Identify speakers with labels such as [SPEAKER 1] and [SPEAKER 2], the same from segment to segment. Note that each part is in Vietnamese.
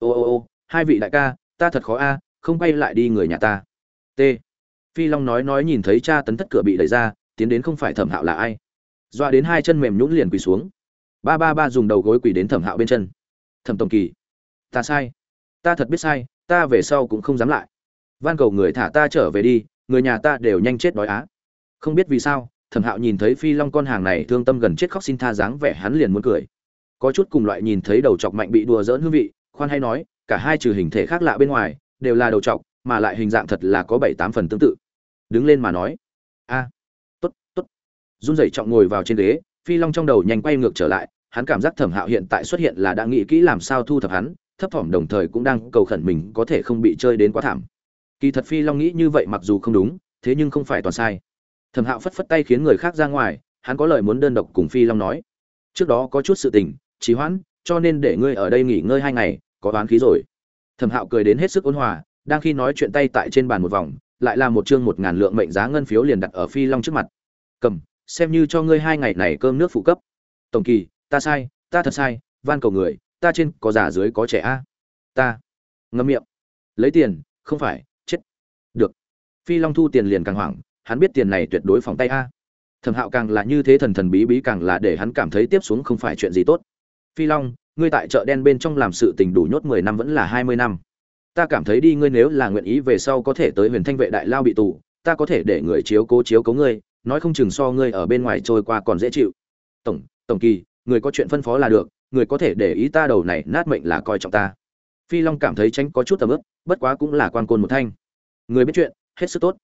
[SPEAKER 1] ô ô ô, hai vị đại ca, ta thật khó a, không quay lại đi người nhà ta. T. Phi long nói nói nhìn thấy cha tấn thất cửa bị đẩy ra, tiến đến không phải thẩm hạo là ai. Doa đến hai chân mềm nhũn liền quỳ xuống. Ba ba ba dùng đầu gối quỳ đến thẩm hạo bên chân. Thẩm tổng kỳ, ta sai. Ta thật biết sai, ta về sau cũng không dám lại. Van cầu người thả ta trở về đi, người nhà ta đều nhanh chết đói á. Không biết vì sao, thẩm hạo nhìn thấy phi long con hàng này thương tâm gần chết khóc xin tha dáng vẻ hắn liền muốn cười. Có chút cùng loại nhìn thấy đầu chọc mạnh bị đùa dỡn hương vị khoan hay nói, cả hai trừ hình thể khác lạ bên ngoài, đều là đầu chọc mà lại hình dạng thật là có bảy tám phần tương tự. Đứng lên mà nói. A, tốt tốt. Run rẩy trọng ngồi vào trên ghế, phi long trong đầu nhanh quay ngược trở lại, hắn cảm giác thẩm hạo hiện tại xuất hiện là đã nghĩ kỹ làm sao thu thập hắn, thấp thỏm đồng thời cũng đang cầu khẩn mình có thể không bị chơi đến quá thảm. Kỳ thật phi long nghĩ như vậy mặc dù không đúng, thế nhưng không phải toàn sai. Thẩm hạo phất phất tay khiến người khác ra ngoài, hắn có lời muốn đơn độc cùng phi long nói. Trước đó có chút sự tình, trì hoãn cho nên để ngươi ở đây nghỉ ngơi hai ngày, có đoán khí rồi. Thẩm hạo cười đến hết sức ôn hòa, đang khi nói chuyện tay tại trên bàn một vòng, lại là một chương một ngàn lượng mệnh giá ngân phiếu liền đặt ở phi long trước mặt. Cầm, xem như cho ngươi hai ngày này cơm nước phụ cấp. Tổng kỳ, ta sai, ta thật sai, van cầu người, ta trên có già dưới có trẻ a. Ta. Ngâm miệng. Lấy tiền, không phải, chết. Được. Phi long thu tiền liền càng hoảng, hắn biết tiền này tuyệt đối phòng tay a. Thẩm hạo càng là như thế thần thần bí bí càng là để hắn cảm thấy tiếp xuống không phải chuyện gì tốt phi long, ngươi tại chợ đen bên trong làm sự tình đủ nhốt mười năm vẫn là hai mươi năm. Ta cảm thấy đi ngươi nếu là nguyện ý về sau có thể tới huyền thanh vệ đại lao bị tù, ta có thể để người chiếu cố chiếu cố ngươi, nói không chừng so ngươi ở bên ngoài trôi qua còn dễ chịu. Tổng tổng kỳ, người có chuyện phân phó là được, người có thể để ý ta đầu này nát mệnh là coi trọng ta. Phi long cảm thấy tránh có chút tầm ướp bất quá cũng là quan côn một thanh. Người biết chuyện, hết sức tốt.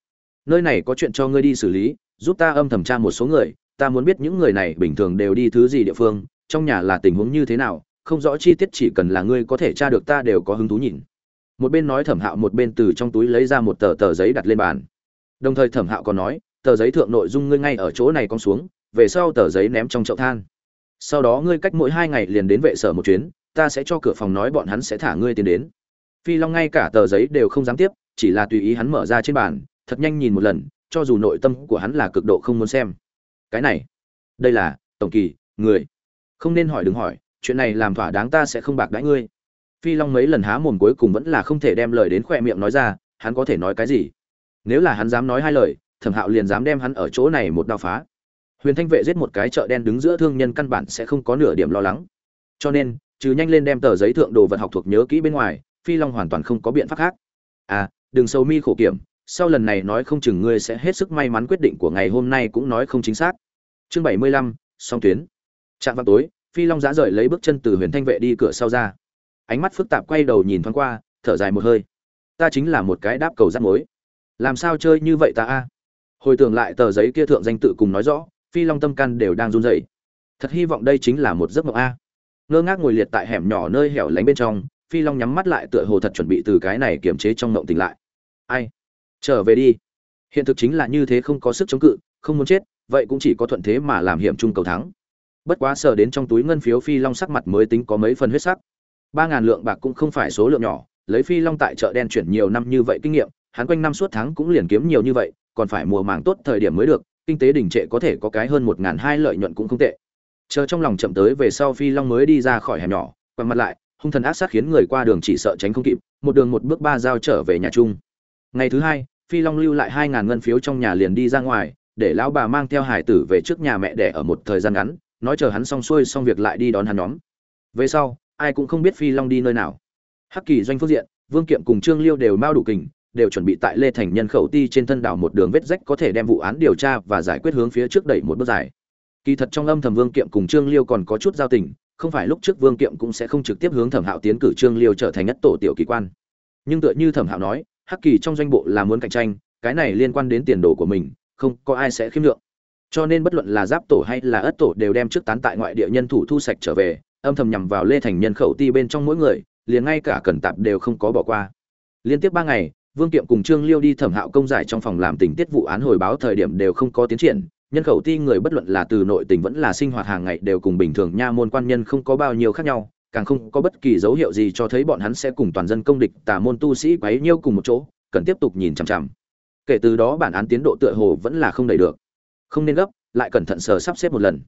[SPEAKER 1] Nơi này có chuyện cho ngươi đi xử lý, giúp ta âm thẩm tra một số người, ta muốn biết những người này bình thường đều đi thứ gì địa phương trong nhà là tình huống như thế nào, không rõ chi tiết chỉ cần là ngươi có thể tra được ta đều có hứng thú nhìn. Một bên nói thẩm hạo một bên từ trong túi lấy ra một tờ tờ giấy đặt lên bàn. Đồng thời thẩm hạo còn nói, tờ giấy thượng nội dung ngươi ngay ở chỗ này con xuống, về sau tờ giấy ném trong chậu than. Sau đó ngươi cách mỗi hai ngày liền đến vệ sở một chuyến, ta sẽ cho cửa phòng nói bọn hắn sẽ thả ngươi tiến đến. Phi long ngay cả tờ giấy đều không dám tiếp, chỉ là tùy ý hắn mở ra trên bàn, thật nhanh nhìn một lần, cho dù nội tâm của hắn là cực độ không muốn xem. Cái này, đây là tổng kỳ, người không nên hỏi đừng hỏi, chuyện này làm thỏa đáng ta sẽ không bạc đãi ngươi. Phi long mấy lần há mồm cuối cùng vẫn là không thể đem lời đến khoe miệng nói ra, hắn có thể nói cái gì? Nếu là hắn dám nói hai lời, thẩm hạo liền dám đem hắn ở chỗ này một đao phá. Huyền thanh vệ giết một cái chợ đen đứng giữa thương nhân căn bản sẽ không có nửa điểm lo lắng. Cho nên, trừ nhanh lên đem tờ giấy thượng đồ vật học thuộc nhớ kỹ bên ngoài, phi long hoàn toàn không có biện pháp khác. À đừng sâu mi khổ kiểm, sau lần này nói không chừng ngươi sẽ hết sức may mắn quyết định của ngày hôm nay cũng nói không chính xác. Chương bảy mươi lăm, song tuyến trạng vào tối, phi long giá rời lấy bước chân từ huyền thanh vệ đi cửa sau ra. Ánh mắt phức tạp quay đầu nhìn thoáng qua, thở dài một hơi. Ta chính là một cái đáp cầu rắc mối. Làm sao chơi như vậy ta a? Hồi tưởng lại tờ giấy kia thượng danh tự cùng nói rõ, phi long tâm can đều đang run rẩy. Thật hy vọng đây chính là một giấc mộng a. Ngơ ngác ngồi liệt tại hẻm nhỏ nơi hẻo lánh bên trong, phi long nhắm mắt lại tựa hồ thật chuẩn bị từ cái này kiềm chế trong mộng tỉnh lại. Ai? Trở về đi. Hiện thực chính là như thế không có sức chống cự, không muốn chết, vậy cũng chỉ có thuận thế mà làm hiểm chung cầu thắng bất quá sờ đến trong túi ngân phiếu phi long sắc mặt mới tính có mấy phần huyết sắc. Ba ngàn lượng bạc cũng không phải số lượng nhỏ, lấy phi long tại chợ đen chuyển nhiều năm như vậy kinh nghiệm, hắn quanh năm suốt tháng cũng liền kiếm nhiều như vậy, còn phải mùa màng tốt thời điểm mới được, kinh tế đình trệ có thể có cái hơn một ngàn hai lợi nhuận cũng không tệ. Chờ trong lòng chậm tới về sau phi long mới đi ra khỏi hẻm nhỏ quay mặt lại, hung thần ác sát khiến người qua đường chỉ sợ tránh không kịp, một đường một bước ba giao trở về nhà chung. Ngày thứ hai, phi long lưu lại hai ngàn ngân phiếu trong nhà liền đi ra ngoài, để lão bà mang theo hải tử về trước nhà mẹ đẻ ở một thời gian ngắn nói chờ hắn xong xuôi xong việc lại đi đón hắn nhóm. Về sau, ai cũng không biết phi long đi nơi nào. Hắc kỳ doanh phương diện, vương kiệm cùng trương liêu đều mau đủ kình, đều chuẩn bị tại lê thành nhân khẩu ti trên thân đảo một đường vết rách có thể đem vụ án điều tra và giải quyết hướng phía trước đẩy một bước dài. Kỳ thật trong âm thầm vương kiệm cùng trương liêu còn có chút giao tình, không phải lúc trước vương kiệm cũng sẽ không trực tiếp hướng thẩm hạo tiến cử trương liêu trở thành nhất tổ tiểu kỳ quan. Nhưng tựa như thẩm hạo nói, hắc kỳ trong doanh bộ là muốn cạnh tranh, cái này liên quan đến tiền đồ của mình, không có ai sẽ khiêm lượng cho nên bất luận là giáp tổ hay là ất tổ đều đem trước tán tại ngoại địa nhân thủ thu sạch trở về, âm thầm nhằm vào lê thành nhân khẩu ti bên trong mỗi người, liền ngay cả cần tạp đều không có bỏ qua. Liên tiếp ba ngày, vương kiệm cùng trương liêu đi thẩm hạo công giải trong phòng làm tình tiết vụ án hồi báo thời điểm đều không có tiến triển, nhân khẩu ti người bất luận là từ nội tình vẫn là sinh hoạt hàng ngày đều cùng bình thường nha môn quan nhân không có bao nhiêu khác nhau, càng không có bất kỳ dấu hiệu gì cho thấy bọn hắn sẽ cùng toàn dân công địch tả môn tu sĩ quấy nhiêu cùng một chỗ cần tiếp tục nhìn chằm chằm. Kể từ đó bản án tiến độ tựa hồ vẫn là không đầy được không nên gấp, lại cẩn thận sờ sắp xếp một lần.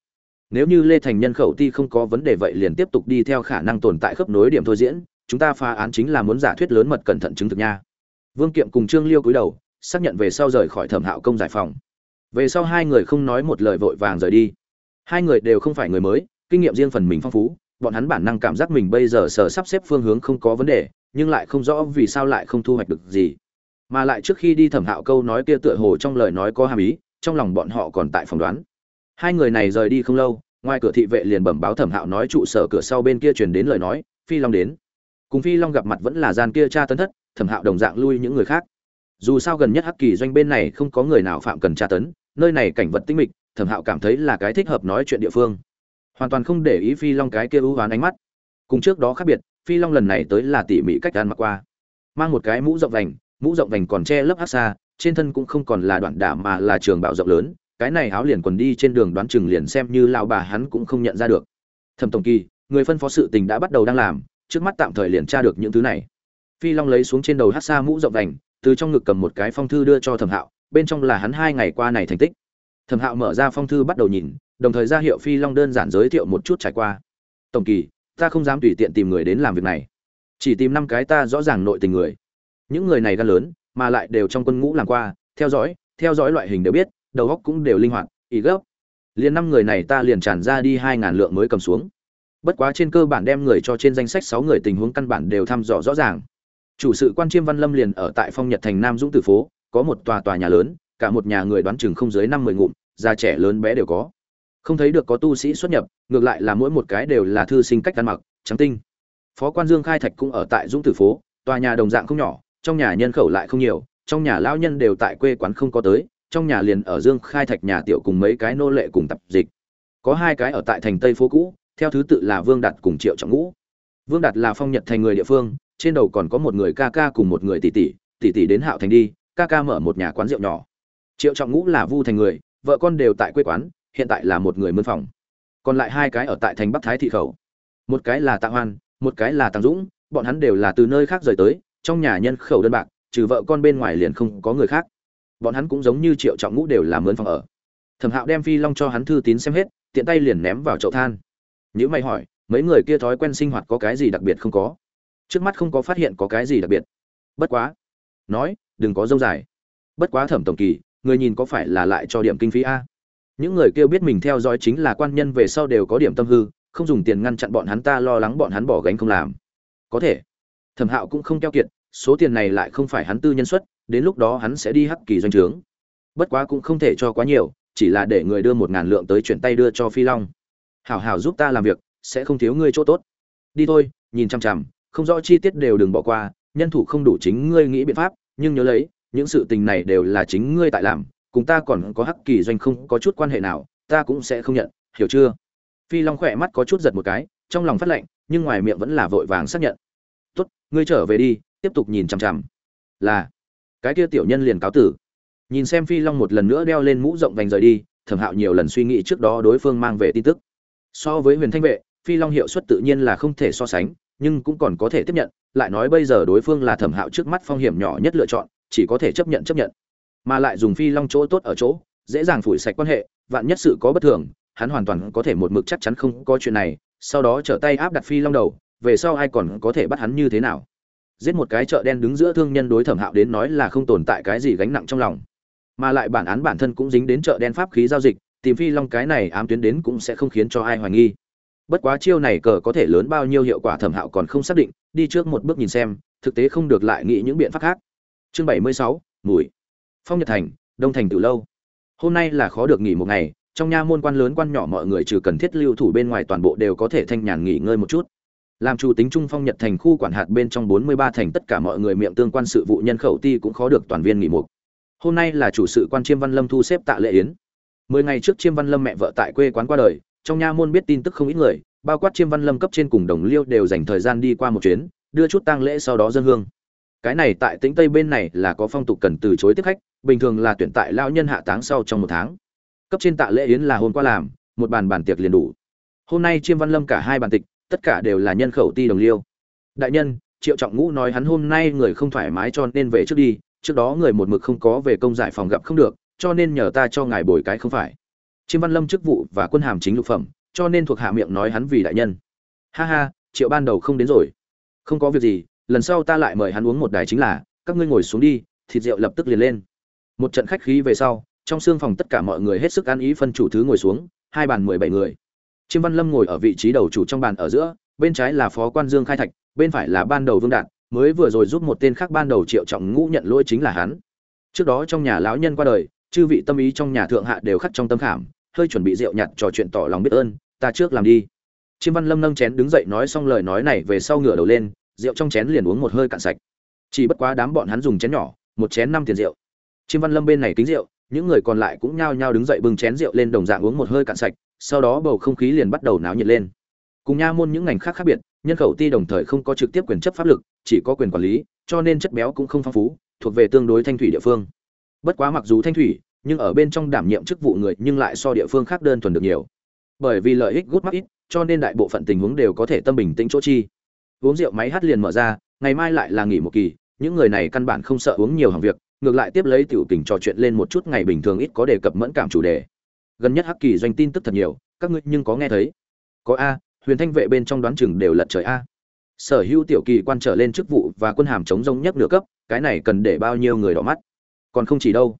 [SPEAKER 1] Nếu như lê thành nhân khẩu ti không có vấn đề vậy liền tiếp tục đi theo khả năng tồn tại khớp nối điểm thôi diễn, chúng ta phá án chính là muốn giả thuyết lớn mật cẩn thận chứng thực nha. Vương kiệm cùng trương liêu cúi đầu, xác nhận về sau rời khỏi thẩm hạo công giải phòng. Về sau hai người không nói một lời vội vàng rời đi. Hai người đều không phải người mới, kinh nghiệm riêng phần mình phong phú, bọn hắn bản năng cảm giác mình bây giờ sờ sắp xếp phương hướng không có vấn đề, nhưng lại không rõ vì sao lại không thu hoạch được gì. Mà lại trước khi đi thẩm hạo câu nói kia tựa hồ trong lời nói có hàm ý trong lòng bọn họ còn tại phỏng đoán. Hai người này rời đi không lâu, ngoài cửa thị vệ liền bẩm báo thẩm hạo nói trụ sở cửa sau bên kia truyền đến lời nói, phi long đến. Cùng phi long gặp mặt vẫn là gian kia cha tấn thất, thẩm hạo đồng dạng lui những người khác. Dù sao gần nhất hắc kỳ doanh bên này không có người nào phạm cần tra tấn, nơi này cảnh vật tinh mịch, thẩm hạo cảm thấy là cái thích hợp nói chuyện địa phương. Hoàn toàn không để ý phi long cái kia ưu hoán ánh mắt. Cùng trước đó khác biệt, phi long lần này tới là tỉ mỉ cách ăn mặc qua. Mang một cái mũ rộng vành, mũ rộng vành còn che lớp hát xa trên thân cũng không còn là đoạn đả mà là trường bảo rộng lớn, cái này áo liền quần đi trên đường đoán chừng liền xem như lao bà hắn cũng không nhận ra được. Thẩm tổng kỳ, người phân phó sự tình đã bắt đầu đang làm, trước mắt tạm thời liền tra được những thứ này. Phi long lấy xuống trên đầu hát xa mũ rộng vành từ trong ngực cầm một cái phong thư đưa cho thẩm hạo, bên trong là hắn hai ngày qua này thành tích. Thẩm hạo mở ra phong thư bắt đầu nhìn, đồng thời ra hiệu phi long đơn giản giới thiệu một chút trải qua. Tổng kỳ, ta không dám tùy tiện tìm người đến làm việc này. Chỉ tìm năm cái ta rõ ràng nội tình người. Những người này gan lớn mà lại đều trong quân ngũ làm qua, theo dõi theo dõi loại hình đều biết, đầu óc cũng đều linh hoạt, ý gấp. Liền năm người này ta liền tràn ra đi hai ngàn lượng mới cầm xuống. Bất quá trên cơ bản đem người cho trên danh sách sáu người tình huống căn bản đều thăm dò rõ ràng. Chủ sự quan chiêm văn lâm liền ở tại phong nhật thành nam dũng tử phố, có một tòa tòa nhà lớn, cả một nhà người đoán chừng không dưới năm mười ngụm, già trẻ lớn bé đều có. Không thấy được có tu sĩ xuất nhập, ngược lại là mỗi một cái đều là thư sinh cách ăn mặc, trắng tinh. Phó quan dương khai thạch cũng ở tại dũng tử phố, tòa nhà đồng dạng không nhỏ trong nhà nhân khẩu lại không nhiều, trong nhà lão nhân đều tại quê quán không có tới, trong nhà liền ở dương khai thạch nhà tiểu cùng mấy cái nô lệ cùng tập dịch. Có hai cái ở tại thành tây phố cũ, theo thứ tự là vương đạt cùng triệu trọng ngũ. Vương đạt là phong nhật thành người địa phương, trên đầu còn có một người ca ca cùng một người tỷ tỷ tỷ tỷ đến hạo thành đi, ca ca mở một nhà quán rượu nhỏ. Triệu trọng ngũ là vu thành người, vợ con đều tại quê quán, hiện tại là một người mân phòng. Còn lại hai cái ở tại thành bắc thái thị khẩu. Một cái là tạ hoan, một cái là tàng dũng, bọn hắn đều là từ nơi khác rời tới trong nhà nhân khẩu đơn bạc, trừ vợ con bên ngoài liền không có người khác. Bọn hắn cũng giống như triệu trọng ngũ đều làm mướn phòng ở. Thẩm hạo đem phi long cho hắn thư tín xem hết, tiện tay liền ném vào chậu than. Nhữ mày hỏi, mấy người kia thói quen sinh hoạt có cái gì đặc biệt không có? Trước mắt không có phát hiện có cái gì đặc biệt. Bất quá, nói, đừng có dâu dài. Bất quá thẩm tổng kỳ, người nhìn có phải là lại cho điểm kinh phí a? Những người kêu biết mình theo dõi chính là quan nhân về sau đều có điểm tâm hư, không dùng tiền ngăn chặn bọn hắn ta lo lắng bọn hắn bỏ gánh không làm. Có thể thẩm hạo cũng không keo kiệt, số tiền này lại không phải hắn tư nhân xuất, đến lúc đó hắn sẽ đi hắc kỳ doanh trướng. Bất quá cũng không thể cho quá nhiều, chỉ là để người đưa một ngàn lượng tới chuyển tay đưa cho phi long. Hảo hảo giúp ta làm việc, sẽ không thiếu ngươi chỗ tốt. Đi thôi, nhìn chằm chằm, không rõ chi tiết đều đừng bỏ qua, nhân thủ không đủ chính ngươi nghĩ biện pháp, nhưng nhớ lấy, những sự tình này đều là chính ngươi tại làm, cùng ta còn có hắc kỳ doanh không có chút quan hệ nào, ta cũng sẽ không nhận, hiểu chưa? Phi long khỏe mắt có chút giật một cái, trong lòng phát lệnh, nhưng ngoài miệng vẫn là vội vàng xác nhận ngươi trở về đi, tiếp tục nhìn chằm chằm. Là, cái kia tiểu nhân liền cáo tử. Nhìn xem phi long một lần nữa đeo lên mũ rộng vành rời đi, thẩm hạo nhiều lần suy nghĩ trước đó đối phương mang về tin tức. So với huyền thanh vệ, phi long hiệu suất tự nhiên là không thể so sánh, nhưng cũng còn có thể tiếp nhận, lại nói bây giờ đối phương là thẩm hạo trước mắt phong hiểm nhỏ nhất lựa chọn, chỉ có thể chấp nhận chấp nhận. Mà lại dùng phi long chỗ tốt ở chỗ, dễ dàng phủi sạch quan hệ, vạn nhất sự có bất thường, hắn hoàn toàn có thể một mực chắc chắn không có chuyện này, sau đó trở tay áp đặt phi long đầu về sau ai còn có thể bắt hắn như thế nào? Giết một cái chợ đen đứng giữa thương nhân đối thẩm hạo đến nói là không tồn tại cái gì gánh nặng trong lòng. Mà lại bản án bản thân cũng dính đến chợ đen pháp khí giao dịch, tìm phi long cái này ám tuyến đến cũng sẽ không khiến cho ai hoài nghi. Bất quá chiêu này cờ có thể lớn bao nhiêu hiệu quả thẩm hạo còn không xác định, đi trước một bước nhìn xem, thực tế không được lại nghĩ những biện pháp khác. Chương bảy mươi sáu, mùi. Phong nhật thành, đông thành từ lâu. Hôm nay là khó được nghỉ một ngày, trong nha môn quan lớn quan nhỏ mọi người trừ cần thiết lưu thủ bên ngoài toàn bộ đều có thể thanh nhàn nghỉ ngơi một chút làm chủ tính trung phong nhật thành khu quản hạt bên trong bốn mươi ba thành tất cả mọi người miệng tương quan sự vụ nhân khẩu ti cũng khó được toàn viên nghỉ mục. Hôm nay là chủ sự quan chiêm văn lâm thu xếp tạ lễ yến. Mười ngày trước chiêm văn lâm mẹ vợ tại quê quán qua đời, trong nha môn biết tin tức không ít người, bao quát chiêm văn lâm cấp trên cùng đồng liêu đều dành thời gian đi qua một chuyến, đưa chút tang lễ sau đó dân hương. Cái này tại tĩnh tây bên này là có phong tục cần từ chối tiếp khách, bình thường là tuyển tại lao nhân hạ táng sau trong một tháng. Cấp trên tạ lễ yến là hôm qua làm, một bàn bàn tiệc liền đủ. Hôm nay chiêm văn lâm cả hai bàn tịch tất cả đều là nhân khẩu ti đồng liêu. Đại nhân, triệu trọng ngũ nói hắn hôm nay người không thoải mái cho nên về trước đi, trước đó người một mực không có về công giải phòng gặp không được, cho nên nhờ ta cho ngài bồi cái không phải. Chiêm văn lâm chức vụ và quân hàm chính lục phẩm, cho nên thuộc hạ miệng nói hắn vì đại nhân. Ha ha, triệu ban đầu không đến rồi. Không có việc gì, lần sau ta lại mời hắn uống một đài chính là, các ngươi ngồi xuống đi, thịt rượu lập tức liền lên. Một trận khách khí về sau, trong xương phòng tất cả mọi người hết sức ăn ý phân chủ thứ ngồi xuống, hai bàn mười bảy người chiêm văn lâm ngồi ở vị trí đầu chủ trong bàn ở giữa, bên trái là phó quan dương khai thạch, bên phải là ban đầu vương đạt, mới vừa rồi giúp một tên khác ban đầu triệu trọng ngũ nhận lỗi chính là hắn. Trước đó trong nhà lão nhân qua đời, chư vị tâm ý trong nhà thượng hạ đều khắc trong tâm khảm, hơi chuẩn bị rượu nhặt trò chuyện tỏ lòng biết ơn, ta trước làm đi. Chiêm văn lâm nâng chén đứng dậy nói xong lời nói này về sau ngửa đầu lên, rượu trong chén liền uống một hơi cạn sạch. Chỉ bất quá đám bọn hắn dùng chén nhỏ, một chén năm tiền rượu. Chiêm văn lâm bên này kính rượu, những người còn lại cũng nhao nhao đứng dậy bưng chén rượu lên đồng dạng uống một hơi cạn sạch sau đó bầu không khí liền bắt đầu náo nhiệt lên. Cùng nha môn những ngành khác khác biệt, nhân khẩu ti đồng thời không có trực tiếp quyền chấp pháp lực, chỉ có quyền quản lý, cho nên chất béo cũng không phong phú, thuộc về tương đối thanh thủy địa phương. Bất quá mặc dù thanh thủy, nhưng ở bên trong đảm nhiệm chức vụ người nhưng lại so địa phương khác đơn thuần được nhiều. Bởi vì lợi ích gút mắc ít, cho nên đại bộ phận tình huống đều có thể tâm bình tĩnh chỗ chi. Uống rượu máy hát liền mở ra, ngày mai lại là nghỉ một kỳ, những người này căn bản không sợ uống nhiều hàng việc, ngược lại tiếp lấy tiểu tình trò chuyện lên một chút ngày bình thường ít có đề cập mẫn cảm chủ đề gần nhất hắc kỳ doanh tin tức thật nhiều, các ngươi nhưng có nghe thấy? Có a, huyền thanh vệ bên trong đoán chừng đều lật trời a. Sở hữu tiểu kỳ quan trở lên chức vụ và quân hàm chống rông nhất nửa cấp, cái này cần để bao nhiêu người đỏ mắt? Còn không chỉ đâu.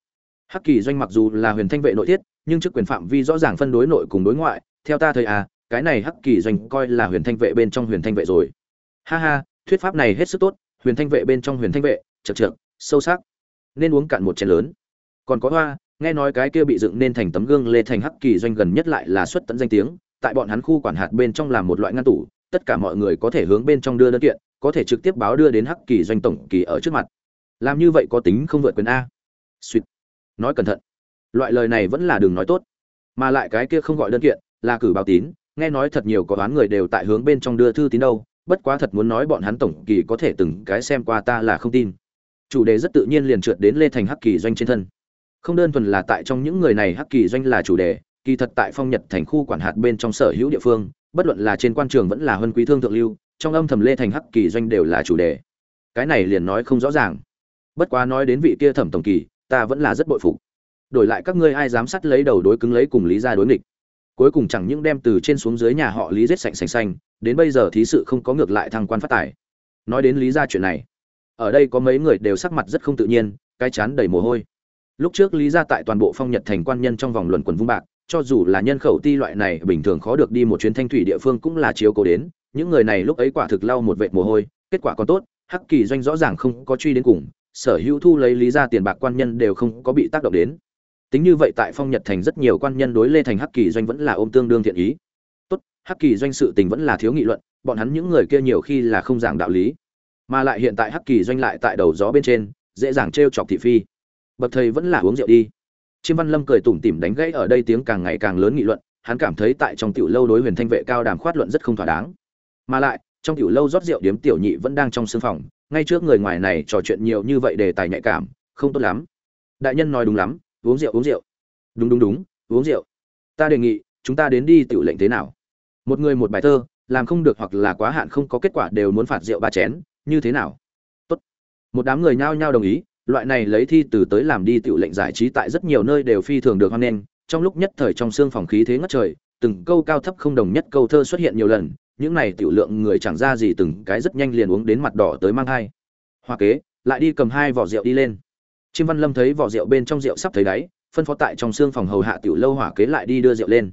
[SPEAKER 1] Hắc kỳ doanh mặc dù là huyền thanh vệ nội thiết, nhưng chức quyền phạm vi rõ ràng phân đối nội cùng đối ngoại. Theo ta thời a, cái này hắc kỳ doanh coi là huyền thanh vệ bên trong huyền thanh vệ rồi. Ha ha, thuyết pháp này hết sức tốt, huyền thanh vệ bên trong huyền thanh vệ chật trượt sâu sắc. Nên uống cạn một chén lớn. Còn có hoa nghe nói cái kia bị dựng nên thành tấm gương lê thành hắc kỳ doanh gần nhất lại là xuất tận danh tiếng, tại bọn hắn khu quản hạt bên trong làm một loại ngăn tủ, tất cả mọi người có thể hướng bên trong đưa đơn kiện, có thể trực tiếp báo đưa đến hắc kỳ doanh tổng kỳ ở trước mặt. Làm như vậy có tính không vượt quyền a. Suýt nói cẩn thận. Loại lời này vẫn là đường nói tốt. Mà lại cái kia không gọi đơn kiện, là cử báo tín, nghe nói thật nhiều có đoán người đều tại hướng bên trong đưa thư tín đâu, bất quá thật muốn nói bọn hắn tổng kỳ có thể từng cái xem qua ta là không tin. Chủ đề rất tự nhiên liền trượt đến lê thành hắc kỳ doanh trên thân không đơn thuần là tại trong những người này hắc kỳ doanh là chủ đề, kỳ thật tại phong nhật thành khu quản hạt bên trong sở hữu địa phương, bất luận là trên quan trường vẫn là huân quý thương thượng lưu, trong âm thầm lê thành hắc kỳ doanh đều là chủ đề. Cái này liền nói không rõ ràng. Bất quá nói đến vị kia thẩm tổng kỳ, ta vẫn là rất bội phục. Đổi lại các ngươi ai dám sắt lấy đầu đối cứng lấy cùng lý ra đối nghịch. Cuối cùng chẳng những đem từ trên xuống dưới nhà họ lý giết sạch sành xanh, đến bây giờ thí sự không có ngược lại thăng quan phát tài. Nói đến lý ra chuyện này, ở đây có mấy người đều sắc mặt rất không tự nhiên, cái chán đầy mồ hôi lúc trước lý ra tại toàn bộ phong nhật thành quan nhân trong vòng luận quần vung bạc, cho dù là nhân khẩu ti loại này, bình thường khó được đi một chuyến thanh thủy địa phương cũng là chiếu cố đến. Những người này lúc ấy quả thực lau một vệt mồ hôi, kết quả còn tốt, hắc kỳ doanh rõ ràng không có truy đến cùng, sở hữu thu lấy lý ra tiền bạc quan nhân đều không có bị tác động đến. Tính như vậy tại phong nhật thành rất nhiều quan nhân đối lê thành hắc kỳ doanh vẫn là ôm tương đương thiện ý. Tốt, hắc kỳ doanh sự tình vẫn là thiếu nghị luận, bọn hắn những người kia nhiều khi là không giảng đạo lý. Mà lại hiện tại hắc kỳ doanh lại tại đầu gió bên trên, dễ dàng t chọc thị phi bậc thầy vẫn là uống rượu đi. Chiêm văn lâm cười tủm tỉm đánh gãy ở đây tiếng càng ngày càng lớn nghị luận, hắn cảm thấy tại trong tiểu lâu đối huyền thanh vệ cao đàm khoát luận rất không thỏa đáng. Mà lại, trong tiểu lâu rót rượu điếm tiểu nhị vẫn đang trong sương phòng, ngay trước người ngoài này trò chuyện nhiều như vậy đề tài nhạy cảm, không tốt lắm. Đại nhân nói đúng lắm, uống rượu uống rượu. Đúng đúng đúng, uống rượu. Ta đề nghị, chúng ta đến đi tiểu lệnh thế nào? Một người một bài thơ, làm không được hoặc là quá hạn không có kết quả đều muốn phạt rượu ba chén, như thế nào? Tốt. Một đám người nhao nhao đồng ý loại này lấy thi từ tới làm đi tiểu lệnh giải trí tại rất nhiều nơi đều phi thường được hoan nghênh trong lúc nhất thời trong xương phòng khí thế ngất trời từng câu cao thấp không đồng nhất câu thơ xuất hiện nhiều lần những này tiểu lượng người chẳng ra gì từng cái rất nhanh liền uống đến mặt đỏ tới mang hai hoa kế lại đi cầm hai vỏ rượu đi lên Chim Văn Lâm thấy vỏ rượu bên trong rượu sắp thấy đáy, phân phó tại trong xương phòng hầu hạ tiểu lâu hỏa kế lại đi đưa rượu lên.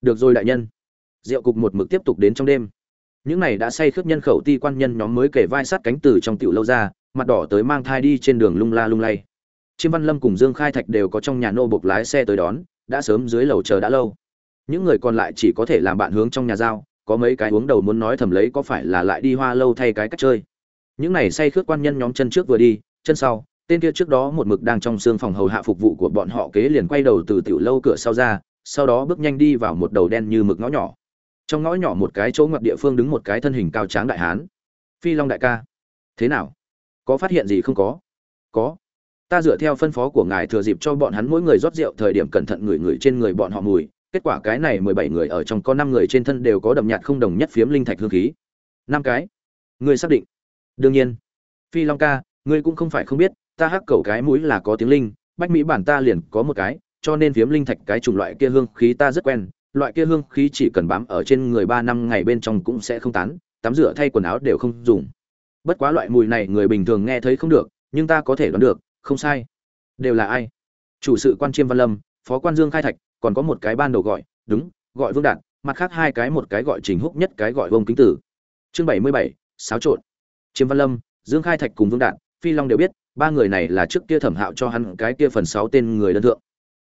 [SPEAKER 1] Được rồi đại nhân. Rượu cục một mực tiếp tục đến trong đêm. Những này đã say khướt nhân khẩu ti quan nhân nhóm mới kể vai sát cánh từ trong tiểu lâu ra, mặt đỏ tới mang thai đi trên đường lung la lung lay. Chiêm Văn Lâm cùng Dương Khai Thạch đều có trong nhà nô bộc lái xe tới đón, đã sớm dưới lầu chờ đã lâu. Những người còn lại chỉ có thể làm bạn hướng trong nhà giao, có mấy cái uống đầu muốn nói thầm lấy có phải là lại đi hoa lâu thay cái cách chơi. Những này say khước quan nhân nhóm chân trước vừa đi, chân sau, tên kia trước đó một mực đang trong xương phòng hầu hạ phục vụ của bọn họ kế liền quay đầu từ tiểu lâu cửa sau ra sau đó bước nhanh đi vào một đầu đen như mực ngõ nhỏ trong ngõ nhỏ một cái chỗ ngoặt địa phương đứng một cái thân hình cao tráng đại hán phi long đại ca thế nào có phát hiện gì không có? Có. Ta dựa theo phân phó của ngài thừa dịp cho bọn hắn mỗi người rót rượu thời điểm cẩn thận ngửi ngửi trên người bọn họ mùi. Kết quả cái này mười bảy người ở trong có năm người trên thân đều có đậm nhạt không đồng nhất phiếm linh thạch hương khí. Năm cái. Ngươi xác định. Đương nhiên. Phi long ca, ngươi cũng không phải không biết, ta hắc cầu cái mũi là có tiếng linh, bách mỹ bản ta liền có một cái, cho nên phiếm linh thạch cái chủng loại kia hương khí ta rất quen, loại kia hương khí chỉ cần bám ở trên người ba năm ngày bên trong cũng sẽ không tán, tắm rửa thay quần áo đều không dùng bất quá loại mùi này người bình thường nghe thấy không được, nhưng ta có thể đoán được, không sai. Đều là ai? Chủ sự quan chiêm văn lâm, phó quan dương khai thạch, còn có một cái ban đầu gọi, đúng, gọi vương đạt, mặt khác hai cái một cái gọi trình húc nhất cái gọi vông kính tử. Chương bảy mươi bảy, xáo trộn. Chiêm văn lâm, dương khai thạch cùng vương đạt, phi long đều biết, ba người này là trước kia thẩm hạo cho hắn cái kia phần sáu tên người đơn thượng.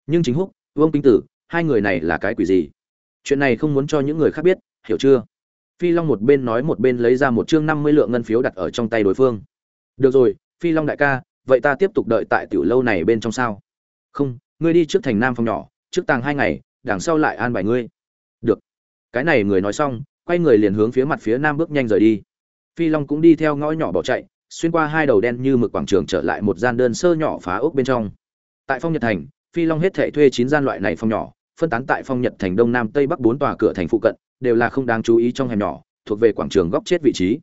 [SPEAKER 1] Nhưng chính húc, vương kính tử, hai người này là cái quỷ gì? Chuyện này không muốn cho những người khác biết, hiểu chưa? Phi long một bên nói một bên lấy ra một chương năm mươi lượng ngân phiếu đặt ở trong tay đối phương. Được rồi, phi long đại ca, vậy ta tiếp tục đợi tại tiểu lâu này bên trong sao? Không, ngươi đi trước thành nam phòng nhỏ, trước tàng hai ngày, đằng sau lại an bài ngươi. Được. Cái này người nói xong, quay người liền hướng phía mặt phía nam bước nhanh rời đi. Phi long cũng đi theo ngõ nhỏ bỏ chạy, xuyên qua hai đầu đen như mực quảng trường trở lại một gian đơn sơ nhỏ phá ốc bên trong. Tại phong nhật thành, phi long hết thể thuê chín gian loại này phong nhỏ, phân tán tại phong nhật thành đông nam tây bắc bốn tòa cửa thành phụ cận đều là không đáng chú ý trong hẻm nhỏ, thuộc về quảng trường góc chết vị trí.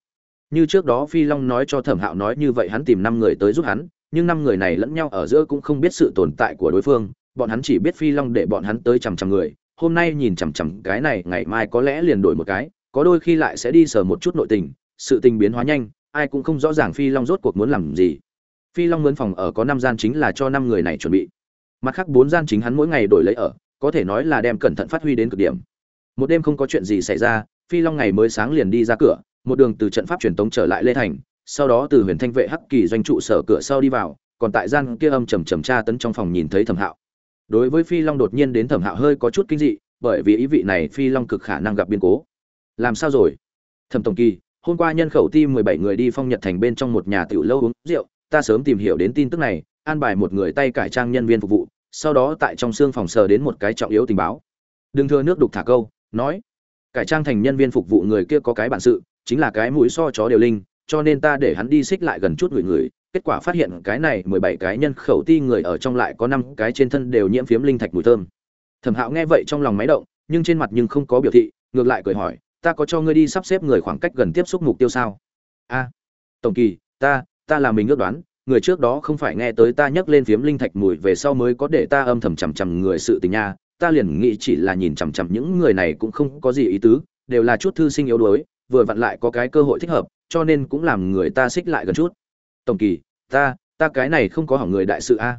[SPEAKER 1] Như trước đó phi long nói cho thẩm hạo nói như vậy hắn tìm năm người tới giúp hắn, nhưng năm người này lẫn nhau ở giữa cũng không biết sự tồn tại của đối phương, bọn hắn chỉ biết phi long để bọn hắn tới chằm chằm người, hôm nay nhìn chằm chằm cái này, ngày mai có lẽ liền đổi một cái, có đôi khi lại sẽ đi sờ một chút nội tình, sự tình biến hóa nhanh, ai cũng không rõ ràng phi long rốt cuộc muốn làm gì. Phi long mướn phòng ở có năm gian chính là cho năm người này chuẩn bị. Mặt khác bốn gian chính hắn mỗi ngày đổi lấy ở, có thể nói là đem cẩn thận phát huy đến cực điểm một đêm không có chuyện gì xảy ra, phi long ngày mới sáng liền đi ra cửa, một đường từ trận pháp truyền tống trở lại lê thành, sau đó từ huyền thanh vệ hắc kỳ doanh trụ sở cửa sau đi vào, còn tại gian kia âm trầm trầm tra tấn trong phòng nhìn thấy thẩm hạo. Đối với phi long đột nhiên đến thẩm hạo hơi có chút kinh dị, bởi vì ý vị này phi long cực khả năng gặp biến cố. Làm sao rồi? Thẩm tổng kỳ, hôm qua nhân khẩu ti mười bảy người đi phong nhật thành bên trong một nhà tiểu lâu uống rượu, ta sớm tìm hiểu đến tin tức này, an bài một người tay cải trang nhân viên phục vụ, sau đó tại trong xương phòng sờ đến một cái trọng yếu tình báo. Đừng thưa nước đục thả câu nói, cải trang thành nhân viên phục vụ người kia có cái bản sự, chính là cái mũi so chó đều linh, cho nên ta để hắn đi xích lại gần chút người người. Kết quả phát hiện cái này mười bảy cái nhân khẩu ti người ở trong lại có năm cái trên thân đều nhiễm phiếm linh thạch mùi thơm. Thẩm hạo nghe vậy trong lòng máy động, nhưng trên mặt nhưng không có biểu thị, ngược lại cười hỏi, ta có cho ngươi đi sắp xếp người khoảng cách gần tiếp xúc mục tiêu sao? A, tổng kỳ, ta ta là mình ước đoán, người trước đó không phải nghe tới ta nhắc lên phiếm linh thạch mùi về sau mới có để ta âm thầm chằm chằm người sự tình nha ta liền nghĩ chỉ là nhìn chằm chằm những người này cũng không có gì ý tứ, đều là chút thư sinh yếu đuối, vừa vặn lại có cái cơ hội thích hợp, cho nên cũng làm người ta xích lại gần chút. Tổng kỳ, ta ta cái này không có hỏng người đại sự a.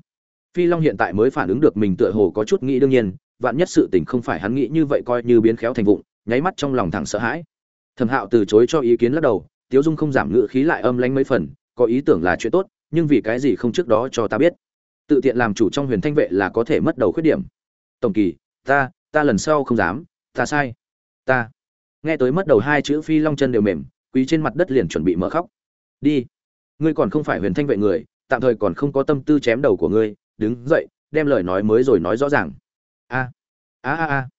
[SPEAKER 1] Phi long hiện tại mới phản ứng được mình tựa hồ có chút nghĩ đương nhiên, vạn nhất sự tình không phải hắn nghĩ như vậy coi như biến khéo thành vụng, nháy mắt trong lòng thẳng sợ hãi. Thẩm hạo từ chối cho ý kiến lắc đầu, tiếu dung không giảm ngự khí lại âm lãnh mấy phần, có ý tưởng là chuyện tốt, nhưng vì cái gì không trước đó cho ta biết? Tự tiện làm chủ trong huyền thanh vệ là có thể mất đầu khuyết điểm tổng kỳ, ta ta lần sau không dám, ta sai, ta. Nghe tới mất đầu hai chữ phi long chân đều mềm quý trên mặt đất liền chuẩn bị mở khóc. Đi, ngươi còn không phải huyền thanh vệ người, tạm thời còn không có tâm tư chém đầu của ngươi, đứng dậy, đem lời nói mới rồi nói rõ ràng. A a a a.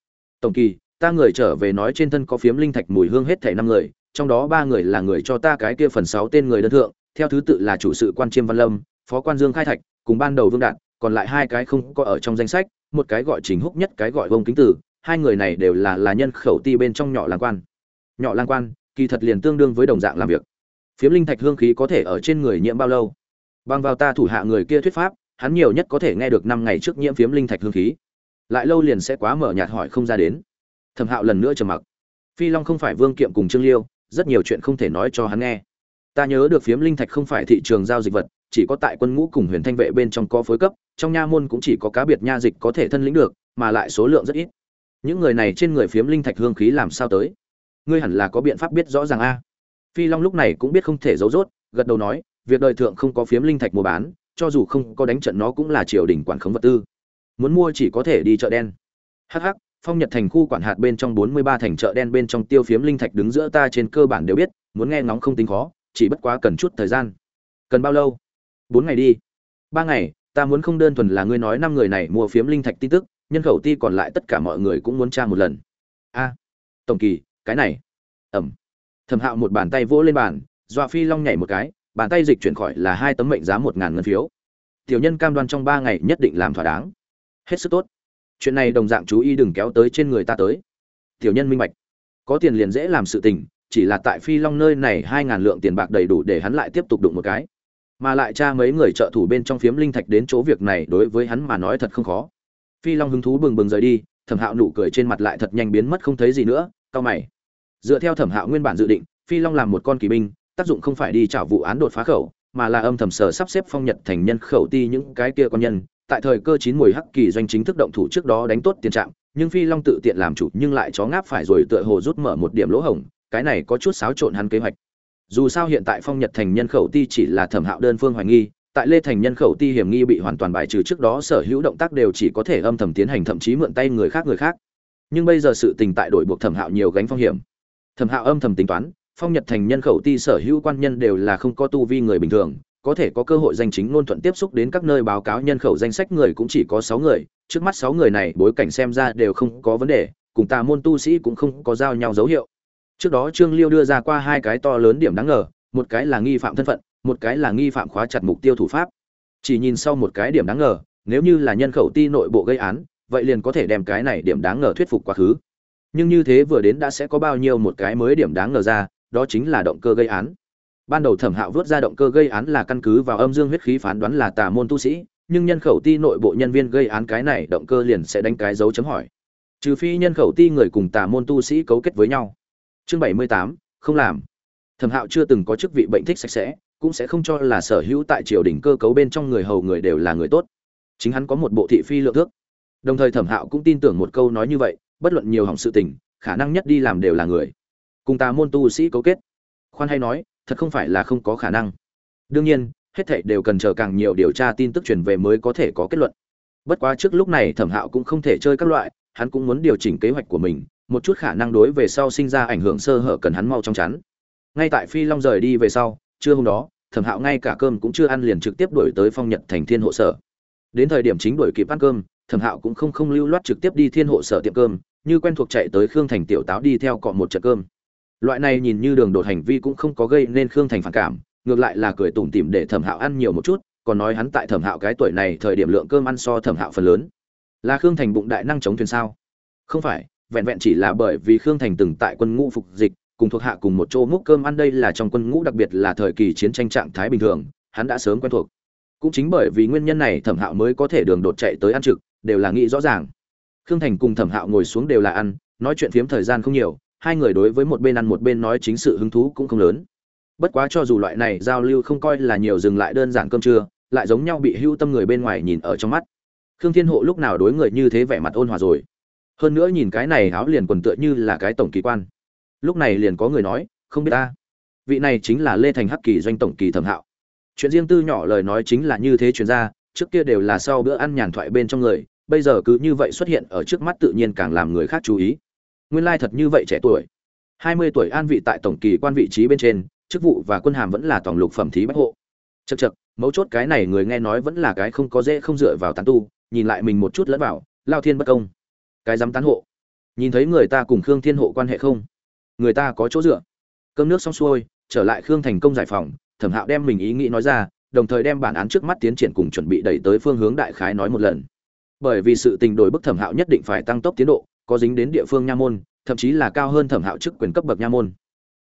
[SPEAKER 1] Tổng kỳ, ta người trở về nói trên thân có phiếm linh thạch mùi hương hết thảy năm người, trong đó ba người là người cho ta cái kia phần sáu tên người đơn thượng, theo thứ tự là chủ sự quan chiêm văn lâm, phó quan dương khai thạch, cùng ban đầu vương đạn còn lại hai cái không có ở trong danh sách một cái gọi chính húc nhất cái gọi vông kính tử, hai người này đều là là nhân khẩu ti bên trong nhỏ lang quan. Nhỏ lang quan, kỳ thật liền tương đương với đồng dạng làm việc. Phiếm linh thạch hương khí có thể ở trên người nhiễm bao lâu? Bằng vào ta thủ hạ người kia thuyết pháp, hắn nhiều nhất có thể nghe được năm ngày trước nhiễm phiếm linh thạch hương khí. Lại lâu liền sẽ quá mở nhạt hỏi không ra đến. Thẩm hạo lần nữa trầm mặc. Phi long không phải vương kiệm cùng trương liêu, rất nhiều chuyện không thể nói cho hắn nghe. Ta nhớ được phiếm linh thạch không phải thị trường giao dịch vật, chỉ có tại quân ngũ cùng huyền thanh vệ bên trong có phối cấp trong nha môn cũng chỉ có cá biệt nha dịch có thể thân lĩnh được, mà lại số lượng rất ít. Những người này trên người phiếm linh thạch hương khí làm sao tới? Ngươi hẳn là có biện pháp biết rõ ràng a. Phi long lúc này cũng biết không thể giấu rốt, gật đầu nói, việc đời thượng không có phiếm linh thạch mua bán, cho dù không có đánh trận nó cũng là triều đình quản khống vật tư. Muốn mua chỉ có thể đi chợ đen. Hắc hắc, phong nhật thành khu quản hạt bên trong bốn mươi ba thành chợ đen bên trong tiêu phiếm linh thạch đứng giữa ta trên cơ bản đều biết, muốn nghe ngóng không tính khó, chỉ bất quá cần chút thời gian. Cần bao lâu? Bốn ngày đi. Ba ngày ta muốn không đơn thuần là ngươi nói năm người này mua phiếm linh thạch tin tức, nhân khẩu ti còn lại tất cả mọi người cũng muốn tra một lần. A, tổng kỳ, cái này. Ẩm. Thẩm hạo một bàn tay vỗ lên bàn dọa phi long nhảy một cái, bàn tay dịch chuyển khỏi là hai tấm mệnh giá một ngàn ngân phiếu. Tiểu nhân cam đoan trong ba ngày nhất định làm thỏa đáng. Hết sức tốt. Chuyện này đồng dạng chú ý đừng kéo tới trên người ta tới. Tiểu nhân minh bạch. Có tiền liền dễ làm sự tình, chỉ là tại phi long nơi này hai ngàn lượng tiền bạc đầy đủ để hắn lại tiếp tục đụng một cái mà lại cha mấy người trợ thủ bên trong phiếm linh thạch đến chỗ việc này đối với hắn mà nói thật không khó. Phi long hứng thú bừng bừng rời đi, thẩm hạo nụ cười trên mặt lại thật nhanh biến mất không thấy gì nữa cao mày. Dựa theo thẩm hạo nguyên bản dự định, phi long làm một con kỳ binh, tác dụng không phải đi trả vụ án đột phá khẩu, mà là âm thầm sở sắp xếp phong nhật thành nhân khẩu ti những cái kia con nhân. Tại thời cơ chín mùi hắc kỳ doanh chính thức động thủ trước đó đánh tốt tiền trạng nhưng phi long tự tiện làm chủ nhưng lại chó ngáp phải rồi tựa hồ rút mở một điểm lỗ hổng, cái này có chút xáo trộn hắn kế hoạch dù sao hiện tại phong nhật thành nhân khẩu ti chỉ là thẩm hạo đơn phương hoài nghi, tại lê thành nhân khẩu ti hiểm nghi bị hoàn toàn bài trừ trước đó sở hữu động tác đều chỉ có thể âm thầm tiến hành thậm chí mượn tay người khác người khác. Nhưng bây giờ sự tình tại đổi buộc thẩm hạo nhiều gánh phong hiểm. Thẩm hạo âm thầm tính toán, phong nhật thành nhân khẩu ti sở hữu quan nhân đều là không có tu vi người bình thường, có thể có cơ hội danh chính ngôn thuận tiếp xúc đến các nơi báo cáo nhân khẩu danh sách người cũng chỉ có sáu người, trước mắt sáu người này bối cảnh xem ra đều không có vấn đề, cùng tà môn tu sĩ cũng không có giao nhau dấu hiệu trước đó trương liêu đưa ra qua hai cái to lớn điểm đáng ngờ, một cái là nghi phạm thân phận, một cái là nghi phạm khóa chặt mục tiêu thủ pháp. Chỉ nhìn sau một cái điểm đáng ngờ, nếu như là nhân khẩu ti nội bộ gây án, vậy liền có thể đem cái này điểm đáng ngờ thuyết phục quá khứ. Nhưng như thế vừa đến đã sẽ có bao nhiêu một cái mới điểm đáng ngờ ra, đó chính là động cơ gây án. Ban đầu thẩm hạo vớt ra động cơ gây án là căn cứ vào âm dương huyết khí phán đoán là tà môn tu sĩ, nhưng nhân khẩu ti nội bộ nhân viên gây án cái này động cơ liền sẽ đánh cái dấu chấm hỏi. Trừ phi nhân khẩu ti người cùng tà môn tu sĩ cấu kết với nhau chương bảy mươi tám, không làm. Thẩm hạo chưa từng có chức vị bệnh thích sạch sẽ, cũng sẽ không cho là sở hữu tại triều đình cơ cấu bên trong người hầu người đều là người tốt. Chính hắn có một bộ thị phi lượng thước. Đồng thời thẩm hạo cũng tin tưởng một câu nói như vậy, bất luận nhiều hỏng sự tình, khả năng nhất đi làm đều là người. Cùng ta môn tu sĩ cấu kết. Khoan hay nói, thật không phải là không có khả năng. Đương nhiên, hết thảy đều cần chờ càng nhiều điều tra tin tức truyền về mới có thể có kết luận. Bất quá trước lúc này thẩm hạo cũng không thể chơi các loại, hắn cũng muốn điều chỉnh kế hoạch của mình một chút khả năng đối về sau sinh ra ảnh hưởng sơ hở cần hắn mau trong chắn. Ngay tại phi long rời đi về sau, trưa hôm đó, thẩm hạo ngay cả cơm cũng chưa ăn liền trực tiếp đuổi tới phong nhật thành thiên hộ sở. Đến thời điểm chính đuổi kịp ăn cơm, thẩm hạo cũng không không lưu loát trực tiếp đi thiên hộ sở tiệm cơm, như quen thuộc chạy tới khương thành tiểu táo đi theo cọ một trận cơm. Loại này nhìn như đường đột hành vi cũng không có gây nên khương thành phản cảm, ngược lại là cười tủm tỉm để thẩm hạo ăn nhiều một chút, còn nói hắn tại thẩm hạo cái tuổi này thời điểm lượng cơm ăn so thẩm hạo phần lớn. Là khương thành bụng đại năng chống thuyền sao? Không phải vẹn vẹn chỉ là bởi vì khương thành từng tại quân ngũ phục dịch, cùng thuộc hạ cùng một chỗ múc cơm ăn đây là trong quân ngũ, đặc biệt là thời kỳ chiến tranh trạng thái bình thường, hắn đã sớm quen thuộc. Cũng chính bởi vì nguyên nhân này, thẩm hạo mới có thể đường đột chạy tới ăn trực, đều là nghĩ rõ ràng. Khương thành cùng thẩm hạo ngồi xuống đều là ăn, nói chuyện phiếm thời gian không nhiều, hai người đối với một bên ăn một bên nói chính sự hứng thú cũng không lớn. Bất quá cho dù loại này giao lưu không coi là nhiều dừng lại đơn giản cơm trưa, lại giống nhau bị hưu tâm người bên ngoài nhìn ở trong mắt. Khương thiên hộ lúc nào đối người như thế vẻ mặt ôn hòa rồi? Hơn nữa nhìn cái này áo liền quần tựa như là cái tổng kỳ quan. Lúc này liền có người nói, không biết ta. Vị này chính là lê thành hắc kỳ doanh tổng kỳ thẩm hạo. Chuyện riêng tư nhỏ lời nói chính là như thế chuyên gia trước kia đều là sau bữa ăn nhàn thoại bên trong người, bây giờ cứ như vậy xuất hiện ở trước mắt tự nhiên càng làm người khác chú ý. Nguyên lai thật như vậy trẻ tuổi. Hai mươi tuổi an vị tại tổng kỳ quan vị trí bên trên, chức vụ và quân hàm vẫn là tổng lục phẩm thí bách hộ. Chật chật mấu chốt cái này người nghe nói vẫn là cái không có dễ không dựa vào tàn tu, nhìn lại mình một chút lẫn vào, lao thiên bất công cái dám tán hộ. Nhìn thấy người ta cùng khương thiên hộ quan hệ không? Người ta có chỗ dựa. Cơm nước xong xuôi, trở lại khương thành công giải phòng, thẩm hạo đem mình ý nghĩ nói ra, đồng thời đem bản án trước mắt tiến triển cùng chuẩn bị đẩy tới phương hướng đại khái nói một lần. Bởi vì sự tình đổi bức thẩm hạo nhất định phải tăng tốc tiến độ, có dính đến địa phương nha môn, thậm chí là cao hơn thẩm hạo chức quyền cấp bậc nha môn.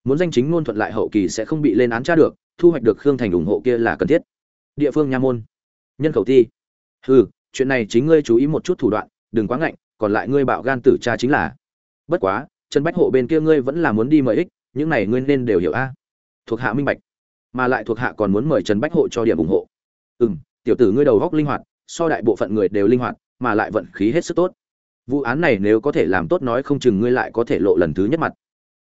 [SPEAKER 1] Muốn danh chính ngôn thuận lại hậu kỳ sẽ không bị lên án tra được, thu hoạch được khương thành ủng hộ kia là cần thiết. Địa phương nha môn. Nhân khẩu thi. Ừ chuyện này chính ngươi chú ý một chút thủ đoạn, đừng quá ngạnh còn lại ngươi bạo gan tử cha chính là. Bất quá, trần bách hộ bên kia ngươi vẫn là muốn đi mời ích, những này ngươi nên đều hiểu a. Thuộc hạ minh bạch. Mà lại thuộc hạ còn muốn mời trần bách hộ cho điểm ủng hộ. Ừ m tiểu tử ngươi đầu góc linh hoạt, so đại bộ phận người đều linh hoạt, mà lại vận khí hết sức tốt. Vụ án này nếu có thể làm tốt nói không chừng ngươi lại có thể lộ lần thứ nhất mặt.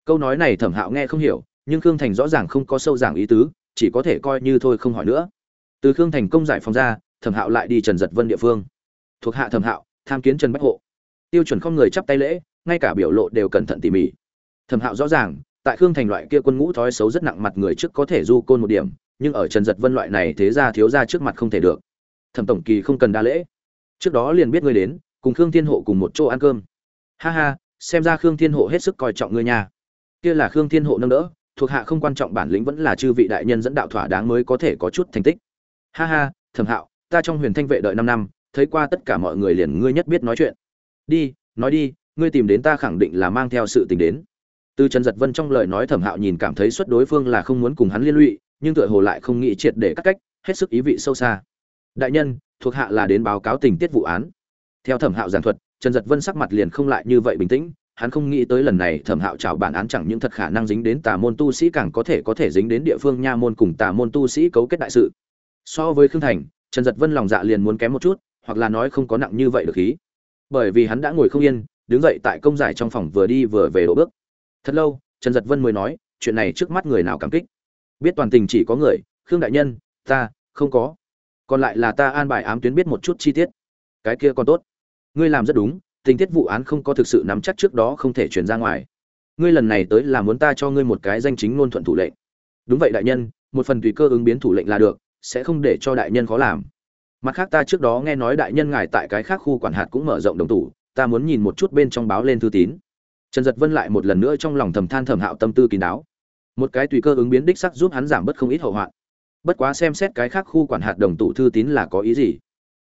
[SPEAKER 1] Câu nói này thẩm hạo nghe không hiểu, nhưng khương thành rõ ràng không có sâu giảng ý tứ, chỉ có thể coi như thôi không hỏi nữa. Từ khương thành công giải phóng ra, thẩm hạo lại đi trần giật vân địa phương. Thuộc hạ thẩm hạo, tham kiến trần bách hộ tiêu chuẩn không người chắp tay lễ, ngay cả biểu lộ đều cẩn thận tỉ mỉ. Thẩm hạo rõ ràng, tại khương thành loại kia quân ngũ thói xấu rất nặng mặt người trước có thể du côn một điểm, nhưng ở trần giật vân loại này thế ra thiếu ra trước mặt không thể được. Thẩm tổng kỳ không cần đa lễ. Trước đó liền biết ngươi đến, cùng khương thiên hộ cùng một chỗ ăn cơm. Ha ha, xem ra khương thiên hộ hết sức coi trọng ngươi nha. Kia là khương thiên hộ nâng đỡ, thuộc hạ không quan trọng bản lĩnh vẫn là chư vị đại nhân dẫn đạo thỏa đáng mới có thể có chút thành tích. Ha ha, thẩm hạo, ta trong huyền thanh vệ đợi năm năm, thấy qua tất cả mọi người liền ngươi nhất biết nói chuyện đi, nói đi, ngươi tìm đến ta khẳng định là mang theo sự tình đến. Từ trần giật vân trong lời nói thẩm hạo nhìn cảm thấy suất đối phương là không muốn cùng hắn liên lụy, nhưng tựa hồ lại không nghĩ triệt để cắt cách, hết sức ý vị sâu xa. Đại nhân, thuộc hạ là đến báo cáo tình tiết vụ án. Theo thẩm hạo giảng thuật, trần giật vân sắc mặt liền không lại như vậy bình tĩnh, hắn không nghĩ tới lần này thẩm hạo trào bản án chẳng những thật khả năng dính đến tà môn tu sĩ càng có thể có thể dính đến địa phương nha môn cùng tà môn tu sĩ cấu kết đại sự. So với khương thành, trần giật vân lòng dạ liền muốn kém một chút, hoặc là nói không có nặng như vậy được khí bởi vì hắn đã ngồi không yên, đứng dậy tại công giải trong phòng vừa đi vừa về đổ bước. Thật lâu, trần giật vân mới nói, chuyện này trước mắt người nào cảm kích? Biết toàn tình chỉ có người, khương đại nhân, ta, không có. Còn lại là ta an bài ám tuyến biết một chút chi tiết. Cái kia còn tốt. Ngươi làm rất đúng, tình tiết vụ án không có thực sự nắm chắc trước đó không thể chuyển ra ngoài. Ngươi lần này tới là muốn ta cho ngươi một cái danh chính ngôn thuận thủ lệnh. Đúng vậy đại nhân, một phần tùy cơ ứng biến thủ lệnh là được, sẽ không để cho đại nhân khó làm mặt khác ta trước đó nghe nói đại nhân ngài tại cái khác khu quản hạt cũng mở rộng đồng tủ, ta muốn nhìn một chút bên trong báo lên thư tín. Trần giật vân lại một lần nữa trong lòng thầm than thầm hạo tâm tư kín đáo. Một cái tùy cơ ứng biến đích sắc giúp hắn giảm bớt không ít hậu hoạn. Bất quá xem xét cái khác khu quản hạt đồng tụ thư tín là có ý gì?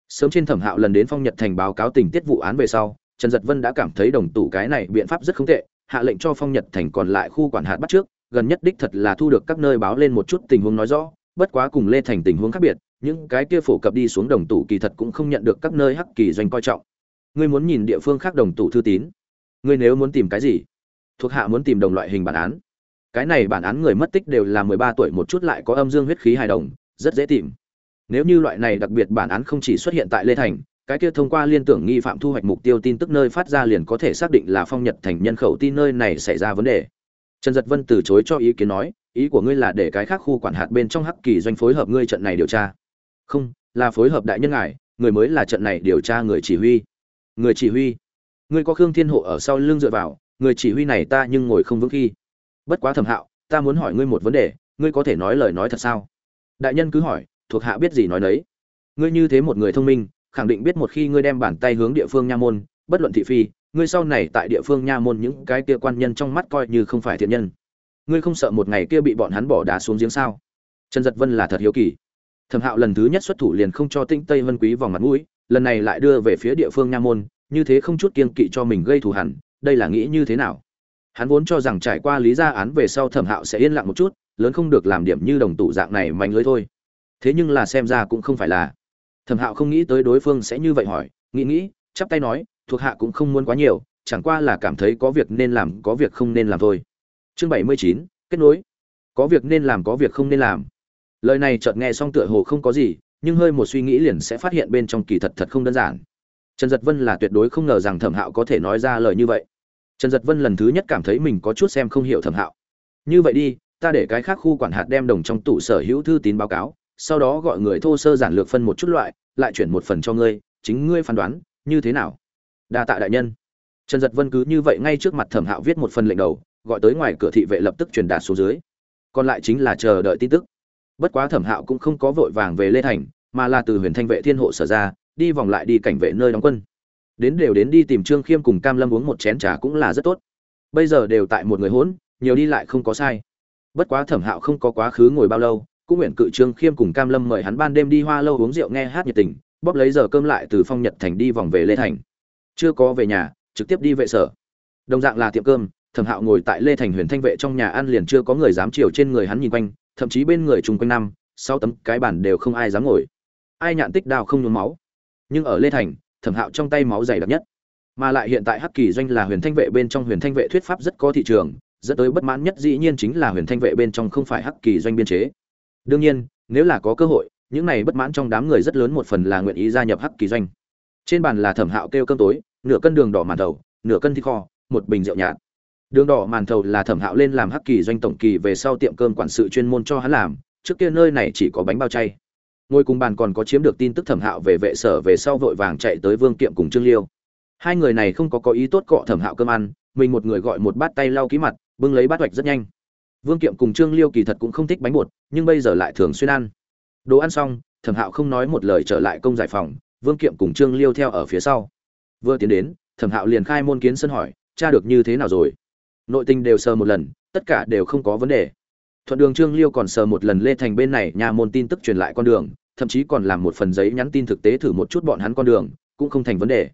[SPEAKER 1] Sớm trên thẩm hạo lần đến phong nhật thành báo cáo tình tiết vụ án về sau, trần giật vân đã cảm thấy đồng tụ cái này biện pháp rất không tệ, hạ lệnh cho phong nhật thành còn lại khu quản hạt bắt trước, gần nhất đích thật là thu được các nơi báo lên một chút tình huống nói rõ, bất quá cùng lê thành tình huống khác biệt những cái kia phổ cập đi xuống đồng tủ kỳ thật cũng không nhận được các nơi hắc kỳ doanh coi trọng. Ngươi muốn nhìn địa phương khác đồng tủ thư tín. Ngươi nếu muốn tìm cái gì? Thuộc hạ muốn tìm đồng loại hình bản án. Cái này bản án người mất tích đều là mười ba tuổi một chút lại có âm dương huyết khí hài đồng, rất dễ tìm. Nếu như loại này đặc biệt bản án không chỉ xuất hiện tại lê thành, cái kia thông qua liên tưởng nghi phạm thu hoạch mục tiêu tin tức nơi phát ra liền có thể xác định là phong nhật thành nhân khẩu tin nơi này xảy ra vấn đề. Trần giật vân từ chối cho ý kiến nói, ý của ngươi là để cái khác khu quản hạt bên trong hắc kỳ doanh phối hợp ngươi trận này điều tra không, là phối hợp đại nhân ngài, người mới là trận này điều tra người chỉ huy. Người chỉ huy. Ngươi có khương thiên hộ ở sau lưng dựa vào, người chỉ huy này ta nhưng ngồi không vững khi. Bất quá thẩm hạo, ta muốn hỏi ngươi một vấn đề, ngươi có thể nói lời nói thật sao? Đại nhân cứ hỏi, thuộc hạ biết gì nói nấy. Ngươi như thế một người thông minh, khẳng định biết một khi ngươi đem bàn tay hướng địa phương nha môn, bất luận thị phi, ngươi sau này tại địa phương nha môn những cái kia quan nhân trong mắt coi như không phải thiện nhân. Ngươi không sợ một ngày kia bị bọn hắn bỏ đá xuống giếng sao? Trần giật vân là thật hiếu kỳ thẩm hạo lần thứ nhất xuất thủ liền không cho tinh tây vân quý vòng mặt mũi, lần này lại đưa về phía địa phương nha môn, như thế không chút kiên kỵ cho mình gây thù hẳn đây là nghĩ như thế nào? Hắn vốn cho rằng trải qua lý gia án về sau thẩm hạo sẽ yên lặng một chút, lớn không được làm điểm như đồng tụ dạng này mạnh lưới thôi. Thế nhưng là xem ra cũng không phải là. Thẩm hạo không nghĩ tới đối phương sẽ như vậy hỏi, nghĩ nghĩ, chắp tay nói, thuộc hạ cũng không muốn quá nhiều, chẳng qua là cảm thấy có việc nên làm, có việc không nên làm thôi. Chương bảy mươi chín, kết nối. Có việc nên làm, có việc không nên làm lời này chợt nghe xong tựa hồ không có gì, nhưng hơi một suy nghĩ liền sẽ phát hiện bên trong kỳ thật thật không đơn giản. Trần giật vân là tuyệt đối không ngờ rằng thẩm hạo có thể nói ra lời như vậy. Trần giật vân lần thứ nhất cảm thấy mình có chút xem không hiểu thẩm hạo. Như vậy đi, ta để cái khác khu quản hạt đem đồng trong tủ sở hữu thư tín báo cáo, sau đó gọi người thô sơ giản lược phân một chút loại, lại chuyển một phần cho ngươi, chính ngươi phán đoán, như thế nào? Đa tạ đại nhân. Trần giật vân cứ như vậy ngay trước mặt thẩm hạo viết một phần lệnh đầu, gọi tới ngoài cửa thị vệ lập tức truyền đạt xuống dưới. Còn lại chính là chờ đợi tin tức bất quá thẩm hạo cũng không có vội vàng về lê thành, mà là từ huyền thanh vệ thiên hộ sở ra, đi vòng lại đi cảnh vệ nơi đóng quân. Đến đều đến đi tìm trương khiêm cùng cam lâm uống một chén trà cũng là rất tốt. Bây giờ đều tại một người hỗn, nhiều đi lại không có sai. Bất quá thẩm hạo không có quá khứ ngồi bao lâu, cũng nguyện cự trương khiêm cùng cam lâm mời hắn ban đêm đi hoa lâu uống rượu nghe hát nhiệt tình, bóp lấy giờ cơm lại từ phong nhật thành đi vòng về lê thành. Chưa có về nhà, trực tiếp đi vệ sở. Đồng dạng là tiệm cơm, thẩm hạo ngồi tại lê thành huyền thanh vệ trong nhà ăn liền chưa có người dám chiều trên người hắn nhìn quanh thậm chí bên người chung quanh năm sau tấm cái bản đều không ai dám ngồi. Ai nhạn tích đao không nhuốm máu. Nhưng ở lê thành thẩm hạo trong tay máu dày đặc nhất. Mà lại hiện tại hắc kỳ doanh là huyền thanh vệ bên trong huyền thanh vệ thuyết pháp rất có thị trường dẫn tới bất mãn nhất dĩ nhiên chính là huyền thanh vệ bên trong không phải hắc kỳ doanh biên chế. Đương nhiên nếu là có cơ hội những này bất mãn trong đám người rất lớn một phần là nguyện ý gia nhập hắc kỳ doanh. Trên bàn là thẩm hạo kêu cơm tối nửa cân đường đỏ màn đầu, nửa cân thịt kho một bình rượu nhạt đường đỏ màn thầu là thẩm hạo lên làm hắc kỳ doanh tổng kỳ về sau tiệm cơm quản sự chuyên môn cho hắn làm, trước kia nơi này chỉ có bánh bao chay. Ngồi cùng bàn còn có chiếm được tin tức thẩm hạo về vệ sở về sau vội vàng chạy tới vương kiệm cùng trương liêu. Hai người này không có có ý tốt cọ thẩm hạo cơm ăn, mình một người gọi một bát tay lau ký mặt, bưng lấy bát hoạch rất nhanh. Vương kiệm cùng trương liêu kỳ thật cũng không thích bánh bột, nhưng bây giờ lại thường xuyên ăn. Đồ ăn xong, thẩm hạo không nói một lời trở lại công giải phòng, vương kiệm cùng trương liêu theo ở phía sau. Vừa tiến đến, thẩm hạo liền khai môn kiến sân hỏi, cha được như thế nào rồi? Nội tình đều sờ một lần, tất cả đều không có vấn đề. Thuận đường trương liêu còn sờ một lần lê thành bên này nhà môn tin tức truyền lại con đường, thậm chí còn làm một phần giấy nhắn tin thực tế thử một chút bọn hắn con đường, cũng không thành vấn đề.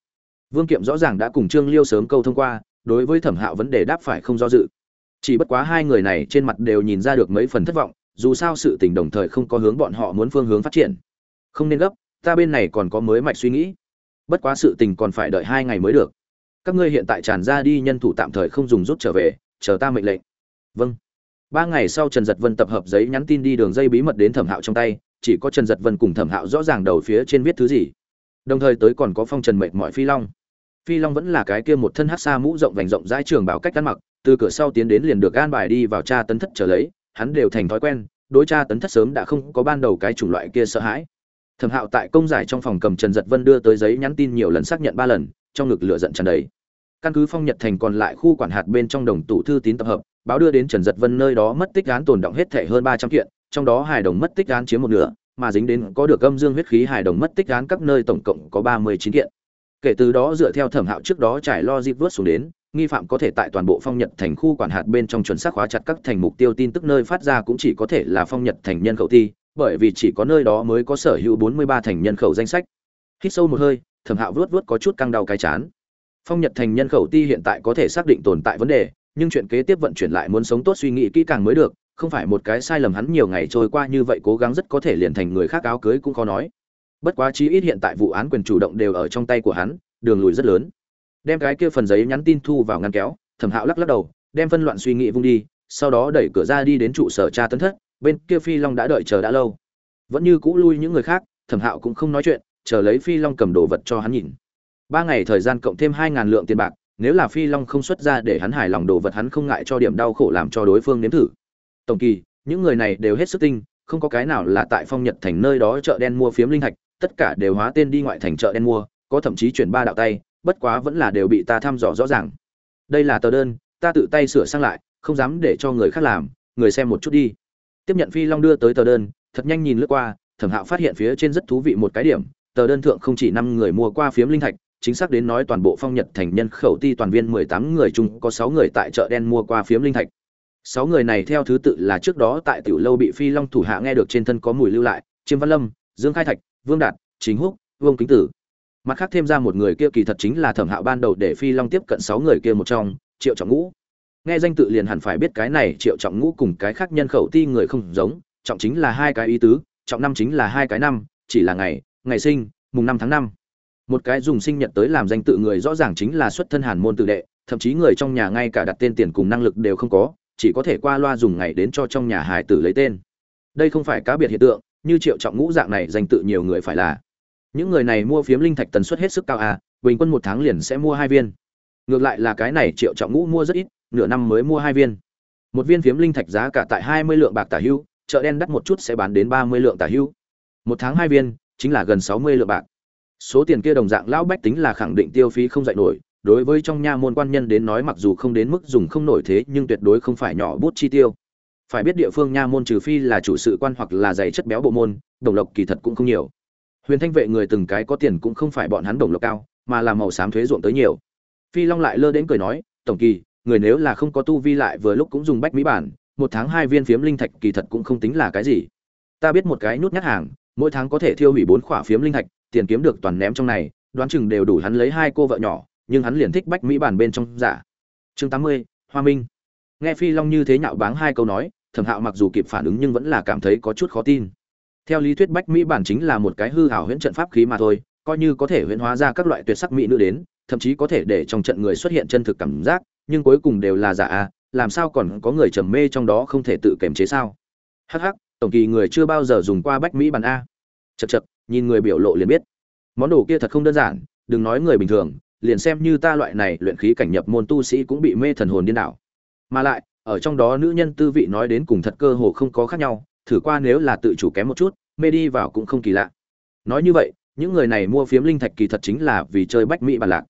[SPEAKER 1] Vương kiệm rõ ràng đã cùng trương liêu sớm câu thông qua, đối với thẩm hạo vấn đề đáp phải không do dự. Chỉ bất quá hai người này trên mặt đều nhìn ra được mấy phần thất vọng, dù sao sự tình đồng thời không có hướng bọn họ muốn phương hướng phát triển. Không nên gấp, ta bên này còn có mới mạch suy nghĩ. Bất quá sự tình còn phải đợi hai ngày mới được các ngươi hiện tại tràn ra đi nhân thủ tạm thời không dùng rút trở về, chờ ta mệnh lệnh. Vâng. Ba ngày sau trần giật vân tập hợp giấy nhắn tin đi đường dây bí mật đến thẩm hạo trong tay, chỉ có trần giật vân cùng thẩm hạo rõ ràng đầu phía trên viết thứ gì. Đồng thời tới còn có phong trần mệt mỏi phi long. Phi long vẫn là cái kia một thân hát xa mũ rộng vành rộng rãi trường bảo cách ăn mặc, từ cửa sau tiến đến liền được gan bài đi vào cha tấn thất trở lấy, hắn đều thành thói quen, đối cha tấn thất sớm đã không có ban đầu cái chủng loại kia sợ hãi. Thẩm hạo tại công giải trong phòng cầm trần giật vân đưa tới giấy nhắn tin nhiều lần xác nhận ba lần trong ngực lửa giận tràn đầy. Căn cứ phong nhật thành còn lại khu quản hạt bên trong đồng tủ thư tín tập hợp, báo đưa đến trần giật vân nơi đó mất tích án tồn động hết thể hơn ba trăm kiện, trong đó hài đồng mất tích án chiếm một nửa, mà dính đến có được âm dương huyết khí hài đồng mất tích án các nơi tổng cộng có ba mươi chín kiện. Kể từ đó dựa theo thẩm hạo trước đó trải lo dịp vớt xuống đến, nghi phạm có thể tại toàn bộ phong nhật thành khu quản hạt bên trong chuẩn xác khóa chặt các thành mục tiêu tin tức nơi phát ra cũng chỉ có thể là phong nhật thành nhân khẩu thi, bởi vì chỉ có nơi đó mới có sở hữu bốn mươi ba thành nhân khẩu danh sách. Hít sâu một hơi thẩm hạo vớt vớt có chút căng đau cái chán. Phong nhật thành nhân khẩu ti hiện tại có thể xác định tồn tại vấn đề, nhưng chuyện kế tiếp vận chuyển lại muốn sống tốt suy nghĩ kỹ càng mới được, không phải một cái sai lầm hắn nhiều ngày trôi qua như vậy cố gắng rất có thể liền thành người khác áo cưới cũng khó nói. Bất quá chí ít hiện tại vụ án quyền chủ động đều ở trong tay của hắn, đường lùi rất lớn. Đem cái kia phần giấy nhắn tin thu vào ngăn kéo, thẩm hạo lắc lắc đầu, đem phân loạn suy nghĩ vung đi, sau đó đẩy cửa ra đi đến trụ sở tra tấn thất, bên kia phi long đã đợi chờ đã lâu. Vẫn như cũ lui những người khác, thẩm hạo cũng không nói chuyện chờ lấy phi long cầm đồ vật cho hắn nhìn. Ba ngày thời gian cộng thêm hai ngàn lượng tiền bạc, nếu là phi long không xuất ra để hắn hài lòng đồ vật hắn không ngại cho điểm đau khổ làm cho đối phương nếm thử. Tổng kỳ, những người này đều hết sức tinh, không có cái nào là tại phong nhật thành nơi đó chợ đen mua phiếm linh thạch, tất cả đều hóa tên đi ngoại thành chợ đen mua, có thậm chí chuyển ba đạo tay, bất quá vẫn là đều bị ta thăm dò rõ ràng. Đây là tờ đơn, ta tự tay sửa sang lại, không dám để cho người khác làm, người xem một chút đi. Tiếp nhận phi long đưa tới tờ đơn, thật nhanh nhìn lướt qua, thẩm hạo phát hiện phía trên rất thú vị một cái điểm tờ đơn thượng không chỉ năm người mua qua phiếm linh thạch, chính xác đến nói toàn bộ phong nhật thành nhân khẩu ti toàn viên mười tám người chung có sáu người tại chợ đen mua qua phiếm linh thạch. Sáu người này theo thứ tự là trước đó tại tiểu lâu bị phi long thủ hạ nghe được trên thân có mùi lưu lại, chiêm văn lâm, dương khai thạch, vương đạt, chính húc, vương kính tử. Mặt khác thêm ra một người kia kỳ thật chính là thẩm hạo ban đầu để phi long tiếp cận sáu người kia một trong, triệu trọng ngũ. Nghe danh tự liền hẳn phải biết cái này triệu trọng ngũ cùng cái khác nhân khẩu ti người không giống, trọng chính là hai cái ý tứ, trọng năm chính là hai cái năm, chỉ là ngày ngày sinh, mùng năm tháng năm. Một cái dùng sinh nhật tới làm danh tự người rõ ràng chính là xuất thân hàn môn tự đệ, thậm chí người trong nhà ngay cả đặt tên tiền cùng năng lực đều không có, chỉ có thể qua loa dùng ngày đến cho trong nhà hải tử lấy tên. Đây không phải cá biệt hiện tượng, như triệu trọng ngũ dạng này danh tự nhiều người phải là. Những người này mua phiếm linh thạch tần suất hết sức cao à bình quân một tháng liền sẽ mua hai viên. Ngược lại là cái này triệu trọng ngũ mua rất ít, nửa năm mới mua hai viên. Một viên phiếm linh thạch giá cả tại hai mươi lượng bạc tả hưu, chợ đen đắt một chút sẽ bán đến ba mươi lượng tả hưu. Một tháng hai viên chính là gần sáu mươi lượng bạc. Số tiền kia đồng dạng lão bách tính là khẳng định tiêu phí không dạy nổi, đối với trong nha môn quan nhân đến nói mặc dù không đến mức dùng không nổi thế, nhưng tuyệt đối không phải nhỏ bút chi tiêu. Phải biết địa phương nha môn trừ phi là chủ sự quan hoặc là dày chất béo bộ môn, đồng lộc kỳ thật cũng không nhiều. Huyền thanh vệ người từng cái có tiền cũng không phải bọn hắn đồng lộc cao, mà là màu xám thuế ruộng tới nhiều. Phi long lại lơ đến cười nói, tổng kỳ, người nếu là không có tu vi lại vừa lúc cũng dùng bách mỹ bản, một tháng hai viên phiếm linh thạch kỳ thật cũng không tính là cái gì. Ta biết một cái nút nhát hàng mỗi tháng có thể thiêu hủy bốn khỏa phiếm linh thạch, tiền kiếm được toàn ném trong này, đoán chừng đều đủ hắn lấy hai cô vợ nhỏ, nhưng hắn liền thích bách mỹ bản bên trong giả. Chương tám mươi, hoa minh. Nghe phi long như thế nhạo báng hai câu nói, thẩm hạo mặc dù kịp phản ứng nhưng vẫn là cảm thấy có chút khó tin. Theo lý thuyết bách mỹ bản chính là một cái hư hảo huyễn trận pháp khí mà thôi, coi như có thể huyễn hóa ra các loại tuyệt sắc mỹ nữ đến, thậm chí có thể để trong trận người xuất hiện chân thực cảm giác, nhưng cuối cùng đều là giả à làm sao còn có người trầm mê trong đó không thể tự kiềm chế sao? Hh tổng kỳ người chưa bao giờ dùng qua bách mỹ bàn a. Chật chật nhìn người biểu lộ liền biết. Món đồ kia thật không đơn giản, đừng nói người bình thường, liền xem như ta loại này luyện khí cảnh nhập môn tu sĩ cũng bị mê thần hồn điên đảo. Mà lại, ở trong đó nữ nhân tư vị nói đến cùng thật cơ hồ không có khác nhau, thử qua nếu là tự chủ kém một chút, mê đi vào cũng không kỳ lạ. Nói như vậy, những người này mua phiếm linh thạch kỳ thật chính là vì chơi bách mỹ bàn lạc.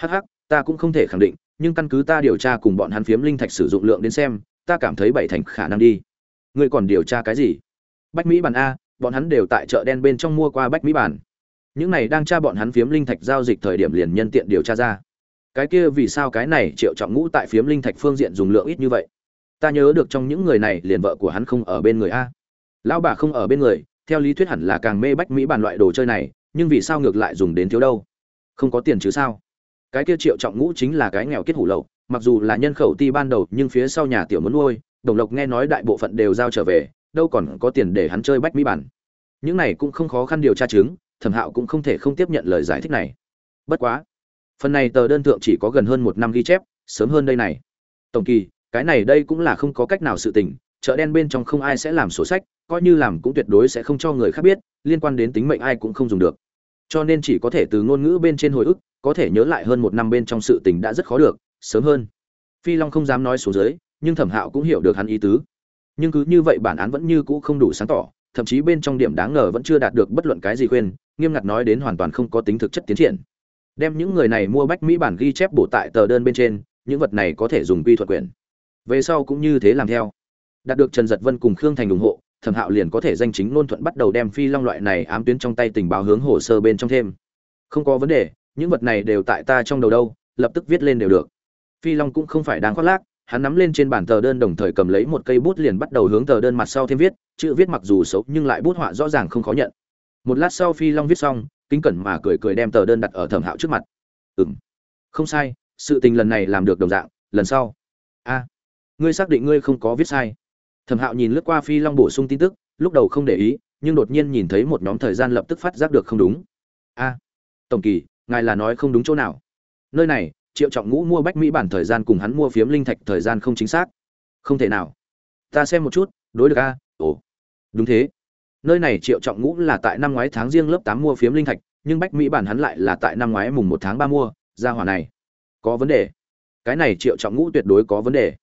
[SPEAKER 1] Hh ta cũng không thể khẳng định, nhưng căn cứ ta điều tra cùng bọn hắn phiếm linh thạch sử dụng lượng đến xem, ta cảm thấy bảy thành khả năng đi ngươi còn điều tra cái gì? Bách mỹ bàn a, bọn hắn đều tại chợ đen bên trong mua qua bách mỹ bàn những này đang tra bọn hắn phiếm linh thạch giao dịch thời điểm liền nhân tiện điều tra ra. Cái kia vì sao cái này triệu trọng ngũ tại phiếm linh thạch phương diện dùng lượng ít như vậy? Ta nhớ được trong những người này liền vợ của hắn không ở bên người a. Lão bà không ở bên người, theo lý thuyết hẳn là càng mê bách mỹ bàn loại đồ chơi này, nhưng vì sao ngược lại dùng đến thiếu đâu? Không có tiền chứ sao? Cái kia triệu trọng ngũ chính là cái nghèo kết hủ lậu, mặc dù là nhân khẩu ti ban đầu, nhưng phía sau nhà tiểu muốn nuôi đồng lộc nghe nói đại bộ phận đều giao trở về, đâu còn có tiền để hắn chơi bách mỹ bản. Những này cũng không khó khăn điều tra chứng, thẩm hạo cũng không thể không tiếp nhận lời giải thích này. Bất quá, phần này tờ đơn thượng chỉ có gần hơn một năm ghi chép, sớm hơn đây này. Tổng kỳ, cái này đây cũng là không có cách nào sự tình, chợ đen bên trong không ai sẽ làm sổ sách, coi như làm cũng tuyệt đối sẽ không cho người khác biết, liên quan đến tính mệnh ai cũng không dùng được. Cho nên chỉ có thể từ ngôn ngữ bên trên hồi ức, có thể nhớ lại hơn một năm bên trong sự tình đã rất khó được, sớm hơn. Phi long không dám nói xuống dưới nhưng thẩm hạo cũng hiểu được hắn ý tứ. Nhưng cứ như vậy bản án vẫn như cũ không đủ sáng tỏ, thậm chí bên trong điểm đáng ngờ vẫn chưa đạt được bất luận cái gì khuyên, nghiêm ngặt nói đến hoàn toàn không có tính thực chất tiến triển. Đem những người này mua bách mỹ bản ghi chép bổ tại tờ đơn bên trên, những vật này có thể dùng quy thuật quyền. Về sau cũng như thế làm theo. Đạt được trần giật vân cùng khương thành ủng hộ, thẩm hạo liền có thể danh chính ngôn thuận bắt đầu đem phi long loại này ám tuyến trong tay tình báo hướng hồ sơ bên trong thêm. Không có vấn đề, những vật này đều tại ta trong đầu đâu, lập tức viết lên đều được. Phi long cũng không phải đang khoác lác hắn nắm lên trên bản tờ đơn đồng thời cầm lấy một cây bút liền bắt đầu hướng tờ đơn mặt sau thêm viết, chữ viết mặc dù xấu nhưng lại bút họa rõ ràng không khó nhận. Một lát sau phi long viết xong, kính cẩn mà cười cười đem tờ đơn đặt ở thẩm hạo trước mặt. Ừ m không sai, sự tình lần này làm được đồng dạng, lần sau. A, ngươi xác định ngươi không có viết sai. Thẩm hạo nhìn lướt qua phi long bổ sung tin tức, lúc đầu không để ý, nhưng đột nhiên nhìn thấy một nhóm thời gian lập tức phát giác được không đúng. A, tổng kỳ, ngài là nói không đúng chỗ nào. Nơi này triệu trọng ngũ mua bách mỹ bản thời gian cùng hắn mua phiếm linh thạch thời gian không chính xác. Không thể nào. Ta xem một chút, đối được a? Ồ. Đúng thế. Nơi này triệu trọng ngũ là tại năm ngoái tháng riêng lớp tám mua phiếm linh thạch, nhưng bách mỹ bản hắn lại là tại năm ngoái mùng một tháng ba mua, ra hỏa này. Có vấn đề. Cái này triệu trọng ngũ tuyệt đối có vấn đề.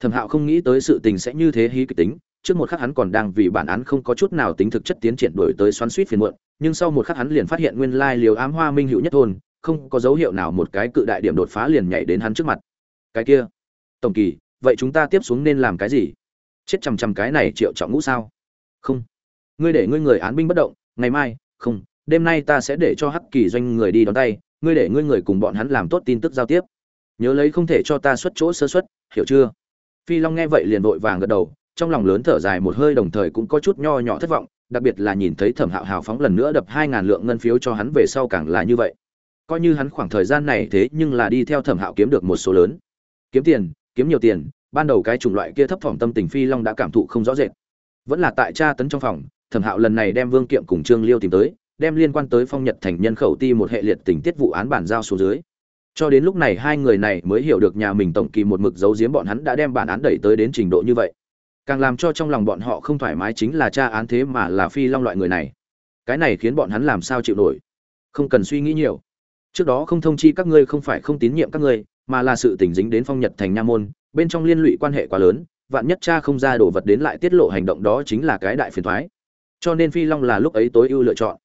[SPEAKER 1] Thẩm hạo không nghĩ tới sự tình sẽ như thế hí kịch tính, trước một khắc hắn còn đang vì bản án không có chút nào tính thực chất tiến triển đổi tới xoắn suýt phiền muộn, nhưng sau một khắc hắn liền phát hiện nguyên lai liều ám hoa minh hữu nhất thôn không có dấu hiệu nào một cái cự đại điểm đột phá liền nhảy đến hắn trước mặt. Cái kia, tổng kỳ, vậy chúng ta tiếp xuống nên làm cái gì? Chết chằm chằm cái này triệu trọng ngũ sao? Không. Ngươi để ngươi người án binh bất động, ngày mai, không, đêm nay ta sẽ để cho hắc kỳ doanh người đi đón tay, ngươi để ngươi người cùng bọn hắn làm tốt tin tức giao tiếp. Nhớ lấy không thể cho ta xuất chỗ sơ xuất hiểu chưa? Phi long nghe vậy liền vội vàng gật đầu, trong lòng lớn thở dài một hơi đồng thời cũng có chút nho nhỏ thất vọng, đặc biệt là nhìn thấy thẩm hạo hào phóng lần nữa đập hai ngàn lượng ngân phiếu cho hắn về sau càng là như vậy coi như hắn khoảng thời gian này thế nhưng là đi theo thẩm hạo kiếm được một số lớn. Kiếm tiền, kiếm nhiều tiền, ban đầu cái chủng loại kia thấp phỏng tâm tình phi long đã cảm thụ không rõ rệt. Vẫn là tại tra tấn trong phòng, thẩm hạo lần này đem vương kiệm cùng trương liêu tìm tới, đem liên quan tới phong nhật thành nhân khẩu ti một hệ liệt tình tiết vụ án bản giao xuống dưới. Cho đến lúc này hai người này mới hiểu được nhà mình tổng kỳ một mực giấu giếm bọn hắn đã đem bản án đẩy tới đến trình độ như vậy. Càng làm cho trong lòng bọn họ không thoải mái chính là tra án thế mà là phi long loại người này. Cái này khiến bọn hắn làm sao chịu nổi? Không cần suy nghĩ nhiều trước đó không thông chi các ngươi không phải không tín nhiệm các ngươi, mà là sự tình dính đến phong nhật thành nha môn, bên trong liên lụy quan hệ quá lớn, vạn nhất cha không ra đồ vật đến lại tiết lộ hành động đó chính là cái đại phiền thoái. Cho nên phi long là lúc ấy tối ưu lựa chọn.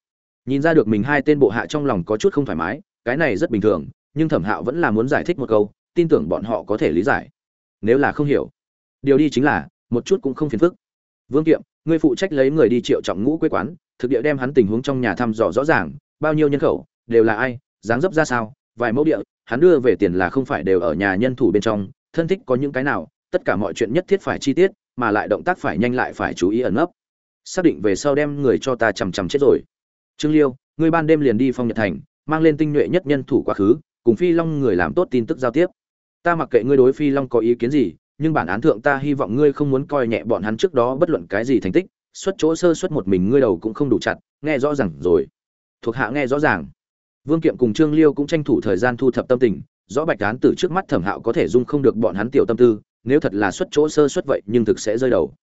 [SPEAKER 1] Nhìn ra được mình hai tên bộ hạ trong lòng có chút không thoải mái, cái này rất bình thường, nhưng thẩm hạo vẫn là muốn giải thích một câu, tin tưởng bọn họ có thể lý giải. Nếu là không hiểu, điều đi chính là, một chút cũng không phiền phức. Vương kiệm, ngươi phụ trách lấy người đi triệu trọng ngũ quê quán, thực địa đem hắn tình huống trong nhà thăm dò rõ ràng, bao nhiêu nhân khẩu, đều là ai dáng dấp ra sao, vài mẫu địa, hắn đưa về tiền là không phải đều ở nhà nhân thủ bên trong, thân thích có những cái nào, tất cả mọi chuyện nhất thiết phải chi tiết, mà lại động tác phải nhanh lại phải chú ý ẩn nấp. Xác định về sau đem người cho ta chằm chằm chết rồi. Trương liêu ngươi ban đêm liền đi phong nhật thành, mang lên tinh nhuệ nhất nhân thủ quá khứ, cùng phi long người làm tốt tin tức giao tiếp. Ta mặc kệ ngươi đối phi long có ý kiến gì, nhưng bản án thượng ta hy vọng ngươi không muốn coi nhẹ bọn hắn trước đó bất luận cái gì thành tích, xuất chỗ sơ xuất một mình ngươi đầu cũng không đủ chặt, nghe rõ ràng rồi. Thuộc hạ nghe rõ ràng vương kiệm cùng trương liêu cũng tranh thủ thời gian thu thập tâm tình, rõ bạch án từ trước mắt thẩm hạo có thể dung không được bọn hắn tiểu tâm tư, nếu thật là xuất chỗ sơ xuất vậy nhưng thực sẽ rơi đầu.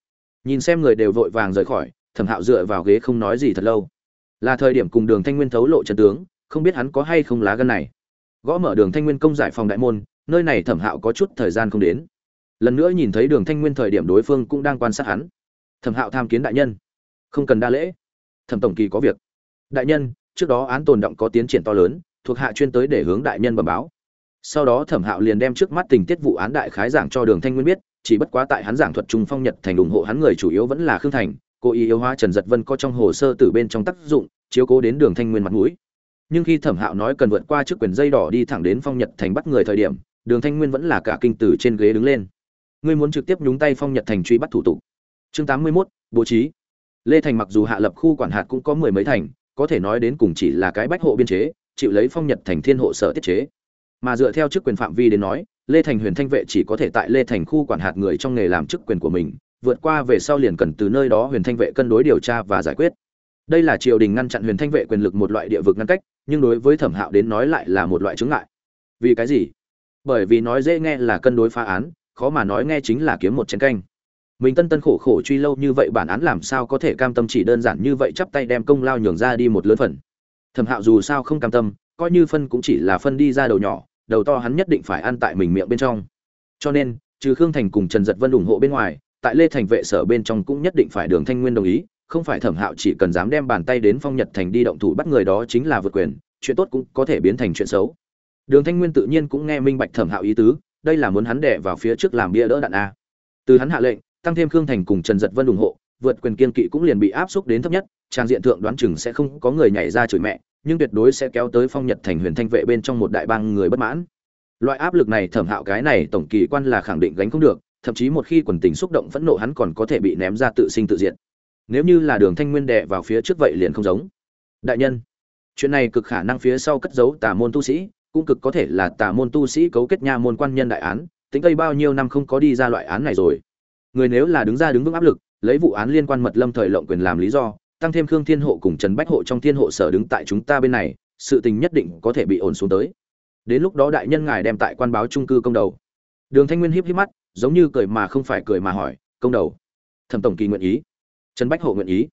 [SPEAKER 1] Nhìn xem người đều vội vàng rời khỏi, thẩm hạo dựa vào ghế không nói gì thật lâu. Là thời điểm cùng đường thanh nguyên thấu lộ trận tướng, không biết hắn có hay không lá gan này. Gõ mở đường thanh nguyên công giải phòng đại môn, nơi này thẩm hạo có chút thời gian không đến. Lần nữa nhìn thấy đường thanh nguyên thời điểm đối phương cũng đang quan sát hắn. Thẩm hạo tham kiến đại nhân. Không cần đa lễ. Thẩm tổng kỳ có việc. Đại nhân trước đó án tồn động có tiến triển to lớn thuộc hạ chuyên tới để hướng đại nhân bẩm báo. Sau đó thẩm hạo liền đem trước mắt tình tiết vụ án đại khái giảng cho đường thanh nguyên biết chỉ bất quá tại hắn giảng thuật trung phong nhật thành ủng hộ hắn người chủ yếu vẫn là khương thành cô ý yếu hóa trần giật vân có trong hồ sơ từ bên trong tác dụng chiếu cố đến đường thanh nguyên mặt mũi. Nhưng khi thẩm hạo nói cần vượt qua trước quyền dây đỏ đi thẳng đến phong nhật thành bắt người thời điểm đường thanh nguyên vẫn là cả kinh tử trên ghế đứng lên. Ngươi muốn trực tiếp nhúng tay phong nhật thành truy bắt thủ tục. Chương tám mươi 81, bố trí. Lê thành mặc dù hạ lập khu quản hạt cũng có mười mấy thành có thể nói đến cùng chỉ là cái bách hộ biên chế, chịu lấy phong nhật thành thiên hộ sở tiết chế. Mà dựa theo chức quyền phạm vi đến nói, lê thành huyền thanh vệ chỉ có thể tại lê thành khu quản hạt người trong nghề làm chức quyền của mình, vượt qua về sau liền cần từ nơi đó huyền thanh vệ cân đối điều tra và giải quyết. Đây là triều đình ngăn chặn huyền thanh vệ quyền lực một loại địa vực ngăn cách, nhưng đối với thẩm hạo đến nói lại là một loại chứng ngại. Vì cái gì? Bởi vì nói dễ nghe là cân đối phá án, khó mà nói nghe chính là kiếm một chén canh mình tân tân khổ khổ truy lâu như vậy bản án làm sao có thể cam tâm chỉ đơn giản như vậy chắp tay đem công lao nhường ra đi một lớn phần? Thẩm hạo dù sao không cam tâm, coi như phân cũng chỉ là phân đi ra đầu nhỏ, đầu to hắn nhất định phải ăn tại mình miệng bên trong. Cho nên, trừ khương thành cùng trần giật vân ủng hộ bên ngoài, tại lê thành vệ sở bên trong cũng nhất định phải đường thanh nguyên đồng ý, không phải thẩm hạo chỉ cần dám đem bàn tay đến phong nhật thành đi động thủ bắt người đó chính là vượt quyền, chuyện tốt cũng có thể biến thành chuyện xấu. Đường thanh nguyên tự nhiên cũng nghe minh bạch thẩm hạo ý tứ, đây là muốn hắn đẻ vào phía trước làm bia đỡ đạn a. Từ hắn hạ lệnh tăng thêm khương thành cùng trần giật vân ủng hộ, vượt quyền kiên kỵ cũng liền bị áp xúc đến thấp nhất, trang diện thượng đoán chừng sẽ không có người nhảy ra chửi mẹ, nhưng tuyệt đối sẽ kéo tới phong nhật thành huyền thanh vệ bên trong một đại bang người bất mãn. Loại áp lực này thẩm hạo cái này tổng kỳ quan là khẳng định gánh không được, thậm chí một khi quần tình xúc động phẫn nộ hắn còn có thể bị ném ra tự sinh tự diệt. Nếu như là đường thanh nguyên đệ vào phía trước vậy liền không giống. Đại nhân, chuyện này cực khả năng phía sau cất giấu tà môn tu sĩ, cũng cực có thể là tà môn tu sĩ cấu kết nha môn quan nhân đại án, tính tây bao nhiêu năm không có đi ra loại án này rồi người nếu là đứng ra đứng vững áp lực, lấy vụ án liên quan mật lâm thời lộng quyền làm lý do, tăng thêm khương thiên hộ cùng trần bách hộ trong thiên hộ sở đứng tại chúng ta bên này, sự tình nhất định có thể bị ổn xuống tới. Đến lúc đó đại nhân ngài đem tại quan báo trung cư công đầu. Đường thanh nguyên híp híp mắt, giống như cười mà không phải cười mà hỏi, công đầu? Thẩm tổng kỳ nguyện ý. Trần bách hộ nguyện ý.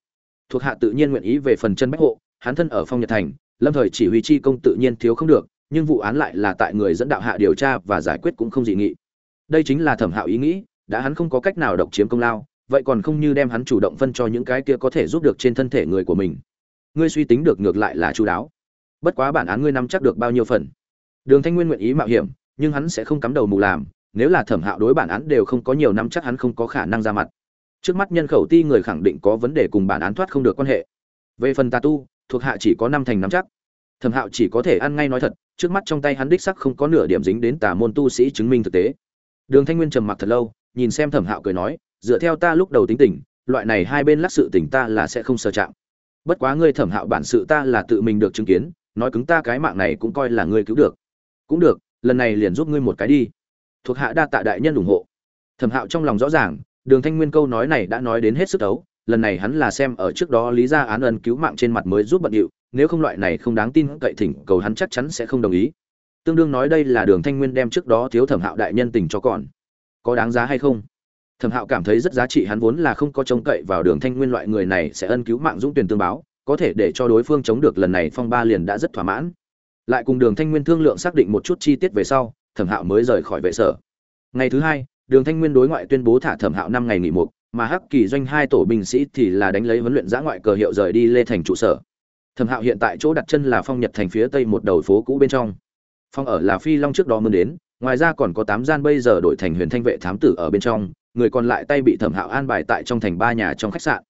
[SPEAKER 1] Thuộc hạ tự nhiên nguyện ý về phần trần bách hộ, hắn thân ở phong nhật thành, lâm thời chỉ huy chi công tự nhiên thiếu không được, nhưng vụ án lại là tại người dẫn đạo hạ điều tra và giải quyết cũng không dị nghị. Đây chính là thẩm hạo ý nghĩ đã hắn không có cách nào độc chiếm công lao, vậy còn không như đem hắn chủ động phân cho những cái kia có thể giúp được trên thân thể người của mình. Ngươi suy tính được ngược lại là chú đáo. Bất quá bản án ngươi nắm chắc được bao nhiêu phần? Đường thanh nguyên nguyện ý mạo hiểm, nhưng hắn sẽ không cắm đầu mù làm, nếu là thẩm hạo đối bản án đều không có nhiều năm chắc hắn không có khả năng ra mặt. Trước mắt nhân khẩu ti người khẳng định có vấn đề cùng bản án thoát không được quan hệ. Về phần tà tu, thuộc hạ chỉ có năm thành nắm chắc. Thẩm hạo chỉ có thể ăn ngay nói thật, trước mắt trong tay hắn đích sắc không có nửa điểm dính đến tà môn tu sĩ chứng minh thực tế. Đường thanh nguyên trầm mặc thật lâu nhìn xem thẩm hạo cười nói, dựa theo ta lúc đầu tính tình, loại này hai bên lắc sự tình ta là sẽ không sơ chạm. Bất quá ngươi thẩm hạo bản sự ta là tự mình được chứng kiến, nói cứng ta cái mạng này cũng coi là ngươi cứu được. Cũng được, lần này liền giúp ngươi một cái đi. Thuộc hạ đa tạ đại nhân ủng hộ. Thẩm hạo trong lòng rõ ràng, đường thanh nguyên câu nói này đã nói đến hết sức đấu lần này hắn là xem ở trước đó lý ra án ân cứu mạng trên mặt mới giúp bận điệu, nếu không loại này không đáng tin cậy thỉnh cầu hắn chắc chắn sẽ không đồng ý. Tương đương nói đây là đường thanh nguyên đem trước đó thiếu thẩm hạo đại nhân tình cho còn có đáng giá hay không? Thẩm hạo cảm thấy rất giá trị, hắn vốn là không có trông cậy vào đường thanh nguyên loại người này sẽ ân cứu mạng dũng tuyển tương báo, có thể để cho đối phương chống được lần này phong ba liền đã rất thỏa mãn. Lại cùng đường thanh nguyên thương lượng xác định một chút chi tiết về sau, thẩm hạo mới rời khỏi vệ sở. Ngày thứ hai, đường thanh nguyên đối ngoại tuyên bố thả thẩm hạo năm ngày nghỉ mục, mà hắc kỳ doanh hai tổ binh sĩ thì là đánh lấy huấn luyện giã ngoại cờ hiệu rời đi lê thành trụ sở. Thẩm hạo hiện tại chỗ đặt chân là phong nhật thành phía tây một đầu phố cũ bên trong. Phong ở là phi long trước đó mơn đến ngoài ra còn có tám gian bây giờ đổi thành huyền thanh vệ thám tử ở bên trong, người còn lại tay bị thẩm hạo an bài tại trong thành ba nhà trong khách sạn.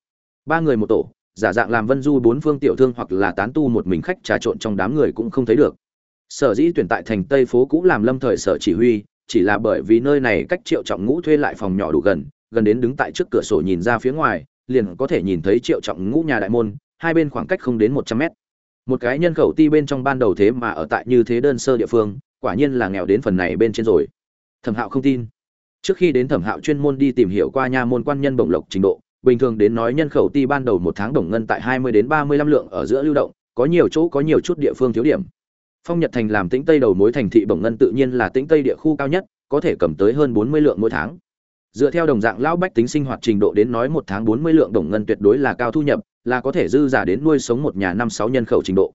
[SPEAKER 1] Ba người một tổ, giả dạng làm vân du bốn phương tiểu thương hoặc là tán tu một mình khách trà trộn trong đám người cũng không thấy được. Sở dĩ tuyển tại thành tây phố cũ làm lâm thời sở chỉ huy, chỉ là bởi vì nơi này cách triệu trọng ngũ thuê lại phòng nhỏ đủ gần gần đến đứng tại trước cửa sổ nhìn ra phía ngoài, liền có thể nhìn thấy triệu trọng ngũ nhà đại môn, hai bên khoảng cách không đến một trăm mét. Một cái nhân khẩu ti bên trong ban đầu thế mà ở tại như thế đơn sơ địa phương quả nhiên là nghèo đến phần này bên trên rồi. Thẩm hạo không tin. Trước khi đến thẩm hạo chuyên môn đi tìm hiểu qua nha môn quan nhân bổng lộc trình độ, bình thường đến nói nhân khẩu ti ban đầu một tháng đồng ngân tại hai mươi đến ba mươi lăm lượng ở giữa lưu động, có nhiều chỗ có nhiều chút địa phương thiếu điểm. Phong nhật thành làm tĩnh tây đầu mối thành thị bổng ngân tự nhiên là tĩnh tây địa khu cao nhất, có thể cầm tới hơn bốn mươi lượng mỗi tháng. Dựa theo đồng dạng lão bách tính sinh hoạt trình độ đến nói một tháng bốn mươi lượng đồng ngân tuyệt đối là cao thu nhập, là có thể dư giả đến nuôi sống một nhà năm sáu nhân khẩu trình độ.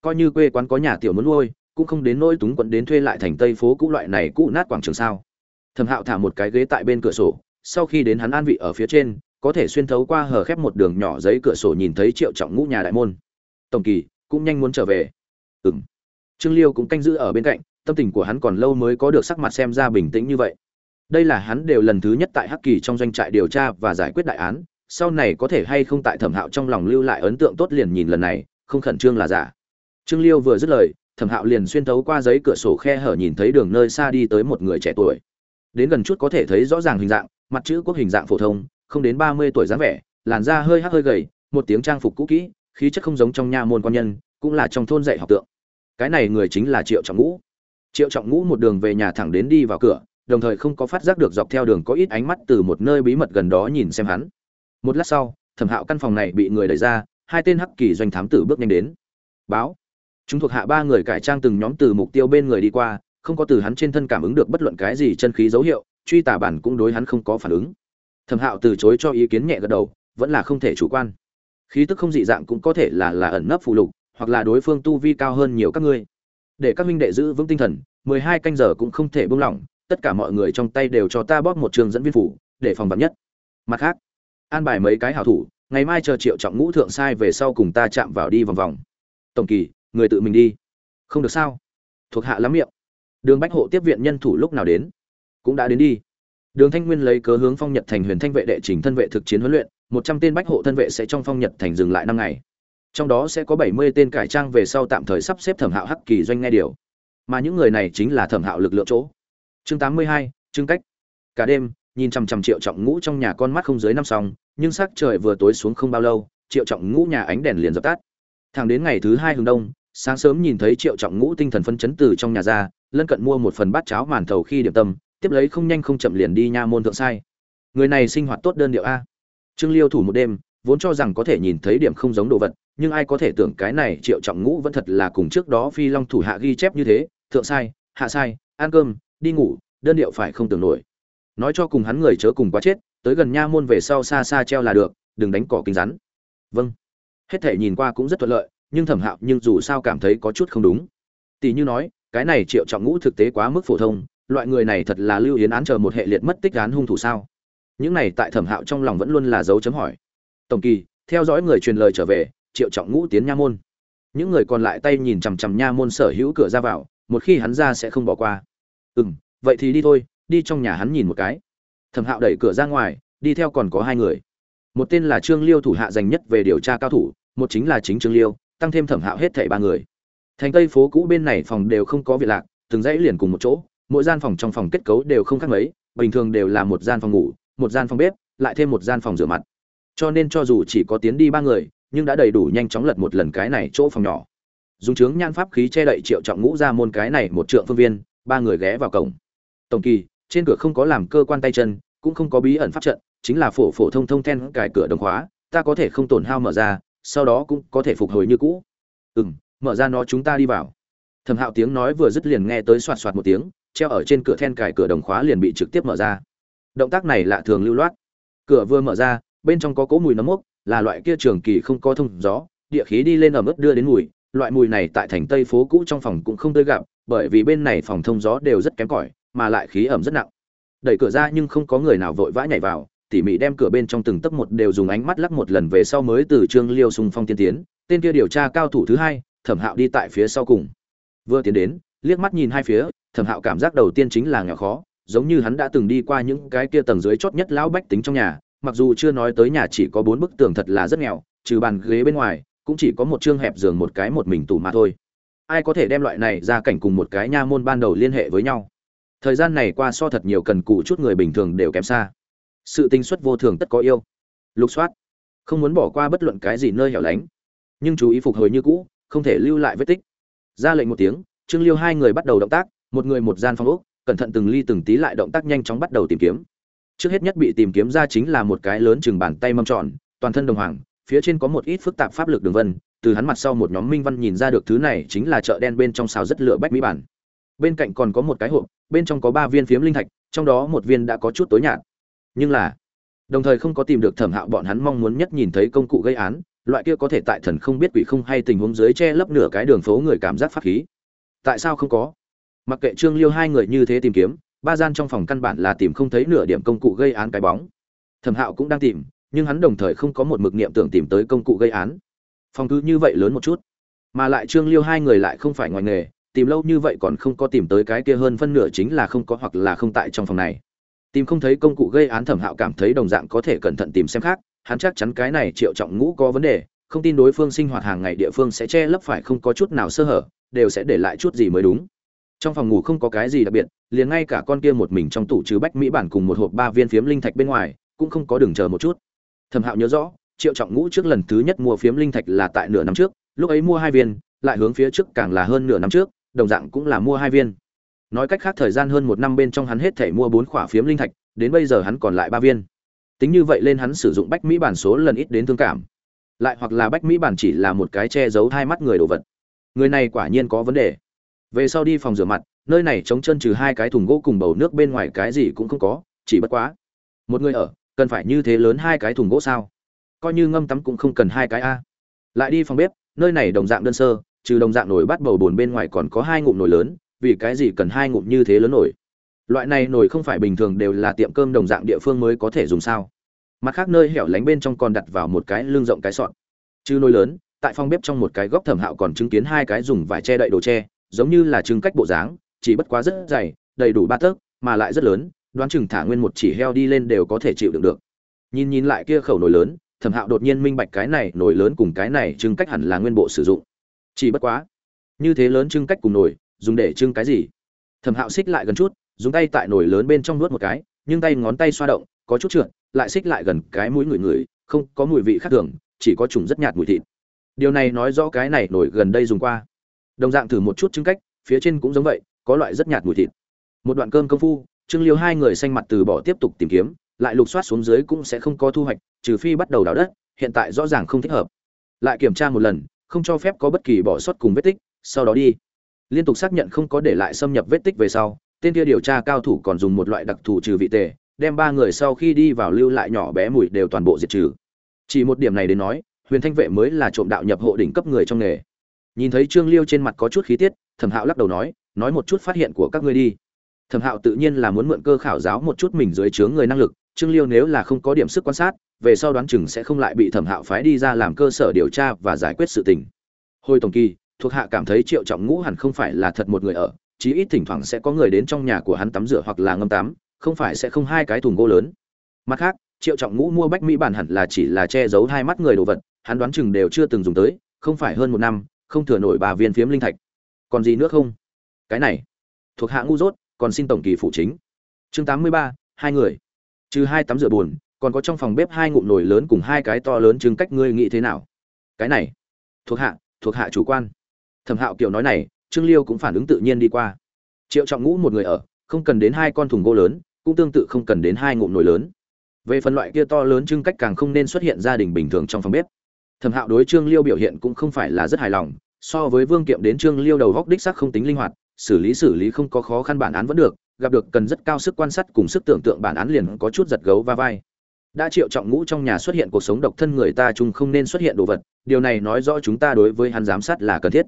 [SPEAKER 1] Coi như quê quán có nhà tiểu muốn nuôi cũng không đến nỗi túng quận đến thuê lại thành tây phố cũ loại này cũ nát quảng trường sao. Thẩm hạo thả một cái ghế tại bên cửa sổ, sau khi đến hắn an vị ở phía trên, có thể xuyên thấu qua hờ khép một đường nhỏ giấy cửa sổ nhìn thấy triệu trọng ngũ nhà đại môn. Tổng kỳ, cũng nhanh muốn trở về. Ừng trương liêu cũng canh giữ ở bên cạnh, tâm tình của hắn còn lâu mới có được sắc mặt xem ra bình tĩnh như vậy. Đây là hắn đều lần thứ nhất tại hắc kỳ trong doanh trại điều tra và giải quyết đại án, sau này có thể hay không tại thẩm hạo trong lòng lưu lại ấn tượng tốt liền nhìn lần này, không khẩn trương là giả. Trương liêu vừa dứt lời thẩm hạo liền xuyên thấu qua giấy cửa sổ khe hở nhìn thấy đường nơi xa đi tới một người trẻ tuổi. Đến gần chút có thể thấy rõ ràng hình dạng, mặt chữ quốc hình dạng phổ thông, không đến ba mươi tuổi dáng vẻ, làn da hơi hắc hơi gầy, một tiếng trang phục cũ kỹ, khí chất không giống trong nha môn quan nhân, cũng là trong thôn dạy học tượng. Cái này người chính là triệu trọng ngũ. Triệu trọng ngũ một đường về nhà thẳng đến đi vào cửa, đồng thời không có phát giác được dọc theo đường có ít ánh mắt từ một nơi bí mật gần đó nhìn xem hắn. Một lát sau, thẩm hạo căn phòng này bị người đẩy ra, hai tên hắc kỳ doanh thám tử bước nhanh đến. Báo chúng thuộc hạ ba người cải trang từng nhóm từ mục tiêu bên người đi qua, không có từ hắn trên thân cảm ứng được bất luận cái gì chân khí dấu hiệu, truy tà bản cũng đối hắn không có phản ứng. Thẩm hạo từ chối cho ý kiến nhẹ gật đầu, vẫn là không thể chủ quan. Khí tức không dị dạng cũng có thể là là ẩn nấp phụ lục, hoặc là đối phương tu vi cao hơn nhiều các ngươi. Để các minh đệ giữ vững tinh thần, mười hai canh giờ cũng không thể buông lỏng, tất cả mọi người trong tay đều cho ta bóp một trường dẫn viên phủ, để phòng vật nhất. Mặt khác, an bài mấy cái hảo thủ, ngày mai chờ triệu trọng ngũ thượng sai về sau cùng ta chạm vào đi vòng vòng. Tổng kỳ người tự mình đi. Không được sao? Thuộc hạ lắm miệng. Đường bách hộ tiếp viện nhân thủ lúc nào đến? Cũng đã đến đi. Đường thanh nguyên lấy cớ hướng phong nhật thành huyền thanh vệ đệ trình thân vệ thực chiến huấn luyện, một trăm tên bách hộ thân vệ sẽ trong phong nhật thành dừng lại năm ngày. Trong đó sẽ có bảy mươi tên cải trang về sau tạm thời sắp xếp thẩm hạo hắc kỳ doanh nghe điều. Mà những người này chính là thẩm hạo lực lượng chỗ. Chương tám mươi hai, chương cách. Cả đêm, nhìn chằm chằm triệu trọng ngũ trong nhà con mắt không dưới năm song, nhưng sắc trời vừa tối xuống không bao lâu, triệu trọng ngũ nhà ánh đèn liền dập tắt. Thẳng đến ngày thứ hai hướng đông sáng sớm nhìn thấy triệu trọng ngũ tinh thần phân chấn từ trong nhà ra, lân cận mua một phần bát cháo màn thầu khi điểm tâm, tiếp lấy không nhanh không chậm liền đi nha môn thượng sai. Người này sinh hoạt tốt đơn điệu a. Trương liêu thủ một đêm, vốn cho rằng có thể nhìn thấy điểm không giống đồ vật, nhưng ai có thể tưởng cái này triệu trọng ngũ vẫn thật là cùng trước đó phi long thủ hạ ghi chép như thế, thượng sai, hạ sai, ăn cơm, đi ngủ, đơn điệu phải không tưởng nổi. Nói cho cùng hắn người chớ cùng quá chết, tới gần nha môn về sau xa xa treo là được, đừng đánh cỏ kính rắn. Vâng. Hết thể nhìn qua cũng rất thuận lợi nhưng thẩm hạo nhưng dù sao cảm thấy có chút không đúng. Tỷ như nói, cái này triệu trọng ngũ thực tế quá mức phổ thông, loại người này thật là lưu yến án chờ một hệ liệt mất tích án hung thủ sao? Những này tại thẩm hạo trong lòng vẫn luôn là dấu chấm hỏi. Tổng kỳ, theo dõi người truyền lời trở về, triệu trọng ngũ tiến nha môn. Những người còn lại tay nhìn chằm chằm nha môn sở hữu cửa ra vào, một khi hắn ra sẽ không bỏ qua. Ừ m vậy thì đi thôi, đi trong nhà hắn nhìn một cái. Thẩm hạo đẩy cửa ra ngoài, đi theo còn có hai người. Một tên là trương liêu thủ hạ dành nhất về điều tra cao thủ, một chính là chính trương liêu tăng thêm thẩm hạo hết thảy ba người. Thành tây phố cũ bên này phòng đều không có việc lạc, từng dãy liền cùng một chỗ, mỗi gian phòng trong phòng kết cấu đều không khác mấy, bình thường đều là một gian phòng ngủ, một gian phòng bếp, lại thêm một gian phòng rửa mặt. Cho nên cho dù chỉ có tiến đi ba người, nhưng đã đầy đủ nhanh chóng lật một lần cái này chỗ phòng nhỏ. Dùng chướng nhan pháp khí che đậy triệu trọng ngũ ra môn cái này một trượng phương viên, ba người ghé vào cổng. Tổng kỳ, trên cửa không có làm cơ quan tay chân, cũng không có bí ẩn pháp trận, chính là phổ phổ thông thông then cài cửa đồng khóa, ta có thể không tổn hao mở ra sau đó cũng có thể phục hồi như cũ. Ừ m mở ra nó chúng ta đi vào. Thẩm hạo tiếng nói vừa dứt liền nghe tới soạt soạt một tiếng, treo ở trên cửa then cài cửa đồng khóa liền bị trực tiếp mở ra. Động tác này lạ thường lưu loát. Cửa vừa mở ra, bên trong có cỗ mùi nấm mốc, là loại kia trường kỳ không có thông gió, địa khí đi lên ở mức đưa đến mùi, loại mùi này tại thành tây phố cũ trong phòng cũng không tới gặp, bởi vì bên này phòng thông gió đều rất kém cỏi, mà lại khí ẩm rất nặng. Đẩy cửa ra nhưng không có người nào vội vã nhảy vào tỉ mỉ đem cửa bên trong từng tấc một đều dùng ánh mắt lắc một lần về sau mới từ trương liêu sùng phong tiên tiến, tên kia điều tra cao thủ thứ hai, thẩm hạo đi tại phía sau cùng. Vừa tiến đến, liếc mắt nhìn hai phía, thẩm hạo cảm giác đầu tiên chính là nghèo khó, giống như hắn đã từng đi qua những cái kia tầng dưới chót nhất lão bách tính trong nhà, mặc dù chưa nói tới nhà chỉ có bốn bức tường thật là rất nghèo, trừ bàn ghế bên ngoài, cũng chỉ có một chương hẹp giường một cái một mình tủ mà thôi. Ai có thể đem loại này ra cảnh cùng một cái nha môn ban đầu liên hệ với nhau? Thời gian này qua so thật nhiều cần cụ chút người bình thường đều kém xa sự tinh xuất vô thường tất có yêu. Lục soát. Không muốn bỏ qua bất luận cái gì nơi hẻo lánh. Nhưng chú ý phục hồi như cũ, không thể lưu lại vết tích. Ra lệnh một tiếng, trương liêu hai người bắt đầu động tác, một người một gian phòng ốc, cẩn thận từng ly từng tí lại động tác nhanh chóng bắt đầu tìm kiếm. Trước hết nhất bị tìm kiếm ra chính là một cái lớn chừng bàn tay mâm tròn, toàn thân đồng hoàng, phía trên có một ít phức tạp pháp lực đường vân, từ hắn mặt sau một nhóm minh văn nhìn ra được thứ này chính là chợ đen bên trong xào rất lửa bách mỹ bản. Bên cạnh còn có một cái hộp, bên trong có ba viên phiếm linh thạch, trong đó một viên đã có chút tối nhạt nhưng là, đồng thời không có tìm được thẩm hạo bọn hắn mong muốn nhất nhìn thấy công cụ gây án, loại kia có thể tại thần không biết quỷ không hay tình huống dưới che lấp nửa cái đường phố người cảm giác pháp khí. Tại sao không có? Mặc kệ trương liêu hai người như thế tìm kiếm, ba gian trong phòng căn bản là tìm không thấy nửa điểm công cụ gây án cái bóng. Thẩm hạo cũng đang tìm, nhưng hắn đồng thời không có một mực niệm tưởng tìm tới công cụ gây án. Phòng cứ như vậy lớn một chút, mà lại trương liêu hai người lại không phải ngoài nghề, tìm lâu như vậy còn không có tìm tới cái kia hơn phân nửa chính là không có hoặc là không tại trong phòng này tìm không thấy công cụ gây án thẩm hạo cảm thấy đồng dạng có thể cẩn thận tìm xem khác, hắn chắc chắn cái này triệu trọng ngũ có vấn đề, không tin đối phương sinh hoạt hàng ngày địa phương sẽ che lấp phải không có chút nào sơ hở, đều sẽ để lại chút gì mới đúng. Trong phòng ngủ không có cái gì đặc biệt, liền ngay cả con kia một mình trong tủ chứ bách mỹ bản cùng một hộp ba viên phiếm linh thạch bên ngoài, cũng không có đường chờ một chút. Thẩm hạo nhớ rõ, triệu trọng ngũ trước lần thứ nhất mua phiếm linh thạch là tại nửa năm trước, lúc ấy mua hai viên, lại hướng phía trước càng là hơn nửa năm trước, đồng dạng cũng là mua hai viên nói cách khác thời gian hơn một năm bên trong hắn hết thể mua bốn khỏa phiếm linh thạch, đến bây giờ hắn còn lại ba viên. Tính như vậy lên hắn sử dụng bách mỹ bản số lần ít đến thương cảm. Lại hoặc là bách mỹ bản chỉ là một cái che giấu hai mắt người đồ vật. Người này quả nhiên có vấn đề. Về sau đi phòng rửa mặt, nơi này chống chân trừ hai cái thùng gỗ cùng bầu nước bên ngoài cái gì cũng không có, chỉ bất quá. Một người ở, cần phải như thế lớn hai cái thùng gỗ sao? Coi như ngâm tắm cũng không cần hai cái a. Lại đi phòng bếp, nơi này đồng dạng đơn sơ, trừ đồng dạng nồi bắt bầu bồn bên ngoài còn có hai ngụm nồi lớn vì cái gì cần hai ngụm như thế lớn nổi? Loại này nổi không phải bình thường đều là tiệm cơm đồng dạng địa phương mới có thể dùng sao? Mặt khác nơi hẻo lánh bên trong còn đặt vào một cái lưng rộng cái sọn chứ nồi lớn, tại phòng bếp trong một cái góc thẩm hạo còn chứng kiến hai cái dùng vải che đậy đồ tre giống như là trưng cách bộ dáng, chỉ bất quá rất dày, đầy đủ ba tấc, mà lại rất lớn, đoán chừng thả nguyên một chỉ heo đi lên đều có thể chịu đựng được. Nhìn nhìn lại kia khẩu nồi lớn, thẩm hạo đột nhiên minh bạch cái này nồi lớn cùng cái này trưng cách hẳn là nguyên bộ sử dụng. Chỉ bất quá, như thế lớn trưng cách cùng nồi dùng để trưng cái gì? Thẩm hạo xích lại gần chút, dùng tay tại nồi lớn bên trong nuốt một cái, nhưng tay ngón tay xoa động, có chút trượt, lại xích lại gần cái mũi người người, không có mùi vị khác thường, chỉ có trùng rất nhạt mùi thịt. Điều này nói rõ cái này nổi gần đây dùng qua. Đồng dạng thử một chút trưng cách, phía trên cũng giống vậy, có loại rất nhạt mùi thịt. Một đoạn cơm công phu, trương liêu hai người xanh mặt từ bỏ tiếp tục tìm kiếm, lại lục soát xuống dưới cũng sẽ không có thu hoạch, trừ phi bắt đầu đào đất, hiện tại rõ ràng không thích hợp. Lại kiểm tra một lần, không cho phép có bất kỳ bỏ sót cùng vết tích, sau đó đi liên tục xác nhận không có để lại xâm nhập vết tích về sau, tên kia điều tra cao thủ còn dùng một loại đặc thù trừ vị tề, đem ba người sau khi đi vào lưu lại nhỏ bé mùi đều toàn bộ diệt trừ. Chỉ một điểm này đến nói, huyền thanh vệ mới là trộm đạo nhập hộ đỉnh cấp người trong nghề. Nhìn thấy trương liêu trên mặt có chút khí tiết, thẩm hạo lắc đầu nói nói một chút phát hiện của các ngươi đi. Thẩm hạo tự nhiên là muốn mượn cơ khảo giáo một chút mình dưới chướng người năng lực, trương liêu nếu là không có điểm sức quan sát, về sau đoán chừng sẽ không lại bị thẩm hạo phái đi ra làm cơ sở điều tra và giải quyết sự tình. Hồi tổng kỳ thuộc hạ cảm thấy triệu trọng ngũ hẳn không phải là thật một người ở, chí ít thỉnh thoảng sẽ có người đến trong nhà của hắn tắm rửa hoặc là ngâm tắm, không phải sẽ không hai cái thùng gỗ lớn. Mặt khác, triệu trọng ngũ mua bách mỹ bản hẳn là chỉ là che giấu hai mắt người đồ vật, hắn đoán chừng đều chưa từng dùng tới, không phải hơn một năm, không thừa nổi ba viên phiếm linh thạch. Còn gì nữa không? Cái này, thuộc hạ ngu dốt, còn xin tổng kỳ phụ chính. Chương tám mươi ba, hai người. Trừ hai tắm rửa buồn, còn có trong phòng bếp hai ngụm nồi lớn cùng hai cái to lớn chứng cách ngươi nghĩ thế nào? Cái này, thuộc hạ thuộc hạ chủ quan thẩm hạo kiểu nói này, trương liêu cũng phản ứng tự nhiên đi qua. Triệu trọng ngũ một người ở, không cần đến hai con thùng gỗ lớn, cũng tương tự không cần đến hai ngụm nồi lớn. Về phần loại kia to lớn trưng cách càng không nên xuất hiện gia đình bình thường trong phòng bếp. Thẩm hạo đối trương liêu biểu hiện cũng không phải là rất hài lòng, so với vương kiệm đến trương liêu đầu góc đích sắc không tính linh hoạt, xử lý xử lý không có khó khăn bản án vẫn được, gặp được cần rất cao sức quan sát cùng sức tưởng tượng bản án liền có chút giật gấu va vai. Đã triệu trọng ngũ trong nhà xuất hiện cuộc sống độc thân người ta chung không nên xuất hiện đồ vật, điều này nói rõ chúng ta đối với hắn giám sát là cần thiết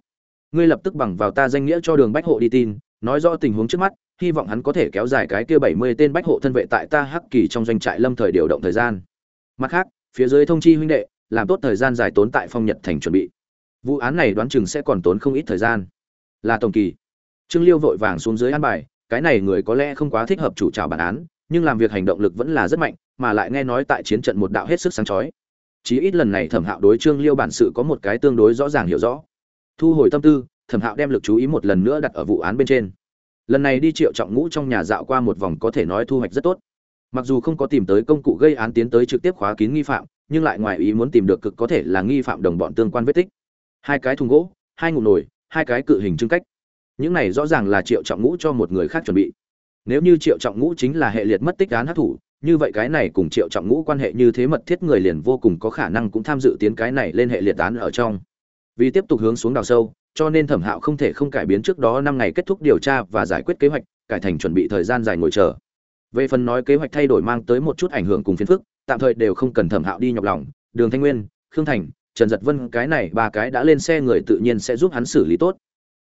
[SPEAKER 1] ngươi lập tức bằng vào ta danh nghĩa cho đường bách hộ đi tin, nói rõ tình huống trước mắt, hy vọng hắn có thể kéo dài cái kia bảy mươi tên bách hộ thân vệ tại ta hắc kỳ trong doanh trại lâm thời điều động thời gian. Mặt khác, phía dưới thông chi huynh đệ, làm tốt thời gian dài tốn tại phong nhật thành chuẩn bị. Vụ án này đoán chừng sẽ còn tốn không ít thời gian. Là tổng kỳ. Trương liêu vội vàng xuống dưới an bài, cái này người có lẽ không quá thích hợp chủ trào bản án, nhưng làm việc hành động lực vẫn là rất mạnh, mà lại nghe nói tại chiến trận một đạo hết sức sáng chói. Chí ít lần này thẩm hạo đối trương liêu bản sự có một cái tương đối rõ ràng hiểu rõ thu hồi tâm tư, thẩm hạo đem lực chú ý một lần nữa đặt ở vụ án bên trên. Lần này đi triệu trọng ngũ trong nhà dạo qua một vòng có thể nói thu hoạch rất tốt. Mặc dù không có tìm tới công cụ gây án tiến tới trực tiếp khóa kín nghi phạm, nhưng lại ngoài ý muốn tìm được cực có thể là nghi phạm đồng bọn tương quan vết tích. Hai cái thùng gỗ, hai ngụ nồi, hai cái cự hình trưng cách. Những này rõ ràng là triệu trọng ngũ cho một người khác chuẩn bị. Nếu như triệu trọng ngũ chính là hệ liệt mất tích án hát thủ, như vậy cái này cùng triệu trọng ngũ quan hệ như thế mật thiết người liền vô cùng có khả năng cũng tham dự tiến cái này lên hệ liệt án ở trong vì tiếp tục hướng xuống đào sâu, cho nên thẩm hạo không thể không cải biến trước đó năm ngày kết thúc điều tra và giải quyết kế hoạch, cải thành chuẩn bị thời gian dài ngồi chờ. Về phần nói kế hoạch thay đổi mang tới một chút ảnh hưởng cùng phiền phức, tạm thời đều không cần thẩm hạo đi nhọc lòng. Đường thanh nguyên, khương thành, trần giật vân, cái này ba cái đã lên xe người tự nhiên sẽ giúp hắn xử lý tốt.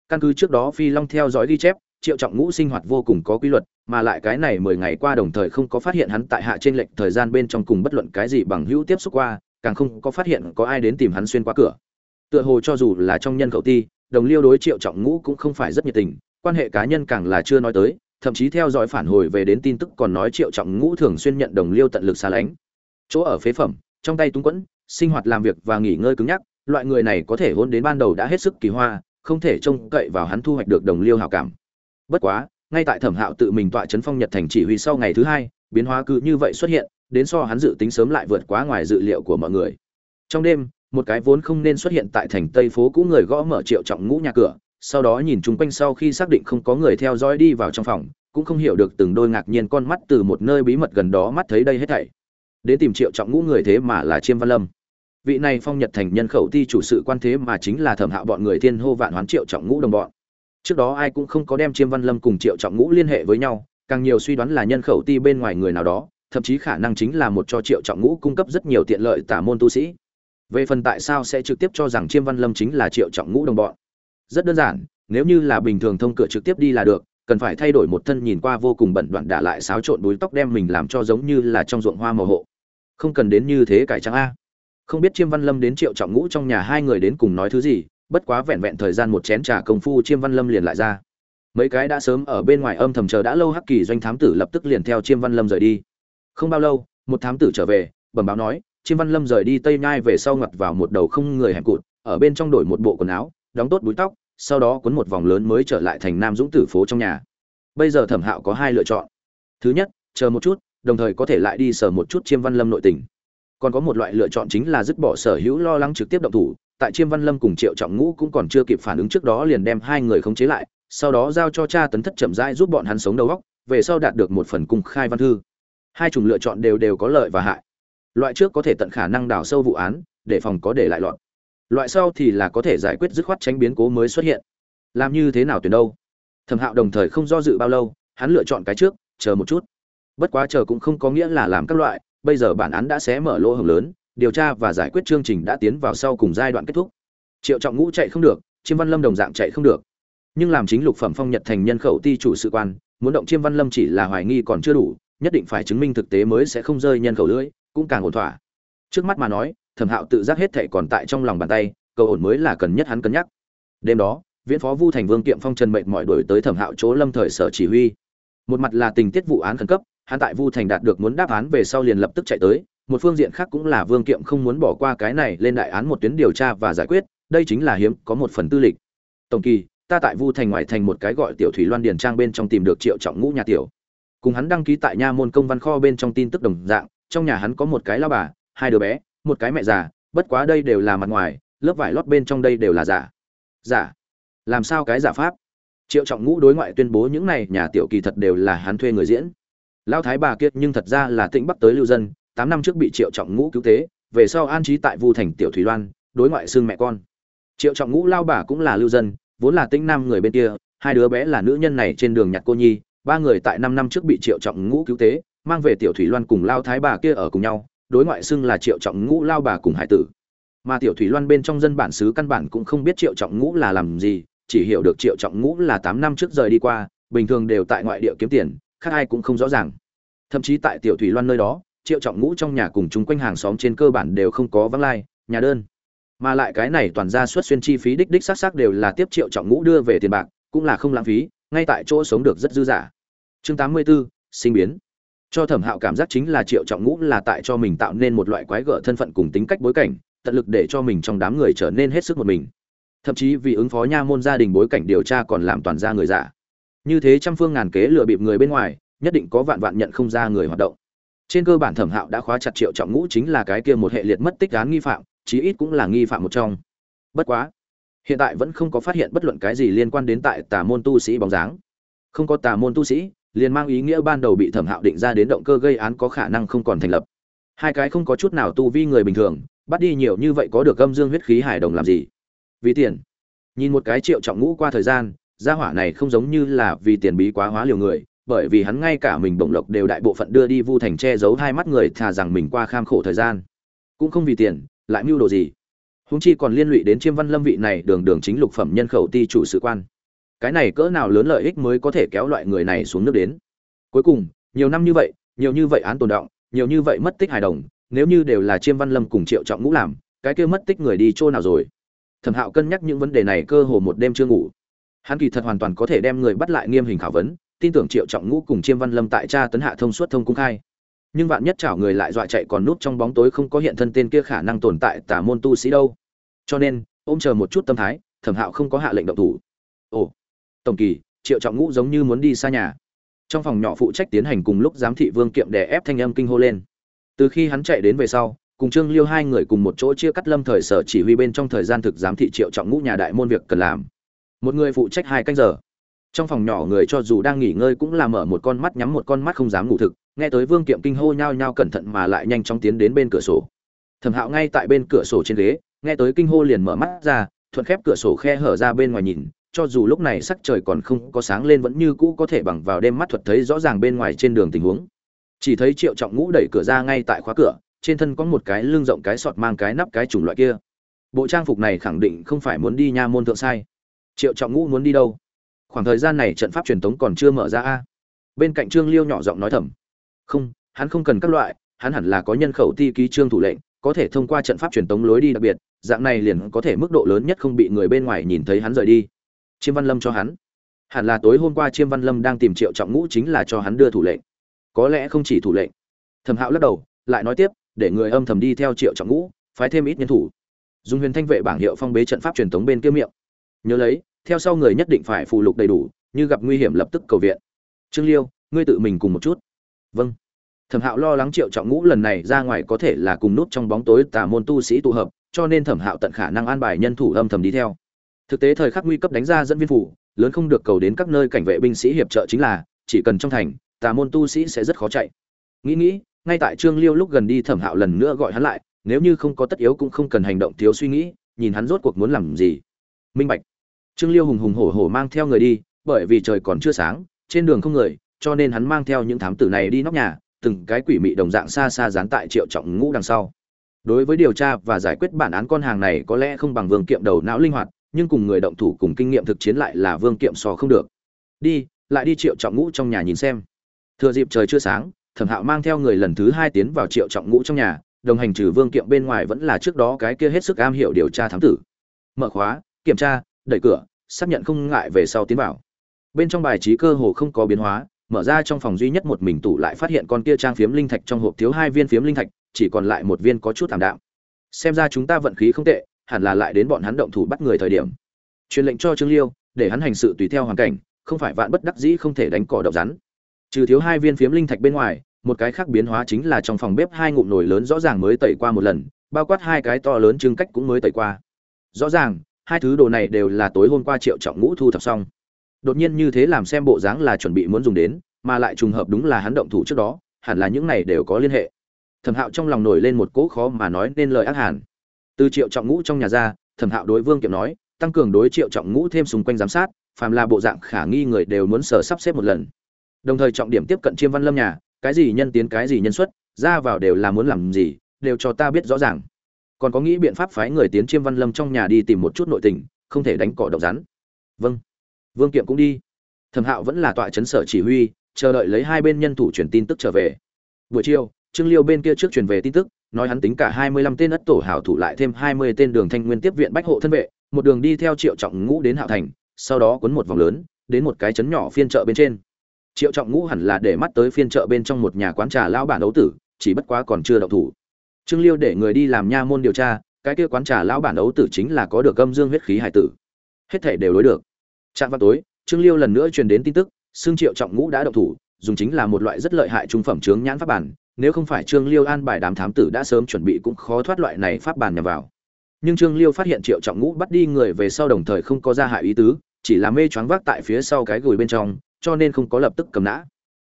[SPEAKER 1] Căn cứ trước đó phi long theo dõi ghi chép, triệu trọng ngũ sinh hoạt vô cùng có quy luật, mà lại cái này mười ngày qua đồng thời không có phát hiện hắn tại hạ trên lệnh thời gian bên trong cùng bất luận cái gì bằng hữu tiếp xúc qua, càng không có phát hiện có ai đến tìm hắn xuyên qua cửa tựa hồ cho dù là trong nhân khẩu ti, đồng liêu đối triệu trọng ngũ cũng không phải rất nhiệt tình, quan hệ cá nhân càng là chưa nói tới, thậm chí theo dõi phản hồi về đến tin tức còn nói triệu trọng ngũ thường xuyên nhận đồng liêu tận lực xa lánh. Chỗ ở phế phẩm, trong tay túng quẫn, sinh hoạt làm việc và nghỉ ngơi cứng nhắc, loại người này có thể hôn đến ban đầu đã hết sức kỳ hoa, không thể trông cậy vào hắn thu hoạch được đồng liêu hảo cảm. Bất quá, ngay tại thẩm hạo tự mình tọa chấn phong nhật thành chỉ huy sau ngày thứ hai, biến hóa cứ như vậy xuất hiện, đến so hắn dự tính sớm lại vượt quá ngoài dự liệu của mọi người. Trong đêm một cái vốn không nên xuất hiện tại thành tây phố cũ người gõ mở triệu trọng ngũ nhà cửa, sau đó nhìn chung quanh sau khi xác định không có người theo dõi đi vào trong phòng, cũng không hiểu được từng đôi ngạc nhiên con mắt từ một nơi bí mật gần đó mắt thấy đây hết thảy. Đến tìm triệu trọng ngũ người thế mà là chiêm văn lâm. Vị này phong nhật thành nhân khẩu ti chủ sự quan thế mà chính là thẩm hạo bọn người thiên hô vạn hoán triệu trọng ngũ đồng bọn. Trước đó ai cũng không có đem chiêm văn lâm cùng triệu trọng ngũ liên hệ với nhau, càng nhiều suy đoán là nhân khẩu ti bên ngoài người nào đó, thậm chí khả năng chính là một cho triệu trọng ngũ cung cấp rất nhiều tiện lợi tả môn tu sĩ về phần tại sao sẽ trực tiếp cho rằng chiêm văn lâm chính là triệu trọng ngũ đồng bọn? Rất đơn giản, nếu như là bình thường thông cửa trực tiếp đi là được, cần phải thay đổi một thân nhìn qua vô cùng bẩn đoạn đả lại xáo trộn đuối tóc đem mình làm cho giống như là trong ruộng hoa màu hộ. Không cần đến như thế cải trang a. Không biết chiêm văn lâm đến triệu trọng ngũ trong nhà hai người đến cùng nói thứ gì, bất quá vẹn vẹn thời gian một chén trà công phu chiêm văn lâm liền lại ra. Mấy cái đã sớm ở bên ngoài âm thầm chờ đã lâu hắc kỳ doanh thám tử lập tức liền theo chiêm văn lâm rời đi. Không bao lâu, một thám tử trở về, bẩm báo nói chiêm văn lâm rời đi tây nhai về sau ngặt vào một đầu không người hẻm cụt, ở bên trong đổi một bộ quần áo, đóng tốt búi tóc, sau đó cuốn một vòng lớn mới trở lại thành nam dũng tử phố trong nhà. Bây giờ thẩm hạo có hai lựa chọn. Thứ nhất, chờ một chút, đồng thời có thể lại đi sở một chút chiêm văn lâm nội tình. Còn có một loại lựa chọn chính là dứt bỏ sở hữu lo lắng trực tiếp động thủ, tại chiêm văn lâm cùng triệu trọng ngũ cũng còn chưa kịp phản ứng trước đó liền đem hai người khống chế lại, sau đó giao cho cha tấn thất chậm rãi giúp bọn hắn sống đầu góc về sau đạt được một phần cung khai văn thư. Hai chủng lựa chọn đều đều có lợi và hại loại trước có thể tận khả năng đào sâu vụ án, để phòng có để lại loạn loại sau thì là có thể giải quyết dứt khoát tránh biến cố mới xuất hiện. Làm như thế nào tuyển đâu? Thẩm hạo đồng thời không do dự bao lâu, hắn lựa chọn cái trước, chờ một chút. Bất quá chờ cũng không có nghĩa là làm các loại, bây giờ bản án đã xé mở lỗ hồng lớn, điều tra và giải quyết chương trình đã tiến vào sau cùng giai đoạn kết thúc. Triệu trọng ngũ chạy không được, chiêm văn lâm đồng dạng chạy không được. Nhưng làm chính lục phẩm phong nhật thành nhân khẩu ti chủ sự quan, muốn động chiêm văn lâm chỉ là hoài nghi còn chưa đủ, nhất định phải chứng minh thực tế mới sẽ không rơi nhân khẩu lưỡi cũng càng ổn thỏa. Trước mắt mà nói, thẩm hạo tự giác hết thệ còn tại trong lòng bàn tay, cầu ổn mới là cần nhất hắn cân nhắc. Đêm đó, viễn phó vu thành vương kiệm phong trần mệnh mọi đổi tới thẩm hạo chỗ lâm thời sở chỉ huy. Một mặt là tình tiết vụ án khẩn cấp, hắn tại vu thành đạt được muốn đáp án về sau liền lập tức chạy tới, một phương diện khác cũng là vương kiệm không muốn bỏ qua cái này lên đại án một tuyến điều tra và giải quyết, đây chính là hiếm, có một phần tư lịch. Tổng kỳ, ta tại vu thành ngoại thành một cái gọi tiểu thủy loan điền trang bên trong tìm được triệu trọng ngũ nhà tiểu. Cùng hắn đăng ký tại nha môn công văn kho bên trong tin tức đồng dạng trong nhà hắn có một cái lao bà, hai đứa bé, một cái mẹ già, bất quá đây đều là mặt ngoài, lớp vải lót bên trong đây đều là giả. Giả? Làm sao cái giả pháp? Triệu trọng ngũ đối ngoại tuyên bố những này nhà tiểu kỳ thật đều là hắn thuê người diễn. Lao thái bà kiệt nhưng thật ra là tĩnh bắc tới lưu dân, tám năm trước bị triệu trọng ngũ cứu tế, về sau an trí tại vu thành tiểu thủy loan, đối ngoại xương mẹ con. Triệu trọng ngũ lao bà cũng là lưu dân, vốn là tĩnh nam người bên kia, hai đứa bé là nữ nhân này trên đường nhặt cô nhi, ba người tại năm năm trước bị triệu trọng ngũ cứu tế mang về tiểu thủy loan cùng lao thái bà kia ở cùng nhau đối ngoại xưng là triệu trọng ngũ lao bà cùng hải tử. Mà tiểu thủy loan bên trong dân bản xứ căn bản cũng không biết triệu trọng ngũ là làm gì chỉ hiểu được triệu trọng ngũ là tám năm trước rời đi qua bình thường đều tại ngoại địa kiếm tiền khác ai cũng không rõ ràng. Thậm chí tại tiểu thủy loan nơi đó triệu trọng ngũ trong nhà cùng chúng quanh hàng xóm trên cơ bản đều không có vắng lai nhà đơn. Mà lại cái này toàn ra xuất xuyên chi phí đích đích xác xác đều là tiếp triệu trọng ngũ đưa về tiền bạc cũng là không lãng phí ngay tại chỗ sống được rất dư dả. Chương tám mươi 84, sinh biến cho thẩm hạo cảm giác chính là triệu trọng ngũ là tại cho mình tạo nên một loại quái gở thân phận cùng tính cách bối cảnh, tận lực để cho mình trong đám người trở nên hết sức một mình. Thậm chí vì ứng phó nha môn gia đình bối cảnh điều tra còn làm toàn ra người giả. Như thế trăm phương ngàn kế lừa bịp người bên ngoài, nhất định có vạn vạn nhận không ra người hoạt động. Trên cơ bản thẩm hạo đã khóa chặt triệu trọng ngũ chính là cái kia một hệ liệt mất tích án nghi phạm, chí ít cũng là nghi phạm một trong. Bất quá, hiện tại vẫn không có phát hiện bất luận cái gì liên quan đến tại tà môn tu sĩ bóng dáng. Không có tà môn tu sĩ liền mang ý nghĩa ban đầu bị thẩm hạo định ra đến động cơ gây án có khả năng không còn thành lập. Hai cái không có chút nào tu vi người bình thường, bắt đi nhiều như vậy có được âm dương huyết khí hải đồng làm gì? Vì tiền. Nhìn một cái triệu trọng ngũ qua thời gian, gia hỏa này không giống như là vì tiền bí quá hóa liều người, bởi vì hắn ngay cả mình bổng lộc đều đại bộ phận đưa đi vu thành che giấu hai mắt người thà rằng mình qua kham khổ thời gian. Cũng không vì tiền, lại mưu đồ gì. Húng chi còn liên lụy đến chiêm văn lâm vị này đường đường chính lục phẩm nhân khẩu ti chủ sự quan cái này cỡ nào lớn lợi ích mới có thể kéo loại người này xuống nước đến? Cuối cùng, nhiều năm như vậy, nhiều như vậy án tồn động, nhiều như vậy mất tích hài đồng, nếu như đều là chiêm văn lâm cùng triệu trọng ngũ làm, cái kia mất tích người đi chỗ nào rồi? Thẩm hạo cân nhắc những vấn đề này cơ hồ một đêm chưa ngủ. Hắn kỳ thật hoàn toàn có thể đem người bắt lại nghiêm hình khảo vấn, tin tưởng triệu trọng ngũ cùng chiêm văn lâm tại cha tấn hạ thông suốt thông cung khai. Nhưng vạn nhất chảo người lại dọa chạy còn núp trong bóng tối không có hiện thân tên kia khả năng tồn tại tả môn tu sĩ đâu. Cho nên, ôm chờ một chút tâm thái, thẩm hạo không có hạ lệnh động thủ tổng kỳ, triệu trọng ngũ giống như muốn đi xa nhà. Trong phòng nhỏ phụ trách tiến hành cùng lúc giám thị vương kiệm đè ép thanh âm kinh hô lên. Từ khi hắn chạy đến về sau, cùng trương liêu hai người cùng một chỗ chia cắt lâm thời sở chỉ huy bên trong thời gian thực giám thị triệu trọng ngũ nhà đại môn việc cần làm. Một người phụ trách hai canh giờ. Trong phòng nhỏ người cho dù đang nghỉ ngơi cũng làm mở một con mắt nhắm một con mắt không dám ngủ thực, nghe tới vương kiệm kinh hô nhao nhao cẩn thận mà lại nhanh chóng tiến đến bên cửa sổ. Thẩm hạo ngay tại bên cửa sổ trên ghế, nghe tới kinh hô liền mở mắt ra, thuận khép cửa sổ khe hở ra bên ngoài nhìn cho dù lúc này sắc trời còn không có sáng lên vẫn như cũ có thể bằng vào đêm mắt thuật thấy rõ ràng bên ngoài trên đường tình huống. Chỉ thấy triệu trọng ngũ đẩy cửa ra ngay tại khóa cửa, trên thân có một cái lưng rộng cái sọt mang cái nắp cái chủng loại kia. Bộ trang phục này khẳng định không phải muốn đi nha môn thượng sai. Triệu trọng ngũ muốn đi đâu? Khoảng thời gian này trận pháp truyền tống còn chưa mở ra a. Bên cạnh trương liêu nhỏ giọng nói thầm. Không, hắn không cần các loại, hắn hẳn là có nhân khẩu ti ký trương thủ lệnh, có thể thông qua trận pháp truyền tống lối đi đặc biệt, dạng này liền có thể mức độ lớn nhất không bị người bên ngoài nhìn thấy hắn rời đi chiêm văn lâm cho hắn. Hẳn là tối hôm qua chiêm văn lâm đang tìm triệu trọng ngũ chính là cho hắn đưa thủ lệnh. Có lẽ không chỉ thủ lệnh. Thẩm hạo lắc đầu, lại nói tiếp, để người âm thầm đi theo triệu trọng ngũ, phái thêm ít nhân thủ. Dùng huyền thanh vệ bảng hiệu phong bế trận pháp truyền thống bên kia miệng. Nhớ lấy, theo sau người nhất định phải phụ lục đầy đủ, như gặp nguy hiểm lập tức cầu viện. Trương liêu, ngươi tự mình cùng một chút. Vâng. Thẩm hạo lo lắng triệu trọng ngũ lần này ra ngoài có thể là cùng nút trong bóng tối tà môn tu sĩ tụ hợp, cho nên thẩm hạo tận khả năng an bài nhân thủ âm thầm đi theo thực tế thời khắc nguy cấp đánh ra dẫn viên phủ, lớn không được cầu đến các nơi cảnh vệ binh sĩ hiệp trợ chính là, chỉ cần trong thành, tà môn tu sĩ sẽ rất khó chạy. Nghĩ nghĩ, ngay tại trương liêu lúc gần đi thẩm hạo lần nữa gọi hắn lại, nếu như không có tất yếu cũng không cần hành động thiếu suy nghĩ, nhìn hắn rốt cuộc muốn làm gì. Minh bạch. Trương liêu hùng hùng hổ hổ mang theo người đi, bởi vì trời còn chưa sáng, trên đường không người, cho nên hắn mang theo những thám tử này đi nóc nhà, từng cái quỷ mị đồng dạng xa xa dán tại triệu trọng ngũ đằng sau. Đối với điều tra và giải quyết bản án con hàng này có lẽ không bằng vương kiệm đầu não linh hoạt nhưng cùng người động thủ cùng kinh nghiệm thực chiến lại là vương kiệm so không được. Đi, lại đi triệu trọng ngũ trong nhà nhìn xem. Thừa dịp trời chưa sáng, thẩm hạo mang theo người lần thứ hai tiến vào triệu trọng ngũ trong nhà, đồng hành trừ vương kiệm bên ngoài vẫn là trước đó cái kia hết sức am hiểu điều tra thám tử. Mở khóa, kiểm tra, đẩy cửa, xác nhận không ngại về sau tiến vào. Bên trong bài trí cơ hồ không có biến hóa, mở ra trong phòng duy nhất một mình tủ lại phát hiện con kia trang phiếm linh thạch trong hộp thiếu hai viên phiếm linh thạch, chỉ còn lại một viên có chút thảm đạm. Xem ra chúng ta vận khí không tệ hẳn là lại đến bọn hắn động thủ bắt người thời điểm. Truyền lệnh cho trương liêu, để hắn hành sự tùy theo hoàn cảnh, không phải vạn bất đắc dĩ không thể đánh cỏ độc rắn. Trừ thiếu hai viên phiếm linh thạch bên ngoài, một cái khác biến hóa chính là trong phòng bếp hai ngụm nồi lớn rõ ràng mới tẩy qua một lần, bao quát hai cái to lớn trưng cách cũng mới tẩy qua. Rõ ràng, hai thứ đồ này đều là tối hôm qua triệu trọng ngũ thu thập xong. Đột nhiên như thế làm xem bộ dáng là chuẩn bị muốn dùng đến, mà lại trùng hợp đúng là hắn động thủ trước đó, hẳn là những này đều có liên hệ. Thẩm hạo trong lòng nổi lên một cỗ khó mà nói nên lời ác hàn từ triệu trọng ngũ trong nhà ra, thẩm hạo đối vương kiệm nói, tăng cường đối triệu trọng ngũ thêm xung quanh giám sát, phàm là bộ dạng khả nghi người đều muốn sở sắp xếp một lần. Đồng thời trọng điểm tiếp cận chiêm văn lâm nhà, cái gì nhân tiến cái gì nhân xuất, ra vào đều là muốn làm gì, đều cho ta biết rõ ràng. Còn có nghĩ biện pháp phái người tiến chiêm văn lâm trong nhà đi tìm một chút nội tình, không thể đánh cỏ độc rắn. Vâng. Vương kiệm cũng đi. Thẩm hạo vẫn là tọa chấn sở chỉ huy, chờ đợi lấy hai bên nhân thủ truyền tin tức trở về. Buổi chiều, trương liêu bên kia trước truyền về tin tức nói hắn tính cả hai mươi lăm tên ất tổ hảo thủ lại thêm hai mươi tên đường thanh nguyên tiếp viện bách hộ thân vệ, một đường đi theo triệu trọng ngũ đến hạo thành, sau đó cuốn một vòng lớn, đến một cái trấn nhỏ phiên chợ bên trên. Triệu trọng ngũ hẳn là để mắt tới phiên chợ bên trong một nhà quán trà lão bản đấu tử, chỉ bất quá còn chưa động thủ. Trương liêu để người đi làm nha môn điều tra, cái kia quán trà lão bản đấu tử chính là có được âm dương huyết khí hải tử. Hết thể đều đối được. Trạng vào tối, trương liêu lần nữa truyền đến tin tức xương triệu trọng ngũ đã động thủ, dùng chính là một loại rất lợi hại trung phẩm chướng nhãn pháp bản nếu không phải trương liêu an bài đám thám tử đã sớm chuẩn bị cũng khó thoát loại này pháp bàn nhằm vào. Nhưng trương liêu phát hiện triệu trọng ngũ bắt đi người về sau đồng thời không có ra hại ý tứ, chỉ là mê choáng vác tại phía sau cái gùi bên trong, cho nên không có lập tức cầm nã.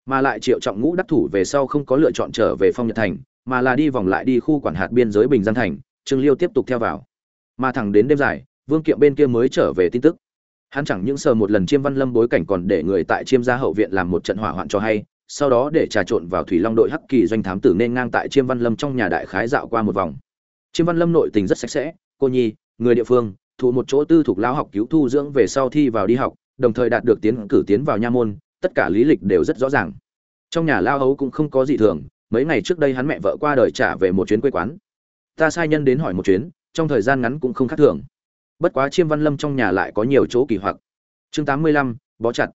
[SPEAKER 1] Mà lại triệu trọng ngũ đắc thủ về sau không có lựa chọn trở về phong nhật thành, mà là đi vòng lại đi khu quản hạt biên giới bình giang thành, trương liêu tiếp tục theo vào. Mà thẳng đến đêm dài, vương kiệm bên kia mới trở về tin tức. Hắn chẳng những sờ một lần chiêm văn lâm bối cảnh còn để người tại chiêm gia hậu viện làm một trận hỏa hoạn cho hay sau đó để trà trộn vào thủy long đội hắc kỳ doanh thám tử nên ngang tại chiêm văn lâm trong nhà đại khái dạo qua một vòng. Chiêm văn lâm nội tình rất sạch sẽ, cô nhi, người địa phương, thụ một chỗ tư thuộc lao học cứu thu dưỡng về sau thi vào đi học, đồng thời đạt được tiến cử tiến vào nha môn, tất cả lý lịch đều rất rõ ràng. Trong nhà lao hấu cũng không có gì thường, mấy ngày trước đây hắn mẹ vợ qua đời trả về một chuyến quê quán. Ta sai nhân đến hỏi một chuyến, trong thời gian ngắn cũng không khác thường. Bất quá chiêm văn lâm trong nhà lại có nhiều chỗ kỳ hoặc. Chương tám mươi lăm, bó chặt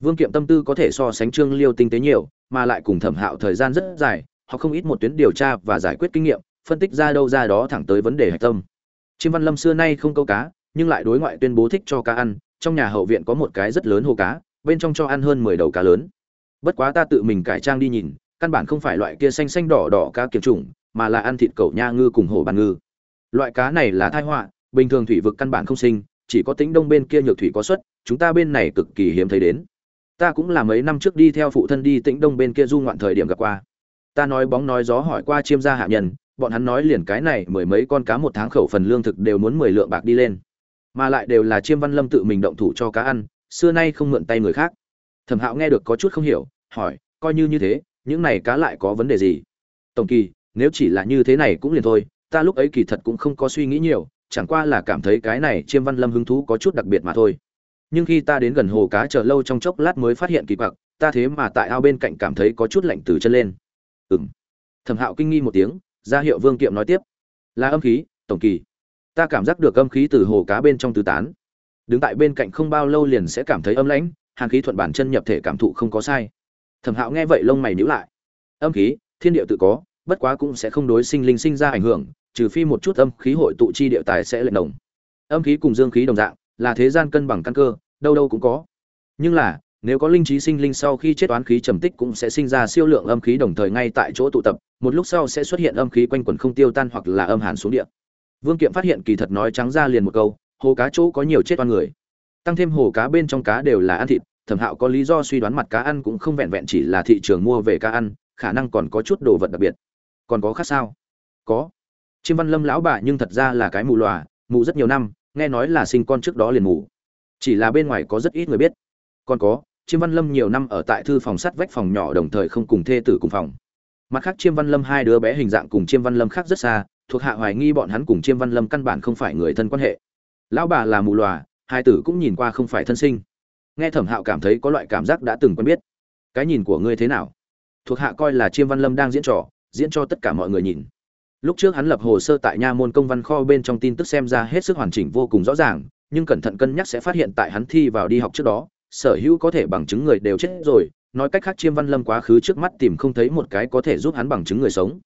[SPEAKER 1] vương kiệm tâm tư có thể so sánh trương liêu tinh tế nhiều, mà lại cùng thẩm hạo thời gian rất dài họ không ít một tuyến điều tra và giải quyết kinh nghiệm, phân tích ra đâu ra đó thẳng tới vấn đề hạch tâm. Chiêm văn lâm xưa nay không câu cá, nhưng lại đối ngoại tuyên bố thích cho cá ăn, trong nhà hậu viện có một cái rất lớn hồ cá, bên trong cho ăn hơn mười đầu cá lớn. Bất quá ta tự mình cải trang đi nhìn, căn bản không phải loại kia xanh xanh đỏ đỏ cá kiểm chủng, mà là ăn thịt cẩu nha ngư cùng hổ bàn ngư. Loại cá này là tai họa, bình thường thủy vực căn bản không sinh, chỉ có tính đông bên kia nhược thủy có xuất, chúng ta bên này cực kỳ hiếm thấy đến ta cũng là mấy năm trước đi theo phụ thân đi tĩnh đông bên kia du ngoạn thời điểm gặp qua. Ta nói bóng nói gió hỏi qua chiêm gia hạ nhân, bọn hắn nói liền cái này mười mấy con cá một tháng khẩu phần lương thực đều muốn mười lượng bạc đi lên. Mà lại đều là chiêm văn lâm tự mình động thủ cho cá ăn, xưa nay không mượn tay người khác. Thẩm hạo nghe được có chút không hiểu, hỏi, coi như như thế, những này cá lại có vấn đề gì? Tổng kỳ, nếu chỉ là như thế này cũng liền thôi, ta lúc ấy kỳ thật cũng không có suy nghĩ nhiều, chẳng qua là cảm thấy cái này chiêm văn lâm hứng thú có chút đặc biệt mà thôi nhưng khi ta đến gần hồ cá chờ lâu trong chốc lát mới phát hiện kỳ quặc, ta thế mà tại ao bên cạnh cảm thấy có chút lạnh từ chân lên. Ừng thẩm hạo kinh nghi một tiếng, ra hiệu vương kiệm nói tiếp. Là âm khí, tổng kỳ. Ta cảm giác được âm khí từ hồ cá bên trong tứ tán. Đứng tại bên cạnh không bao lâu liền sẽ cảm thấy âm lãnh, hàn khí thuận bản chân nhập thể cảm thụ không có sai. Thẩm hạo nghe vậy lông mày nhíu lại. Âm khí, thiên địa tự có, bất quá cũng sẽ không đối sinh linh sinh ra ảnh hưởng, trừ phi một chút âm khí hội tụ chi địa tài sẽ lệch đồng. Âm khí cùng dương khí đồng dạng là thế gian cân bằng căn cơ, đâu đâu cũng có. Nhưng là, nếu có linh trí sinh linh sau khi chết oán khí trầm tích cũng sẽ sinh ra siêu lượng âm khí đồng thời ngay tại chỗ tụ tập, một lúc sau sẽ xuất hiện âm khí quanh quẩn không tiêu tan hoặc là âm hàn xuống địa. Vương kiệm phát hiện kỳ thật nói trắng ra liền một câu, hồ cá chỗ có nhiều chết oan người. Tăng thêm hồ cá bên trong cá đều là ăn thịt, thẩm hạo có lý do suy đoán mặt cá ăn cũng không vẹn vẹn chỉ là thị trường mua về cá ăn, khả năng còn có chút đồ vật đặc biệt. Còn có khác sao? Có. Chiêm văn lâm lão bà nhưng thật ra là cái mù lòa, mù rất nhiều năm nghe nói là sinh con trước đó liền ngủ. Chỉ là bên ngoài có rất ít người biết. Còn có, chiêm văn lâm nhiều năm ở tại thư phòng sắt vách phòng nhỏ đồng thời không cùng thê tử cùng phòng. Mặt khác chiêm văn lâm hai đứa bé hình dạng cùng chiêm văn lâm khác rất xa, thuộc hạ hoài nghi bọn hắn cùng chiêm văn lâm căn bản không phải người thân quan hệ. Lão bà là mù lòa hai tử cũng nhìn qua không phải thân sinh. Nghe thẩm hạo cảm thấy có loại cảm giác đã từng quen biết. Cái nhìn của ngươi thế nào? Thuộc hạ coi là chiêm văn lâm đang diễn trò, diễn cho tất cả mọi người nhìn lúc trước hắn lập hồ sơ tại nha môn công văn kho bên trong tin tức xem ra hết sức hoàn chỉnh vô cùng rõ ràng, nhưng cẩn thận cân nhắc sẽ phát hiện tại hắn thi vào đi học trước đó, sở hữu có thể bằng chứng người đều chết rồi, nói cách khác chiêm văn lâm quá khứ trước mắt tìm không thấy một cái có thể giúp hắn bằng chứng người sống.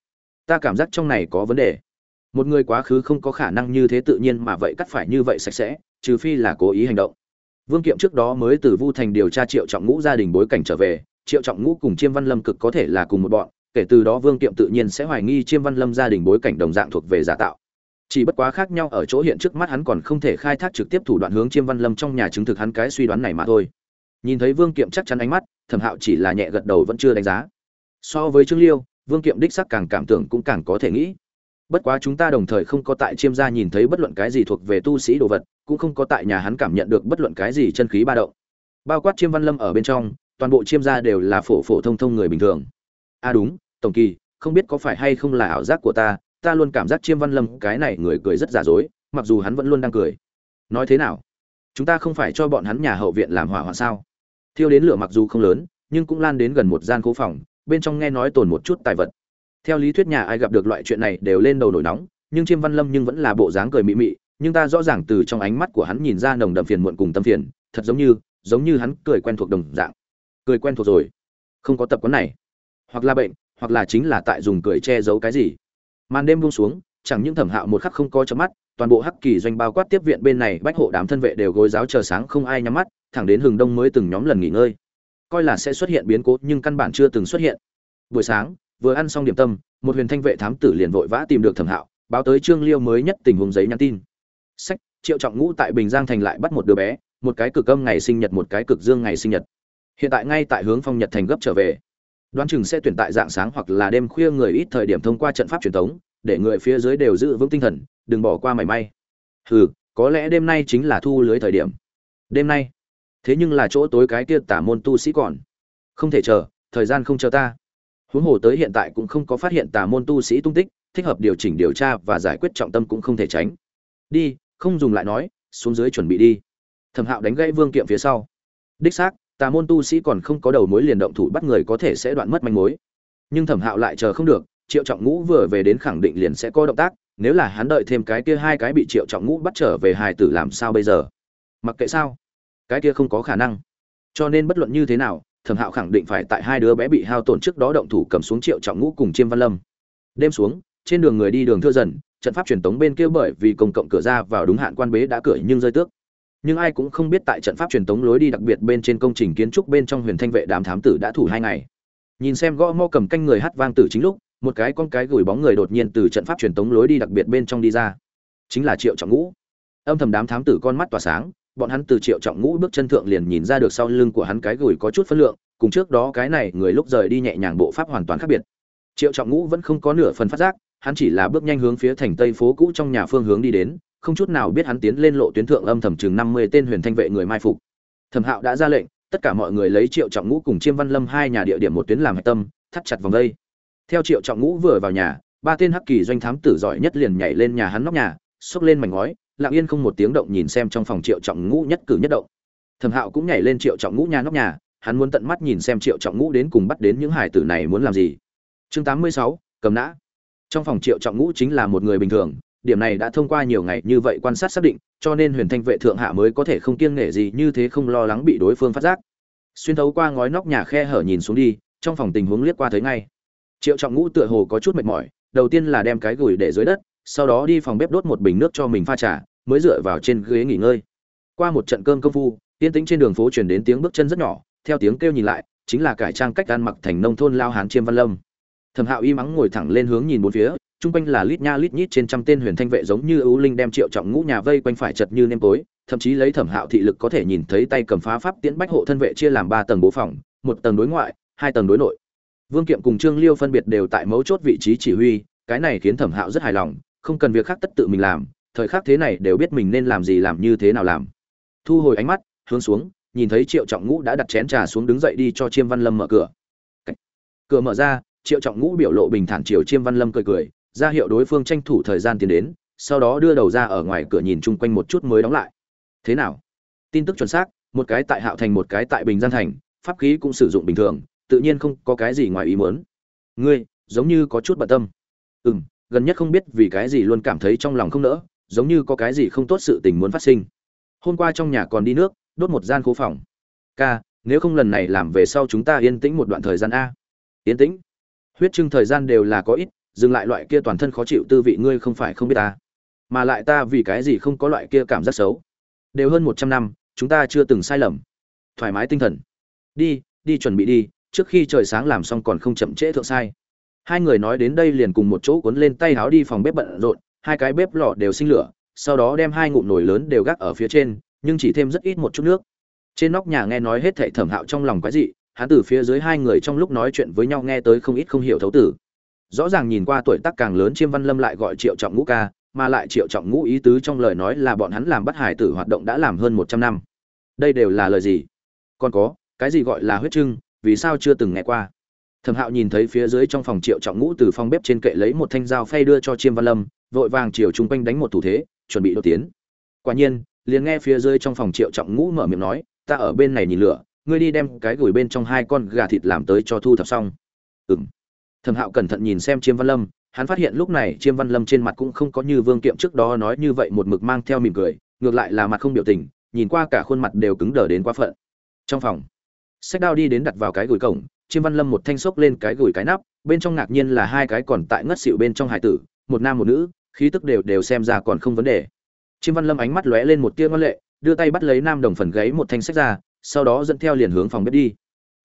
[SPEAKER 1] Ta cảm giác trong này có vấn đề. Một người quá khứ không có khả năng như thế tự nhiên mà vậy cắt phải như vậy sạch sẽ, trừ phi là cố ý hành động. Vương kiệm trước đó mới từ vu thành điều tra triệu trọng ngũ gia đình bối cảnh trở về, triệu trọng ngũ cùng chiêm văn lâm cực có thể là cùng một bọn kể từ đó vương kiệm tự nhiên sẽ hoài nghi chiêm văn lâm gia đình bối cảnh đồng dạng thuộc về giả tạo. Chỉ bất quá khác nhau ở chỗ hiện trước mắt hắn còn không thể khai thác trực tiếp thủ đoạn hướng chiêm văn lâm trong nhà chứng thực hắn cái suy đoán này mà thôi. Nhìn thấy vương kiệm chắc chắn ánh mắt, thẩm hạo chỉ là nhẹ gật đầu vẫn chưa đánh giá. So với trương liêu, vương kiệm đích xác càng cảm tưởng cũng càng có thể nghĩ. Bất quá chúng ta đồng thời không có tại chiêm gia nhìn thấy bất luận cái gì thuộc về tu sĩ đồ vật, cũng không có tại nhà hắn cảm nhận được bất luận cái gì chân khí ba động. Bao quát chiêm văn lâm ở bên trong, toàn bộ chiêm gia đều là phổ phổ thông thông người bình thường. A đúng, tổng kỳ, không biết có phải hay không là ảo giác của ta ta luôn cảm giác chiêm văn lâm cái này người cười rất giả dối, mặc dù hắn vẫn luôn đang cười. Nói thế nào? Chúng ta không phải cho bọn hắn nhà hậu viện làm hỏa hoạn sao? Thiêu đến lửa mặc dù không lớn, nhưng cũng lan đến gần một gian cố phòng, bên trong nghe nói tồn một chút tài vật. Theo lý thuyết nhà ai gặp được loại chuyện này đều lên đầu nổi nóng, nhưng chiêm văn lâm nhưng vẫn là bộ dáng cười mị mị, nhưng ta rõ ràng từ trong ánh mắt của hắn nhìn ra nồng đậm phiền muộn cùng tâm phiền, thật giống như giống như hắn cười quen thuộc đồng dạng. Cười quen thuộc rồi. Không có tập quán này hoặc là bệnh, hoặc là chính là tại dùng cười che giấu cái gì. Màn đêm buông xuống, chẳng những thẩm hạo một khắc không có chớp mắt, toàn bộ hắc kỳ doanh bao quát tiếp viện bên này bách hộ đám thân vệ đều gối giáo chờ sáng không ai nhắm mắt, thẳng đến hừng đông mới từng nhóm lần nghỉ ngơi. Coi là sẽ xuất hiện biến cố nhưng căn bản chưa từng xuất hiện. Buổi sáng, vừa ăn xong điểm tâm, một huyền thanh vệ thám tử liền vội vã tìm được thẩm hạo, báo tới trương liêu mới nhất tình huống giấy nhắn tin. Sách, triệu trọng ngũ tại bình giang thành lại bắt một đứa bé, một cái cực âm ngày sinh nhật, một cái cực dương ngày sinh nhật. Hiện tại ngay tại hướng phong nhật thành gấp trở về đoán chừng sẽ tuyển tại dạng sáng hoặc là đêm khuya người ít thời điểm thông qua trận pháp truyền thống, để người phía dưới đều giữ vững tinh thần, đừng bỏ qua mảy may. Hừ, có lẽ đêm nay chính là thu lưới thời điểm. Đêm nay? Thế nhưng là chỗ tối cái kia tả môn tu sĩ còn. Không thể chờ, thời gian không chờ ta. Huống hồ tới hiện tại cũng không có phát hiện tà môn tu sĩ tung tích, thích hợp điều chỉnh điều tra và giải quyết trọng tâm cũng không thể tránh. Đi, không dùng lại nói, xuống dưới chuẩn bị đi. Thẩm hạo đánh gãy vương kiệm phía sau. Đích xác tà môn tu sĩ còn không có đầu mối liền động thủ bắt người có thể sẽ đoạn mất manh mối. Nhưng thẩm hạo lại chờ không được, triệu trọng ngũ vừa về đến khẳng định liền sẽ có động tác, nếu là hắn đợi thêm cái kia hai cái bị triệu trọng ngũ bắt trở về hài tử làm sao bây giờ? Mặc kệ sao, cái kia không có khả năng. Cho nên bất luận như thế nào, thẩm hạo khẳng định phải tại hai đứa bé bị hao tổn trước đó động thủ cầm xuống triệu trọng ngũ cùng chiêm văn lâm. Đêm xuống, trên đường người đi đường thưa dần, trận pháp truyền tống bên kia bởi vì công cộng cửa ra vào đúng hạn quan bế đã cửa nhưng rơi tước nhưng ai cũng không biết tại trận pháp truyền tống lối đi đặc biệt bên trên công trình kiến trúc bên trong huyền thanh vệ đám thám tử đã thủ hai ngày. Nhìn xem gõ mo cầm canh người hát vang tử chính lúc, một cái con cái gửi bóng người đột nhiên từ trận pháp truyền tống lối đi đặc biệt bên trong đi ra. Chính là triệu trọng ngũ. Âm thầm đám thám tử con mắt tỏa sáng, bọn hắn từ triệu trọng ngũ bước chân thượng liền nhìn ra được sau lưng của hắn cái gửi có chút phân lượng, cùng trước đó cái này người lúc rời đi nhẹ nhàng bộ pháp hoàn toàn khác biệt. Triệu trọng ngũ vẫn không có nửa phần phát giác, hắn chỉ là bước nhanh hướng phía thành tây phố cũ trong nhà phương hướng đi đến không chút nào biết hắn tiến lên lộ tuyến thượng âm thầm chừng năm mươi tên huyền thanh vệ người mai phục. Thẩm hạo đã ra lệnh, tất cả mọi người lấy triệu trọng ngũ cùng chiêm văn lâm hai nhà địa điểm một tuyến làm hạch tâm, thắt chặt vòng đây. Theo triệu trọng ngũ vừa vào nhà, ba tên hắc kỳ doanh thám tử giỏi nhất liền nhảy lên nhà hắn nóc nhà, xốc lên mảnh ngói, lặng yên không một tiếng động nhìn xem trong phòng triệu trọng ngũ nhất cử nhất động. Thẩm hạo cũng nhảy lên triệu trọng ngũ nhà nóc nhà, hắn muốn tận mắt nhìn xem triệu trọng ngũ đến cùng bắt đến những hải tử này muốn làm gì. Chương tám mươi sáu, cầm nã. Trong phòng triệu trọng ngũ chính là một người bình thường điểm này đã thông qua nhiều ngày như vậy quan sát xác định, cho nên huyền thanh vệ thượng hạ mới có thể không kiêng nể gì như thế không lo lắng bị đối phương phát giác. Xuyên thấu qua ngói nóc nhà khe hở nhìn xuống đi, trong phòng tình huống liếc qua thấy ngay. Triệu trọng ngũ tựa hồ có chút mệt mỏi, đầu tiên là đem cái gửi để dưới đất, sau đó đi phòng bếp đốt một bình nước cho mình pha trà, mới dựa vào trên ghế nghỉ ngơi. Qua một trận cơm công phu tiến tĩnh trên đường phố truyền đến tiếng bước chân rất nhỏ, theo tiếng kêu nhìn lại, chính là cải trang cách ăn mặc thành nông thôn lao hán chiêm văn lâm. Thẩm hạo y mắng ngồi thẳng lên hướng nhìn bốn phía chung quanh là lít nha lít nhít trên trăm tên huyền thanh vệ giống như ưu linh đem triệu trọng ngũ nhà vây quanh phải chật như nêm tối, thậm chí lấy thẩm hạo thị lực có thể nhìn thấy tay cầm phá pháp tiễn bách hộ thân vệ chia làm ba tầng bố phòng, một tầng đối ngoại, hai tầng đối nội. Vương kiệm cùng trương liêu phân biệt đều tại mấu chốt vị trí chỉ huy, cái này khiến thẩm hạo rất hài lòng, không cần việc khác tất tự mình làm, thời khắc thế này đều biết mình nên làm gì làm như thế nào làm. Thu hồi ánh mắt, hướng xuống, nhìn thấy triệu trọng ngũ đã đặt chén trà xuống đứng dậy đi cho chiêm văn lâm mở cửa. Cửa mở ra, triệu trọng ngũ biểu lộ bình thản chiều chiêm văn lâm cười cười ra hiệu đối phương tranh thủ thời gian tiến đến, sau đó đưa đầu ra ở ngoài cửa nhìn chung quanh một chút mới đóng lại. Thế nào? Tin tức chuẩn xác, một cái tại hạo thành, một cái tại bình gian thành, pháp khí cũng sử dụng bình thường, tự nhiên không có cái gì ngoài ý muốn. Ngươi, giống như có chút bận tâm. Ừ m gần nhất không biết vì cái gì luôn cảm thấy trong lòng không nỡ, giống như có cái gì không tốt sự tình muốn phát sinh. Hôm qua trong nhà còn đi nước, đốt một gian khố phòng. Ca, nếu không lần này làm về sau chúng ta yên tĩnh một đoạn thời gian a. Yên tĩnh. Huyết trưng thời gian đều là có ít dừng lại loại kia toàn thân khó chịu tư vị ngươi không phải không biết ta, mà lại ta vì cái gì không có loại kia cảm giác xấu. Đều hơn một trăm năm, chúng ta chưa từng sai lầm. Thoải mái tinh thần. Đi đi chuẩn bị đi, trước khi trời sáng làm xong còn không chậm trễ thượng sai. Hai người nói đến đây liền cùng một chỗ cuốn lên tay háo đi phòng bếp bận rộn, hai cái bếp lò đều sinh lửa, sau đó đem hai ngụm nồi lớn đều gác ở phía trên, nhưng chỉ thêm rất ít một chút nước. Trên nóc nhà nghe nói hết thảy thẩm hạo trong lòng quái dị, hắn từ phía dưới hai người trong lúc nói chuyện với nhau nghe tới không ít không hiểu thấu tử rõ ràng nhìn qua tuổi tác càng lớn chiêm văn lâm lại gọi triệu trọng ngũ ca, mà lại triệu trọng ngũ ý tứ trong lời nói là bọn hắn làm bắt hải tử hoạt động đã làm hơn một trăm năm. Đây đều là lời gì? Còn có, cái gì gọi là huyết trưng, vì sao chưa từng nghe qua? Thẩm hạo nhìn thấy phía dưới trong phòng triệu trọng ngũ từ phòng bếp trên kệ lấy một thanh dao phay đưa cho chiêm văn lâm, vội vàng chiều chung quanh đánh một thủ thế, chuẩn bị đột tiến. Quả nhiên, liền nghe phía dưới trong phòng triệu trọng ngũ mở miệng nói, ta ở bên này nhìn lửa, ngươi đi đem cái gửi bên trong hai con gà thịt làm tới cho thu thập xong. Ừng thẩm hạo cẩn thận nhìn xem chiêm văn lâm, hắn phát hiện lúc này chiêm văn lâm trên mặt cũng không có như vương kiệm trước đó nói như vậy một mực mang theo mỉm cười, ngược lại là mặt không biểu tình, nhìn qua cả khuôn mặt đều cứng đờ đến quá phận. Trong phòng, sách đao đi đến đặt vào cái gửi cổng, chiêm văn lâm một thanh xốc lên cái gửi cái nắp, bên trong ngạc nhiên là hai cái còn tại ngất xịu bên trong hải tử, một nam một nữ, khí tức đều đều xem ra còn không vấn đề. Chiêm văn lâm ánh mắt lóe lên một tia ngoan lệ, đưa tay bắt lấy nam đồng phần gáy một thanh sách ra, sau đó dẫn theo liền hướng phòng bếp đi.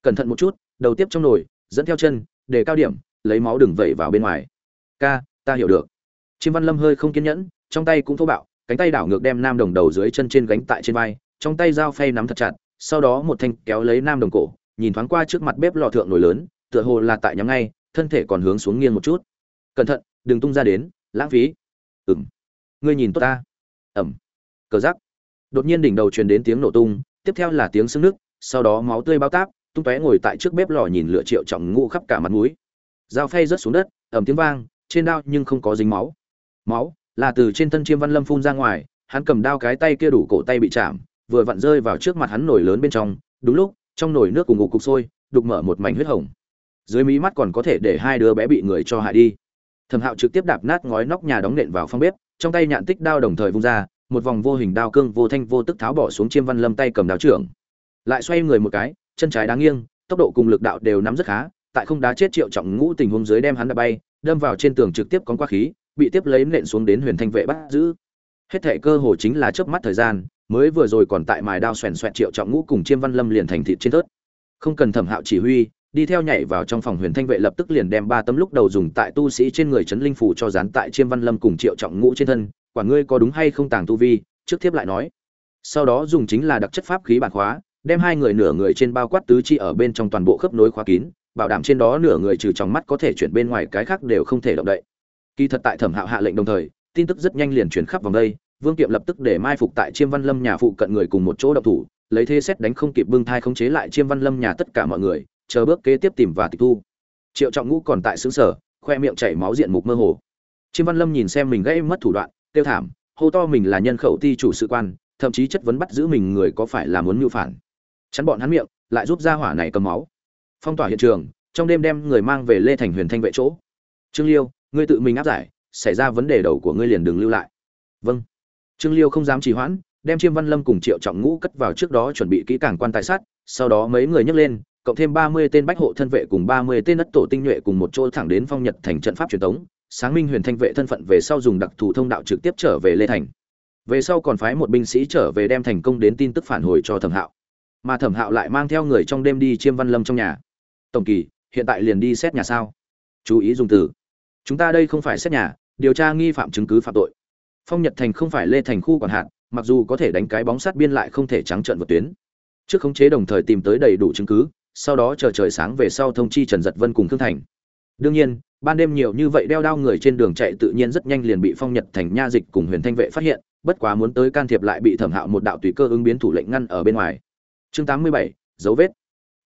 [SPEAKER 1] Cẩn thận một chút, đầu tiếp trong nồi, dẫn theo chân, để cao điểm lấy máu đừng vẩy vào bên ngoài. Ca, ta hiểu được. Chiêm văn lâm hơi không kiên nhẫn, trong tay cũng thô bạo, cánh tay đảo ngược đem nam đồng đầu dưới chân trên gánh tại trên vai, trong tay dao phay nắm thật chặt, sau đó một thanh kéo lấy nam đồng cổ, nhìn thoáng qua trước mặt bếp lò thượng nổi lớn, tựa hồ là tại nhắm ngay, thân thể còn hướng xuống nghiêng một chút. Cẩn thận, đừng tung ra đến, lãng phí. Ừng ngươi nhìn tốt ta. Ẩm. Cờ giắc đột nhiên đỉnh đầu truyền đến tiếng nổ tung, tiếp theo là tiếng sưng nước, sau đó máu tươi bao táp, tung tóe ngồi tại trước bếp lò nhìn lửa triệu trọng ngũ khắp cả mặt mũi dao phay rớt xuống đất ẩm tiếng vang, trên đao nhưng không có dính máu. Máu là từ trên thân chiêm văn lâm phun ra ngoài, hắn cầm đao cái tay kia đủ cổ tay bị chạm, vừa vặn rơi vào trước mặt hắn nổi lớn bên trong, đúng lúc, trong nồi nước cùng ngục cục sôi, đục mở một mảnh huyết hồng. Dưới mí mắt còn có thể để hai đứa bé bị người cho hại đi. Thẩm hạo trực tiếp đạp nát ngói nóc nhà đóng nện vào phong bếp, trong tay nhạn tích đao đồng thời vung ra, một vòng vô hình đao cương vô thanh vô tức tháo bỏ xuống chiêm văn lâm tay cầm đao trưởng. Lại xoay người một cái, chân trái đáng nghiêng, tốc độ cùng lực đạo đều nắm rất khá tại không đá chết triệu trọng ngũ tình huống dưới đem hắn đập bay, đâm vào trên tường trực tiếp con qua khí, bị tiếp lấy nện xuống đến huyền thanh vệ bắt giữ. Hết thệ cơ hồ chính là chớp mắt thời gian, mới vừa rồi còn tại mài đao xoèn xoẹt triệu trọng ngũ cùng chiêm văn lâm liền thành thịt trên tớt không cần thẩm hạo chỉ huy, đi theo nhảy vào trong phòng huyền thanh vệ lập tức liền đem ba tấm lúc đầu dùng tại tu sĩ trên người trấn linh phủ cho dán tại chiêm văn lâm cùng triệu trọng ngũ trên thân, quả ngươi có đúng hay không tàng tu vi? Trước tiếp lại nói. Sau đó dùng chính là đặc chất pháp khí bản khóa, đem hai người nửa người trên bao quát tứ chi ở bên trong toàn bộ khớp nối khóa kín bảo đảm trên đó nửa người trừ trong mắt có thể chuyển bên ngoài cái khác đều không thể động đậy. Kỳ thật tại thẩm hạo hạ lệnh đồng thời, tin tức rất nhanh liền chuyển khắp vòng đây, vương kiệm lập tức để mai phục tại chiêm văn lâm nhà phụ cận người cùng một chỗ động thủ, lấy thế xét đánh không kịp bưng thai khống chế lại chiêm văn lâm nhà tất cả mọi người, chờ bước kế tiếp tìm và tịch thu. Triệu trọng ngũ còn tại xứ sở khoe miệng chảy máu diện mục mơ hồ. Chiêm văn lâm nhìn xem mình gây mất thủ đoạn tiêu thảm, hô to mình là nhân khẩu ti chủ sự quan, thậm chí chất vấn bắt giữ mình người có phải là muốn mưu phản. Chắn bọn hắn miệng, lại giúp ra hỏa này cầm máu phong tỏa hiện trường, trong đêm đem người mang về lê thành huyền thanh vệ chỗ. Trương liêu, ngươi tự mình áp giải, xảy ra vấn đề đầu của ngươi liền đừng lưu lại. Vâng. Trương liêu không dám trì hoãn, đem chiêm văn lâm cùng triệu trọng ngũ cất vào trước đó chuẩn bị kỹ càng quan tài sát, sau đó mấy người nhấc lên, cộng thêm ba mươi tên bách hộ thân vệ cùng ba mươi tên đất tổ tinh nhuệ cùng một chỗ thẳng đến phong nhật thành trận pháp truyền thống sáng minh huyền thanh vệ thân phận về sau dùng đặc thù thông đạo trực tiếp trở về lê thành. Về sau còn phái một binh sĩ trở về đem thành công đến tin tức phản hồi cho thẩm hạo. Mà thẩm hạo lại mang theo người trong đêm đi chiêm văn lâm trong nhà tổng kỳ, hiện tại liền đi xét nhà sao? Chú ý dùng từ. Chúng ta đây không phải xét nhà, điều tra nghi phạm chứng cứ phạm tội. Phong nhật thành không phải lê thành khu quản hạt, mặc dù có thể đánh cái bóng sát biên lại không thể trắng trợn vượt tuyến. Trước khống chế đồng thời tìm tới đầy đủ chứng cứ, sau đó chờ trời sáng về sau thông chi trần giật vân cùng thương thành. Đương nhiên, ban đêm nhiều như vậy đeo đao người trên đường chạy tự nhiên rất nhanh liền bị phong nhật thành nha dịch cùng huyền thanh vệ phát hiện, bất quá muốn tới can thiệp lại bị thẩm hạo một đạo tùy cơ ứng biến thủ lệnh ngăn ở bên ngoài. Chương tám mươi bảy, dấu vết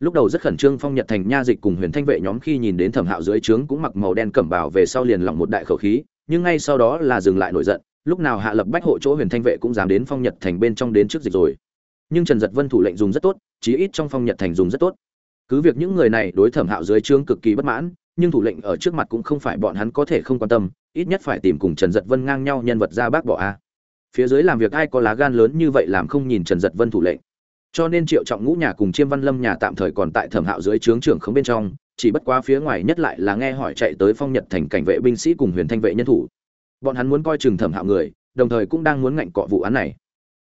[SPEAKER 1] lúc đầu rất khẩn trương phong nhật thành nha dịch cùng huyền thanh vệ nhóm khi nhìn đến thẩm hạo dưới trướng cũng mặc màu đen cẩm bào về sau liền lỏng một đại khẩu khí, nhưng ngay sau đó là dừng lại nổi giận, lúc nào hạ lập bách hộ chỗ huyền thanh vệ cũng dám đến phong nhật thành bên trong đến trước dịch rồi. Nhưng trần giật vân thủ lệnh dùng rất tốt, chí ít trong phong nhật thành dùng rất tốt. Cứ việc những người này đối thẩm hạo dưới trướng cực kỳ bất mãn, nhưng thủ lệnh ở trước mặt cũng không phải bọn hắn có thể không quan tâm, ít nhất phải tìm cùng trần giật vân ngang nhau nhân vật ra bác bỏ a. Phía dưới làm việc ai có lá gan lớn như vậy làm không nhìn trần giật vân thủ lệnh cho nên triệu trọng ngũ nhà cùng chiêm văn lâm nhà tạm thời còn tại thẩm hạo dưới trướng trưởng không bên trong, chỉ bất quá phía ngoài nhất lại là nghe hỏi chạy tới phong nhật thành cảnh vệ binh sĩ cùng huyền thanh vệ nhân thủ. Bọn hắn muốn coi chừng thẩm hạo người, đồng thời cũng đang muốn ngạnh cọ vụ án này.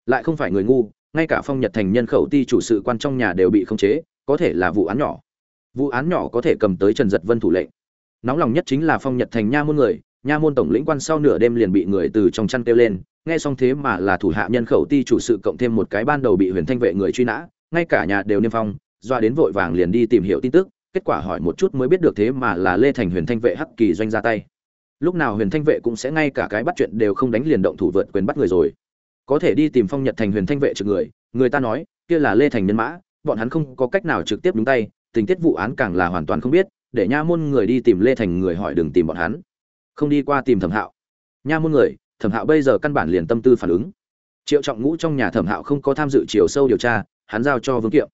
[SPEAKER 1] Lại không phải người ngu, ngay cả phong nhật thành nhân khẩu ti chủ sự quan trong nhà đều bị khống chế, có thể là vụ án nhỏ. Vụ án nhỏ có thể cầm tới trần giật vân thủ lệnh. Nóng lòng nhất chính là phong nhật thành nha môn người, nha môn tổng lĩnh quan sau nửa đêm liền bị người từ trong chăn kêu lên nghe xong thế mà là thủ hạ nhân khẩu ti chủ sự cộng thêm một cái ban đầu bị huyền thanh vệ người truy nã, ngay cả nhà đều niêm phong, doa đến vội vàng liền đi tìm hiểu tin tức, kết quả hỏi một chút mới biết được thế mà là lê thành huyền thanh vệ hắc kỳ doanh ra tay. Lúc nào huyền thanh vệ cũng sẽ ngay cả cái bắt chuyện đều không đánh liền động thủ vượt quyền bắt người rồi. Có thể đi tìm phong nhật thành huyền thanh vệ trực người người ta nói, kia là lê thành nhân mã, bọn hắn không có cách nào trực tiếp đúng tay, tình tiết vụ án càng là hoàn toàn không biết, để nha môn người đi tìm lê thành người hỏi đừng tìm bọn hắn. Không đi qua tìm thẩm hạo. Nha môn người thẩm hạo bây giờ căn bản liền tâm tư phản ứng. Triệu trọng ngũ trong nhà thẩm hạo không có tham dự chiều sâu điều tra, hắn giao cho vương kiệm.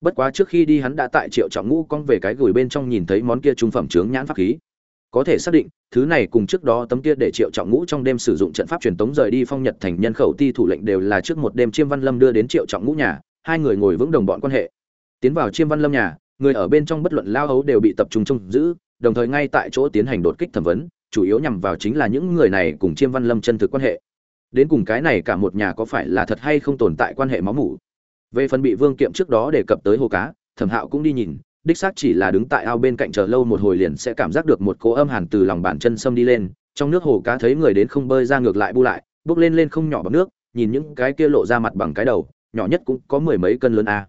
[SPEAKER 1] Bất quá trước khi đi hắn đã tại triệu trọng ngũ con về cái gửi bên trong nhìn thấy món kia trung phẩm trướng nhãn pháp khí. Có thể xác định, thứ này cùng trước đó tấm kia để triệu trọng ngũ trong đêm sử dụng trận pháp truyền tống rời đi phong nhật thành nhân khẩu ti thủ lệnh đều là trước một đêm chiêm văn lâm đưa đến triệu trọng ngũ nhà, hai người ngồi vững đồng bọn quan hệ. Tiến vào chiêm văn lâm nhà, người ở bên trong bất luận lao hấu đều bị tập trung trông giữ, đồng thời ngay tại chỗ tiến hành đột kích thẩm vấn chủ yếu nhằm vào chính là những người này cùng chiêm văn lâm chân thực quan hệ. Đến cùng cái này cả một nhà có phải là thật hay không tồn tại quan hệ máu mủ? Về phần bị vương kiệm trước đó đề cập tới hồ cá, thẩm hạo cũng đi nhìn, đích xác chỉ là đứng tại ao bên cạnh chờ lâu một hồi liền sẽ cảm giác được một cỗ âm hàn từ lòng bàn chân xâm đi lên, trong nước hồ cá thấy người đến không bơi ra ngược lại bu lại, bước lên lên không nhỏ bằng nước, nhìn những cái kia lộ ra mặt bằng cái đầu, nhỏ nhất cũng có mười mấy cân lớn a.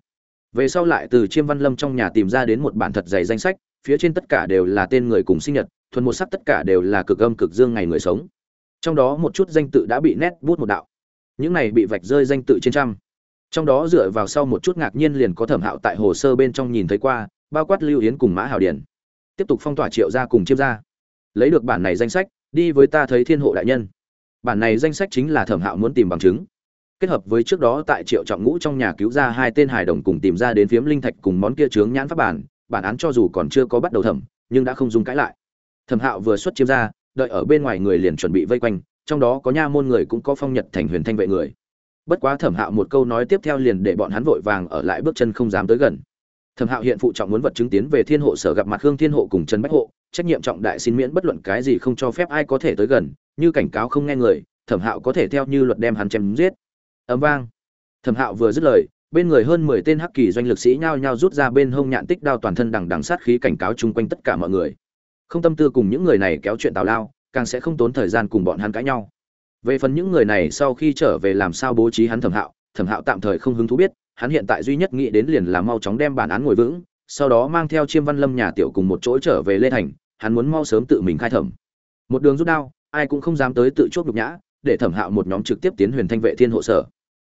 [SPEAKER 1] Về sau lại từ chiêm văn lâm trong nhà tìm ra đến một bản thật dày danh sách, phía trên tất cả đều là tên người cùng sinh nhật thuần một sắc tất cả đều là cực âm cực dương ngày người sống. Trong đó một chút danh tự đã bị nét bút một đạo. Những này bị vạch rơi danh tự trên trăm. Trong đó dựa vào sau một chút ngạc nhiên liền có thẩm hạo tại hồ sơ bên trong nhìn thấy qua, bao quát lưu yến cùng mã hào điển tiếp tục phong tỏa triệu ra cùng chiêm ra lấy được bản này danh sách, đi với ta thấy thiên hộ đại nhân. Bản này danh sách chính là thẩm hạo muốn tìm bằng chứng. Kết hợp với trước đó tại triệu trọng ngũ trong nhà cứu ra hai tên hài đồng cùng tìm ra đến phiếm linh thạch cùng món kia trướng nhãn pháp bản bản án cho dù còn chưa có bắt đầu thẩm, nhưng đã không dùng cãi lại thẩm hạo vừa xuất chiêm ra, đợi ở bên ngoài người liền chuẩn bị vây quanh, trong đó có nha môn người cũng có phong nhật thành huyền thanh vệ người. Bất quá thẩm hạo một câu nói tiếp theo liền để bọn hắn vội vàng ở lại bước chân không dám tới gần. Thẩm hạo hiện phụ trọng muốn vật chứng tiến về thiên hộ sở gặp mặt hương thiên hộ cùng trần bách hộ, trách nhiệm trọng đại xin miễn bất luận cái gì không cho phép ai có thể tới gần, như cảnh cáo không nghe người, thẩm hạo có thể theo như luật đem hắn chém giết. Ấm vang. Thẩm hạo vừa dứt lời, bên người hơn mười tên hắc kỳ doanh lực sĩ nhao nhao rút ra bên hông nhạn tích đao toàn thân đằng đằng sát khí cảnh cáo chung quanh tất cả mọi người không tâm tư cùng những người này kéo chuyện tào lao, càng sẽ không tốn thời gian cùng bọn hắn cãi nhau. Về phần những người này sau khi trở về làm sao bố trí hắn thẩm hạo thẩm hạo tạm thời không hứng thú biết, hắn hiện tại duy nhất nghĩ đến liền là mau chóng đem bản án ngồi vững, sau đó mang theo chiêm văn lâm nhà tiểu cùng một chỗ trở về lê thành, hắn muốn mau sớm tự mình khai thẩm. Một đường rút đao, ai cũng không dám tới tự chuốc nhục nhã, để thẩm hạo một nhóm trực tiếp tiến huyền thanh vệ thiên hộ sở.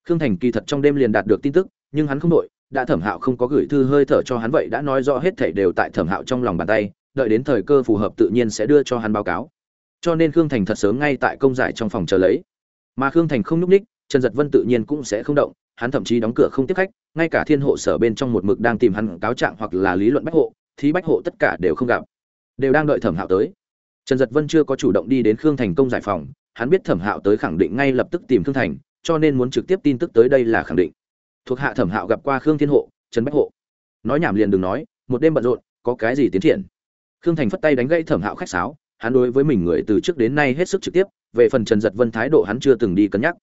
[SPEAKER 1] Khương thành kỳ thật trong đêm liền đạt được tin tức, nhưng hắn không đội, đã thẩm hạo không có gửi thư hơi thở cho hắn vậy đã nói rõ hết thảy đều tại thẩm hạo trong lòng bàn tay đợi đến thời cơ phù hợp tự nhiên sẽ đưa cho hắn báo cáo. Cho nên khương thành thật sớm ngay tại công giải trong phòng chờ lấy. Mà khương thành không nhúc ních, trần giật vân tự nhiên cũng sẽ không động, hắn thậm chí đóng cửa không tiếp khách, ngay cả thiên hộ sở bên trong một mực đang tìm hắn cáo trạng hoặc là lý luận bách hộ, thì bách hộ tất cả đều không gặp. Đều đang đợi thẩm hạo tới. Trần giật vân chưa có chủ động đi đến khương thành công giải phòng, hắn biết thẩm hạo tới khẳng định ngay lập tức tìm khương thành, cho nên muốn trực tiếp tin tức tới đây là khẳng định. Thuộc hạ thẩm hạo gặp qua khương thiên hộ, trần bách hộ. Nói nhảm liền đừng nói, một đêm bận rộn, có cái gì tiến triển? Khương thành phất tay đánh gãy thẩm hạo khách sáo, hắn đối với mình người từ trước đến nay hết sức trực tiếp, về phần trần giật vân thái độ hắn chưa từng đi cân nhắc.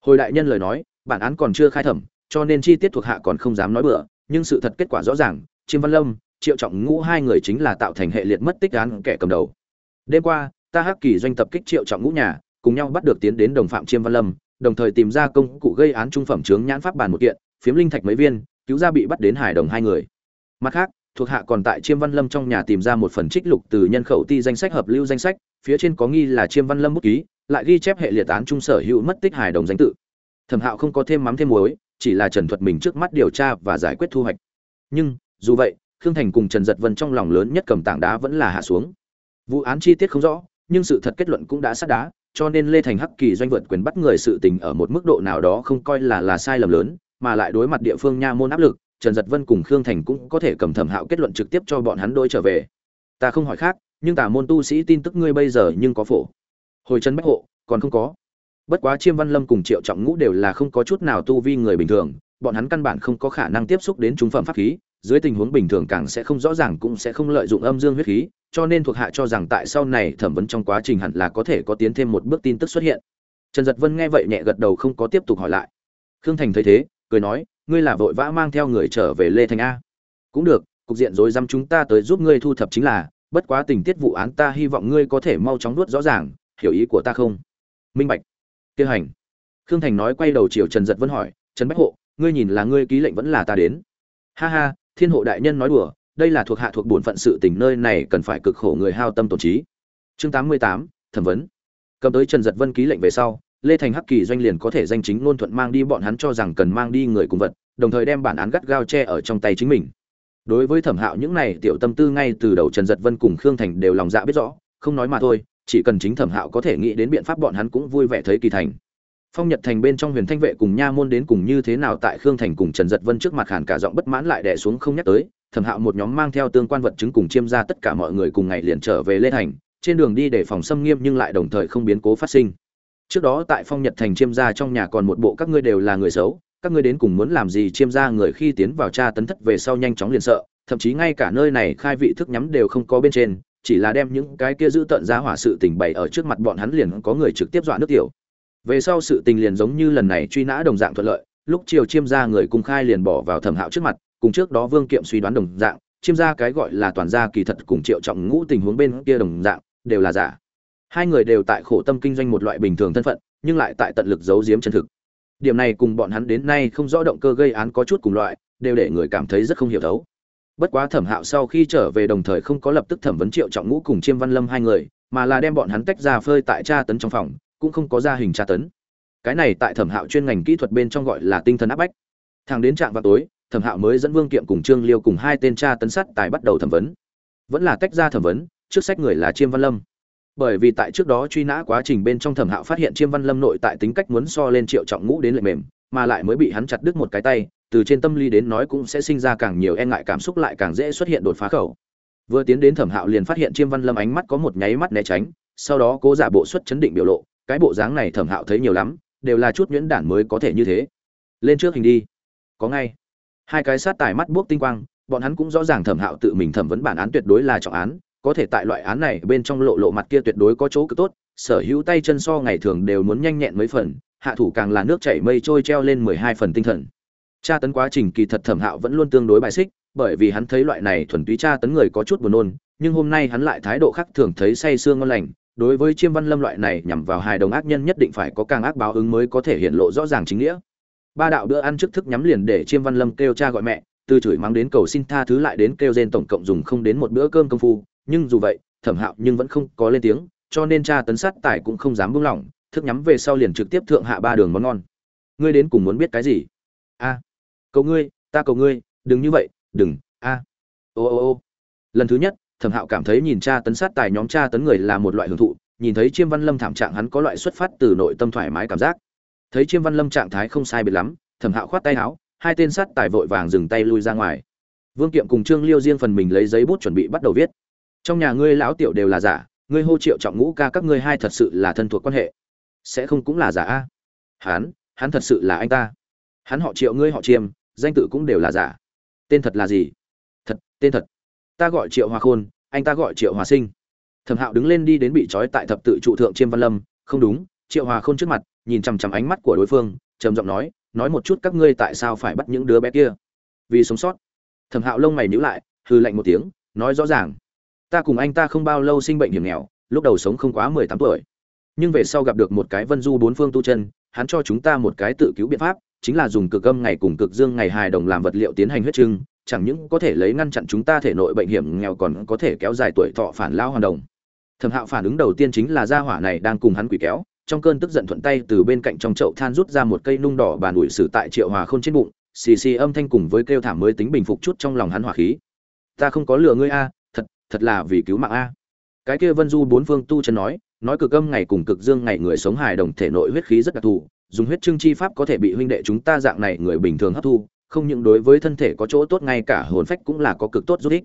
[SPEAKER 1] Hồi đại nhân lời nói, bản án còn chưa khai thẩm, cho nên chi tiết thuộc hạ còn không dám nói bừa, nhưng sự thật kết quả rõ ràng, chiêm văn lâm, triệu trọng ngũ hai người chính là tạo thành hệ liệt mất tích án kẻ cầm đầu. Đêm qua, ta hắc kỳ doanh tập kích triệu trọng ngũ nhà, cùng nhau bắt được tiến đến đồng phạm chiêm văn lâm, đồng thời tìm ra công cụ gây án trung phẩm chướng nhãn pháp bàn một kiện, phiếm linh thạch mấy viên, cứu ra bị bắt đến hải đồng hai người. Mặt khác thuộc hạ còn tại chiêm văn lâm trong nhà tìm ra một phần trích lục từ nhân khẩu ti danh sách hợp lưu danh sách, phía trên có nghi là chiêm văn lâm bút ký, lại ghi chép hệ liệt án trung sở hữu mất tích hải đồng danh tự. Thẩm hạo không có thêm mắm thêm muối, chỉ là trần thuật mình trước mắt điều tra và giải quyết thu hoạch. Nhưng, dù vậy, khương thành cùng trần giật vân trong lòng lớn nhất cầm tảng đá vẫn là hạ xuống. Vụ án chi tiết không rõ, nhưng sự thật kết luận cũng đã sát đá, cho nên lê thành hắc kỳ doanh vượt quyền bắt người sự tình ở một mức độ nào đó không coi là là sai lầm lớn, mà lại đối mặt địa phương nha môn áp lực trần Dật vân cùng khương thành cũng có thể cầm thẩm hạo kết luận trực tiếp cho bọn hắn đôi trở về. Ta không hỏi khác, nhưng tà môn tu sĩ tin tức ngươi bây giờ nhưng có phổ. Hồi chân bách hộ, còn không có. Bất quá chiêm văn lâm cùng triệu trọng ngũ đều là không có chút nào tu vi người bình thường, bọn hắn căn bản không có khả năng tiếp xúc đến chúng phẩm pháp khí, dưới tình huống bình thường càng sẽ không rõ ràng cũng sẽ không lợi dụng âm dương huyết khí, cho nên thuộc hạ cho rằng tại sau này thẩm vấn trong quá trình hẳn là có thể có tiến thêm một bước tin tức xuất hiện. Trần Dật vân nghe vậy nhẹ gật đầu không có tiếp tục hỏi lại. Khương thành thấy thế, cười nói ngươi là vội vã mang theo người trở về lê thành a. Cũng được, cục diện rối rắm chúng ta tới giúp ngươi thu thập chính là, bất quá tình tiết vụ án ta hy vọng ngươi có thể mau chóng nuốt rõ ràng, hiểu ý của ta không? Minh bạch. Tiêu hành. Khương thành nói quay đầu chiều trần giật vân hỏi, trần bách hộ, ngươi nhìn là ngươi ký lệnh vẫn là ta đến? Ha ha, thiên hộ đại nhân nói đùa, đây là thuộc hạ thuộc bổn phận sự tình nơi này cần phải cực khổ người hao tâm tổn trí. Chương tám mươi tám, thẩm vấn. Cầm tới trần giật vân ký lệnh về sau lê thành hắc kỳ doanh liền có thể danh chính ngôn thuận mang đi bọn hắn cho rằng cần mang đi người cùng vật, đồng thời đem bản án gắt gao che ở trong tay chính mình. Đối với thẩm hạo những này, tiểu tâm tư ngay từ đầu trần giật vân cùng khương thành đều lòng dạ biết rõ, không nói mà thôi, chỉ cần chính thẩm hạo có thể nghĩ đến biện pháp bọn hắn cũng vui vẻ thấy kỳ thành. Phong nhật thành bên trong huyền thanh vệ cùng nha môn đến cùng như thế nào tại khương thành cùng trần giật vân trước mặt hàn cả giọng bất mãn lại đẻ xuống không nhắc tới, thẩm hạo một nhóm mang theo tương quan vật chứng cùng chiêm ra tất cả mọi người cùng ngày liền trở về lê thành, trên đường đi để phòng xâm nghiêm nhưng lại đồng thời không biến cố phát sinh trước đó tại phong nhật thành chiêm gia trong nhà còn một bộ các ngươi đều là người xấu, các ngươi đến cùng muốn làm gì chiêm gia người khi tiến vào tra tấn thất về sau nhanh chóng liền sợ, thậm chí ngay cả nơi này khai vị thức nhắm đều không có bên trên, chỉ là đem những cái kia giữ tận ra hỏa sự tình bày ở trước mặt bọn hắn liền có người trực tiếp dọa nước tiểu. Về sau sự tình liền giống như lần này truy nã đồng dạng thuận lợi, lúc chiều chiêm gia người cung khai liền bỏ vào thẩm hạo trước mặt, cùng trước đó vương kiệm suy đoán đồng dạng, chiêm gia cái gọi là toàn gia kỳ thật cùng triệu trọng ngũ tình huống bên kia đồng dạng, đều là giả hai người đều tại khổ tâm kinh doanh một loại bình thường thân phận, nhưng lại tại tận lực giấu giếm chân thực. Điểm này cùng bọn hắn đến nay không rõ động cơ gây án có chút cùng loại, đều để người cảm thấy rất không hiểu thấu. Bất quá thẩm hạo sau khi trở về đồng thời không có lập tức thẩm vấn triệu trọng ngũ cùng chiêm văn lâm hai người, mà là đem bọn hắn tách ra phơi tại tra tấn trong phòng, cũng không có ra hình tra tấn. Cái này tại thẩm hạo chuyên ngành kỹ thuật bên trong gọi là tinh thần áp bách. Thằng đến trạng vào tối, thẩm hạo mới dẫn vương kiệm cùng trương liêu cùng hai tên tra tấn sắt tài bắt đầu thẩm vấn. Vẫn là tách ra thẩm vấn, trước sách người là chiêm văn lâm bởi vì tại trước đó truy nã quá trình bên trong thẩm hạo phát hiện chiêm văn lâm nội tại tính cách muốn so lên triệu trọng ngũ đến lệ mềm, mà lại mới bị hắn chặt đứt một cái tay, từ trên tâm lý đến nói cũng sẽ sinh ra càng nhiều e ngại cảm xúc lại càng dễ xuất hiện đột phá khẩu. Vừa tiến đến thẩm hạo liền phát hiện chiêm văn lâm ánh mắt có một nháy mắt né tránh, sau đó cố giả bộ xuất chấn định biểu lộ, cái bộ dáng này thẩm hạo thấy nhiều lắm, đều là chút nhuyễn đản mới có thể như thế. Lên trước hình đi. Có ngay. Hai cái sát tài mắt buốc tinh quang, bọn hắn cũng rõ ràng thẩm hạo tự mình thẩm vấn bản án tuyệt đối là trọng án có thể tại loại án này bên trong lộ lộ mặt kia tuyệt đối có chỗ cực tốt, sở hữu tay chân so ngày thường đều muốn nhanh nhẹn mấy phần, hạ thủ càng là nước chảy mây trôi treo lên mười hai phần tinh thần. Tra tấn quá trình kỳ thật thẩm hạo vẫn luôn tương đối bài xích, bởi vì hắn thấy loại này thuần túy tra tấn người có chút buồn nôn, nhưng hôm nay hắn lại thái độ khác thường thấy say sương ngon lành, đối với chiêm văn lâm loại này nhằm vào hài đồng ác nhân nhất định phải có càng ác báo ứng mới có thể hiện lộ rõ ràng chính nghĩa. Ba đạo bữa ăn trước thức nhắm liền để chiêm văn lâm kêu cha gọi mẹ, từ chửi mắng đến cầu xin tha thứ lại đến kêu gen tổng cộng dùng không đến một bữa cơm công phu nhưng dù vậy, thẩm hạo nhưng vẫn không có lên tiếng, cho nên cha tấn sát tài cũng không dám buông lỏng, thức nhắm về sau liền trực tiếp thượng hạ ba đường món ngon. Ngươi đến cùng muốn biết cái gì? A, cầu ngươi, ta cầu ngươi, đừng như vậy, đừng, a. Ô ô ô. Lần thứ nhất, thẩm hạo cảm thấy nhìn cha tấn sát tài nhóm cha tấn người là một loại hưởng thụ, nhìn thấy chiêm văn lâm thảm trạng hắn có loại xuất phát từ nội tâm thoải mái cảm giác. Thấy chiêm văn lâm trạng thái không sai biệt lắm, thẩm hạo khoát tay áo, hai tên sát tài vội vàng dừng tay lui ra ngoài. Vương kiệm cùng trương liêu riêng phần mình lấy giấy bút chuẩn bị bắt đầu viết trong nhà ngươi lão tiểu đều là giả, ngươi hô triệu trọng ngũ ca các ngươi hai thật sự là thân thuộc quan hệ. Sẽ không cũng là giả a? Hắn hắn thật sự là anh ta. Hắn họ triệu, ngươi họ chiêm, danh tự cũng đều là giả. Tên thật là gì? Thật, tên thật. Ta gọi triệu hòa khôn, anh ta gọi triệu hòa sinh. Thẩm hạo đứng lên đi đến bị trói tại thập tự trụ thượng chiêm văn lâm. Không đúng, triệu hòa khôn trước mặt, nhìn chằm chằm ánh mắt của đối phương, trầm giọng nói nói một chút các ngươi tại sao phải bắt những đứa bé kia? Vì sống sót. Thẩm hạo lông mày nhữ lại hư lạnh một tiếng, nói rõ ràng ta cùng anh ta không bao lâu sinh bệnh hiểm nghèo, lúc đầu sống không quá mười tám tuổi. Nhưng về sau gặp được một cái vân du bốn phương tu chân, hắn cho chúng ta một cái tự cứu biện pháp, chính là dùng cực âm ngày cùng cực dương ngày hài đồng làm vật liệu tiến hành huyết trưng, chẳng những có thể lấy ngăn chặn chúng ta thể nội bệnh hiểm nghèo còn có thể kéo dài tuổi thọ phản lao hoàn đồng. Thẩm hạo phản ứng đầu tiên chính là gia hỏa này đang cùng hắn quỷ kéo, trong cơn tức giận thuận tay từ bên cạnh trong chậu than rút ra một cây nung đỏ bàn ủi sử tại triệu hòa khôn trên bụng, xì xì âm thanh cùng với kêu thảm mới tính bình phục chút trong lòng hắn hỏa khí. Ta không có lừa ngươi a thật là vì cứu mạng a. Cái kia vân du bốn phương tu chân nói nói cực âm ngày cùng cực dương ngày người sống hài đồng thể nội huyết khí rất đặc thù, dùng huyết trưng chi pháp có thể bị huynh đệ chúng ta dạng này người bình thường hấp thu, không những đối với thân thể có chỗ tốt, ngay cả hồn phách cũng là có cực tốt giúp ích.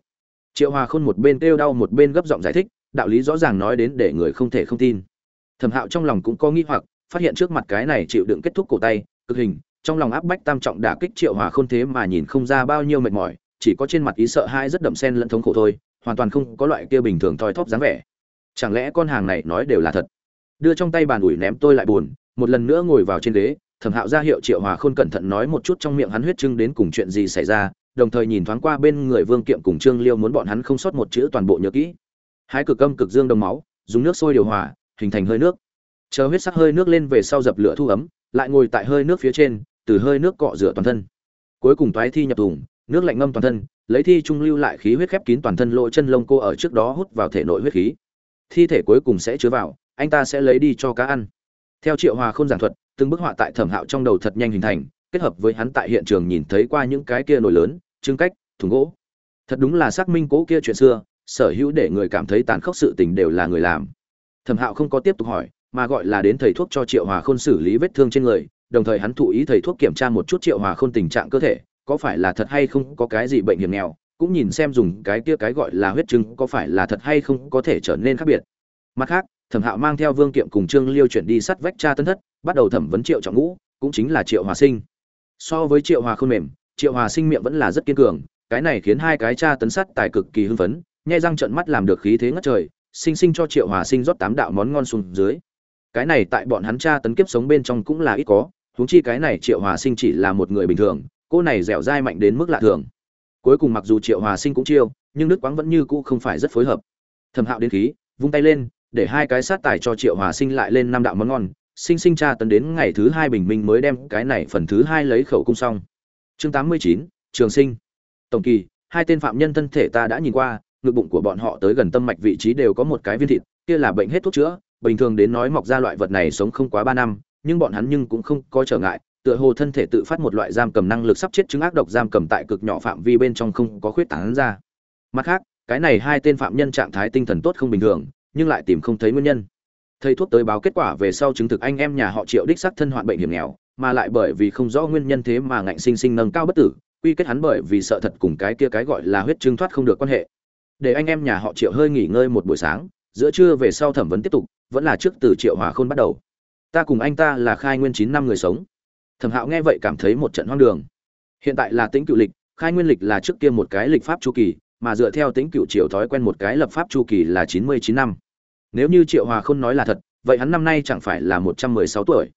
[SPEAKER 1] Triệu hòa khôn một bên kêu đau một bên gấp giọng giải thích, đạo lý rõ ràng nói đến để người không thể không tin. Thẩm hạo trong lòng cũng có nghi hoặc, phát hiện trước mặt cái này chịu đựng kết thúc cổ tay, cực hình, trong lòng áp bách tam trọng đả kích triệu hòa khôn thế mà nhìn không ra bao nhiêu mệt mỏi, chỉ có trên mặt ý sợ hai rất đậm sen lẫn thống khổ thôi hoàn toàn không có loại kia bình thường thoi thóp dáng vẻ. Chẳng lẽ con hàng này nói đều là thật? Đưa trong tay bàn ủi ném tôi lại buồn, một lần nữa ngồi vào trên ghế, thẩm hạo ra hiệu triệu hòa khôn cẩn thận nói một chút trong miệng hắn huyết trưng đến cùng chuyện gì xảy ra, đồng thời nhìn thoáng qua bên người vương kiệm cùng trương liêu muốn bọn hắn không sót một chữ toàn bộ nhớ kỹ. Hai cực âm cực dương đông máu, dùng nước sôi điều hòa, hình thành hơi nước. Chờ huyết sắc hơi nước lên về sau dập lửa thu ấm, lại ngồi tại hơi nước phía trên, từ hơi nước cọ rửa toàn thân. Cuối cùng toái thi nhập thùng nước lạnh ngâm toàn thân, lấy thi trung lưu lại khí huyết khép kín toàn thân lỗ chân lông cô ở trước đó hút vào thể nội huyết khí. Thi thể cuối cùng sẽ chứa vào, anh ta sẽ lấy đi cho cá ăn. Theo triệu hòa không giảng thuật, từng bức họa tại thẩm hạo trong đầu thật nhanh hình thành, kết hợp với hắn tại hiện trường nhìn thấy qua những cái kia nổi lớn trưng cách, thùng gỗ. Thật đúng là xác minh cố kia chuyện xưa, sở hữu để người cảm thấy tàn khốc sự tình đều là người làm. Thẩm hạo không có tiếp tục hỏi, mà gọi là đến thầy thuốc cho triệu hòa khôn xử lý vết thương trên người, đồng thời hắn thụ ý thầy thuốc kiểm tra một chút triệu hòa khôn tình trạng cơ thể có phải là thật hay không có cái gì bệnh hiểm nghèo, cũng nhìn xem dùng cái kia cái gọi là huyết chứng có phải là thật hay không có thể trở nên khác biệt. Mặt khác, thẩm hạo mang theo vương kiệm cùng trương liêu chuyển đi sắt vách cha tân thất, bắt đầu thẩm vấn triệu trọng ngũ, cũng chính là triệu hòa sinh. So với triệu hòa khôn mềm, triệu hòa sinh miệng vẫn là rất kiên cường, cái này khiến hai cái cha tấn sắt tài cực kỳ hưng phấn, nhai răng trợn mắt làm được khí thế ngất trời, sinh sinh cho triệu hòa sinh rót tám đạo món ngon xuống dưới. Cái này tại bọn hắn cha tấn kiếp sống bên trong cũng là ít có, huống chi cái này triệu hòa sinh chỉ là một người bình thường cô này dẻo dai mạnh đến mức lạ thường. Cuối cùng mặc dù triệu hòa sinh cũng chiêu, nhưng đức quáng vẫn như cũ không phải rất phối hợp. Thẩm hạo đến khí, vung tay lên, để hai cái sát tài cho triệu hòa sinh lại lên năm đạo món ngon. Sinh sinh tra tấn đến ngày thứ hai bình minh mới đem cái này phần thứ hai lấy khẩu cung xong. Chương tám mươi chín, trường sinh. Tổng kỳ, hai tên phạm nhân thân thể ta đã nhìn qua, ngực bụng của bọn họ tới gần tâm mạch vị trí đều có một cái viên thịt, kia là bệnh hết thuốc chữa. Bình thường đến nói mọc ra loại vật này sống không quá ba năm, nhưng bọn hắn nhưng cũng không có trở ngại tựa hồ thân thể tự phát một loại giam cầm năng lực sắp chết chứng ác độc giam cầm tại cực nhỏ phạm vi bên trong không có khuyết tán ra. Mặt khác, cái này hai tên phạm nhân trạng thái tinh thần tốt không bình thường, nhưng lại tìm không thấy nguyên nhân. Thầy thuốc tới báo kết quả về sau chứng thực anh em nhà họ triệu đích xác thân hoạn bệnh hiểm nghèo, mà lại bởi vì không rõ nguyên nhân thế mà ngạnh sinh sinh nâng cao bất tử, quy kết hắn bởi vì sợ thật cùng cái kia cái gọi là huyết chứng thoát không được quan hệ. Để anh em nhà họ triệu hơi nghỉ ngơi một buổi sáng, giữa trưa về sau thẩm vấn tiếp tục, vẫn là trước từ triệu hòa khôn bắt đầu. Ta cùng anh ta là khai nguyên chín năm người sống thẩm hạo nghe vậy cảm thấy một trận hoang đường. Hiện tại là tính cựu lịch, khai nguyên lịch là trước kia một cái lịch pháp chu kỳ, mà dựa theo tính cựu triều thói quen một cái lập pháp chu kỳ là chín mươi chín năm. Nếu như triệu hòa khôn nói là thật, vậy hắn năm nay chẳng phải là một trăm mười sáu tuổi?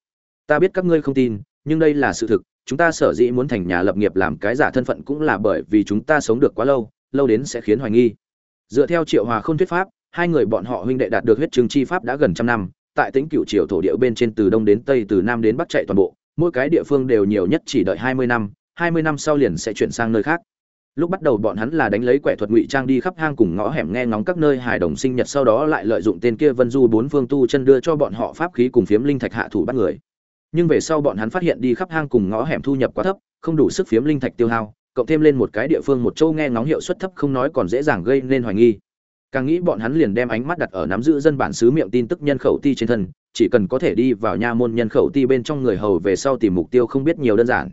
[SPEAKER 1] Ta biết các ngươi không tin, nhưng đây là sự thực, chúng ta sở dĩ muốn thành nhà lập nghiệp làm cái giả thân phận cũng là bởi vì chúng ta sống được quá lâu lâu đến sẽ khiến hoài nghi. Dựa theo triệu hòa khôn thuyết pháp, hai người bọn họ huynh đệ đạt được huyết trường chi pháp đã gần trăm năm, tại tính cựu triều thổ địa bên trên từ đông đến tây, từ nam đến bắc chạy toàn bộ mỗi cái địa phương đều nhiều nhất chỉ đợi hai mươi năm, hai mươi năm sau liền sẽ chuyển sang nơi khác. Lúc bắt đầu bọn hắn là đánh lấy quẻ thuật ngụy trang đi khắp hang cùng ngõ hẻm nghe ngóng các nơi hài đồng sinh nhật sau đó lại lợi dụng tên kia vân du bốn phương tu chân đưa cho bọn họ pháp khí cùng phiếm linh thạch hạ thủ bắt người. Nhưng về sau bọn hắn phát hiện đi khắp hang cùng ngõ hẻm thu nhập quá thấp, không đủ sức phiếm linh thạch tiêu hao, cộng thêm lên một cái địa phương một châu nghe ngóng hiệu suất thấp không nói còn dễ dàng gây nên hoài nghi càng nghĩ bọn hắn liền đem ánh mắt đặt ở nắm giữ dân bản xứ miệng tin tức nhân khẩu ti trên thân, chỉ cần có thể đi vào nha môn nhân khẩu ti bên trong người hầu về sau tìm mục tiêu không biết nhiều đơn giản.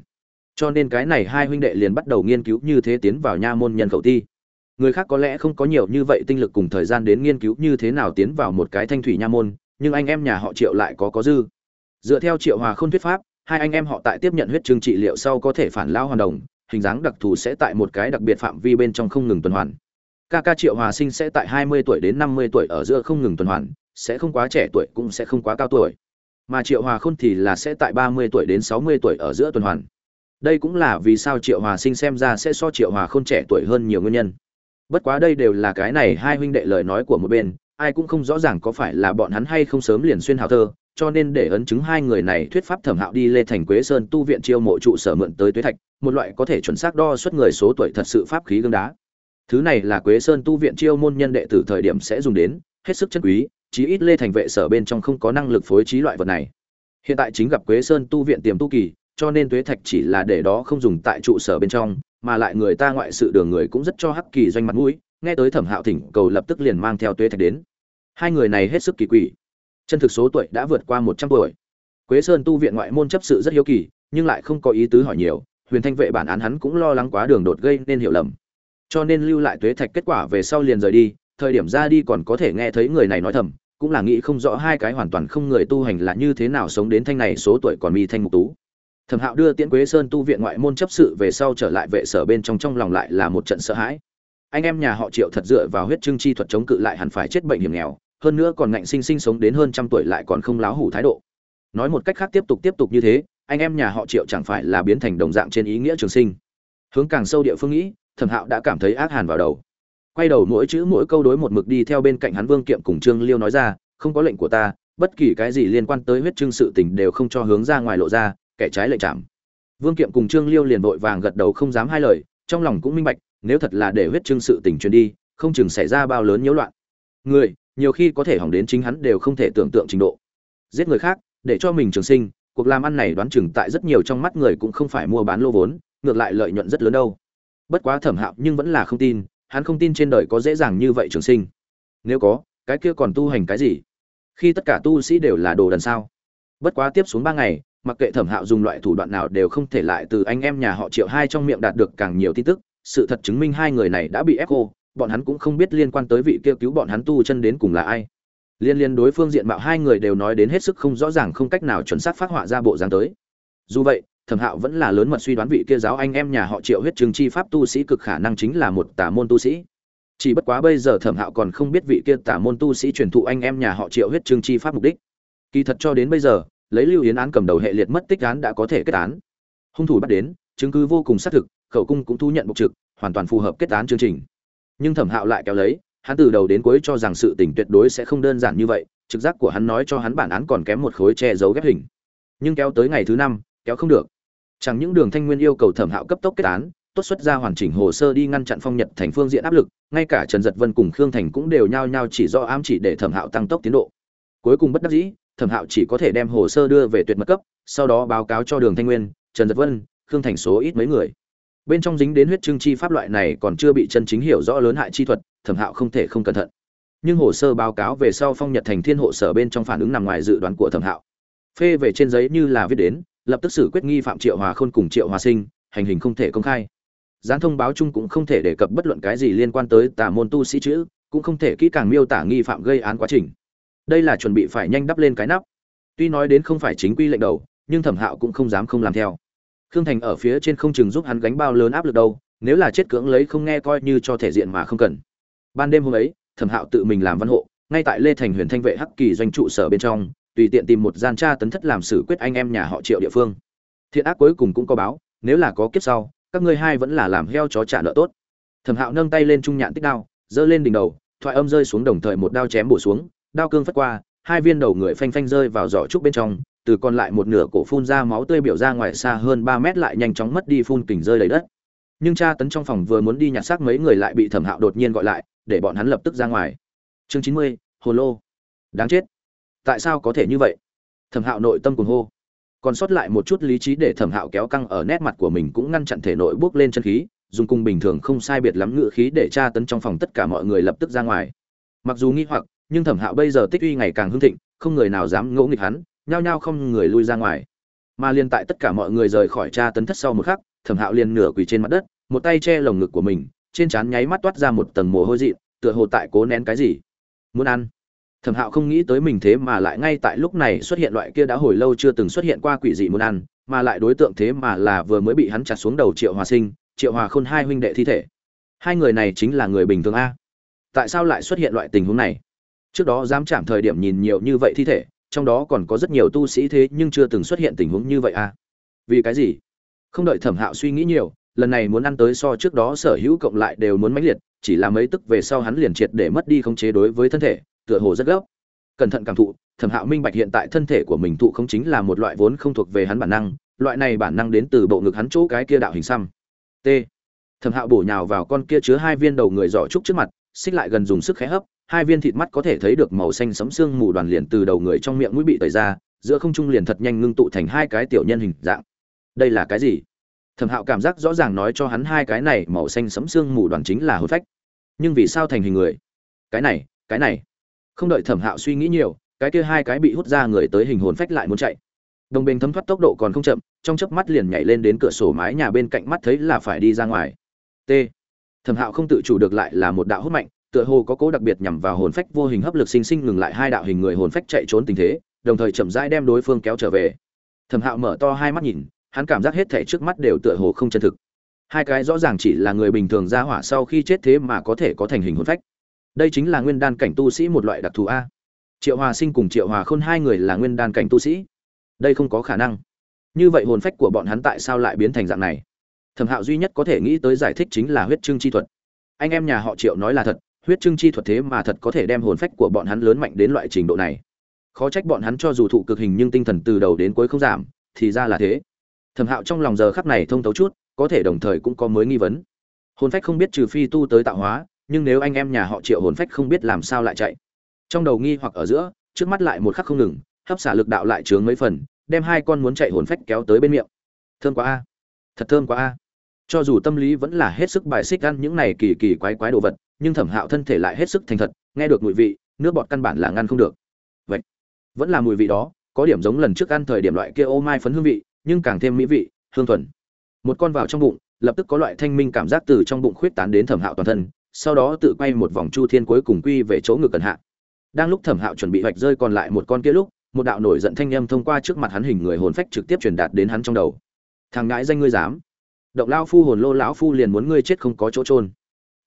[SPEAKER 1] Cho nên cái này hai huynh đệ liền bắt đầu nghiên cứu như thế tiến vào nha môn nhân khẩu ti. Người khác có lẽ không có nhiều như vậy tinh lực cùng thời gian đến nghiên cứu như thế nào tiến vào một cái thanh thủy nha môn, nhưng anh em nhà họ triệu lại có có dư. Dựa theo triệu hòa khôn thuyết pháp, hai anh em họ tại tiếp nhận huyết trương trị liệu sau có thể phản lao hoàn đồng, hình dáng đặc thù sẽ tại một cái đặc biệt phạm vi bên trong không ngừng tuần hoàn ca ca triệu hòa sinh sẽ tại 20 tuổi đến 50 tuổi ở giữa không ngừng tuần hoàn, sẽ không quá trẻ tuổi cũng sẽ không quá cao tuổi. Mà triệu hòa khôn thì là sẽ tại 30 tuổi đến 60 tuổi ở giữa tuần hoàn. Đây cũng là vì sao triệu hòa sinh xem ra sẽ so triệu hòa khôn trẻ tuổi hơn nhiều nguyên nhân. Bất quá đây đều là cái này hai huynh đệ lời nói của một bên, ai cũng không rõ ràng có phải là bọn hắn hay không sớm liền xuyên hào thơ, cho nên để ấn chứng hai người này thuyết pháp thẩm hạo đi lê thành quế sơn tu viện chiêu mộ trụ sở mượn tới tuế thạch, một loại có thể chuẩn xác đo suất người số tuổi thật sự pháp khí gương đá thứ này là quế sơn tu viện chiêu môn nhân đệ tử thời điểm sẽ dùng đến, hết sức chân quý, chí ít lê thành vệ sở bên trong không có năng lực phối trí loại vật này. Hiện tại chính gặp quế sơn tu viện tiềm tu kỳ, cho nên tuế thạch chỉ là để đó không dùng tại trụ sở bên trong, mà lại người ta ngoại sự đường người cũng rất cho hắc kỳ doanh mặt mũi, nghe tới thẩm hạo thỉnh cầu lập tức liền mang theo tuế thạch đến. Hai người này hết sức kỳ quỷ. Chân thực số tuổi đã vượt qua một trăm tuổi. Quế sơn tu viện ngoại môn chấp sự rất hiếu kỳ, nhưng lại không có ý tứ hỏi nhiều, huyền thanh vệ bản án hắn cũng lo lắng quá đường đột gây nên hiểu lầm cho nên lưu lại tuế thạch kết quả về sau liền rời đi, thời điểm ra đi còn có thể nghe thấy người này nói thầm, cũng là nghĩ không rõ hai cái hoàn toàn không người tu hành là như thế nào sống đến thanh này số tuổi còn mi thanh mục tú. Thẩm hạo đưa tiễn quế sơn tu viện ngoại môn chấp sự về sau trở lại vệ sở bên trong trong lòng lại là một trận sợ hãi. Anh em nhà họ triệu thật dựa vào huyết trưng chi thuật chống cự lại hẳn phải chết bệnh hiểm nghèo, hơn nữa còn ngạnh sinh sinh sống đến hơn trăm tuổi lại còn không láo hủ thái độ. Nói một cách khác tiếp tục tiếp tục như thế, anh em nhà họ triệu chẳng phải là biến thành đồng dạng trên ý nghĩa trường sinh. Hướng càng sâu địa phương nghĩ thẩm hạo đã cảm thấy ác hàn vào đầu. Quay đầu mỗi chữ mỗi câu đối một mực đi theo bên cạnh hắn vương kiệm cùng trương liêu nói ra, không có lệnh của ta, bất kỳ cái gì liên quan tới huyết trương sự tình đều không cho hướng ra ngoài lộ ra, kẻ trái lệnh chạm. Vương kiệm cùng trương liêu liền vội vàng gật đầu không dám hai lời, trong lòng cũng minh bạch, nếu thật là để huyết trương sự tình truyền đi, không chừng xảy ra bao lớn nhiễu loạn. Người, nhiều khi có thể hỏng đến chính hắn đều không thể tưởng tượng trình độ. Giết người khác, để cho mình trường sinh, cuộc làm ăn này đoán chừng tại rất nhiều trong mắt người cũng không phải mua bán lô vốn, ngược lại lợi nhuận rất lớn đâu bất quá thẩm hạo nhưng vẫn là không tin, hắn không tin trên đời có dễ dàng như vậy trường sinh. Nếu có, cái kia còn tu hành cái gì? Khi tất cả tu sĩ đều là đồ đần sao? Bất quá tiếp xuống ba ngày, mặc kệ thẩm hạo dùng loại thủ đoạn nào đều không thể lại từ anh em nhà họ triệu hai trong miệng đạt được càng nhiều tin tức. Sự thật chứng minh hai người này đã bị ép cô, bọn hắn cũng không biết liên quan tới vị kia cứu bọn hắn tu chân đến cùng là ai. Liên liên đối phương diện mạo hai người đều nói đến hết sức không rõ ràng không cách nào chuẩn xác phát họa ra bộ dáng tới. Dù vậy thẩm hạo vẫn là lớn mật suy đoán vị kia giáo anh em nhà họ triệu huyết trường chi pháp tu sĩ cực khả năng chính là một tà môn tu sĩ. Chỉ bất quá bây giờ thẩm hạo còn không biết vị kia Tả môn tu sĩ truyền thụ anh em nhà họ triệu huyết trường chi pháp mục đích. Kỳ thật cho đến bây giờ, lấy lưu yến án cầm đầu hệ liệt mất tích án đã có thể kết án. Hung thủ bắt đến, chứng cứ vô cùng xác thực, khẩu cung cũng thu nhận mục trực, hoàn toàn phù hợp kết án chương trình. Nhưng thẩm hạo lại kéo lấy, hắn từ đầu đến cuối cho rằng sự tình tuyệt đối sẽ không đơn giản như vậy, trực giác của hắn nói cho hắn bản án còn kém một khối che giấu ghép hình. Nhưng kéo tới ngày thứ năm, kéo không được chẳng những đường thanh nguyên yêu cầu thẩm hạo cấp tốc kết án, tốt xuất ra hoàn chỉnh hồ sơ đi ngăn chặn phong nhật thành phương diện áp lực, ngay cả trần giật vân cùng khương thành cũng đều nhao nhao chỉ do ám chỉ để thẩm hạo tăng tốc tiến độ. Cuối cùng bất đắc dĩ, thẩm hạo chỉ có thể đem hồ sơ đưa về tuyệt mật cấp, sau đó báo cáo cho đường thanh nguyên, trần giật vân, khương thành số ít mấy người. Bên trong dính đến huyết trưng chi pháp loại này còn chưa bị chân chính hiểu rõ lớn hại chi thuật, thẩm hạo không thể không cẩn thận. Nhưng hồ sơ báo cáo về sau phong nhật thành thiên hộ sở bên trong phản ứng nằm ngoài dự đoán của thẩm hạo. Phê về trên giấy như là viết đến lập tức xử quyết nghi phạm triệu hòa khôn cùng triệu hòa sinh, hành hình không thể công khai. Gián thông báo chung cũng không thể đề cập bất luận cái gì liên quan tới tà môn tu sĩ chữ, cũng không thể kỹ càng miêu tả nghi phạm gây án quá trình. Đây là chuẩn bị phải nhanh đắp lên cái nắp. Tuy nói đến không phải chính quy lệnh đầu, nhưng thẩm hạo cũng không dám không làm theo. Khương thành ở phía trên không chừng giúp hắn gánh bao lớn áp lực đâu, nếu là chết cưỡng lấy không nghe coi như cho thể diện mà không cần. Ban đêm hôm ấy, thẩm hạo tự mình làm văn hộ, ngay tại lê thành huyền thanh vệ hắc kỳ doanh trụ sở bên trong tùy tiện tìm một gian tra tấn thất làm xử quyết anh em nhà họ triệu địa phương. Thiện ác cuối cùng cũng có báo, nếu là có kiếp sau, các ngươi hai vẫn là làm heo chó trả nợ tốt. Thẩm hạo nâng tay lên trung nhạn tích đao, giơ lên đỉnh đầu, thoại âm rơi xuống đồng thời một đao chém bổ xuống, đao cương phất qua, hai viên đầu người phanh phanh rơi vào giỏ trúc bên trong, từ còn lại một nửa cổ phun ra máu tươi biểu ra ngoài xa hơn ba mét lại nhanh chóng mất đi phun kình rơi đầy đất. Nhưng cha tấn trong phòng vừa muốn đi nhặt xác mấy người lại bị thẩm hạo đột nhiên gọi lại, để bọn hắn lập tức ra ngoài. Chương chín mươi hồ lô. Đáng chết tại sao có thể như vậy? Thẩm hạo nội tâm cùng hô. Còn sót lại một chút lý trí để thẩm hạo kéo căng ở nét mặt của mình cũng ngăn chặn thể nội bước lên chân khí, dùng cung bình thường không sai biệt lắm ngự khí để tra tấn trong phòng tất cả mọi người lập tức ra ngoài. Mặc dù nghi hoặc, nhưng thẩm hạo bây giờ tích uy ngày càng hưng thịnh, không người nào dám ngỗ nghịch hắn, nhao nhao không người lui ra ngoài. Mà liên tại tất cả mọi người rời khỏi tra tấn thất sau một khắc, thẩm hạo liền nửa quỳ trên mặt đất, một tay che lồng ngực của mình, trên trán nháy mắt toát ra một tầng mồ hôi dị, tựa hồ tại cố nén cái gì. Muốn ăn thẩm hạo không nghĩ tới mình thế mà lại ngay tại lúc này xuất hiện loại kia đã hồi lâu chưa từng xuất hiện qua quỷ dị muốn ăn, mà lại đối tượng thế mà là vừa mới bị hắn chặt xuống đầu triệu hòa sinh, triệu hòa khôn hai huynh đệ thi thể. Hai người này chính là người bình thường a. Tại sao lại xuất hiện loại tình huống này? Trước đó dám chạm thời điểm nhìn nhiều như vậy thi thể, trong đó còn có rất nhiều tu sĩ thế nhưng chưa từng xuất hiện tình huống như vậy a. Vì cái gì? Không đợi thẩm hạo suy nghĩ nhiều, lần này muốn ăn tới so trước đó sở hữu cộng lại đều muốn mãnh liệt, chỉ là mấy tức về sau hắn liền triệt để mất đi khống chế đối với thân thể tựa hồ rất gấp. Cẩn thận cảm thụ, thẩm hạo minh bạch hiện tại thân thể của mình thụ không chính là một loại vốn không thuộc về hắn bản năng, loại này bản năng đến từ bộ ngực hắn chỗ cái kia đạo hình xăm. T. Thẩm hạo bổ nhào vào con kia chứa hai viên đầu người giỏ trúc trước mặt, xích lại gần dùng sức khẽ hấp, hai viên thịt mắt có thể thấy được màu xanh sấm xương mù đoàn liền từ đầu người trong miệng mũi bị tẩy ra, giữa không trung liền thật nhanh ngưng tụ thành hai cái tiểu nhân hình dạng. Đây là cái gì? Thẩm hạo cảm giác rõ ràng nói cho hắn hai cái này màu xanh sấm xương mù đoàn chính là hồn phách. Nhưng vì sao thành hình người? Cái này cái này không đợi thẩm hạo suy nghĩ nhiều, cái kia hai cái bị hút ra người tới hình hồn phách lại muốn chạy. Đồng bình thấm thoát tốc độ còn không chậm, trong chớp mắt liền nhảy lên đến cửa sổ mái nhà bên cạnh mắt thấy là phải đi ra ngoài. T. Thẩm hạo không tự chủ được lại là một đạo hút mạnh, tựa hồ có cố đặc biệt nhằm vào hồn phách vô hình hấp lực sinh sinh ngừng lại hai đạo hình người hồn phách chạy trốn tình thế, đồng thời chậm rãi đem đối phương kéo trở về. Thẩm hạo mở to hai mắt nhìn, hắn cảm giác hết thể trước mắt đều tựa hồ không chân thực. Hai cái rõ ràng chỉ là người bình thường ra hỏa sau khi chết thế mà có thể có thành hình hồn phách đây chính là nguyên đan cảnh tu sĩ một loại đặc thù a. Triệu hòa sinh cùng triệu hòa khôn hai người là nguyên đan cảnh tu sĩ. Đây không có khả năng. Như vậy hồn phách của bọn hắn tại sao lại biến thành dạng này? Thẩm hạo duy nhất có thể nghĩ tới giải thích chính là huyết trương chi thuật. Anh em nhà họ triệu nói là thật, huyết trương chi thuật thế mà thật có thể đem hồn phách của bọn hắn lớn mạnh đến loại trình độ này. Khó trách bọn hắn cho dù thụ cực hình nhưng tinh thần từ đầu đến cuối không giảm, thì ra là thế. Thẩm hạo trong lòng giờ khắc này thông thấu chút, có thể đồng thời cũng có mới nghi vấn. Hồn phách không biết trừ phi tu tới tạo hóa nhưng nếu anh em nhà họ triệu hồn phách không biết làm sao lại chạy. Trong đầu nghi hoặc ở giữa, trước mắt lại một khắc không ngừng, hấp xả lực đạo lại chướng mấy phần, đem hai con muốn chạy hồn phách kéo tới bên miệng. Thơm quá a. Thật thơm quá a. Cho dù tâm lý vẫn là hết sức bài xích ăn những này kỳ kỳ quái quái đồ vật, nhưng thẩm hạo thân thể lại hết sức thành thật, nghe được mùi vị, nước bọt căn bản là ngăn không được. Vậy, vẫn là mùi vị đó, có điểm giống lần trước ăn thời điểm loại kia ô mai phấn hương vị, nhưng càng thêm mỹ vị, hương thuần. Một con vào trong bụng, lập tức có loại thanh minh cảm giác từ trong bụng khuyết tán đến thẩm hạo toàn thân sau đó tự quay một vòng chu thiên cuối cùng quy về chỗ ngực cần hạ. Đang lúc thẩm hạo chuẩn bị hoạch rơi còn lại một con kia lúc, một đạo nổi giận thanh âm thông qua trước mặt hắn hình người hồn phách trực tiếp truyền đạt đến hắn trong đầu. Thằng ngãi danh ngươi dám. Động lao phu hồn lô lão phu liền muốn ngươi chết không có chỗ trôn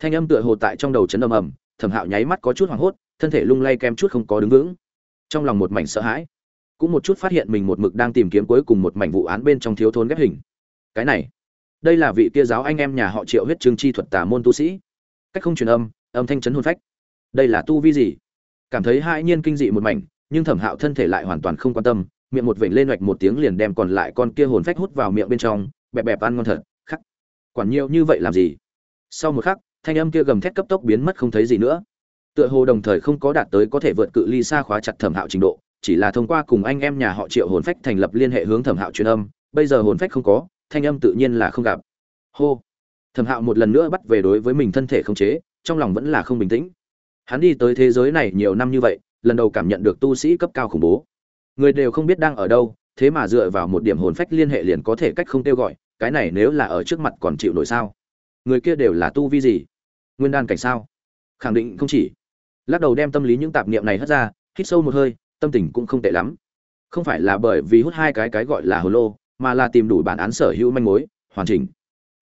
[SPEAKER 1] thanh âm tựa hồ tại trong đầu chấn ầm ầm, thẩm hạo nháy mắt có chút hoảng hốt, thân thể lung lay kem chút không có đứng vững. Trong lòng một mảnh sợ hãi, cũng một chút phát hiện mình một mực đang tìm kiếm cuối cùng một mảnh vụ án bên trong thiếu thốn ghép hình. Cái này, đây là vị kia giáo anh em nhà họ triệu huyết trương chi thuật tà môn tu sĩ cách không truyền âm âm thanh chấn hồn phách. Đây là tu vi gì? Cảm thấy hai nhiên kinh dị một mảnh, nhưng thẩm hạo thân thể lại hoàn toàn không quan tâm, miệng một vểnh lên hoạch một tiếng liền đem còn lại con kia hồn phách hút vào miệng bên trong, bẹp bẹp ăn ngon thật, khắc. Quản nhiều như vậy làm gì? Sau một khắc, thanh âm kia gầm thét cấp tốc biến mất không thấy gì nữa. Tựa hồ đồng thời không có đạt tới có thể vượt cự ly xa khóa chặt thẩm hạo trình độ, chỉ là thông qua cùng anh em nhà họ triệu hồn phách thành lập liên hệ hướng thẩm hạo truyền âm, bây giờ hồn phách không có, thanh âm tự nhiên là không gặp. Hô thẩm hạo một lần nữa bắt về đối với mình thân thể không chế, trong lòng vẫn là không bình tĩnh. Hắn đi tới thế giới này nhiều năm như vậy, lần đầu cảm nhận được tu sĩ cấp cao khủng bố. Người đều không biết đang ở đâu, thế mà dựa vào một điểm hồn phách liên hệ liền có thể cách không kêu gọi, cái này nếu là ở trước mặt còn chịu nổi sao? Người kia đều là tu vi gì? Nguyên đan cảnh sao? Khẳng định không chỉ. Lắc đầu đem tâm lý những tạp niệm này hất ra, hít sâu một hơi, tâm tình cũng không tệ lắm. Không phải là bởi vì hút hai cái cái gọi là hồ lô, mà là tìm đủ bản án sở hữu manh mối, hoàn chỉnh.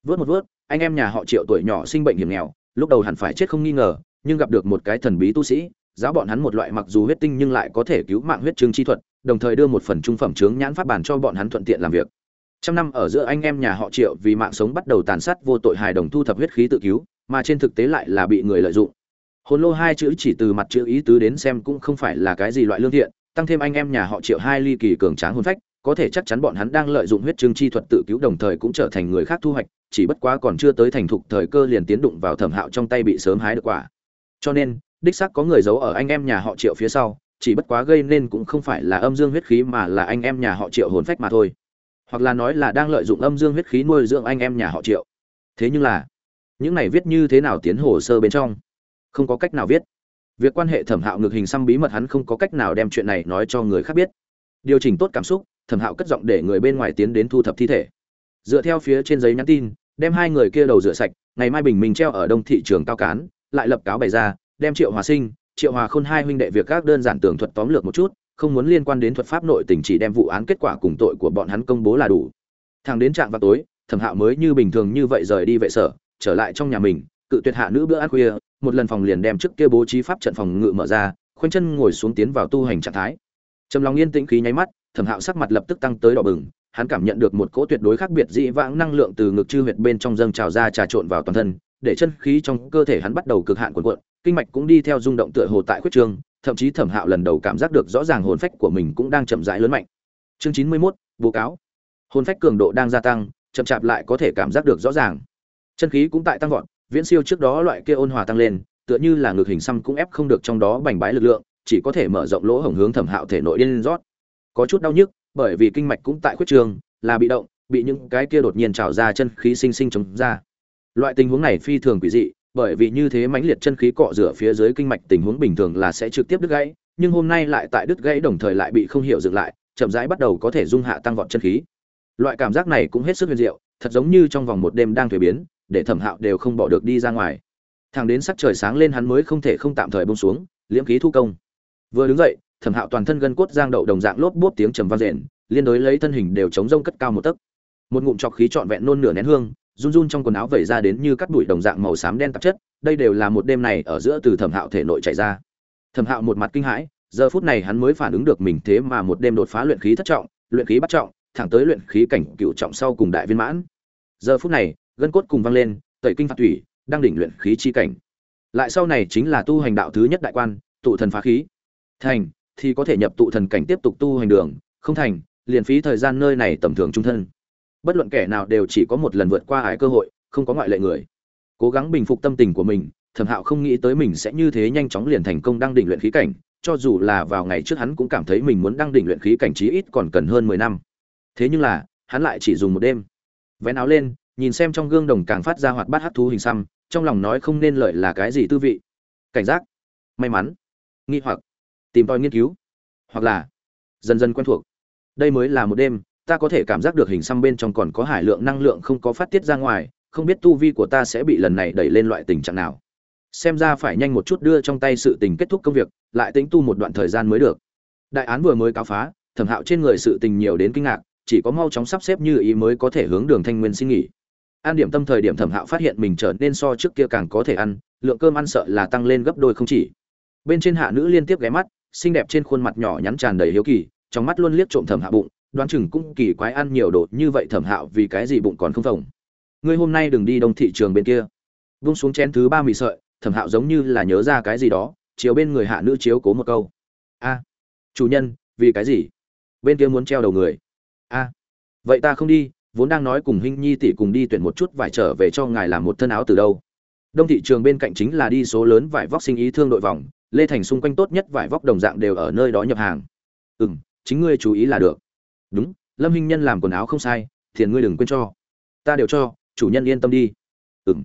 [SPEAKER 1] Vớt một vớt anh em nhà họ triệu tuổi nhỏ sinh bệnh hiểm nghèo, lúc đầu hẳn phải chết không nghi ngờ, nhưng gặp được một cái thần bí tu sĩ, giáo bọn hắn một loại mặc dù huyết tinh nhưng lại có thể cứu mạng huyết trương chi thuật, đồng thời đưa một phần trung phẩm chướng nhãn pháp bản cho bọn hắn thuận tiện làm việc. Trăm năm ở giữa anh em nhà họ triệu vì mạng sống bắt đầu tàn sát vô tội hài đồng thu thập huyết khí tự cứu, mà trên thực tế lại là bị người lợi dụng. Hồn lô hai chữ chỉ từ mặt chữ ý tứ đến xem cũng không phải là cái gì loại lương thiện, tăng thêm anh em nhà họ triệu hai ly kỳ cường tráng hồn phách, có thể chắc chắn bọn hắn đang lợi dụng huyết trương chi thuật tự cứu đồng thời cũng trở thành người khác thu hoạch chỉ bất quá còn chưa tới thành thục thời cơ liền tiến đụng vào thẩm hạo trong tay bị sớm hái được quả. Cho nên, đích xác có người giấu ở anh em nhà họ triệu phía sau, chỉ bất quá gây nên cũng không phải là âm dương huyết khí mà là anh em nhà họ triệu hồn phách mà thôi. Hoặc là nói là đang lợi dụng âm dương huyết khí nuôi dưỡng anh em nhà họ triệu. Thế nhưng là, những này viết như thế nào tiến hồ sơ bên trong? Không có cách nào viết. Việc quan hệ thẩm hạo ngược hình xăm bí mật hắn không có cách nào đem chuyện này nói cho người khác biết. Điều chỉnh tốt cảm xúc, thẩm hạo cất giọng để người bên ngoài tiến đến thu thập thi thể dựa theo phía trên giấy nhắn tin, đem hai người kia đầu rửa sạch, ngày mai bình minh treo ở đông thị trường cao cán, lại lập cáo bày ra, đem triệu hòa sinh, triệu hòa khôn hai huynh đệ việc các đơn giản tường thuật tóm lược một chút, không muốn liên quan đến thuật pháp nội tình chỉ đem vụ án kết quả cùng tội của bọn hắn công bố là đủ. Thằng đến trạng vào tối, thẩm hạo mới như bình thường như vậy rời đi vệ sở, trở lại trong nhà mình, cự tuyệt hạ nữ bữa ăn khuya, một lần phòng liền đem trước kia bố trí pháp trận phòng ngự mở ra, khoanh chân ngồi xuống tiến vào tu hành trạng thái. Trầm lòng yên tĩnh khí nháy mắt, thẩm hạo sắc mặt lập tức tăng tới đỏ bừng hắn cảm nhận được một cỗ tuyệt đối khác biệt dị vãng năng lượng từ ngực chư huyệt bên trong dâng trào ra trà trộn vào toàn thân, để chân khí trong cơ thể hắn bắt đầu cực hạn cuộn cuộn, kinh mạch cũng đi theo rung động tựa hồ tại khuyết trương thậm chí thẩm hạo lần đầu cảm giác được rõ ràng hồn phách của mình cũng đang chậm rãi lớn mạnh. Chương chín mươi mốt báo cáo. Hồn phách cường độ đang gia tăng, chậm chạp lại có thể cảm giác được rõ ràng. Chân khí cũng tại tăng vọt, viễn siêu trước đó loại kia ôn hòa tăng lên, tựa như là ngược hình xăm cũng ép không được trong đó bành bái lực lượng, chỉ có thể mở rộng lỗ hổng hướng thẩm hạo thể nội điên rót có chút đau nhức bởi vì kinh mạch cũng tại khuyết trường, là bị động, bị những cái kia đột nhiên trào ra chân khí sinh sinh chống ra. Loại tình huống này phi thường quỷ dị, bởi vì như thế mãnh liệt chân khí cọ rửa phía dưới kinh mạch tình huống bình thường là sẽ trực tiếp đứt gãy, nhưng hôm nay lại tại đứt gãy đồng thời lại bị không hiểu dựng lại, chậm rãi bắt đầu có thể dung hạ tăng vọt chân khí. Loại cảm giác này cũng hết sức huyền diệu, thật giống như trong vòng một đêm đang thuế biến, để thẩm hạo đều không bỏ được đi ra ngoài. Thằng đến sắc trời sáng lên hắn mới không thể không tạm thời bông xuống, liễm khí thu công. Vừa đứng dậy thẩm hạo toàn thân gân cốt giang đậu đồng dạng lốp bốp tiếng trầm vang rền, liên đối lấy thân hình đều chống rông cất cao một tấc. Một ngụm trọc khí trọn vẹn nôn nửa nén hương, run run trong quần áo vẩy ra đến như cắt bụi đồng dạng màu xám đen tạp chất, đây đều là một đêm này ở giữa từ thẩm hạo thể nội chảy ra. Thẩm hạo một mặt kinh hãi, giờ phút này hắn mới phản ứng được mình thế mà một đêm đột phá luyện khí thất trọng, luyện khí bắt trọng, thẳng tới luyện khí cảnh cựu trọng sau cùng đại viên mãn. Giờ phút này, gân cốt cùng vang lên, tẩy kinh phạt thủy, đang đỉnh luyện khí chi cảnh. Lại sau này chính là tu hành đạo thứ nhất đại quan, tụ thần phá khí. Thành thì có thể nhập tụ thần cảnh tiếp tục tu hành đường, không thành, liền phí thời gian nơi này tầm thường trung thân. Bất luận kẻ nào đều chỉ có một lần vượt qua ải cơ hội, không có ngoại lệ người. Cố gắng bình phục tâm tình của mình, thẩm hạo không nghĩ tới mình sẽ như thế nhanh chóng liền thành công đăng đỉnh luyện khí cảnh, cho dù là vào ngày trước hắn cũng cảm thấy mình muốn đăng đỉnh luyện khí cảnh chí ít còn cần hơn mười năm. Thế nhưng là, hắn lại chỉ dùng một đêm. Vén áo lên, nhìn xem trong gương đồng càng phát ra hoạt bát hắc thú hình xăm, trong lòng nói không nên lợi là cái gì tư vị. Cảnh giác. May mắn. Nghi hoặc tìm tòi nghiên cứu, hoặc là dần dần quen thuộc. Đây mới là một đêm, ta có thể cảm giác được hình xăm bên trong còn có hải lượng năng lượng không có phát tiết ra ngoài, không biết tu vi của ta sẽ bị lần này đẩy lên loại tình trạng nào. Xem ra phải nhanh một chút đưa trong tay sự tình kết thúc công việc, lại tính tu một đoạn thời gian mới được. Đại án vừa mới cáo phá, thẩm hạo trên người sự tình nhiều đến kinh ngạc, chỉ có mau chóng sắp xếp như ý mới có thể hướng đường thanh nguyên xin nghỉ. An điểm tâm thời điểm thẩm hạo phát hiện mình trở nên so trước kia càng có thể ăn, lượng cơm ăn sợ là tăng lên gấp đôi không chỉ. Bên trên hạ nữ liên tiếp ghé mắt xinh đẹp trên khuôn mặt nhỏ nhắn tràn đầy hiếu kỳ, trong mắt luôn liếc trộm thẩm hạ bụng, đoán chừng cũng kỳ quái ăn nhiều đồ như vậy thẩm hạo vì cái gì bụng còn không phồng. Ngươi hôm nay đừng đi đông thị trường bên kia. Vung xuống chén thứ ba mì sợi, thẩm hạo giống như là nhớ ra cái gì đó chiếu bên người hạ nữ chiếu cố một câu. A, chủ nhân, vì cái gì? Bên kia muốn treo đầu người. A, vậy ta không đi, vốn đang nói cùng huynh nhi tỷ cùng đi tuyển một chút vải trở về cho ngài làm một thân áo từ đâu. Đông thị trường bên cạnh chính là đi số lớn vải vóc sinh ý thương đội vòng lê thành xung quanh tốt nhất vải vóc đồng dạng đều ở nơi đó nhập hàng. Ừ m chính ngươi chú ý là được. Đúng, lâm hinh nhân làm quần áo không sai thiền ngươi đừng quên cho. Ta đều cho, chủ nhân yên tâm đi. Ừ m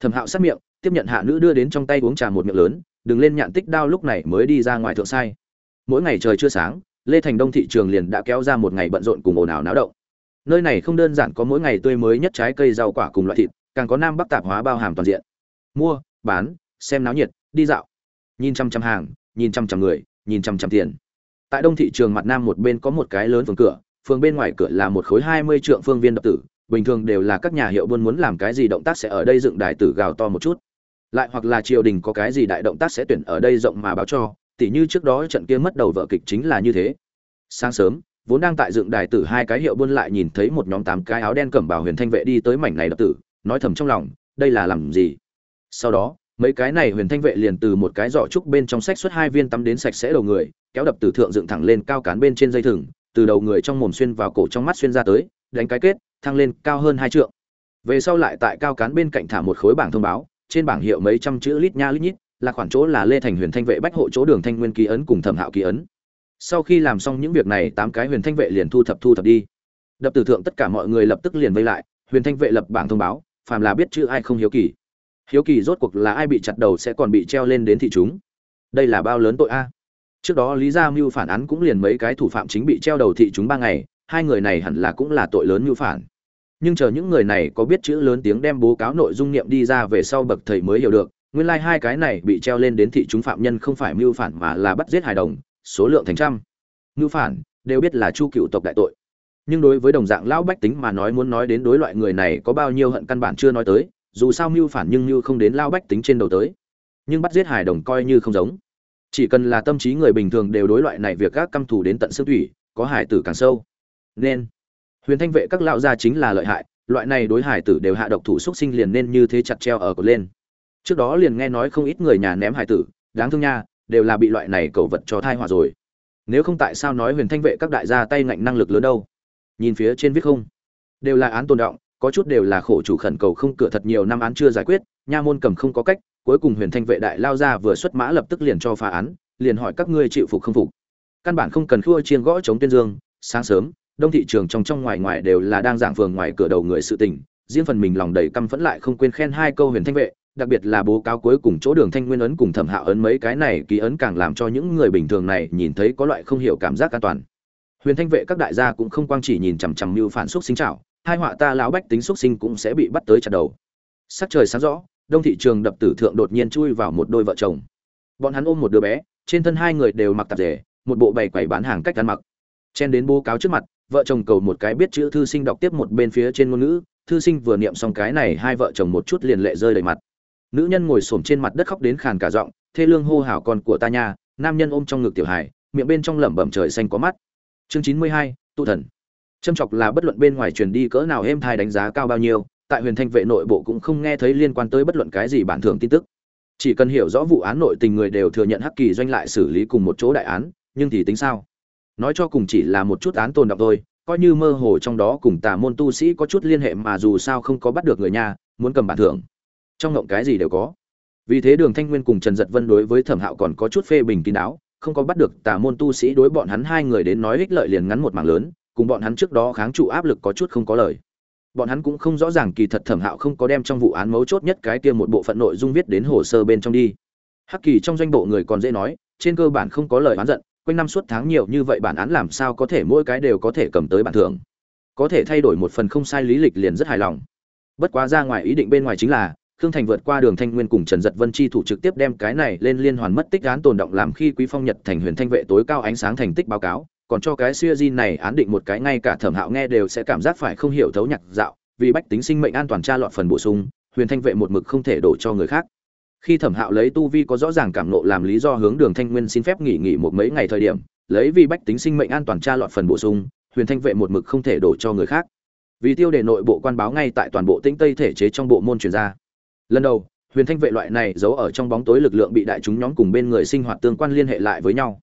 [SPEAKER 1] thẩm hạo sát miệng, tiếp nhận hạ nữ đưa đến trong tay uống trà một miệng lớn, đừng lên nhạn tích đao lúc này mới đi ra ngoài thượng sai. Mỗi ngày trời chưa sáng, lê thành đông thị trường liền đã kéo ra một ngày bận rộn cùng ồn ào náo động. Nơi này không đơn giản có mỗi ngày tươi mới nhất trái cây rau quả cùng loại thịt, càng có nam bắc tạp hóa bao hàm toàn diện. Mua, bán, xem náo nhiệt, đi dạo nhìn chăm chăm hàng, nhìn chăm chăm người, nhìn chăm chăm tiền. Tại đông thị trường mặt nam một bên có một cái lớn phường cửa, phường bên ngoài cửa là một khối hai mươi trượng phương viên đập tử, bình thường đều là các nhà hiệu buôn muốn làm cái gì động tác sẽ ở đây dựng đài tử gào to một chút. Lại hoặc là triều đình có cái gì đại động tác sẽ tuyển ở đây rộng mà báo cho, tỉ như trước đó trận kia mất đầu vợ kịch chính là như thế. Sáng sớm, vốn đang tại dựng đài tử hai cái hiệu buôn lại nhìn thấy một nhóm tám cái áo đen cẩm bào huyền thanh vệ đi tới mảnh này đập tử, nói thầm trong lòng, đây là làm gì? Sau đó mấy cái này huyền thanh vệ liền từ một cái giỏ trúc bên trong sách xuất hai viên tắm đến sạch sẽ đầu người, kéo đập từ thượng dựng thẳng lên cao cán bên trên dây thừng, từ đầu người trong mồm xuyên vào cổ trong mắt xuyên ra tới, đánh cái kết, thăng lên cao hơn hai trượng. Về sau lại tại cao cán bên cạnh thả một khối bảng thông báo, trên bảng hiệu mấy trăm chữ lít nha lít nhít, là khoảng chỗ là lê thành huyền thanh vệ bách hộ chỗ đường thanh nguyên ký ấn cùng thẩm hạo ký ấn. Sau khi làm xong những việc này, tám cái huyền thanh vệ liền thu thập thu thập đi. Đập từ thượng tất cả mọi người lập tức liền vây lại, huyền thanh vệ lập bảng thông báo, phàm là biết chữ ai không hiếu kỳ hiếu kỳ rốt cuộc là ai bị chặt đầu sẽ còn bị treo lên đến thị chúng? Đây là bao lớn tội a? Trước đó lý gia mưu phản án cũng liền mấy cái thủ phạm chính bị treo đầu thị chúng ba ngày, hai người này hẳn là cũng là tội lớn mưu phản. Nhưng chờ những người này có biết chữ lớn tiếng đem bố cáo nội dung niệm đi ra về sau bậc thầy mới hiểu được, nguyên lai hai cái này bị treo lên đến thị chúng phạm nhân không phải mưu phản mà là bắt giết hài đồng, số lượng thành trăm. Mưu phản, đều biết là chu cựu tộc đại tội. Nhưng đối với đồng dạng lão bách tính mà nói muốn nói đến đối loại người này có bao nhiêu hận căn bản chưa nói tới dù sao mưu phản nhưng mưu không đến lao bách tính trên đầu tới. Nhưng bắt giết hài đồng coi như không giống. Chỉ cần là tâm trí người bình thường đều đối loại này việc các căm thù đến tận xương thủy, có hài tử càng sâu. Nên, huyền thanh vệ các lão gia chính là lợi hại, loại này đối hài tử đều hạ độc thủ xúc sinh liền nên như thế chặt treo ở cột lên. Trước đó liền nghe nói không ít người nhà ném hài tử, đáng thương nha, đều là bị loại này cầu vật cho thai hòa rồi. Nếu không tại sao nói huyền thanh vệ các đại gia tay ngạnh năng lực lớn đâu? Nhìn phía trên viết không? Đều là án tồn động có chút đều là khổ chủ khẩn cầu không cửa thật nhiều năm án chưa giải quyết, nha môn cầm không có cách, cuối cùng huyền thanh vệ đại lao ra vừa xuất mã lập tức liền cho phá án, liền hỏi các ngươi chịu phục không phục. Căn bản không cần khua chiên gõ chống tuyên dương, sáng sớm, đông thị trường trong trong ngoài ngoài đều là đang giảng phường ngoài cửa đầu người sự tình, riêng phần mình lòng đầy căm phẫn lại không quên khen hai câu huyền thanh vệ, đặc biệt là bố cáo cuối cùng chỗ đường thanh nguyên ấn cùng thẩm hạ ấn mấy cái này ký ấn càng làm cho những người bình thường này nhìn thấy có loại không hiểu cảm giác an toàn. Huyền thanh vệ các đại gia cũng không quang chỉ nhìn chằm chằm mưu phản xúc sinh trảo hai họa ta lão bách tính xuất sinh cũng sẽ bị bắt tới chặt đầu. Sắc trời sáng rõ, đông thị trường đập tử thượng đột nhiên chui vào một đôi vợ chồng. Bọn hắn ôm một đứa bé, trên thân hai người đều mặc tạp rể một bộ bày quầy bán hàng cách ăn mặc. Chen đến bố cáo trước mặt, vợ chồng cầu một cái biết chữ thư sinh đọc tiếp một bên phía trên ngôn ngữ, thư sinh vừa niệm xong cái này hai vợ chồng một chút liền lệ rơi đầy mặt. Nữ nhân ngồi xổm trên mặt đất khóc đến khàn cả giọng, thê lương hô hào con của ta nha. Nam nhân ôm trong ngực tiểu hải miệng bên trong lẩm bẩm trời xanh có mắt. Chương chín mươi hai, tụ thần châm chọc là bất luận bên ngoài truyền đi cỡ nào êm thai đánh giá cao bao nhiêu, tại huyền thanh vệ nội bộ cũng không nghe thấy liên quan tới bất luận cái gì bản thường tin tức. Chỉ cần hiểu rõ vụ án nội tình người đều thừa nhận hắc kỳ doanh lại xử lý cùng một chỗ đại án, nhưng thì tính sao? Nói cho cùng chỉ là một chút án tồn động thôi, coi như mơ hồ trong đó cùng tà môn tu sĩ có chút liên hệ mà dù sao không có bắt được người nhà, muốn cầm bản thưởng. Trong ngộng cái gì đều có. Vì thế đường thanh nguyên cùng trần Dật vân đối với thẩm hạo còn có chút phê bình kín đáo, không có bắt được tà môn tu sĩ đối bọn hắn hai người đến nói ích lợi liền ngắn một mảng lớn cùng bọn hắn trước đó kháng trụ áp lực có chút không có lời. Bọn hắn cũng không rõ ràng kỳ thật thẩm hạo không có đem trong vụ án mấu chốt nhất cái kia một bộ phận nội dung viết đến hồ sơ bên trong đi. Hắc kỳ trong doanh bộ người còn dễ nói, trên cơ bản không có lời oán giận, quanh năm suốt tháng nhiều như vậy bản án làm sao có thể mỗi cái đều có thể cầm tới bản thưởng. Có thể thay đổi một phần không sai lý lịch liền rất hài lòng. Bất quá ra ngoài ý định bên ngoài chính là, khương thành vượt qua đường thanh nguyên cùng trần giật vân chi thủ trực tiếp đem cái này lên liên hoàn mất tích án tồn động làm khi quý phong nhật thành huyền thanh vệ tối cao ánh sáng thành tích báo cáo còn cho cái siêu di này án định một cái ngay cả thẩm hạo nghe đều sẽ cảm giác phải không hiểu thấu nhạc dạo, vì bách tính sinh mệnh an toàn tra lọt phần bổ sung, huyền thanh vệ một mực không thể đổ cho người khác. Khi thẩm hạo lấy tu vi có rõ ràng cảm nộ làm lý do hướng đường thanh nguyên xin phép nghỉ nghỉ một mấy ngày thời điểm, lấy vì bách tính sinh mệnh an toàn tra lọt phần bổ sung, huyền thanh vệ một mực không thể đổ cho người khác. Vì tiêu đề nội bộ quan báo ngay tại toàn bộ tĩnh tây thể chế trong bộ môn truyền ra. Lần đầu, huyền thanh vệ loại này giấu ở trong bóng tối lực lượng bị đại chúng nhóm cùng bên người sinh hoạt tương quan liên hệ lại với nhau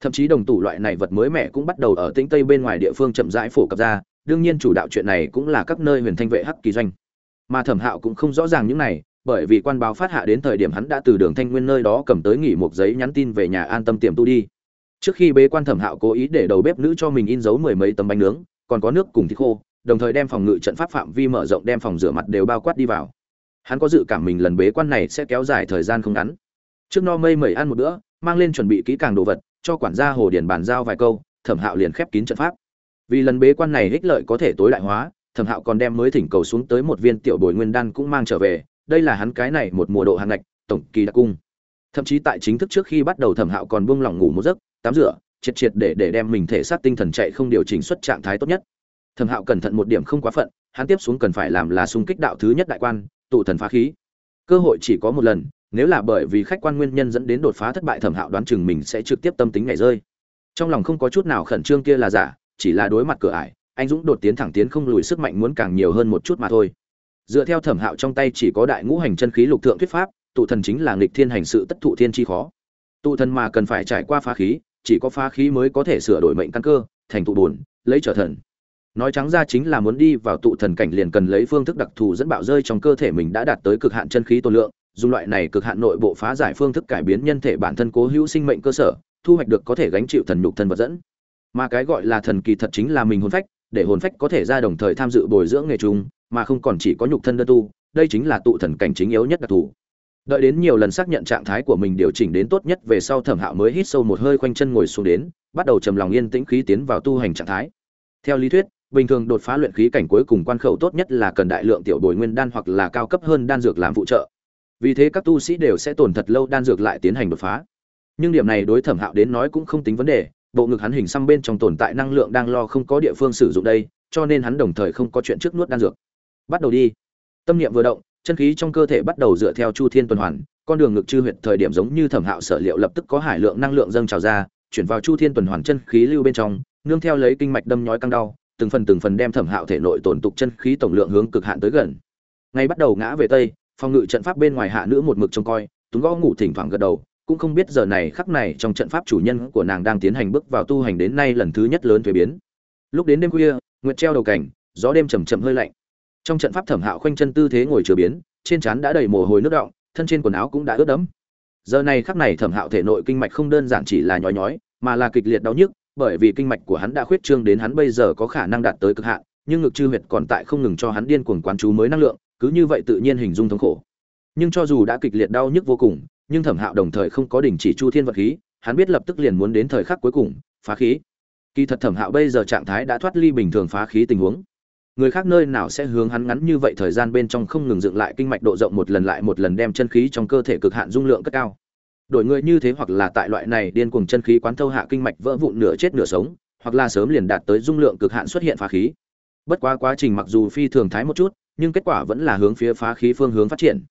[SPEAKER 1] thậm chí đồng tủ loại này vật mới mẻ cũng bắt đầu ở tĩnh tây bên ngoài địa phương chậm rãi phổ cập ra, đương nhiên chủ đạo chuyện này cũng là các nơi huyền thanh vệ hắc kỳ doanh. Mà thẩm hạo cũng không rõ ràng những này, bởi vì quan báo phát hạ đến thời điểm hắn đã từ đường thanh nguyên nơi đó cầm tới nghỉ một giấy nhắn tin về nhà an tâm tiềm tu đi. Trước khi bế quan thẩm hạo cố ý để đầu bếp nữ cho mình in dấu mười mấy tấm bánh nướng, còn có nước cùng thịt khô, đồng thời đem phòng ngự trận pháp phạm vi mở rộng đem phòng rửa mặt đều bao quát đi vào. Hắn có dự cảm mình lần bế quan này sẽ kéo dài thời gian không ngắn. Trước no mây mẩy ăn một bữa, mang lên chuẩn bị kỹ càng đồ vật cho quản gia hồ điền bàn giao vài câu, thẩm hạo liền khép kín trận pháp. Vì lần bế quan này ích lợi có thể tối đại hóa, thẩm hạo còn đem mới thỉnh cầu xuống tới một viên tiểu bồi nguyên đan cũng mang trở về, đây là hắn cái này một mùa độ hàng ngạch, tổng kỳ đặc cung. Thậm chí tại chính thức trước khi bắt đầu thẩm hạo còn buông lỏng ngủ một giấc, tắm rửa, triệt triệt để để đem mình thể xác tinh thần chạy không điều chỉnh xuất trạng thái tốt nhất. Thẩm hạo cẩn thận một điểm không quá phận, hắn tiếp xuống cần phải làm là xung kích đạo thứ nhất đại quan, tụ thần phá khí. Cơ hội chỉ có một lần nếu là bởi vì khách quan nguyên nhân dẫn đến đột phá thất bại thẩm hạo đoán chừng mình sẽ trực tiếp tâm tính ngày rơi. Trong lòng không có chút nào khẩn trương kia là giả, chỉ là đối mặt cửa ải, anh dũng đột tiến thẳng tiến không lùi sức mạnh muốn càng nhiều hơn một chút mà thôi. Dựa theo thẩm hạo trong tay chỉ có đại ngũ hành chân khí lục thượng thuyết pháp, tụ thần chính là nghịch thiên hành sự tất thụ thiên chi khó. Tụ thần mà cần phải trải qua phá khí, chỉ có phá khí mới có thể sửa đổi mệnh căn cơ, thành tụ bổn lấy trở thần. Nói trắng ra chính là muốn đi vào tụ thần cảnh liền cần lấy phương thức đặc thù dẫn bạo rơi trong cơ thể mình đã đạt tới cực hạn chân khí tồn lượng dùng loại này cực hạn nội bộ phá giải phương thức cải biến nhân thể bản thân cố hữu sinh mệnh cơ sở, thu hoạch được có thể gánh chịu thần nhục thân vật dẫn. Mà cái gọi là thần kỳ thật chính là mình hồn phách, để hồn phách có thể ra đồng thời tham dự bồi dưỡng nghề chung, mà không còn chỉ có nhục thân đơn tu, đây chính là tụ thần cảnh chính yếu nhất đặc thù. Đợi đến nhiều lần xác nhận trạng thái của mình điều chỉnh đến tốt nhất về sau thẩm hạo mới hít sâu một hơi khoanh chân ngồi xuống đến, bắt đầu trầm lòng yên tĩnh khí tiến vào tu hành trạng thái. Theo lý thuyết, bình thường đột phá luyện khí cảnh cuối cùng quan khẩu tốt nhất là cần đại lượng tiểu bồi nguyên đan hoặc là cao cấp hơn đan dược làm phụ trợ vì thế các tu sĩ đều sẽ tồn thật lâu đan dược lại tiến hành đột phá. Nhưng điểm này đối thẩm hạo đến nói cũng không tính vấn đề, bộ ngực hắn hình xăm bên trong tồn tại năng lượng đang lo không có địa phương sử dụng đây, cho nên hắn đồng thời không có chuyện trước nuốt đan dược. Bắt đầu đi. Tâm niệm vừa động, chân khí trong cơ thể bắt đầu dựa theo chu thiên tuần hoàn, con đường ngực chư huyệt thời điểm giống như thẩm hạo sở liệu lập tức có hải lượng năng lượng dâng trào ra, chuyển vào chu thiên tuần hoàn chân khí lưu bên trong, nương theo lấy kinh mạch đâm nhói căng đau, từng phần từng phần đem thẩm hạo thể nội tổn tục chân khí tổng lượng hướng cực hạn tới gần. Ngay bắt đầu ngã về tây phòng ngự trận pháp bên ngoài hạ nữ một mực trông coi, túng gõ ngủ thỉnh thoảng gật đầu, cũng không biết giờ này khắc này trong trận pháp chủ nhân của nàng đang tiến hành bước vào tu hành đến nay lần thứ nhất lớn thuế biến. Lúc đến đêm khuya, nguyệt treo đầu cảnh, gió đêm chầm chậm hơi lạnh. Trong trận pháp thẩm hạo khoanh chân tư thế ngồi chừa biến, trên trán đã đầy mồ hôi nước động thân trên quần áo cũng đã ướt đẫm. Giờ này khắc này thẩm hạo thể nội kinh mạch không đơn giản chỉ là nhói nhói, mà là kịch liệt đau nhức, bởi vì kinh mạch của hắn đã khuyết trương đến hắn bây giờ có khả năng đạt tới cực hạn, nhưng ngực chư huyệt còn tại không ngừng cho hắn điên cuồng quán chú mới năng lượng cứ như vậy tự nhiên hình dung thống khổ. Nhưng cho dù đã kịch liệt đau nhức vô cùng, nhưng thẩm hạo đồng thời không có đình chỉ chu thiên vật khí, hắn biết lập tức liền muốn đến thời khắc cuối cùng, phá khí. Kỳ thật thẩm hạo bây giờ trạng thái đã thoát ly bình thường phá khí tình huống. Người khác nơi nào sẽ hướng hắn ngắn như vậy thời gian bên trong không ngừng dựng lại kinh mạch độ rộng một lần lại một lần đem chân khí trong cơ thể cực hạn dung lượng cất cao. Đổi người như thế hoặc là tại loại này điên cuồng chân khí quán thâu hạ kinh mạch vỡ vụn nửa chết nửa sống, hoặc là sớm liền đạt tới dung lượng cực hạn xuất hiện phá khí. Bất quá quá trình mặc dù phi thường thái một chút nhưng kết quả vẫn là hướng phía phá khí phương hướng phát triển.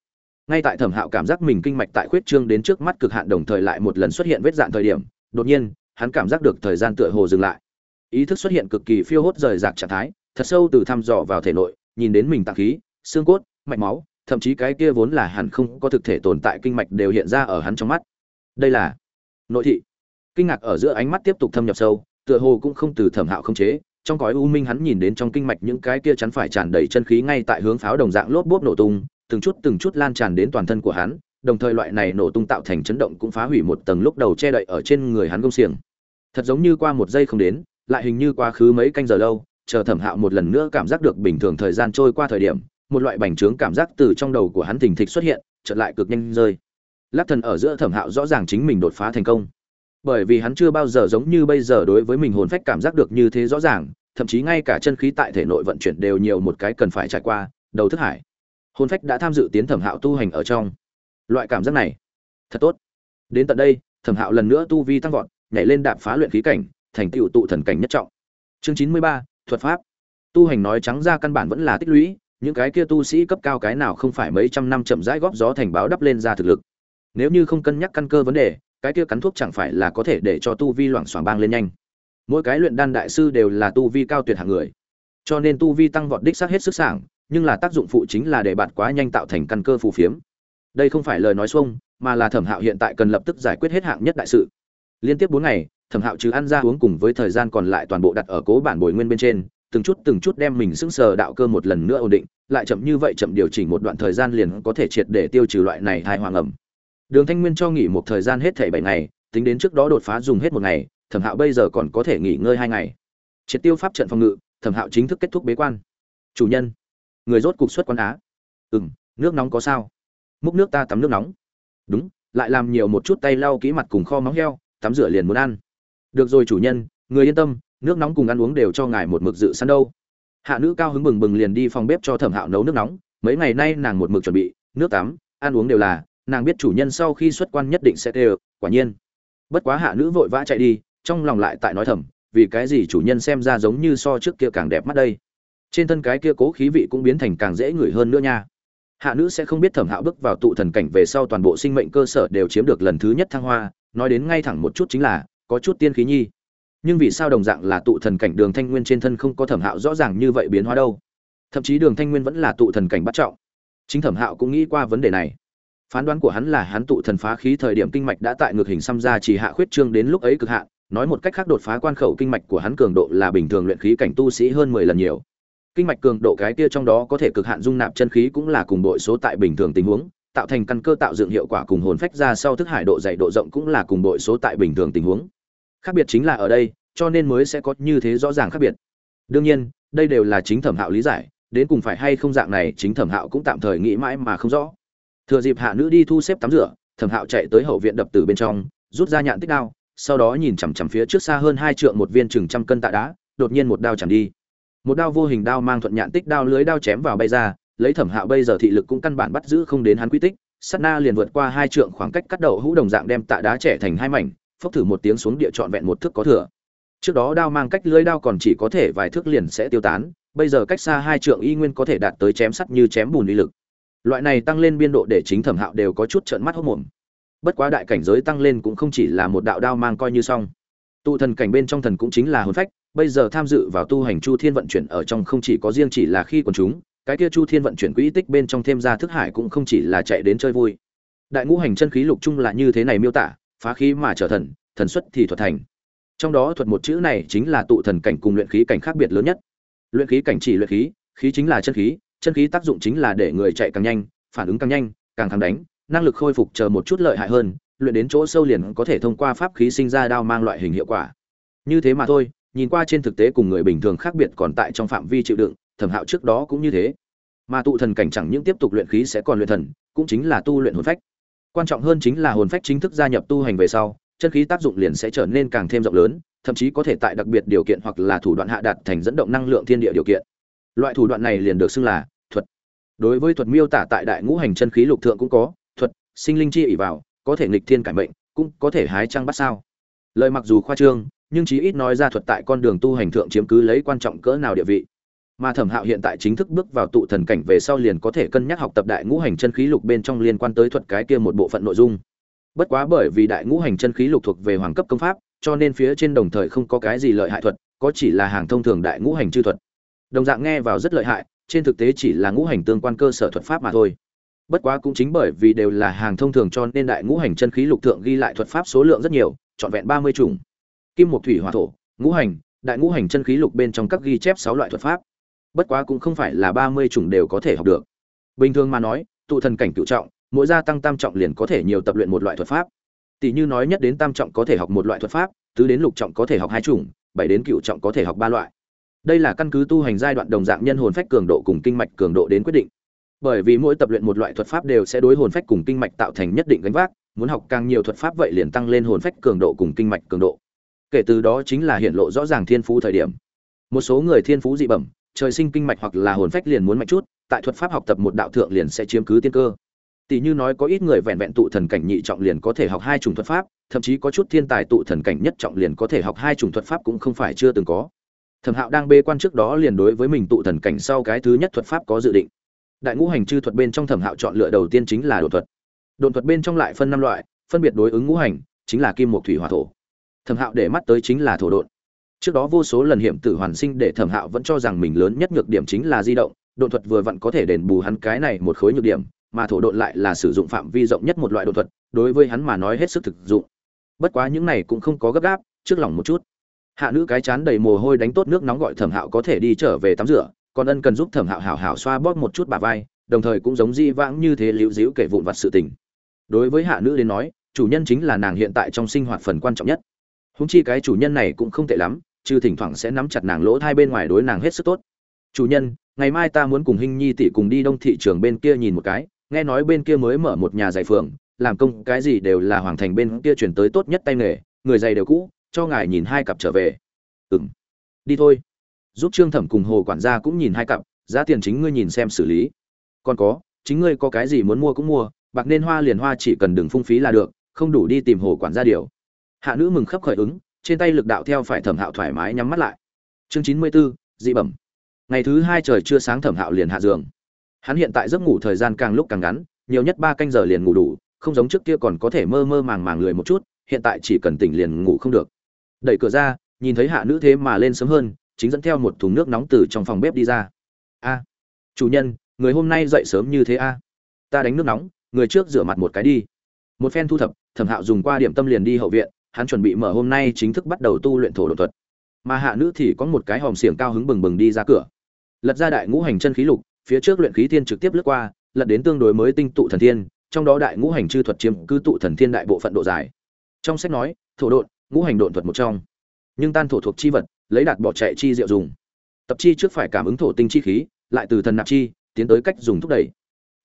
[SPEAKER 1] Ngay tại thẩm hạo cảm giác mình kinh mạch tại khuyết trương đến trước mắt cực hạn đồng thời lại một lần xuất hiện vết dạn thời điểm, đột nhiên, hắn cảm giác được thời gian tựa hồ dừng lại. Ý thức xuất hiện cực kỳ phiêu hốt rời rạc trạng thái, thật sâu từ thăm dò vào thể nội, nhìn đến mình tạng khí, xương cốt, mạch máu, thậm chí cái kia vốn là hẳn không có thực thể tồn tại kinh mạch đều hiện ra ở hắn trong mắt. Đây là nội thị. Kinh ngạc ở giữa ánh mắt tiếp tục thâm nhập sâu, tựa hồ cũng không từ thẩm hạo không chế trong cõi u minh hắn nhìn đến trong kinh mạch những cái kia chắn phải tràn đầy chân khí ngay tại hướng pháo đồng dạng lốp bốp nổ tung, từng chút từng chút lan tràn đến toàn thân của hắn, đồng thời loại này nổ tung tạo thành chấn động cũng phá hủy một tầng lúc đầu che đậy ở trên người hắn gông xiềng. Thật giống như qua một giây không đến, lại hình như quá khứ mấy canh giờ lâu, chờ thẩm hạo một lần nữa cảm giác được bình thường thời gian trôi qua thời điểm, một loại bành trướng cảm giác từ trong đầu của hắn thình thịch xuất hiện, chợt lại cực nhanh rơi. Lắc thần ở giữa thẩm hạo rõ ràng chính mình đột phá thành công bởi vì hắn chưa bao giờ giống như bây giờ đối với mình hồn phách cảm giác được như thế rõ ràng, thậm chí ngay cả chân khí tại thể nội vận chuyển đều nhiều một cái cần phải trải qua, đầu thức hải. Hồn phách đã tham dự tiến thẩm hạo tu hành ở trong. Loại cảm giác này, thật tốt. Đến tận đây, thẩm hạo lần nữa tu vi tăng vọt, nhảy lên đạp phá luyện khí cảnh, thành tựu tụ thần cảnh nhất trọng. Chương chín mươi ba, thuật pháp. Tu hành nói trắng ra căn bản vẫn là tích lũy, những cái kia tu sĩ cấp cao cái nào không phải mấy trăm năm chậm rãi góp gió thành báo đắp lên ra thực lực. Nếu như không cân nhắc căn cơ vấn đề cái kia cắn thuốc chẳng phải là có thể để cho tu vi loảng xoảng bang lên nhanh. Mỗi cái luyện đan đại sư đều là tu vi cao tuyệt hạng người. Cho nên tu vi tăng vọt đích xác hết sức sảng, nhưng là tác dụng phụ chính là để bạn quá nhanh tạo thành căn cơ phù phiếm. Đây không phải lời nói xuông, mà là thẩm hạo hiện tại cần lập tức giải quyết hết hạng nhất đại sự. Liên tiếp bốn ngày, thẩm hạo chứ ăn ra uống cùng với thời gian còn lại toàn bộ đặt ở cố bản bồi nguyên bên trên, từng chút từng chút đem mình sững sờ đạo cơ một lần nữa ổn định, lại chậm như vậy chậm điều chỉnh một đoạn thời gian liền có thể triệt để tiêu trừ loại này thai hoàng ẩm đường thanh nguyên cho nghỉ một thời gian hết thảy bảy ngày, tính đến trước đó đột phá dùng hết một ngày, thẩm hạo bây giờ còn có thể nghỉ ngơi hai ngày. Triệt tiêu pháp trận phòng ngự, thẩm hạo chính thức kết thúc bế quan. Chủ nhân, người rốt cục xuất quan á. Ừ nước nóng có sao? Múc nước ta tắm nước nóng. Đúng, lại làm nhiều một chút tay lau kỹ mặt cùng kho móng heo, tắm rửa liền muốn ăn. Được rồi chủ nhân, người yên tâm, nước nóng cùng ăn uống đều cho ngài một mực dự sẵn đâu. Hạ nữ cao hứng bừng bừng liền đi phòng bếp cho thẩm hạo nấu nước nóng. Mấy ngày nay nàng một mực chuẩn bị, nước tắm, ăn uống đều là nàng biết chủ nhân sau khi xuất quan nhất định sẽ tê quả nhiên. Bất quá hạ nữ vội vã chạy đi, trong lòng lại tại nói thầm, vì cái gì chủ nhân xem ra giống như so trước kia càng đẹp mắt đây. Trên thân cái kia cố khí vị cũng biến thành càng dễ ngửi hơn nữa nha. Hạ nữ sẽ không biết thẩm hạo bước vào tụ thần cảnh về sau toàn bộ sinh mệnh cơ sở đều chiếm được lần thứ nhất thăng hoa, nói đến ngay thẳng một chút chính là, có chút tiên khí nhi. Nhưng vì sao đồng dạng là tụ thần cảnh đường thanh nguyên trên thân không có thẩm hạo rõ ràng như vậy biến hóa đâu? Thậm chí đường thanh nguyên vẫn là tụ thần cảnh bắt trọng. Chính thẩm hạo cũng nghĩ qua vấn đề này phán đoán của hắn là hắn tụ thần phá khí thời điểm kinh mạch đã tại ngược hình xăm ra chỉ hạ khuyết trương đến lúc ấy cực hạn. Nói một cách khác đột phá quan khẩu kinh mạch của hắn cường độ là bình thường luyện khí cảnh tu sĩ hơn mười lần nhiều. Kinh mạch cường độ cái kia trong đó có thể cực hạn dung nạp chân khí cũng là cùng đội số tại bình thường tình huống, tạo thành căn cơ tạo dựng hiệu quả cùng hồn phách ra sau thức hải độ dày độ rộng cũng là cùng đội số tại bình thường tình huống. Khác biệt chính là ở đây, cho nên mới sẽ có như thế rõ ràng khác biệt. Đương nhiên, đây đều là chính thẩm hạo lý giải, đến cùng phải hay không dạng này, chính thẩm hạo cũng tạm thời nghĩ mãi mà không rõ thừa dịp hạ nữ đi thu xếp tắm rửa, thẩm hạo chạy tới hậu viện đập từ bên trong, rút ra nhạn tích đao, sau đó nhìn chằm chằm phía trước xa hơn hai trượng một viên chừng trăm cân tạ đá, đột nhiên một đao chạm đi. Một đao vô hình đao mang thuận nhạn tích đao lưới đao chém vào bay ra, lấy thẩm hạo bây giờ thị lực cũng căn bản bắt giữ không đến hắn quy tích sắt na liền vượt qua hai trượng khoảng cách cắt đầu hũ đồng dạng đem tạ đá trẻ thành hai mảnh, phốc thử một tiếng xuống địa trọn vẹn một thước có thừa. Trước đó đao mang cách lưới đao còn chỉ có thể vài thước liền sẽ tiêu tán, bây giờ cách xa hai trượng y nguyên có thể đạt tới chém sắt như chém bùn uy lực loại này tăng lên biên độ để chính thẩm hạo đều có chút trợn mắt hốc mồm. Bất quá đại cảnh giới tăng lên cũng không chỉ là một đạo đao mang coi như xong. Tụ thần cảnh bên trong thần cũng chính là hồn phách, bây giờ tham dự vào tu hành chu thiên vận chuyển ở trong không chỉ có riêng chỉ là khi còn chúng, cái kia chu thiên vận chuyển quỹ tích bên trong thêm ra thức hải cũng không chỉ là chạy đến chơi vui. Đại ngũ hành chân khí lục chung là như thế này miêu tả, phá khí mà trở thần thần xuất thì thuật thành. Trong đó thuật một chữ này chính là tụ thần cảnh cùng luyện khí cảnh khác biệt lớn nhất. Luyện khí cảnh chỉ luyện khí khí chính là chân khí chân khí tác dụng chính là để người chạy càng nhanh, phản ứng càng nhanh, càng thắng đánh, năng lực khôi phục chờ một chút lợi hại hơn, luyện đến chỗ sâu liền có thể thông qua pháp khí sinh ra đao mang loại hình hiệu quả. Như thế mà thôi, nhìn qua trên thực tế cùng người bình thường khác biệt còn tại trong phạm vi chịu đựng, thẩm hạo trước đó cũng như thế. Mà tụ thần cảnh chẳng những tiếp tục luyện khí sẽ còn luyện thần, cũng chính là tu luyện hồn phách. Quan trọng hơn chính là hồn phách chính thức gia nhập tu hành về sau, chân khí tác dụng liền sẽ trở nên càng thêm rộng lớn, thậm chí có thể tại đặc biệt điều kiện hoặc là thủ đoạn hạ đạt thành dẫn động năng lượng thiên địa điều kiện. Loại thủ đoạn này liền được xưng là đối với thuật miêu tả tại đại ngũ hành chân khí lục thượng cũng có, thuật, sinh linh chi ỉ vào, có thể nghịch thiên cải mệnh, cũng có thể hái trăng bắt sao. Lời mặc dù khoa trương, nhưng chí ít nói ra thuật tại con đường tu hành thượng chiếm cứ lấy quan trọng cỡ nào địa vị. Mà thẩm hạo hiện tại chính thức bước vào tụ thần cảnh về sau liền có thể cân nhắc học tập đại ngũ hành chân khí lục bên trong liên quan tới thuật cái kia một bộ phận nội dung. Bất quá bởi vì đại ngũ hành chân khí lục thuộc về hoàng cấp công pháp, cho nên phía trên đồng thời không có cái gì lợi hại thuật, có chỉ là hàng thông thường đại ngũ hành chư thuật. Đồng dạng nghe vào rất lợi hại trên thực tế chỉ là ngũ hành tương quan cơ sở thuật pháp mà thôi. Bất quá cũng chính bởi vì đều là hàng thông thường cho nên đại ngũ hành chân khí lục thượng ghi lại thuật pháp số lượng rất nhiều, trọn vẹn ba mươi chủng. Kim một thủy, hỏa, thổ, ngũ hành, đại ngũ hành chân khí lục bên trong các ghi chép sáu loại thuật pháp. Bất quá cũng không phải là ba mươi chủng đều có thể học được. Bình thường mà nói, tụ thần cảnh cựu trọng, mỗi gia tăng tam trọng liền có thể nhiều tập luyện một loại thuật pháp. Tỷ như nói nhất đến tam trọng có thể học một loại thuật pháp, tứ đến lục trọng có thể học hai chủng, bảy đến cựu trọng có thể học ba loại đây là căn cứ tu hành giai đoạn đồng dạng nhân hồn phách cường độ cùng kinh mạch cường độ đến quyết định. Bởi vì mỗi tập luyện một loại thuật pháp đều sẽ đối hồn phách cùng kinh mạch tạo thành nhất định gánh vác, muốn học càng nhiều thuật pháp vậy liền tăng lên hồn phách cường độ cùng kinh mạch cường độ. Kể từ đó chính là hiện lộ rõ ràng thiên phú thời điểm. Một số người thiên phú dị bẩm, trời sinh kinh mạch hoặc là hồn phách liền muốn mạnh chút, tại thuật pháp học tập một đạo thượng liền sẽ chiếm cứ tiên cơ. Tỷ như nói có ít người vẹn vẹn tụ thần cảnh nhị trọng liền có thể học hai chủng thuật pháp, thậm chí có chút thiên tài tụ thần cảnh nhất trọng liền có thể học hai chủng thuật pháp cũng không phải chưa từng có thẩm hạo đang bê quan trước đó liền đối với mình tụ thần cảnh sau cái thứ nhất thuật pháp có dự định. Đại ngũ hành chư thuật bên trong thẩm hạo chọn lựa đầu tiên chính là đột thuật. Đột thuật bên trong lại phân năm loại, phân biệt đối ứng ngũ hành, chính là kim một thủy, hỏa, thổ. Thẩm hạo để mắt tới chính là thổ đột trước đó vô số lần hiểm tử hoàn sinh để thẩm hạo vẫn cho rằng mình lớn nhất nhược điểm chính là di động đột thuật vừa vặn có thể đền bù hắn cái này một khối nhược điểm, mà thổ đột lại là sử dụng phạm vi rộng nhất một loại đột thuật, đối với hắn mà nói hết sức thực dụng. Bất quá những này cũng không có gấp gáp, trước lòng một chút hạ nữ cái chán đầy mồ hôi đánh tốt nước nóng gọi thẩm hạo có thể đi trở về tắm rửa, còn ân cần giúp thẩm hạo hảo hảo xoa bóp một chút bà vai, đồng thời cũng giống di vãng như thế liễu dĩu kể vụn vặt sự tình. Đối với hạ nữ đến nói, chủ nhân chính là nàng hiện tại trong sinh hoạt phần quan trọng nhất. Húng chi cái chủ nhân này cũng không tệ lắm chứ thỉnh thoảng sẽ nắm chặt nàng lỗ thai bên ngoài đối nàng hết sức tốt. Chủ nhân, ngày mai ta muốn cùng hình nhi tỷ cùng đi đông thị trường bên kia nhìn một cái, nghe nói bên kia mới mở một nhà giày phường, làm công cái gì đều là hoàng thành bên kia chuyển tới tốt nhất tay nghề, người giày đều cũ cho ngài nhìn hai cặp trở về. Ừ m đi thôi. Giúp trương thẩm cùng hồ quản gia cũng nhìn hai cặp, giá tiền chính ngươi nhìn xem xử lý. Còn có, chính ngươi có cái gì muốn mua cũng mua, bạc nên hoa liền hoa chỉ cần đừng phung phí là được, không đủ đi tìm hồ quản gia điều. Hạ nữ mừng khấp khởi ứng, trên tay lực đạo theo phải thẩm hạo thoải mái nhắm mắt lại. Chương chín mươi b ố dị bẩm. Ngày thứ hai trời chưa sáng thẩm hạo liền hạ giường. Hắn hiện tại giấc ngủ thời gian càng lúc càng ngắn, nhiều nhất ba canh giờ liền ngủ đủ, không giống trước kia còn có thể mơ mơ màng màng lười một chút, hiện tại chỉ cần tỉnh liền ngủ không được đẩy cửa ra, nhìn thấy hạ nữ thế mà lên sớm hơn, chính dẫn theo một thùng nước nóng từ trong phòng bếp đi ra. A, chủ nhân, người hôm nay dậy sớm như thế a? Ta đánh nước nóng, người trước rửa mặt một cái đi. Một phen thu thập, thẩm hạo dùng qua điểm tâm liền đi hậu viện, hắn chuẩn bị mở hôm nay chính thức bắt đầu tu luyện thổ độ thuật. Mà hạ nữ thì có một cái hòm xiềng cao hứng bừng bừng đi ra cửa. Lật ra đại ngũ hành chân khí lục, phía trước luyện khí thiên trực tiếp lướt qua, lật đến tương đối mới tinh tụ thần thiên, trong đó đại ngũ hành chư thuật chiếm cư tụ thần thiên đại bộ phận độ dài. Trong sách nói, thổ đột ngũ hành độn thuật một trong. Nhưng tan thổ thuộc chi vật lấy đạt bỏ chạy chi diệu dùng. Tập chi trước phải cảm ứng thổ tinh chi khí lại từ thần nạp chi tiến tới cách dùng thúc đẩy.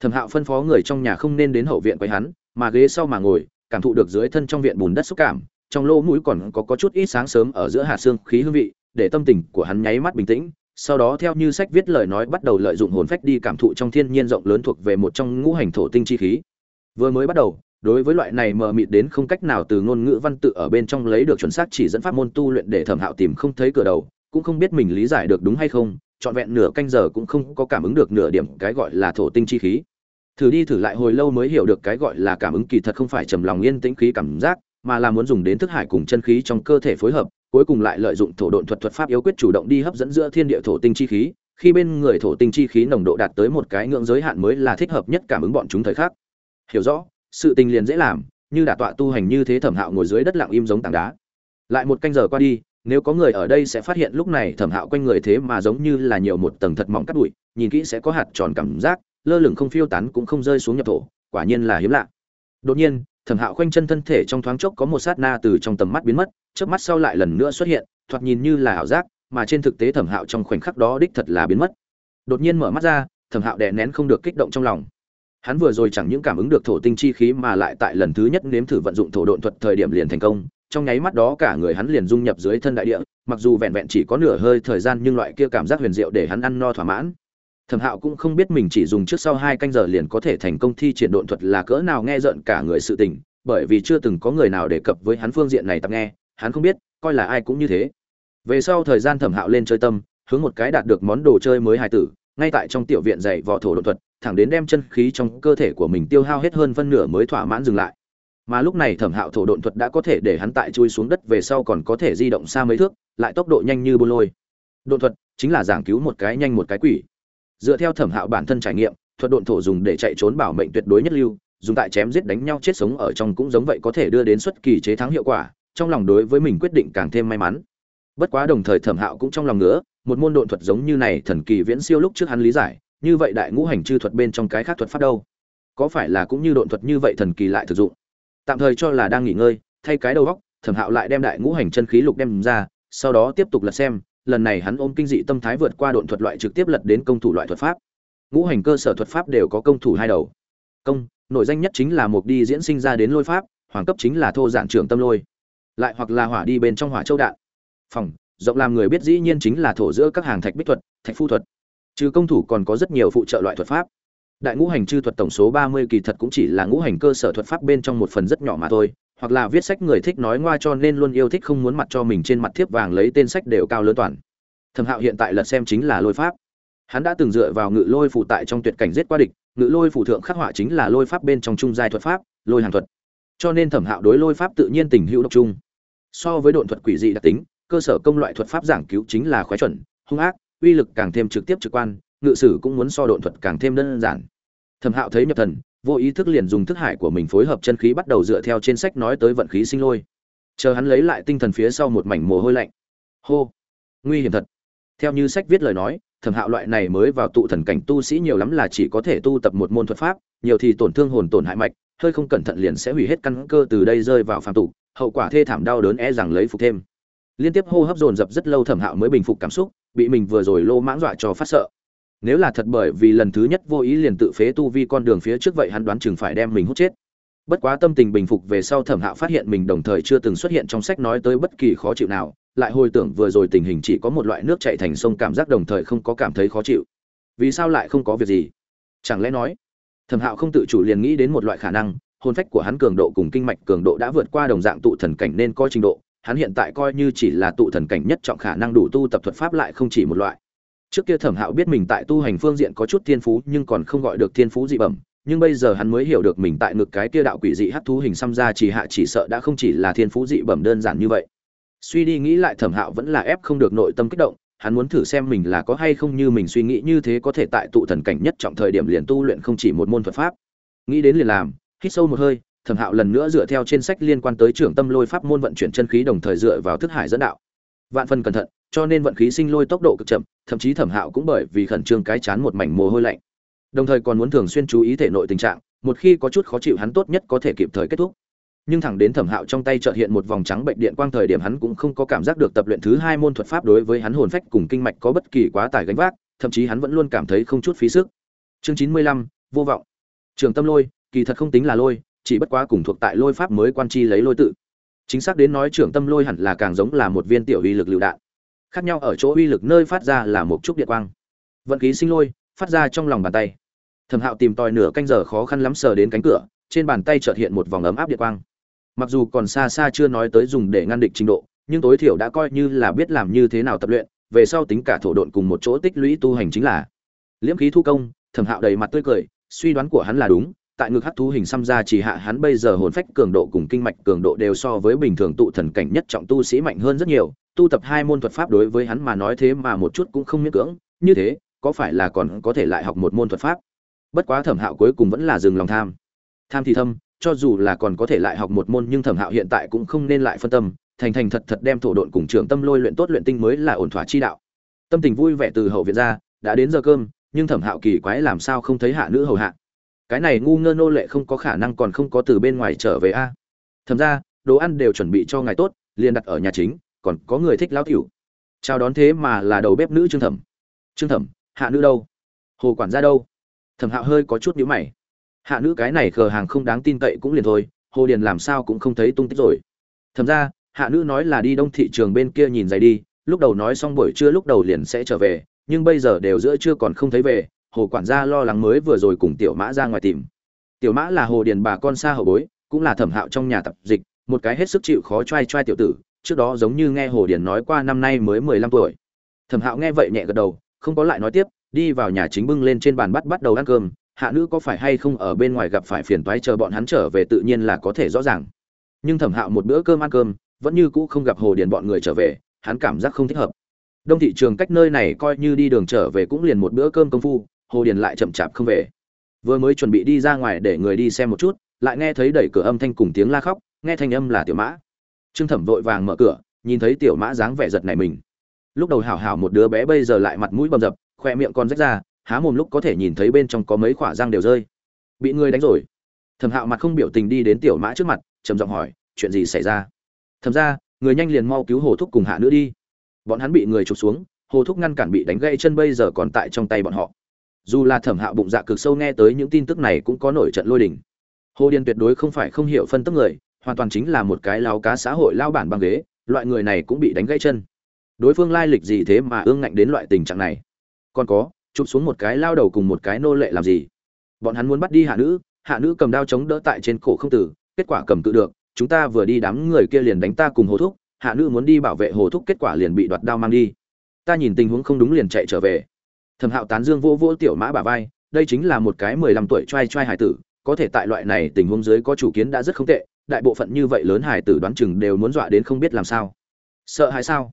[SPEAKER 1] Thẩm hạo phân phó người trong nhà không nên đến hậu viện quấy hắn mà ghế sau mà ngồi cảm thụ được dưới thân trong viện bùn đất xúc cảm trong lỗ mũi còn có, có chút ít sáng sớm ở giữa hạt xương khí hương vị để tâm tình của hắn nháy mắt bình tĩnh. Sau đó theo như sách viết lời nói bắt đầu lợi dụng hồn phách đi cảm thụ trong thiên nhiên rộng lớn thuộc về một trong ngũ hành thổ tinh chi khí. Vừa mới bắt đầu đối với loại này mờ mịt đến không cách nào từ ngôn ngữ văn tự ở bên trong lấy được chuẩn xác chỉ dẫn pháp môn tu luyện để thẩm hạo tìm không thấy cửa đầu, cũng không biết mình lý giải được đúng hay không, trọn vẹn nửa canh giờ cũng không có cảm ứng được nửa điểm cái gọi là thổ tinh chi khí. Thử đi thử lại hồi lâu mới hiểu được cái gọi là cảm ứng kỳ thật không phải trầm lòng yên tĩnh khí cảm giác, mà là muốn dùng đến thức hải cùng chân khí trong cơ thể phối hợp, cuối cùng lại lợi dụng thổ độn thuật thuật pháp yếu quyết chủ động đi hấp dẫn giữa thiên địa thổ tinh chi khí, khi bên người thổ tinh chi khí nồng độ đạt tới một cái ngưỡng giới hạn mới là thích hợp nhất cảm ứng bọn chúng thời khắc. Hiểu rõ? Sự tình liền dễ làm, như đả tọa tu hành như thế thẩm hạo ngồi dưới đất lặng im giống tảng đá. Lại một canh giờ qua đi, nếu có người ở đây sẽ phát hiện lúc này thẩm hạo quanh người thế mà giống như là nhiều một tầng thật mỏng cắt bụi, nhìn kỹ sẽ có hạt tròn cảm giác, lơ lửng không phiêu tán cũng không rơi xuống nhập thổ, quả nhiên là hiếm lạ. Đột nhiên, thẩm hạo quanh chân thân thể trong thoáng chốc có một sát na từ trong tầm mắt biến mất trước mắt sau lại lần nữa xuất hiện, thoạt nhìn như là ảo giác, mà trên thực tế thẩm hạo trong khoảnh khắc đó đích thật là biến mất. Đột nhiên mở mắt ra, thẩm hạo đè nén không được kích động trong lòng hắn vừa rồi chẳng những cảm ứng được thổ tinh chi khí mà lại tại lần thứ nhất nếm thử vận dụng thổ độn thuật thời điểm liền thành công, trong nháy mắt đó cả người hắn liền dung nhập dưới thân đại địa, mặc dù vẹn vẹn chỉ có nửa hơi thời gian nhưng loại kia cảm giác huyền diệu để hắn ăn no thỏa mãn. Thẩm hạo cũng không biết mình chỉ dùng trước sau hai canh giờ liền có thể thành công thi triển độn thuật là cỡ nào nghe rợn cả người sự tình, bởi vì chưa từng có người nào đề cập với hắn phương diện này tập nghe, hắn không biết, coi là ai cũng như thế. Về sau thời gian thẩm hạo lên chơi tâm, hướng một cái đạt được món đồ chơi mới hài tử, ngay tại trong tiểu viện dạy võ thổ độn thuật thẳng đến đem chân khí trong cơ thể của mình tiêu hao hết hơn phân nửa mới thỏa mãn dừng lại. Mà lúc này thẩm hạo thổ độn thuật đã có thể để hắn tại chui xuống đất về sau còn có thể di động xa mấy thước, lại tốc độ nhanh như bô lôi. Độn thuật chính là giảng cứu một cái nhanh một cái quỷ. Dựa theo thẩm hạo bản thân trải nghiệm, thuật độn thổ dùng để chạy trốn bảo mệnh tuyệt đối nhất lưu, dùng tại chém giết đánh nhau chết sống ở trong cũng giống vậy có thể đưa đến xuất kỳ chế thắng hiệu quả, trong lòng đối với mình quyết định càng thêm may mắn. Bất quá đồng thời thẩm hạo cũng trong lòng nữa một môn độn thuật giống như này thần kỳ viễn siêu lúc trước hắn lý giải như vậy đại ngũ hành chư thuật bên trong cái khác thuật pháp đâu? Có phải là cũng như độn thuật như vậy thần kỳ lại thực dụng? Tạm thời cho là đang nghỉ ngơi, thay cái đầu góc thẩm hạo lại đem đại ngũ hành chân khí lục đem ra, sau đó tiếp tục lật xem, lần này hắn ôm kinh dị tâm thái vượt qua độn thuật loại trực tiếp lật đến công thủ loại thuật pháp. Ngũ hành cơ sở thuật pháp đều có công thủ hai đầu. Công, nội danh nhất chính là một đi diễn sinh ra đến lôi pháp, hoàng cấp chính là thô dạng trưởng tâm lôi. Lại hoặc là hỏa đi bên trong hỏa châu đạn. Phòng, rộng làm người biết dĩ nhiên chính là thổ giữa các hàng thạch bích thuật, thạch phu thuật trừ công thủ còn có rất nhiều phụ trợ loại thuật pháp. Đại ngũ hành chư thuật tổng số ba mươi kỳ thật cũng chỉ là ngũ hành cơ sở thuật pháp bên trong một phần rất nhỏ mà thôi, hoặc là viết sách người thích nói ngoa cho nên luôn yêu thích không muốn mặt cho mình trên mặt thiếp vàng lấy tên sách đều cao lớn toàn. Thẩm hạo hiện tại lật xem chính là lôi pháp. Hắn đã từng dựa vào ngự lôi phụ tại trong tuyệt cảnh giết qua địch, ngự lôi phụ thượng khắc họa chính là lôi pháp bên trong trung giai thuật pháp, lôi hàng thuật. Cho nên thẩm hạo đối lôi pháp tự nhiên tình hữu độc trung so với độn thuật quỷ dị đặc tính, cơ sở công loại thuật pháp giảng cứu chính là khoái chuẩn, hung ác uy lực càng thêm trực tiếp trực quan, ngự sử cũng muốn so độn thuật càng thêm đơn giản. Thẩm hạo thấy nhập thần, vô ý thức liền dùng thức hải của mình phối hợp chân khí bắt đầu dựa theo trên sách nói tới vận khí sinh lôi. Chờ hắn lấy lại tinh thần phía sau một mảnh mồ hôi lạnh. Hô! Nguy hiểm thật. Theo như sách viết lời nói, thẩm hạo loại này mới vào tụ thần cảnh tu sĩ nhiều lắm là chỉ có thể tu tập một môn thuật pháp, nhiều thì tổn thương hồn tổn hại mạch, hơi không cẩn thận liền sẽ hủy hết căn cơ từ đây rơi vào phàm tục, hậu quả thê thảm đau đớn e rằng lấy phục thêm liên tiếp hô hấp dồn dập rất lâu thẩm hạo mới bình phục cảm xúc, bị mình vừa rồi lô mãng dọa cho phát sợ. Nếu là thật bởi vì lần thứ nhất vô ý liền tự phế tu vi con đường phía trước vậy hắn đoán chừng phải đem mình hút chết. Bất quá tâm tình bình phục về sau thẩm hạo phát hiện mình đồng thời chưa từng xuất hiện trong sách nói tới bất kỳ khó chịu nào, lại hồi tưởng vừa rồi tình hình chỉ có một loại nước chạy thành sông cảm giác đồng thời không có cảm thấy khó chịu. Vì sao lại không có việc gì? Chẳng lẽ nói, thẩm hạo không tự chủ liền nghĩ đến một loại khả năng hôn phách của hắn cường độ cùng kinh mạch cường độ đã vượt qua đồng dạng tụ thần cảnh nên coi trình độ hắn hiện tại coi như chỉ là tụ thần cảnh nhất trọng khả năng đủ tu tập thuật pháp lại không chỉ một loại. Trước kia thẩm hạo biết mình tại tu hành phương diện có chút thiên phú nhưng còn không gọi được thiên phú dị bẩm, nhưng bây giờ hắn mới hiểu được mình tại ngực cái kia đạo quỷ dị hắc thú hình xăm ra chỉ hạ chỉ sợ đã không chỉ là thiên phú dị bẩm đơn giản như vậy. Suy đi nghĩ lại thẩm hạo vẫn là ép không được nội tâm kích động, hắn muốn thử xem mình là có hay không như mình suy nghĩ như thế có thể tại tụ thần cảnh nhất trọng thời điểm liền tu luyện không chỉ một môn thuật pháp. Nghĩ đến liền làm, hít sâu một hơi thẩm hạo lần nữa dựa theo trên sách liên quan tới trưởng tâm lôi pháp môn vận chuyển chân khí đồng thời dựa vào thức hải dẫn đạo. Vạn phần cẩn thận, cho nên vận khí sinh lôi tốc độ cực chậm, thậm chí thẩm hạo cũng bởi vì khẩn trương cái chán một mảnh mồ hôi lạnh. Đồng thời còn muốn thường xuyên chú ý thể nội tình trạng, một khi có chút khó chịu hắn tốt nhất có thể kịp thời kết thúc. Nhưng thẳng đến thẩm hạo trong tay chợt hiện một vòng trắng bệnh điện quang thời điểm hắn cũng không có cảm giác được tập luyện thứ hai môn thuật pháp đối với hắn hồn phách cùng kinh mạch có bất kỳ quá tải gánh vác, thậm chí hắn vẫn luôn cảm thấy không chút phí sức. Chương chín mươi lăm, vô vọng. Trường tâm lôi, kỳ thật không tính là lôi chỉ bất quá cùng thuộc tại lôi pháp mới quan chi lấy lôi tự. Chính xác đến nói trưởng tâm lôi hẳn là càng giống là một viên tiểu uy lực lựu đạn. Khác nhau ở chỗ uy lực nơi phát ra là một chút điện quang. Vận khí sinh lôi, phát ra trong lòng bàn tay. Thẩm hạo tìm tòi nửa canh giờ khó khăn lắm sờ đến cánh cửa, trên bàn tay chợt hiện một vòng ấm áp điện quang. Mặc dù còn xa xa chưa nói tới dùng để ngăn địch trình độ, nhưng tối thiểu đã coi như là biết làm như thế nào tập luyện, về sau tính cả thổ độn cùng một chỗ tích lũy tu hành chính là. Liễm khí thu công, thẩm hạo đầy mặt tươi cười, suy đoán của hắn là đúng tại ngực hắc thú hình xăm ra chỉ hạ hắn bây giờ hồn phách cường độ cùng kinh mạch cường độ đều so với bình thường tụ thần cảnh nhất trọng tu sĩ mạnh hơn rất nhiều. Tu tập hai môn thuật pháp đối với hắn mà nói thế mà một chút cũng không miễn cưỡng. Như thế, có phải là còn có thể lại học một môn thuật pháp? Bất quá thẩm hạo cuối cùng vẫn là dừng lòng tham. Tham thì thâm, cho dù là còn có thể lại học một môn nhưng thẩm hạo hiện tại cũng không nên lại phân tâm. Thành thành thật thật đem thổ độn cùng trường tâm lôi luyện tốt luyện tinh mới là ổn thỏa chi đạo. Tâm tình vui vẻ từ hậu viện ra, đã đến giờ cơm, nhưng thẩm hạo kỳ quái làm sao không thấy hạ nữ hầu hạ cái này ngu ngơ nô lệ không có khả năng còn không có từ bên ngoài trở về a. À. thầm ra, đồ ăn đều chuẩn bị cho ngài tốt, liền đặt ở nhà chính, còn có người thích lão tiểu. Chào đón thế mà là đầu bếp nữ trương thẩm. Trương thẩm, hạ nữ đâu? Hồ quản gia đâu? Thẩm hạo hơi có chút nhíu mày. Hạ nữ cái này khờ hàng không đáng tin cậy cũng liền thôi, hồ điền làm sao cũng không thấy tung tích rồi. Thầm ra, hạ nữ nói là đi đông thị trường bên kia nhìn giày đi, lúc đầu nói xong buổi trưa lúc đầu liền sẽ trở về, nhưng bây giờ đều giữa trưa còn không thấy về hồ quản gia lo lắng mới vừa rồi cùng tiểu mã ra ngoài tìm. Tiểu mã là hồ điền bà con xa hậu bối, cũng là thẩm hạo trong nhà tập dịch, một cái hết sức chịu khó t r a i t r a i tiểu tử, trước đó giống như nghe hồ điền nói qua năm nay mới mười lăm tuổi. Thẩm hạo nghe vậy nhẹ gật đầu, không có lại nói tiếp, đi vào nhà chính bưng lên trên bàn bắt bắt đầu ăn cơm, hạ nữ có phải hay không ở bên ngoài gặp phải phiền toái chờ bọn hắn trở về tự nhiên là có thể rõ ràng. Nhưng thẩm hạo một bữa cơm ăn cơm, vẫn như cũ không gặp hồ điền bọn người trở về, hắn cảm giác không thích hợp. Đông thị trường cách nơi này coi như đi đường trở về cũng liền một bữa cơm công phu hồ điền lại chậm chạp không về. Vừa mới chuẩn bị đi ra ngoài để người đi xem một chút, lại nghe thấy đẩy cửa âm thanh cùng tiếng la khóc, nghe thanh âm là tiểu mã. Trương thẩm vội vàng mở cửa, nhìn thấy tiểu mã dáng vẻ giật này mình. Lúc đầu hảo hảo một đứa bé bây giờ lại mặt mũi bầm dập, khoe miệng còn rách ra, há mồm lúc có thể nhìn thấy bên trong có mấy khỏa răng đều rơi. Bị người đánh rồi. Thẩm hạo mặt không biểu tình đi đến tiểu mã trước mặt, trầm giọng hỏi, chuyện gì xảy ra? Thầm ra, người nhanh liền mau cứu hồ thúc cùng hạ nữa đi. Bọn hắn bị người trục xuống, hồ thúc ngăn cản bị đánh gãy chân bây giờ còn tại trong tay bọn họ dù là thẩm hạo bụng dạ cực sâu nghe tới những tin tức này cũng có nổi trận lôi đình. Hồ điền tuyệt đối không phải không hiểu phân tức người, hoàn toàn chính là một cái lao cá xã hội lao bản băng ghế, loại người này cũng bị đánh gãy chân. Đối phương lai lịch gì thế mà ương ngạnh đến loại tình trạng này? Còn có, chụp xuống một cái lao đầu cùng một cái nô lệ làm gì? Bọn hắn muốn bắt đi hạ nữ hạ nữ cầm đao chống đỡ tại trên cổ không tử, kết quả cầm cự được, chúng ta vừa đi đám người kia liền đánh ta cùng hồ thúc, hạ nữ muốn đi bảo vệ hồ thúc kết quả liền bị đoạt đao mang đi. Ta nhìn tình huống không đúng liền chạy trở về thẩm hạo tán dương vô vô tiểu mã bà vai, đây chính là một cái mười lăm tuổi trai trai hải tử, có thể tại loại này tình huống dưới có chủ kiến đã rất không tệ, đại bộ phận như vậy lớn hải tử đoán chừng đều muốn dọa đến không biết làm sao. Sợ hay sao?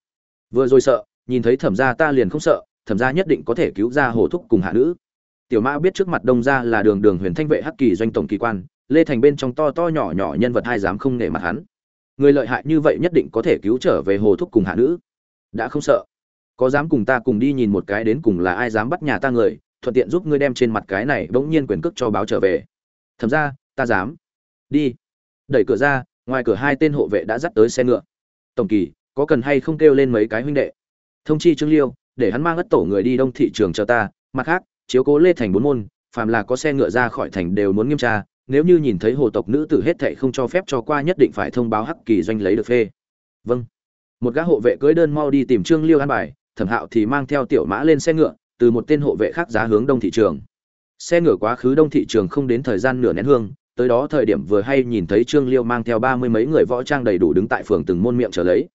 [SPEAKER 1] Vừa rồi sợ, nhìn thấy thẩm gia ta liền không sợ, thẩm gia nhất định có thể cứu ra hồ thúc cùng hạ nữ. Tiểu mã biết trước mặt đông gia là đường đường huyền thanh vệ hắc kỳ doanh tổng kỳ quan, lê thành bên trong to to nhỏ nhỏ nhân vật hai dám không nể mặt hắn. Người lợi hại như vậy nhất định có thể cứu trở về hồ thúc cùng hạ nữ. Đã không sợ có dám cùng ta cùng đi nhìn một cái đến cùng là ai dám bắt nhà ta người, thuận tiện giúp ngươi đem trên mặt cái này bỗng nhiên quyền cước cho báo trở về. Thầm ra ta dám. Đi. Đẩy cửa ra, ngoài cửa hai tên hộ vệ đã dắt tới xe ngựa. Tổng kỳ, có cần hay không kêu lên mấy cái huynh đệ? Thông chi trương liêu, để hắn mang ất tổ người đi đông thị trường chờ ta. Mặt khác, chiếu cố lê thành bốn môn, phàm là có xe ngựa ra khỏi thành đều muốn nghiêm tra. Nếu như nhìn thấy hồ tộc nữ tử hết thệ không cho phép cho qua nhất định phải thông báo hắc kỳ doanh lấy được phê. Vâng. Một gã hộ vệ cưới đơn mau đi tìm trương liêu an bài thẩm hạo thì mang theo tiểu mã lên xe ngựa, từ một tên hộ vệ khác giá hướng đông thị trường. Xe ngựa quá khứ đông thị trường không đến thời gian nửa nén hương, tới đó thời điểm vừa hay nhìn thấy trương liêu mang theo ba mươi mấy người võ trang đầy đủ đứng tại phường từng môn miệng trở lấy.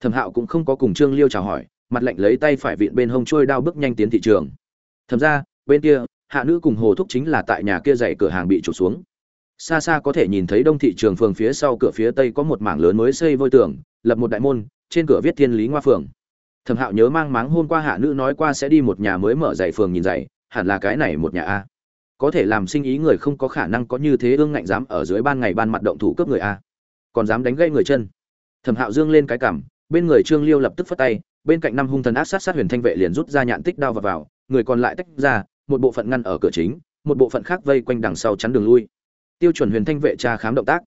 [SPEAKER 1] Thẩm hạo cũng không có cùng trương liêu chào hỏi, mặt lạnh lấy tay phải vịn bên hông trôi đao bước nhanh tiến thị trường. Thầm ra, bên kia, hạ nữ cùng hồ thúc chính là tại nhà kia dạy cửa hàng bị trục xuống. Xa xa có thể nhìn thấy đông thị trường phường phía sau cửa phía tây có một mảng lớn mới xây vôi tường, lập một đại môn, trên cửa viết thiên lý ngoa phường thẩm hạo nhớ mang máng hôm qua hạ nữ nói qua sẽ đi một nhà mới mở dạy phường nhìn dạy hẳn là cái này một nhà a. Có thể làm sinh ý người không có khả năng có như thế ương ngạnh dám ở dưới ban ngày ban mặt động thủ cướp người a. Còn dám đánh gãy người chân. Thẩm hạo dương lên cái cảm bên người trương liêu lập tức phất tay bên cạnh năm hung thần ác sát sát huyền thanh vệ liền rút ra nhạn tích đao vào, vào người còn lại tách ra một bộ phận ngăn ở cửa chính một bộ phận khác vây quanh đằng sau chắn đường lui. Tiêu chuẩn huyền thanh vệ tra khám động tác.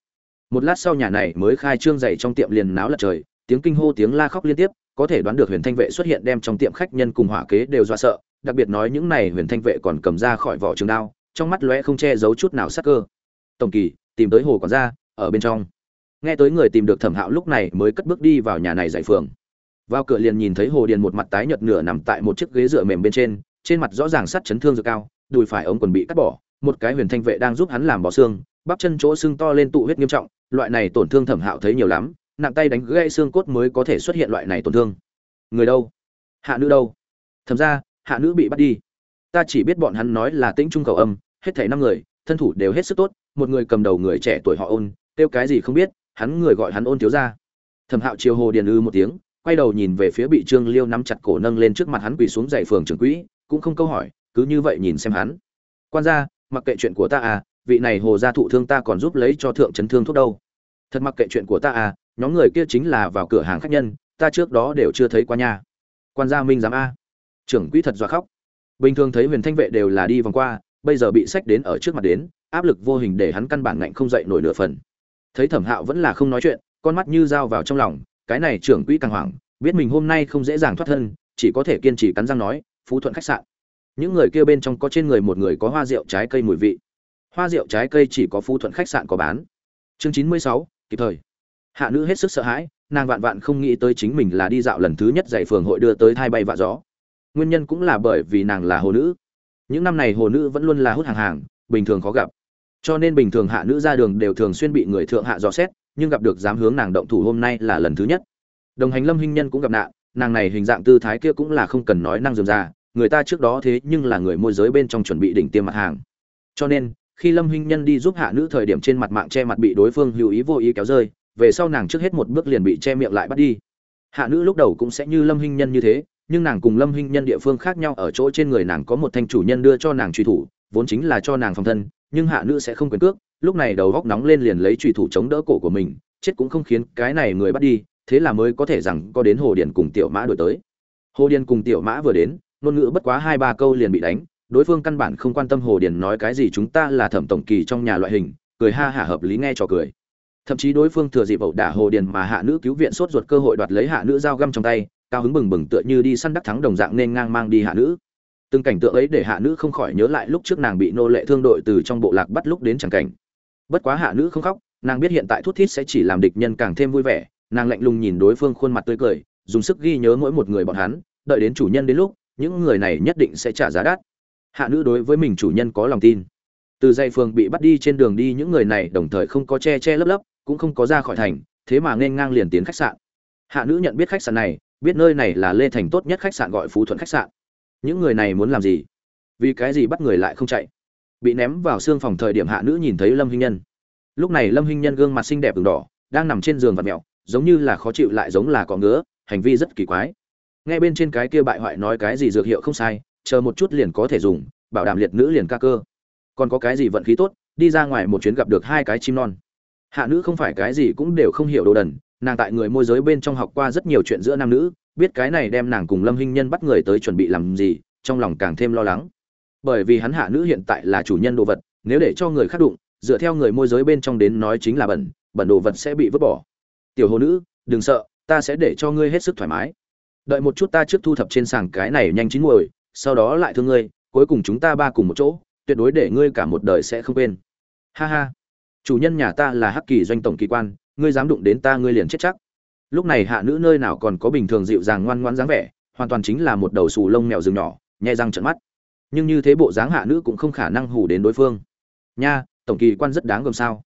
[SPEAKER 1] Một lát sau nhà này mới khai trương dày trong tiệm liền náo lật trời tiếng kinh hô tiếng la khóc liên tiếp có thể đoán được huyền thanh vệ xuất hiện đem trong tiệm khách nhân cùng hỏa kế đều do sợ, đặc biệt nói những này huyền thanh vệ còn cầm ra khỏi vỏ trường đao, trong mắt lóe không che giấu chút nào sắc cơ. Tổng kỳ, tìm tới hồ quản gia, ở bên trong. Nghe tới người tìm được thẩm hạo lúc này mới cất bước đi vào nhà này giải phường. Vào cửa liền nhìn thấy hồ điền một mặt tái nhợt nửa nằm tại một chiếc ghế dựa mềm bên trên trên mặt rõ ràng sắt chấn thương dược cao, đùi phải ống quần bị cắt bỏ, một cái huyền thanh vệ đang giúp hắn làm bỏ xương, bắp chân chỗ xương to lên tụ huyết nghiêm trọng, loại này tổn thương thẩm hạo thấy nhiều lắm nặng tay đánh gãy xương cốt mới có thể xuất hiện loại này tổn thương. Người đâu? Hạ nữ đâu? Thầm ra, hạ nữ bị bắt đi. Ta chỉ biết bọn hắn nói là tĩnh trung cầu âm, hết thảy năm người, thân thủ đều hết sức tốt, một người cầm đầu người trẻ tuổi họ ôn, kêu cái gì không biết, hắn người gọi hắn ôn thiếu ra thẩm hạo chiều hồ điền ư một tiếng, quay đầu nhìn về phía bị trương liêu nắm chặt cổ nâng lên trước mặt hắn quỳ xuống dậy phường trưởng quỹ, cũng không câu hỏi, cứ như vậy nhìn xem hắn. Quan gia, mặc kệ chuyện của ta à vị này hồ gia thụ thương ta còn giúp lấy cho thượng chấn thương thuốc đâu. Thật mặc kệ chuyện của ta à nhóm người kia chính là vào cửa hàng khách nhân, ta trước đó đều chưa thấy qua nhà quan gia minh giám a. Trưởng quỹ thật dọa khóc. Bình thường thấy huyền thanh vệ đều là đi vòng qua, bây giờ bị sách đến ở trước mặt đến, áp lực vô hình để hắn căn bản ngạnh không dậy nổi nửa phần. Thấy thẩm hạo vẫn là không nói chuyện, con mắt như dao vào trong lòng, cái này trưởng quỹ càng hoảng, biết mình hôm nay không dễ dàng thoát thân, chỉ có thể kiên trì cắn răng nói, phú thuận khách sạn. Những người kia bên trong có trên người một người có hoa rượu, trái cây mùi vị. Hoa rượu, trái cây chỉ có phú thuận khách sạn có bán. Chương chín mươi sáu, kịp thời hạ nữ hết sức sợ hãi, nàng vạn vạn không nghĩ tới chính mình là đi dạo lần thứ nhất dạy phường hội đưa tới thai bay vạ gió. Nguyên nhân cũng là bởi vì nàng là hồ nữ. Những năm này hồ nữ vẫn luôn là hút hàng hàng, bình thường khó gặp. Cho nên bình thường hạ nữ ra đường đều thường xuyên bị người thượng hạ dò xét, nhưng gặp được dám hướng nàng động thủ hôm nay là lần thứ nhất. Đồng hành lâm hinh nhân cũng gặp nạn, nàng này hình dạng tư thái kia cũng là không cần nói năng dườm ra người ta trước đó thế nhưng là người môi giới bên trong chuẩn bị đỉnh tiêm mặt hàng. Cho nên, khi lâm hinh nhân đi giúp hạ nữ thời điểm trên mặt mạng che mặt bị đối phương hữu ý vô ý kéo rơi về sau nàng trước hết một bước liền bị che miệng lại bắt đi. Hạ nữ lúc đầu cũng sẽ như lâm hinh nhân như thế, nhưng nàng cùng lâm hinh nhân địa phương khác nhau, ở chỗ trên người nàng có một thanh chủ nhân đưa cho nàng truy thủ, vốn chính là cho nàng phòng thân, nhưng hạ nữ sẽ không quyền cước, lúc này đầu góc nóng lên liền lấy truy thủ chống đỡ cổ của mình, chết cũng không khiến cái này người bắt đi, thế là mới có thể rằng có đến hồ điền cùng tiểu mã đổi tới. Hồ điền cùng tiểu mã vừa đến, ngôn ngữ bất quá hai ba câu liền bị đánh, đối phương căn bản không quan tâm hồ điền nói cái gì chúng ta là thẩm tổng kỳ trong nhà loại hình, cười ha hả hợp lý nghe trò cười thậm chí đối phương thừa dịp ẩu đả hồ điền mà hạ nữ cứu viện sốt ruột cơ hội đoạt lấy hạ nữ dao găm trong tay, cao hứng bừng bừng tựa như đi săn đắc thắng đồng dạng nên ngang mang đi hạ nữ. Từng cảnh tượng ấy để hạ nữ không khỏi nhớ lại lúc trước nàng bị nô lệ thương đội từ trong bộ lạc bắt lúc đến chẳng cảnh. Bất quá hạ nữ không khóc, nàng biết hiện tại thút thít sẽ chỉ làm địch nhân càng thêm vui vẻ, nàng lạnh lùng nhìn đối phương khuôn mặt tươi cười, dùng sức ghi nhớ mỗi một người bọn hắn, đợi đến chủ nhân đến lúc, những người này nhất định sẽ trả giá đắt. Hạ nữ đối với mình chủ nhân có lòng tin. Từ dây phường bị bắt đi trên đường đi, những người này đồng thời không có che che lấp lấp cũng không có ra khỏi thành, thế mà nên ngang liền tiến khách sạn. Hạ nữ nhận biết khách sạn này, biết nơi này là lê thành tốt nhất khách sạn gọi phú thuận khách sạn. Những người này muốn làm gì? Vì cái gì bắt người lại không chạy? Bị ném vào xương phòng thời điểm hạ nữ nhìn thấy lâm hinh nhân. Lúc này lâm hinh nhân gương mặt xinh đẹp đường đỏ, đang nằm trên giường và mẹo giống như là khó chịu lại giống là có ngứa, hành vi rất kỳ quái. Nghe bên trên cái kia bại hoại nói cái gì dược hiệu không sai, chờ một chút liền có thể dùng, bảo đảm liệt nữ liền ca cơ. Còn có cái gì vận khí tốt, đi ra ngoài một chuyến gặp được hai cái chim non hạ nữ không phải cái gì cũng đều không hiểu đồ đần nàng tại người môi giới bên trong học qua rất nhiều chuyện giữa nam nữ biết cái này đem nàng cùng lâm hinh nhân bắt người tới chuẩn bị làm gì trong lòng càng thêm lo lắng. Bởi vì hắn hạ nữ hiện tại là chủ nhân đồ vật nếu để cho người khác đụng dựa theo người môi giới bên trong đến nói chính là bẩn bẩn đồ vật sẽ bị vứt bỏ. Tiểu hồ nữ đừng sợ ta sẽ để cho ngươi hết sức thoải mái. Đợi một chút ta trước thu thập trên sàng cái này nhanh chín ngồi, sau đó lại thương ngươi cuối cùng chúng ta ba cùng một chỗ tuyệt đối để ngươi cả một đời sẽ không quên. Ha ha chủ nhân nhà ta là hắc kỳ doanh tổng kỳ quan, ngươi dám đụng đến ta ngươi liền chết chắc. Lúc này hạ nữ nơi nào còn có bình thường dịu dàng ngoan ngoãn dáng vẻ, hoàn toàn chính là một đầu xù lông mèo rừng nhỏ nhẹ răng trợn mắt. Nhưng như thế bộ dáng hạ nữ cũng không khả năng hù đến đối phương. Nha, tổng kỳ quan rất đáng gồm sao?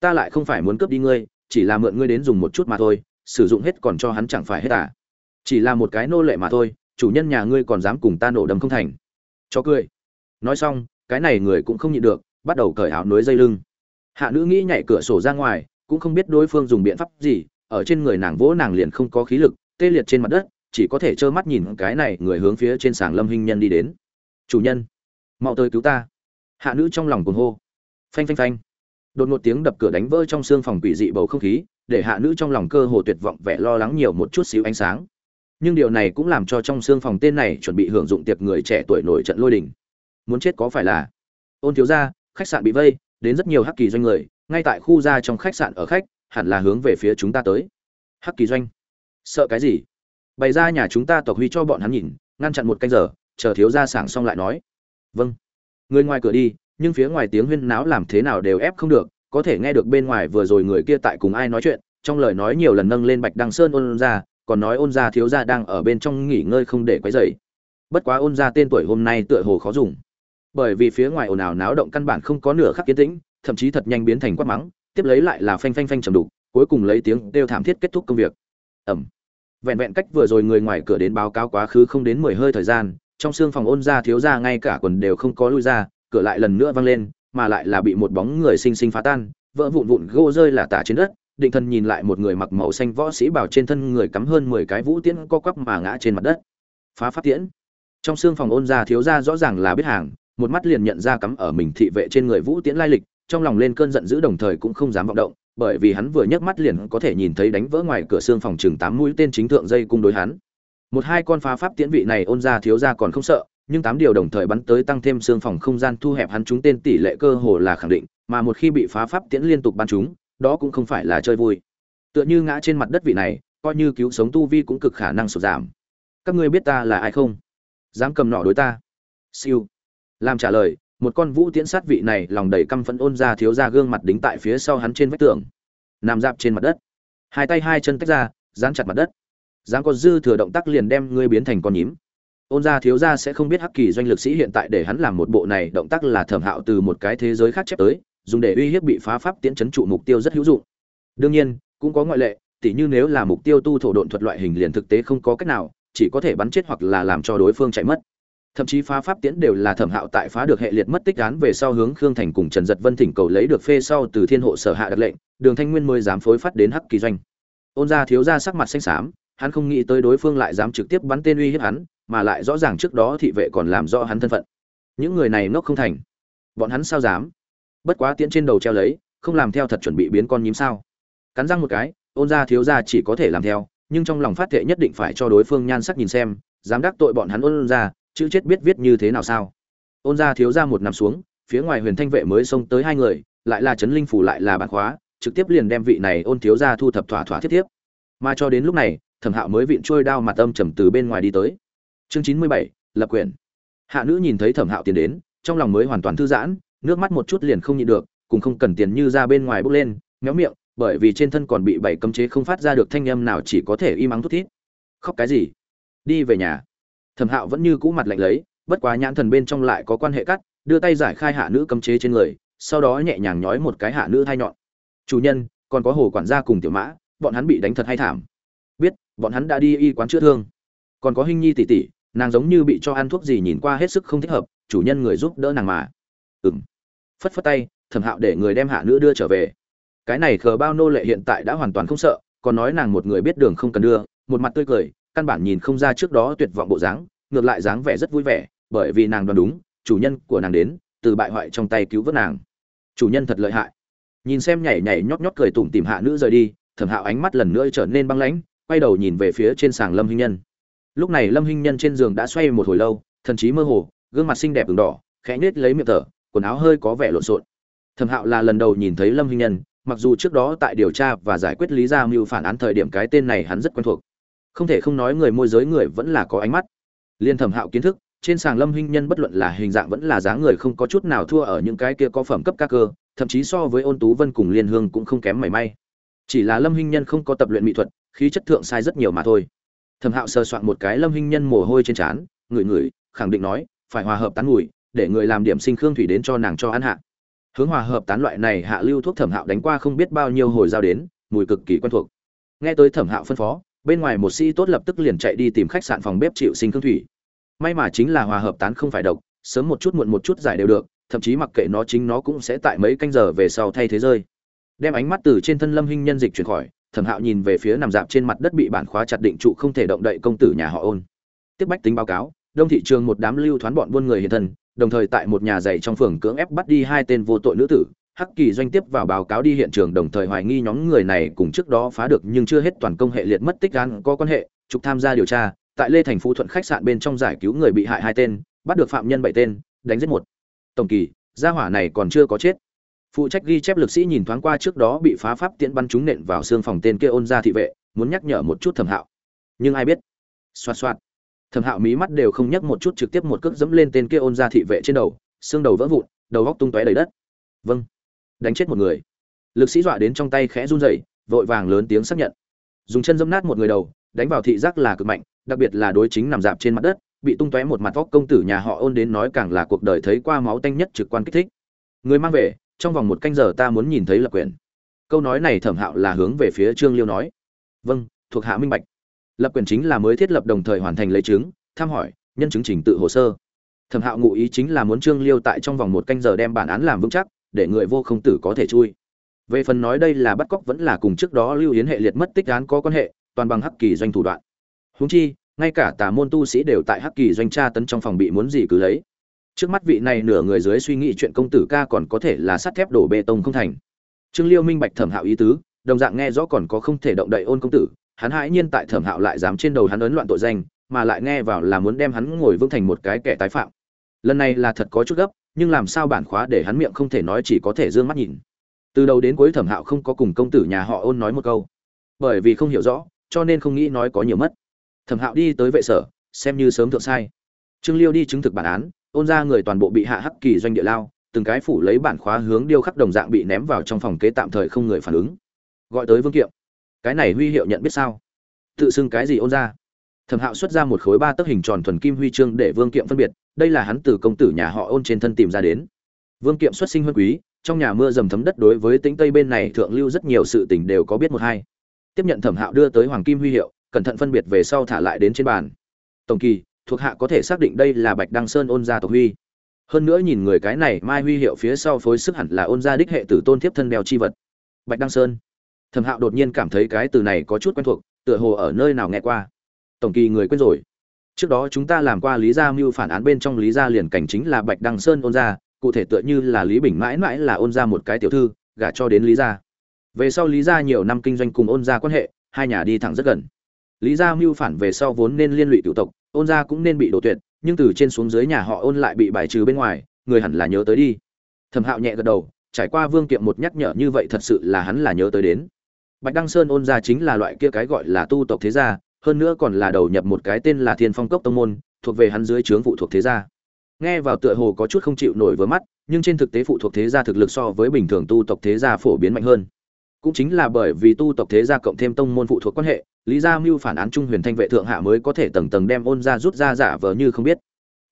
[SPEAKER 1] Ta lại không phải muốn cướp đi ngươi, chỉ là mượn ngươi đến dùng một chút mà thôi, sử dụng hết còn cho hắn chẳng phải hết à? Chỉ là một cái nô lệ mà thôi, chủ nhân nhà ngươi còn dám cùng ta nổ đầm không thành. Cho cười. Nói xong, cái này người cũng không nhịn được, bắt đầu cởi áo núi dây lưng hạ nữ nghĩ nhảy cửa sổ ra ngoài, cũng không biết đối phương dùng biện pháp gì, ở trên người nàng vỗ nàng liền không có khí lực, tê liệt trên mặt đất, chỉ có thể trơ mắt nhìn cái này người hướng phía trên sàng lâm hình nhân đi đến. Chủ nhân, mau tới cứu ta. Hạ nữ trong lòng cuồng hô. Phanh phanh phanh. Đột ngột tiếng đập cửa đánh vỡ trong xương phòng quỷ dị bầu không khí, để hạ nữ trong lòng cơ hồ tuyệt vọng, vẻ lo lắng nhiều một chút xíu ánh sáng. Nhưng điều này cũng làm cho trong xương phòng tên này chuẩn bị hưởng dụng tiệc người trẻ tuổi nổi trận lôi đình. Muốn chết có phải là? Ôn thiếu gia, khách sạn bị vây đến rất nhiều hắc kỳ doanh người, ngay tại khu ra trong khách sạn ở khách, hẳn là hướng về phía chúng ta tới. Hắc kỳ doanh? Sợ cái gì? Bày ra nhà chúng ta tộc huy cho bọn hắn nhìn, ngăn chặn một canh giờ, chờ thiếu gia sảng xong lại nói. Vâng. Người ngoài cửa đi, nhưng phía ngoài tiếng huyên náo làm thế nào đều ép không được, có thể nghe được bên ngoài vừa rồi người kia tại cùng ai nói chuyện, trong lời nói nhiều lần nâng lên bạch đăng sơn ôn ra, còn nói ôn gia thiếu gia đang ở bên trong nghỉ ngơi không để quấy rầy. Bất quá ôn gia tên tuổi hôm nay tựa hồ khó dùng bởi vì phía ngoài ồn ào náo động căn bản không có nửa khắc kiến tĩnh, thậm chí thật nhanh biến thành quát mắng, tiếp lấy lại là phanh phanh phanh trầm đục, cuối cùng lấy tiếng kêu thảm thiết kết thúc công việc. Ẩm vẹn vẹn cách vừa rồi người ngoài cửa đến báo cáo quá khứ không đến mười hơi thời gian, trong xương phòng ôn gia thiếu gia ngay cả quần đều không có lui ra, cửa lại lần nữa văng lên, mà lại là bị một bóng người xinh xinh phá tan, vỡ vụn vụn gỗ rơi là tả trên đất, định thần nhìn lại một người mặc màu xanh võ sĩ bảo trên thân người cắm hơn mười cái vũ tiễn co quắp mà ngã trên mặt đất. Phá phát tiễn. Trong xương phòng ôn gia thiếu gia rõ ràng là biết hàng một mắt liền nhận ra cắm ở mình thị vệ trên người vũ tiễn lai lịch, trong lòng lên cơn giận dữ đồng thời cũng không dám vọng động, bởi vì hắn vừa nhấc mắt liền có thể nhìn thấy đánh vỡ ngoài cửa xương phòng chừng tám mũi tên chính thượng dây cung đối hắn. Một hai con phá pháp tiễn vị này ôn gia thiếu gia còn không sợ, nhưng tám điều đồng thời bắn tới tăng thêm xương phòng không gian thu hẹp hắn chúng tên tỷ lệ cơ hồ là khẳng định, mà một khi bị phá pháp tiễn liên tục bắn chúng, đó cũng không phải là chơi vui. Tựa như ngã trên mặt đất vị này, coi như cứu sống tu vi cũng cực khả năng sụt giảm. Các ngươi biết ta là ai không? Dám cầm nọ đối ta. Siêu làm trả lời, một con vũ tiễn sát vị này lòng đầy căm phẫn ôn ra thiếu ra gương mặt đính tại phía sau hắn trên vách tường. Nằm dạp trên mặt đất. Hai tay hai chân tách ra, dán chặt mặt đất. Dám có dư thừa động tác liền đem ngươi biến thành con nhím. Ôn gia thiếu gia sẽ không biết hắc kỳ doanh lực sĩ hiện tại để hắn làm một bộ này, động tác là thẩm hạo từ một cái thế giới khác chép tới, dùng để uy hiếp bị phá pháp tiễn chấn trụ mục tiêu rất hữu dụng. Đương nhiên, cũng có ngoại lệ, tỉ như nếu là mục tiêu tu thổ độn thuật loại hình liền thực tế không có cách nào, chỉ có thể bắn chết hoặc là làm cho đối phương chạy mất thậm chí phá pháp tiễn đều là thẩm hạo tại phá được hệ liệt mất tích án về sau hướng khương thành cùng trần giật vân thỉnh cầu lấy được phê sau từ thiên hộ sở hạ đặc lệnh, đường thanh nguyên mới dám phối phát đến hắc kỳ doanh. Ôn gia thiếu gia sắc mặt xanh xám, hắn không nghĩ tới đối phương lại dám trực tiếp bắn tên uy hiếp hắn, mà lại rõ ràng trước đó thị vệ còn làm rõ hắn thân phận. Những người này ngốc không thành. Bọn hắn sao dám? Bất quá tiễn trên đầu treo lấy, không làm theo thật chuẩn bị biến con nhím sao? Cắn răng một cái, ôn gia thiếu gia chỉ có thể làm theo, nhưng trong lòng phát thệ nhất định phải cho đối phương nhan sắc nhìn xem, dám đắc tội bọn hắn ôn gia chữ chết biết viết như thế nào sao? Ôn gia thiếu gia một nằm xuống, phía ngoài huyền thanh vệ mới xông tới hai người, lại là trấn linh phủ lại là bản khóa, trực tiếp liền đem vị này ôn thiếu gia thu thập thỏa thỏa thiết thiếp. Mà cho đến lúc này, thẩm hạo mới vịn trôi đao mặt âm trầm từ bên ngoài đi tới. Chương chín mươi bảy, lập quyền. Hạ nữ nhìn thấy thẩm hạo tiến đến, trong lòng mới hoàn toàn thư giãn, nước mắt một chút liền không nhịn được, cùng không cần tiền như ra bên ngoài bước lên, méo miệng, bởi vì trên thân còn bị bảy cấm chế không phát ra được thanh âm nào chỉ có thể im ắng thút thít. Khóc cái gì? Đi về nhà thẩm hạo vẫn như cũ mặt lạnh lấy, bất quá nhãn thần bên trong lại có quan hệ cắt, đưa tay giải khai hạ nữ cấm chế trên người, sau đó nhẹ nhàng nhói một cái hạ nữ thai nhọn. Chủ nhân, còn có hồ quản gia cùng tiểu mã, bọn hắn bị đánh thật hay thảm. Biết, bọn hắn đã đi y quán chữa thương. Còn có hình nhi tỷ tỷ, nàng giống như bị cho ăn thuốc gì nhìn qua hết sức không thích hợp, chủ nhân người giúp đỡ nàng mà. Ừng phất phất tay, thẩm hạo để người đem hạ nữ đưa trở về. Cái này khờ bao nô lệ hiện tại đã hoàn toàn không sợ, còn nói nàng một người biết đường không cần đưa, một mặt tươi cười căn bản nhìn không ra trước đó tuyệt vọng bộ dáng, ngược lại dáng vẻ rất vui vẻ, bởi vì nàng đoán đúng, chủ nhân của nàng đến, từ bại hoại trong tay cứu vớt nàng. Chủ nhân thật lợi hại. Nhìn xem nhảy nhảy nhót nhót cười tủm tìm hạ nữ rời đi, thẩm hạo ánh mắt lần nữa trở nên băng lãnh, quay đầu nhìn về phía trên sàng lâm hinh nhân. Lúc này lâm hinh nhân trên giường đã xoay một hồi lâu, thần trí mơ hồ, gương mặt xinh đẹp ửng đỏ, khẽ nhếch lấy miệng thở, quần áo hơi có vẻ lộn xộn. Thẩm hạo là lần đầu nhìn thấy lâm hinh nhân, mặc dù trước đó tại điều tra và giải quyết lý gia mưu phản án thời điểm cái tên này hắn rất quen thuộc không thể không nói người môi giới người vẫn là có ánh mắt. Liên thẩm hạo kiến thức, trên sàng lâm huynh nhân bất luận là hình dạng vẫn là dáng người không có chút nào thua ở những cái kia có phẩm cấp các cơ, thậm chí so với ôn tú vân cùng liên hương cũng không kém mảy may. Chỉ là lâm huynh nhân không có tập luyện mỹ thuật, khí chất thượng sai rất nhiều mà thôi. Thẩm hạo sơ soạn một cái lâm huynh nhân mồ hôi trên trán, ngửi ngửi, khẳng định nói, phải hòa hợp tán mùi, để người làm điểm sinh khương thủy đến cho nàng cho ăn hạ. Hướng hòa hợp tán loại này hạ lưu thuốc thẩm hạo đánh qua không biết bao nhiêu hồi giao đến, mùi cực kỳ quen thuộc. Nghe tới thẩm hạo phân phó bên ngoài một sĩ tốt lập tức liền chạy đi tìm khách sạn phòng bếp chịu sinh khương thủy. May mà chính là hòa hợp tán không phải độc, sớm một chút muộn một chút giải đều được, thậm chí mặc kệ nó chính nó cũng sẽ tại mấy canh giờ về sau thay thế rơi. Đem ánh mắt từ trên thân lâm hinh nhân dịch chuyển khỏi, thẩm hạo nhìn về phía nằm dạp trên mặt đất bị bản khóa chặt định trụ không thể động đậy công tử nhà họ ôn. Tiếp bách tính báo cáo, đông thị trường một đám lưu thoán bọn buôn người hiện thân, đồng thời tại một nhà giày trong phường cưỡng ép bắt đi hai tên vô tội nữ tử hắc kỳ doanh tiếp vào báo cáo đi hiện trường đồng thời hoài nghi nhóm người này cùng trước đó phá được nhưng chưa hết toàn công hệ liệt mất tích án có quan hệ, trục tham gia điều tra. Tại lê thành phú thuận khách sạn bên trong giải cứu người bị hại hai tên, bắt được phạm nhân bảy tên, đánh giết một. Tổng kỳ, gia hỏa này còn chưa có chết. Phụ trách ghi chép lực sĩ nhìn thoáng qua trước đó bị phá pháp tiễn bắn trúng nện vào xương phòng tên kia ôn ra thị vệ, muốn nhắc nhở một chút thẩm hạo. Nhưng ai biết? Xoạt xoạt. Thẩm hạo mí mắt đều không nhấc một chút trực tiếp một cước dẫm lên tên kia ôn ra thị vệ trên đầu, xương đầu vỡ vụn, đầu góc tung tóe đầy đất. Vâng đánh chết một người. Lực sĩ dọa đến trong tay khẽ run rẩy, vội vàng lớn tiếng xác nhận. Dùng chân dẫm nát một người đầu, đánh vào thị giác là cực mạnh, đặc biệt là đối chính nằm dạp trên mặt đất, bị tung tóe một mặt vóc công tử nhà họ ôn đến nói càng là cuộc đời thấy qua máu tanh nhất trực quan kích thích. Người mang về, trong vòng một canh giờ ta muốn nhìn thấy lập quyền. Câu nói này thẩm hạo là hướng về phía trương liêu nói. Vâng thuộc hạ minh bạch. Lập quyền chính là mới thiết lập đồng thời hoàn thành lấy chứng, tham hỏi, nhân chứng trình tự hồ sơ. Thẩm hạo ngụ ý chính là muốn trương liêu tại trong vòng một canh giờ đem bản án làm vững chắc để người vô không tử có thể chui. Về phần nói đây là bắt cóc vẫn là cùng trước đó lưu yến hệ liệt mất tích án có quan hệ, toàn bằng hắc kỳ doanh thủ đoạn. Húng chi, ngay cả tà môn tu sĩ đều tại hắc kỳ doanh tra tấn trong phòng bị muốn gì cứ lấy. Trước mắt vị này nửa người dưới suy nghĩ chuyện công tử ca còn có thể là sắt thép đổ bê tông không thành. Trương liêu minh bạch thẩm hạo ý tứ, đồng dạng nghe rõ còn có không thể động đậy ôn công tử, hắn hãi nhiên tại thẩm hạo lại dám trên đầu hắn ấn loạn tội danh, mà lại nghe vào là muốn đem hắn ngồi vững thành một cái kẻ tái phạm. Lần này là thật có chút gấp nhưng làm sao bản khóa để hắn miệng không thể nói chỉ có thể d ư ơ n g mắt nhìn. Từ đầu đến cuối thẩm hạo không có cùng công tử nhà họ ôn nói một câu. Bởi vì không hiểu rõ, cho nên không nghĩ nói có nhiều mất. Thẩm hạo đi tới vệ sở, xem như sớm thượng sai. Trương liêu đi chứng thực bản án, ôn ra người toàn bộ bị hạ hắc kỳ doanh địa lao, từng cái phủ lấy bản khóa hướng điêu khắc đồng dạng bị ném vào trong phòng kế tạm thời không người phản ứng. Gọi tới vương kiệm. Cái này huy hiệu nhận biết sao? Tự xưng cái gì ôn ra? Thẩm hạo xuất ra một khối ba tấc hình tròn thuần kim huy chương để vương kiệm phân biệt đây là hắn từ công tử nhà họ ôn trên thân tìm ra đến. Vương kiệm xuất sinh huân quý, trong nhà mưa dầm thấm đất đối với tính tây bên này thượng lưu rất nhiều sự tình đều có biết một hai. Tiếp nhận thẩm hạo đưa tới hoàng kim huy hiệu, cẩn thận phân biệt về sau thả lại đến trên bàn. Tổng kỳ, thuộc hạ có thể xác định đây là bạch đăng sơn ôn gia tộc huy. Hơn nữa nhìn người cái này mai huy hiệu phía sau phối sức hẳn là ôn gia đích hệ tử tôn thiếp thân đeo chi vật. Bạch đăng sơn. Thẩm hạo đột nhiên cảm thấy cái từ này có chút quen thuộc, tựa hồ ở nơi nào nghe qua. Tổng kỳ người quên rồi trước đó chúng ta làm qua lý gia mưu phản án, bên trong lý gia liền cảnh chính là bạch đăng sơn ôn gia cụ thể tựa như là lý bình mãi mãi là ôn gia một cái tiểu thư, gả cho đến lý gia. Về sau lý gia nhiều năm kinh doanh cùng ôn gia quan hệ, hai nhà đi thẳng rất gần. Lý gia mưu phản về sau vốn nên liên lụy tiểu tộc, ôn gia cũng nên bị đổ tuyệt, nhưng từ trên xuống dưới nhà họ ôn lại bị bài trừ bên ngoài, người hẳn là nhớ tới đi. Thẩm hạo nhẹ gật đầu, trải qua vương kiệm một nhắc nhở như vậy thật sự là hắn là nhớ tới đến. Bạch đăng sơn ôn gia chính là loại kia cái gọi là tu tộc thế gia hơn nữa còn là đầu nhập một cái tên là Thiên Phong Cốc tông môn, thuộc về hắn dưới trướng phụ thuộc thế gia. Nghe vào tựa hồ có chút không chịu nổi với mắt, nhưng trên thực tế phụ thuộc thế gia thực lực so với bình thường tu tộc thế gia phổ biến mạnh hơn. Cũng chính là bởi vì tu tộc thế gia cộng thêm tông môn phụ thuộc quan hệ, Lý gia mưu phản án trung huyền thanh vệ thượng hạ mới có thể tầng tầng đem ôn gia rút ra giả vờ như không biết.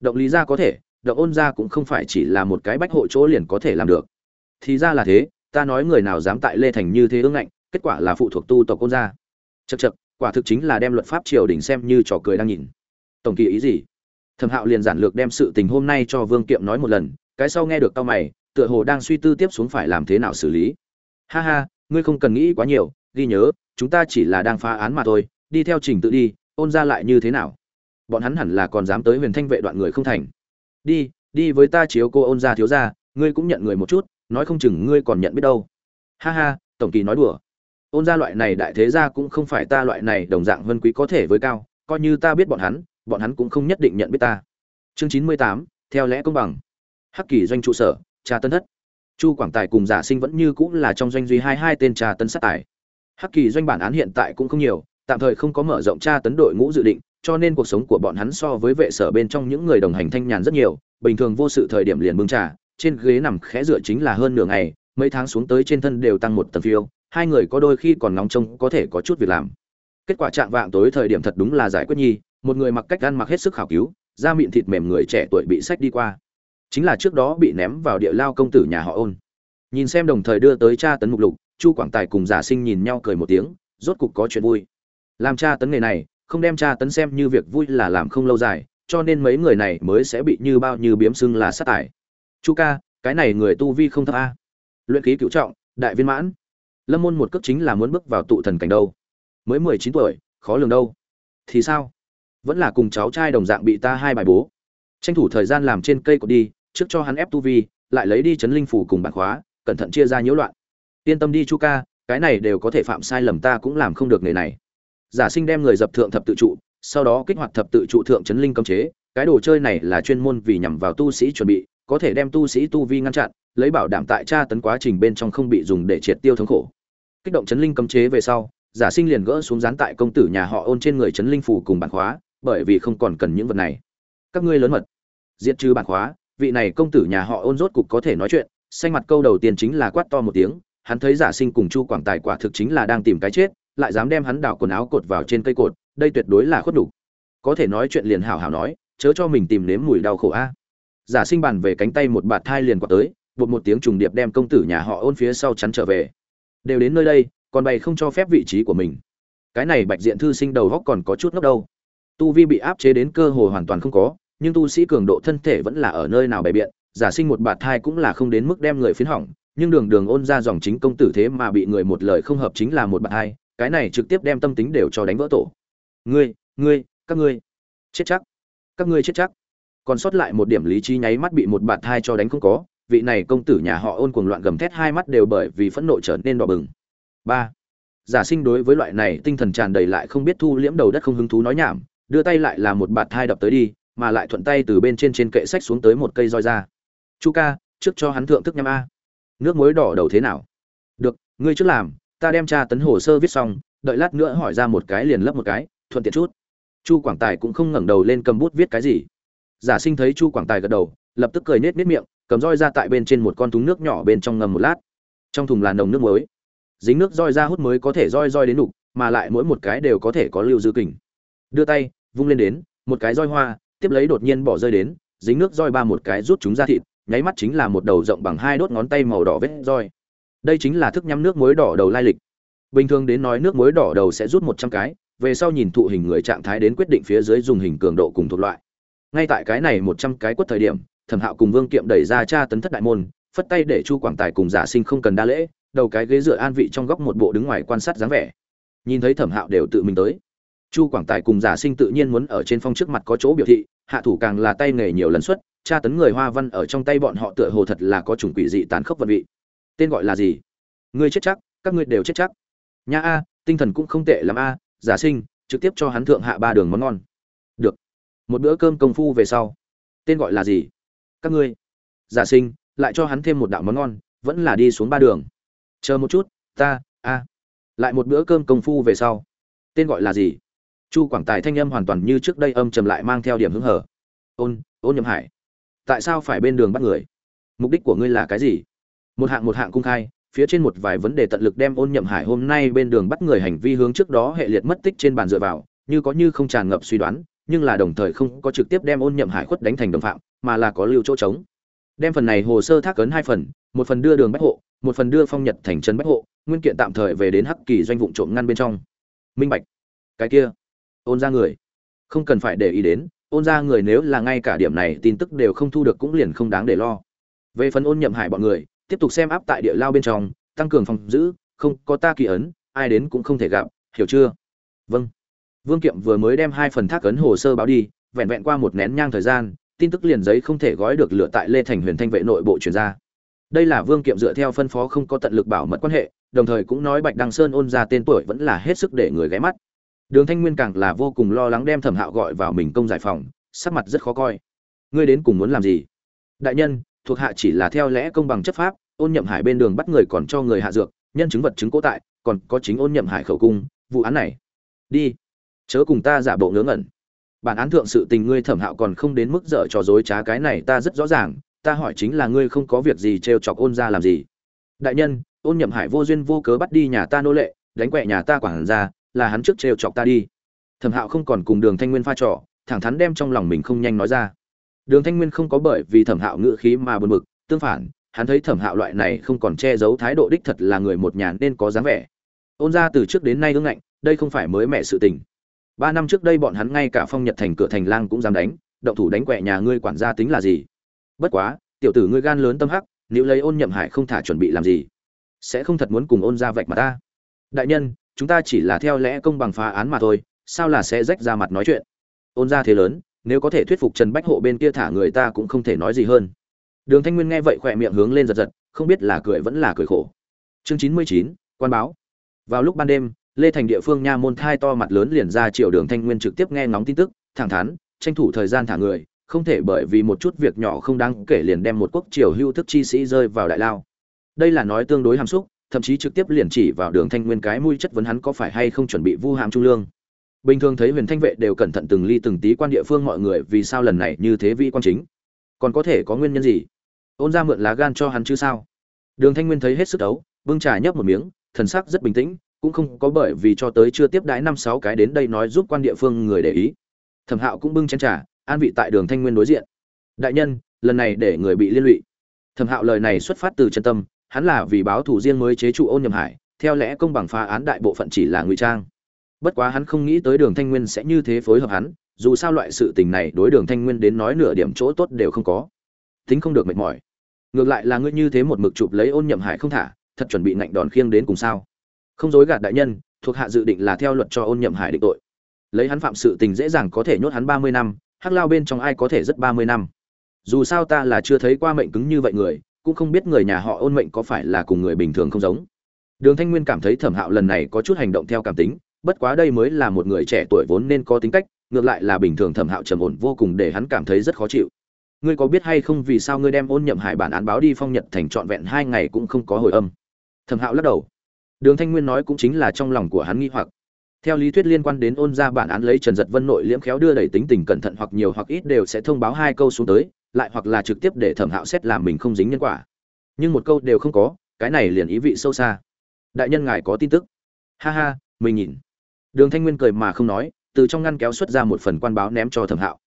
[SPEAKER 1] Động Lý gia có thể, động ôn gia cũng không phải chỉ là một cái bách hộ chỗ liền có thể làm được. Thì ra là thế, ta nói người nào dám tại Lê Thành như thế ương ngạnh, kết quả là phụ thuộc tu tộc ôn gia. Chậc chậc, quả thực chính là đem luật pháp triều đình xem như trò cười đang nhìn. Tổng kỳ ý gì? Thẩm hạo liền giản lược đem sự tình hôm nay cho vương kiệm nói một lần, cái sau nghe được tao mày, tựa hồ đang suy tư tiếp xuống phải làm thế nào xử lý. Ha ha, ngươi không cần nghĩ quá nhiều, ghi nhớ, chúng ta chỉ là đang phá án mà thôi, đi theo trình tự đi, ôn ra lại như thế nào? Bọn hắn hẳn là còn dám tới huyền thanh vệ đoạn người không thành. Đi đi với ta chiếu cô ôn ra thiếu ra ngươi cũng nhận người một chút, nói không chừng ngươi còn nhận biết đâu. Ha ha, tổng kỳ nói đùa ôn gia loại này đại thế gia cũng không phải ta loại này đồng dạng vân quý có thể với cao, coi như ta biết bọn hắn bọn hắn cũng không nhất định nhận biết ta. Chương chín mươi tám, theo lẽ công bằng. Hắc kỳ doanh trụ sở trà tân thất. Chu quảng tài cùng giả sinh vẫn như cũng là trong doanh duy hai hai tên trà tân sát tài. Hắc kỳ doanh bản án hiện tại cũng không nhiều, tạm thời không có mở rộng tra tấn đội ngũ dự định, cho nên cuộc sống của bọn hắn so với vệ sở bên trong những người đồng hành thanh nhàn rất nhiều, bình thường vô sự thời điểm liền bưng trà, trên ghế nằm khẽ dựa chính là hơn nửa ngày, mấy tháng xuống tới trên thân đều tăng một tầng phiêu hai người có đôi khi còn nóng trông có thể có chút việc làm. Kết quả trạng vạng tối thời điểm thật đúng là giải quyết nhi, một người mặc cách ăn mặc hết sức khảo cứu, da mịn thịt mềm người trẻ tuổi bị sách đi qua. Chính là trước đó bị ném vào địa lao công tử nhà họ ôn. Nhìn xem đồng thời đưa tới cha tấn mục lục, chu quảng tài cùng giả sinh nhìn nhau cười một tiếng, rốt cục có chuyện vui. Làm cha tấn nghề này, không đem cha tấn xem như việc vui là làm không lâu dài, cho nên mấy người này mới sẽ bị như bao như biếm xưng là sát tải chu ca, cái này người tu vi không thấp a. Luyện ký cựu trọng, đại viên mãn lâm môn một cước chính là muốn bước vào tụ thần cảnh đâu. Mới mười chín tuổi, khó lường đâu. Thì sao? Vẫn là cùng cháu trai đồng dạng bị ta hai bài bố. Tranh thủ thời gian làm trên cây cột đi, trước cho hắn ép tu vi, lại lấy đi chấn linh phủ cùng bản khóa, cẩn thận chia ra nhiễu loạn. Yên tâm đi, chu ca, cái này đều có thể phạm sai lầm ta cũng làm không được nghề này. Giả sinh đem người dập thượng thập tự trụ, sau đó kích hoạt thập tự trụ thượng chấn linh cấm chế. Cái đồ chơi này là chuyên môn vì nhằm vào tu sĩ chuẩn bị có thể đem tu sĩ tu vi ngăn chặn, lấy bảo đảm tại tra tấn quá trình bên trong không bị dùng để triệt tiêu thống khổ. Kích động chấn linh cấm chế về sau, giả sinh liền gỡ xuống dán tại công tử nhà họ ôn trên người chấn linh phủ cùng bản khóa, bởi vì không còn cần những vật này. Các ngươi lớn mật. Diệt trừ bản khóa, vị này công tử nhà họ ôn rốt cục có thể nói chuyện, xanh mặt câu đầu tiên chính là quát to một tiếng, hắn thấy giả sinh cùng chu quảng tài quả thực chính là đang tìm cái chết, lại dám đem hắn đào quần áo cột vào trên cây cột, đây tuyệt đối là khuất đủ. có thể nói chuyện liền hào hào nói, chớ cho mình tìm nếm mùi đau khổ a giả sinh bàn về cánh tay một bạt thai liền quạt tới, bột một tiếng trùng điệp đem công tử nhà họ ôn phía sau chắn trở về. Đều đến nơi đây, còn bày không cho phép vị trí của mình. Cái này bạch diện thư sinh đầu góc còn có chút ngốc đâu. Tu vi bị áp chế đến cơ hồ hoàn toàn không có, nhưng tu sĩ cường độ thân thể vẫn là ở nơi nào bày biện, giả sinh một bạt thai cũng là không đến mức đem người phiến hỏng, nhưng đường đường ôn ra dòng chính công tử thế mà bị người một lời không hợp chính là một bạt thai, cái này trực tiếp đem tâm tính đều cho đánh vỡ tổ. Ngươi ngươi, các ngươi, chết chắc. Các ngươi chết chắc còn sót lại một điểm lý trí nháy mắt bị một bạt thai cho đánh không có, vị này công tử nhà họ ôn cuồng loạn gầm thét hai mắt đều bởi vì phẫn nộ trở nên đỏ bừng. Ba, giả sinh đối với loại này tinh thần tràn đầy lại không biết thu liễm đầu đất không hứng thú nói nhảm, đưa tay lại là một bạt thai đập tới đi, mà lại thuận tay từ bên trên trên kệ sách xuống tới một cây roi ra. Chu ca, trước cho hắn thượng thức nhắm a. Nước muối đỏ đầu thế nào? Được, ngươi trước làm, ta đem tra tấn hồ sơ viết xong, đợi lát nữa hỏi ra một cái liền lấp một cái, thuận tiện chút. Chu quảng tài cũng không ngẩng đầu lên cầm bút viết cái gì giả sinh thấy chu quảng tài gật đầu, lập tức cười nết nết miệng, cầm roi ra tại bên trên một con thúng nước nhỏ bên trong ngầm một lát. Trong thùng là nồng nước muối. Dính nước roi ra hút mới có thể roi roi đến đục mà lại mỗi một cái đều có thể có lưu dư kình. Đưa tay, vung lên đến, một cái roi hoa, tiếp lấy đột nhiên bỏ rơi đến, dính nước roi ba một cái rút chúng ra thịt, nháy mắt chính là một đầu rộng bằng hai đốt ngón tay màu đỏ vết roi. Đây chính là thức nhắm nước muối đỏ đầu lai lịch. Bình thường đến nói nước muối đỏ đầu sẽ rút một trăm cái, về sau nhìn thụ hình người trạng thái đến quyết định phía dưới dùng hình cường độ cùng thuộc loại ngay tại cái này một trăm cái quất thời điểm, thẩm hạo cùng vương kiệm đẩy ra cha tấn thất đại môn, phất tay để chu quảng tài cùng giả sinh không cần đa lễ, đầu cái ghế dựa an vị trong góc một bộ đứng ngoài quan sát dáng vẻ. Nhìn thấy thẩm hạo đều tự mình tới. Chu quảng tài cùng giả sinh tự nhiên muốn ở trên phong trước mặt có chỗ biểu thị, hạ thủ càng là tay nghề nhiều lần xuất, tra tấn người hoa văn ở trong tay bọn họ tựa hồ thật là có chủng quỷ dị tàn khốc vật vị. Tên gọi là gì? Ngươi chết chắc, các ngươi đều chết chắc. Nha a, tinh thần cũng không tệ lắm a, giả sinh, trực tiếp cho hắn thượng hạ ba đường món ngon một bữa cơm công phu về sau. Tên gọi là gì? Các ngươi. Giả sinh, lại cho hắn thêm một đạo món ngon, vẫn là đi xuống ba đường. Chờ một chút, ta, a. Lại một bữa cơm công phu về sau. Tên gọi là gì? Chu quảng tài thanh âm hoàn toàn như trước đây âm trầm lại mang theo điểm hứng hở. Ôn ôn nhậm hải, tại sao phải bên đường bắt người? Mục đích của ngươi là cái gì? Một hạng một hạng cung khai, phía trên một vài vấn đề tận lực đem ôn nhậm hải hôm nay bên đường bắt người hành vi hướng trước đó hệ liệt mất tích trên bàn dựa vào, như có như không tràn ngập suy đoán nhưng là đồng thời không có trực tiếp đem ôn nhậm hải khuất đánh thành đồng phạm, mà là có lưu chỗ trống. Đem phần này hồ sơ thác ấn hai phần, một phần đưa đường bách hộ, một phần đưa phong nhật thành trấn bách hộ, nguyên kiện tạm thời về đến hắc kỳ doanh vụ trộm ngăn bên trong. Minh bạch, cái kia, ôn ra người. Không cần phải để ý đến, ôn ra người nếu là ngay cả điểm này tin tức đều không thu được cũng liền không đáng để lo. Về phần ôn nhậm hải bọn người, tiếp tục xem áp tại địa lao bên trong, tăng cường phòng giữ, không có ta kỳ ấn, ai đến cũng không thể gặp, hiểu chưa? Vâng vương kiệm vừa mới đem hai phần thác ấn hồ sơ báo đi, vẹn vẹn qua một nén nhang thời gian, tin tức liền giấy không thể gói được lửa tại lê thành huyền thanh vệ nội bộ truyền ra. Đây là vương kiệm dựa theo phân phó không có tận lực bảo mật quan hệ, đồng thời cũng nói bạch đăng sơn ôn ra tên tuổi vẫn là hết sức để người ghé mắt. Đường thanh nguyên càng là vô cùng lo lắng đem thẩm hạo gọi vào mình công giải phòng, sắc mặt rất khó coi. Ngươi đến cùng muốn làm gì? Đại nhân, thuộc hạ chỉ là theo lẽ công bằng chấp pháp, ôn nhậm hải bên đường bắt người còn cho người hạ dược, nhân chứng vật chứng cố tại, còn có chính ôn nhậm hải khẩu cung, vụ án này. Đi chớ cùng ta giả bộ ngớ ngẩn. Bản án thượng sự tình ngươi thẩm hạo còn không đến mức dở trò dối trá cái này ta rất rõ ràng, ta hỏi chính là ngươi không có việc gì trêu chọc ôn ra làm gì? Đại nhân, ôn nhậm hải vô duyên vô cớ bắt đi nhà ta nô lệ, đánh quẹ nhà ta quản ra là hắn trước trêu chọc ta đi. Thẩm hạo không còn cùng đường thanh nguyên pha trò, thẳng thắn đem trong lòng mình không nhanh nói ra. Đường thanh nguyên không có bởi vì thẩm hạo ngự khí mà buồn bực, tương phản, hắn thấy thẩm hạo loại này không còn che giấu thái độ đích thật là người một nhà nên có dáng vẻ. Ôn ra từ trước đến nay ưng ngạnh, đây không phải mới mẹ sự tình ba năm trước đây bọn hắn ngay cả phong nhật thành cửa thành lang cũng dám đánh, động thủ đánh quẹ nhà ngươi quản gia tính là gì? Bất quá, tiểu tử ngươi gan lớn tâm hắc, nếu lấy ôn nhậm hải không thả chuẩn bị làm gì? Sẽ không thật muốn cùng ôn ra vạch mà ta. Đại nhân, chúng ta chỉ là theo lẽ công bằng phá án mà thôi, sao là sẽ rách ra mặt nói chuyện? Ôn ra thế lớn, nếu có thể thuyết phục trần bách hộ bên kia thả người ta cũng không thể nói gì hơn. Đường thanh nguyên nghe vậy khỏe miệng hướng lên giật giật, không biết là cười vẫn là cười khổ. Chương chín mươi chín, quan báo. Vào lúc ban đêm lê thành địa phương nha môn thai to mặt lớn liền ra triệu đường thanh nguyên trực tiếp nghe ngóng tin tức, thẳng thắn, tranh thủ thời gian thả người, không thể bởi vì một chút việc nhỏ không đáng kể liền đem một quốc triều hưu thức chi sĩ rơi vào đại lao. Đây là nói tương đối hàm xúc, thậm chí trực tiếp liền chỉ vào đường thanh nguyên cái mũi chất vấn hắn có phải hay không chuẩn bị vu hàm trung lương. Bình thường thấy huyền thanh vệ đều cẩn thận từng ly từng tí quan địa phương mọi người vì sao lần này như thế vi quan chính. Còn có thể có nguyên nhân gì? Ôn ra mượn lá gan cho hắn chứ sao? Đường thanh nguyên thấy hết sức đấu, bưng trà nhấp một miếng, thần sắc rất bình tĩnh cũng không có bởi vì cho tới chưa tiếp đãi năm sáu cái đến đây nói giúp quan địa phương người để ý. Thẩm hạo cũng bưng chén trà, an vị tại đường thanh nguyên đối diện. Đại nhân, lần này để người bị liên lụy. Thẩm hạo lời này xuất phát từ chân tâm, hắn là vì báo thủ riêng mới chế trụ ôn nhầm hải, theo lẽ công bằng phá án đại bộ phận chỉ là ngụy trang. Bất quá hắn không nghĩ tới đường thanh nguyên sẽ như thế phối hợp hắn, dù sao loại sự tình này đối đường thanh nguyên đến nói nửa điểm chỗ tốt đều không có. Tính không được mệt mỏi. Ngược lại là ngươi như thế một mực chụp lấy ôn nhậm hải không thả, thật chuẩn bị ngạnh đòn khiêng đến cùng sao? Không dối gạt đại nhân, thuộc hạ dự định là theo luật cho ôn nhậm hải định tội. Lấy hắn phạm sự tình dễ dàng có thể nhốt hắn ba mươi năm, hắc lao bên trong ai có thể rất ba mươi năm? Dù sao ta là chưa thấy qua mệnh cứng như vậy người, cũng không biết người nhà họ ôn mệnh có phải là cùng người bình thường không giống. Đường thanh nguyên cảm thấy thẩm hạo lần này có chút hành động theo cảm tính, bất quá đây mới là một người trẻ tuổi vốn nên có tính cách, ngược lại là bình thường thẩm hạo trầm ổn vô cùng để hắn cảm thấy rất khó chịu. Ngươi có biết hay không vì sao ngươi đem ôn nhậm hải bản án báo đi phong nhật thành trọn vẹn hai ngày cũng không có hồi âm? Thẩm hạo lắc đầu đường thanh nguyên nói cũng chính là trong lòng của hắn nghi hoặc. Theo lý thuyết liên quan đến ôn ra bản án lấy trần giật vân nội liễm khéo đưa đẩy tính tình cẩn thận hoặc nhiều hoặc ít đều sẽ thông báo hai câu xuống tới, lại hoặc là trực tiếp để thẩm hạo xét làm mình không dính nhân quả. Nhưng một câu đều không có, cái này liền ý vị sâu xa. Đại nhân ngài có tin tức. Ha ha, mình nhìn. Đường thanh nguyên cười mà không nói, từ trong ngăn kéo xuất ra một phần quan báo ném cho thẩm hạo.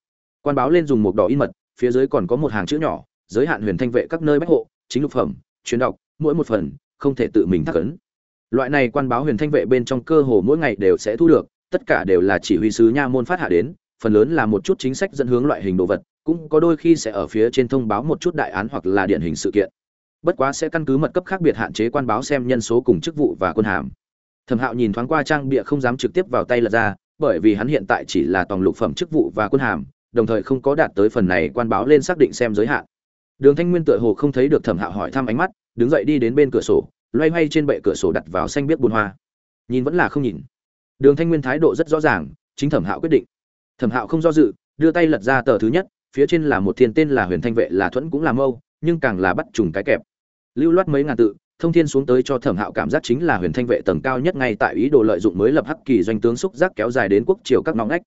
[SPEAKER 1] Quan báo lên dùng một đỏ in mật, phía dưới còn có một hàng chữ nhỏ, giới hạn huyền thanh vệ các nơi bách hộ, chính lục phẩm chuyển đọc, mỗi một phần, không thể tự mình thắc ấn loại này quan báo huyền thanh vệ bên trong cơ hồ mỗi ngày đều sẽ thu được, tất cả đều là chỉ huy sứ nha môn phát hạ đến, phần lớn là một chút chính sách dẫn hướng loại hình đồ vật, cũng có đôi khi sẽ ở phía trên thông báo một chút đại án hoặc là điển hình sự kiện. Bất quá sẽ căn cứ mật cấp khác biệt hạn chế quan báo xem nhân số cùng chức vụ và quân hàm. Thẩm hạo nhìn thoáng qua trang bịa không dám trực tiếp vào tay lật ra, bởi vì hắn hiện tại chỉ là toàn lục phẩm chức vụ và quân hàm, đồng thời không có đạt tới phần này quan báo lên xác định xem giới hạn. Đường thanh nguyên tựa hồ không thấy được thẩm hạo hỏi thăm ánh mắt, đứng dậy đi đến bên cửa sổ loay hoay trên bệ cửa sổ đặt vào xanh biết bùn hoa. Nhìn vẫn là không nhìn. Đường thanh nguyên thái độ rất rõ ràng, chính thẩm hạo quyết định. Thẩm hạo không do dự, đưa tay lật ra tờ thứ nhất, phía trên là một thiên tên là huyền thanh vệ, là thuẫn cũng là mâu, nhưng càng là bắt trùng cái kẹp. Lưu loát mấy ngàn tự, thông thiên xuống tới cho thẩm hạo cảm giác chính là huyền thanh vệ tầng cao nhất ngay tại ý đồ lợi dụng mới lập hắc kỳ doanh tướng xúc giác kéo dài đến quốc triều các nóng ngách.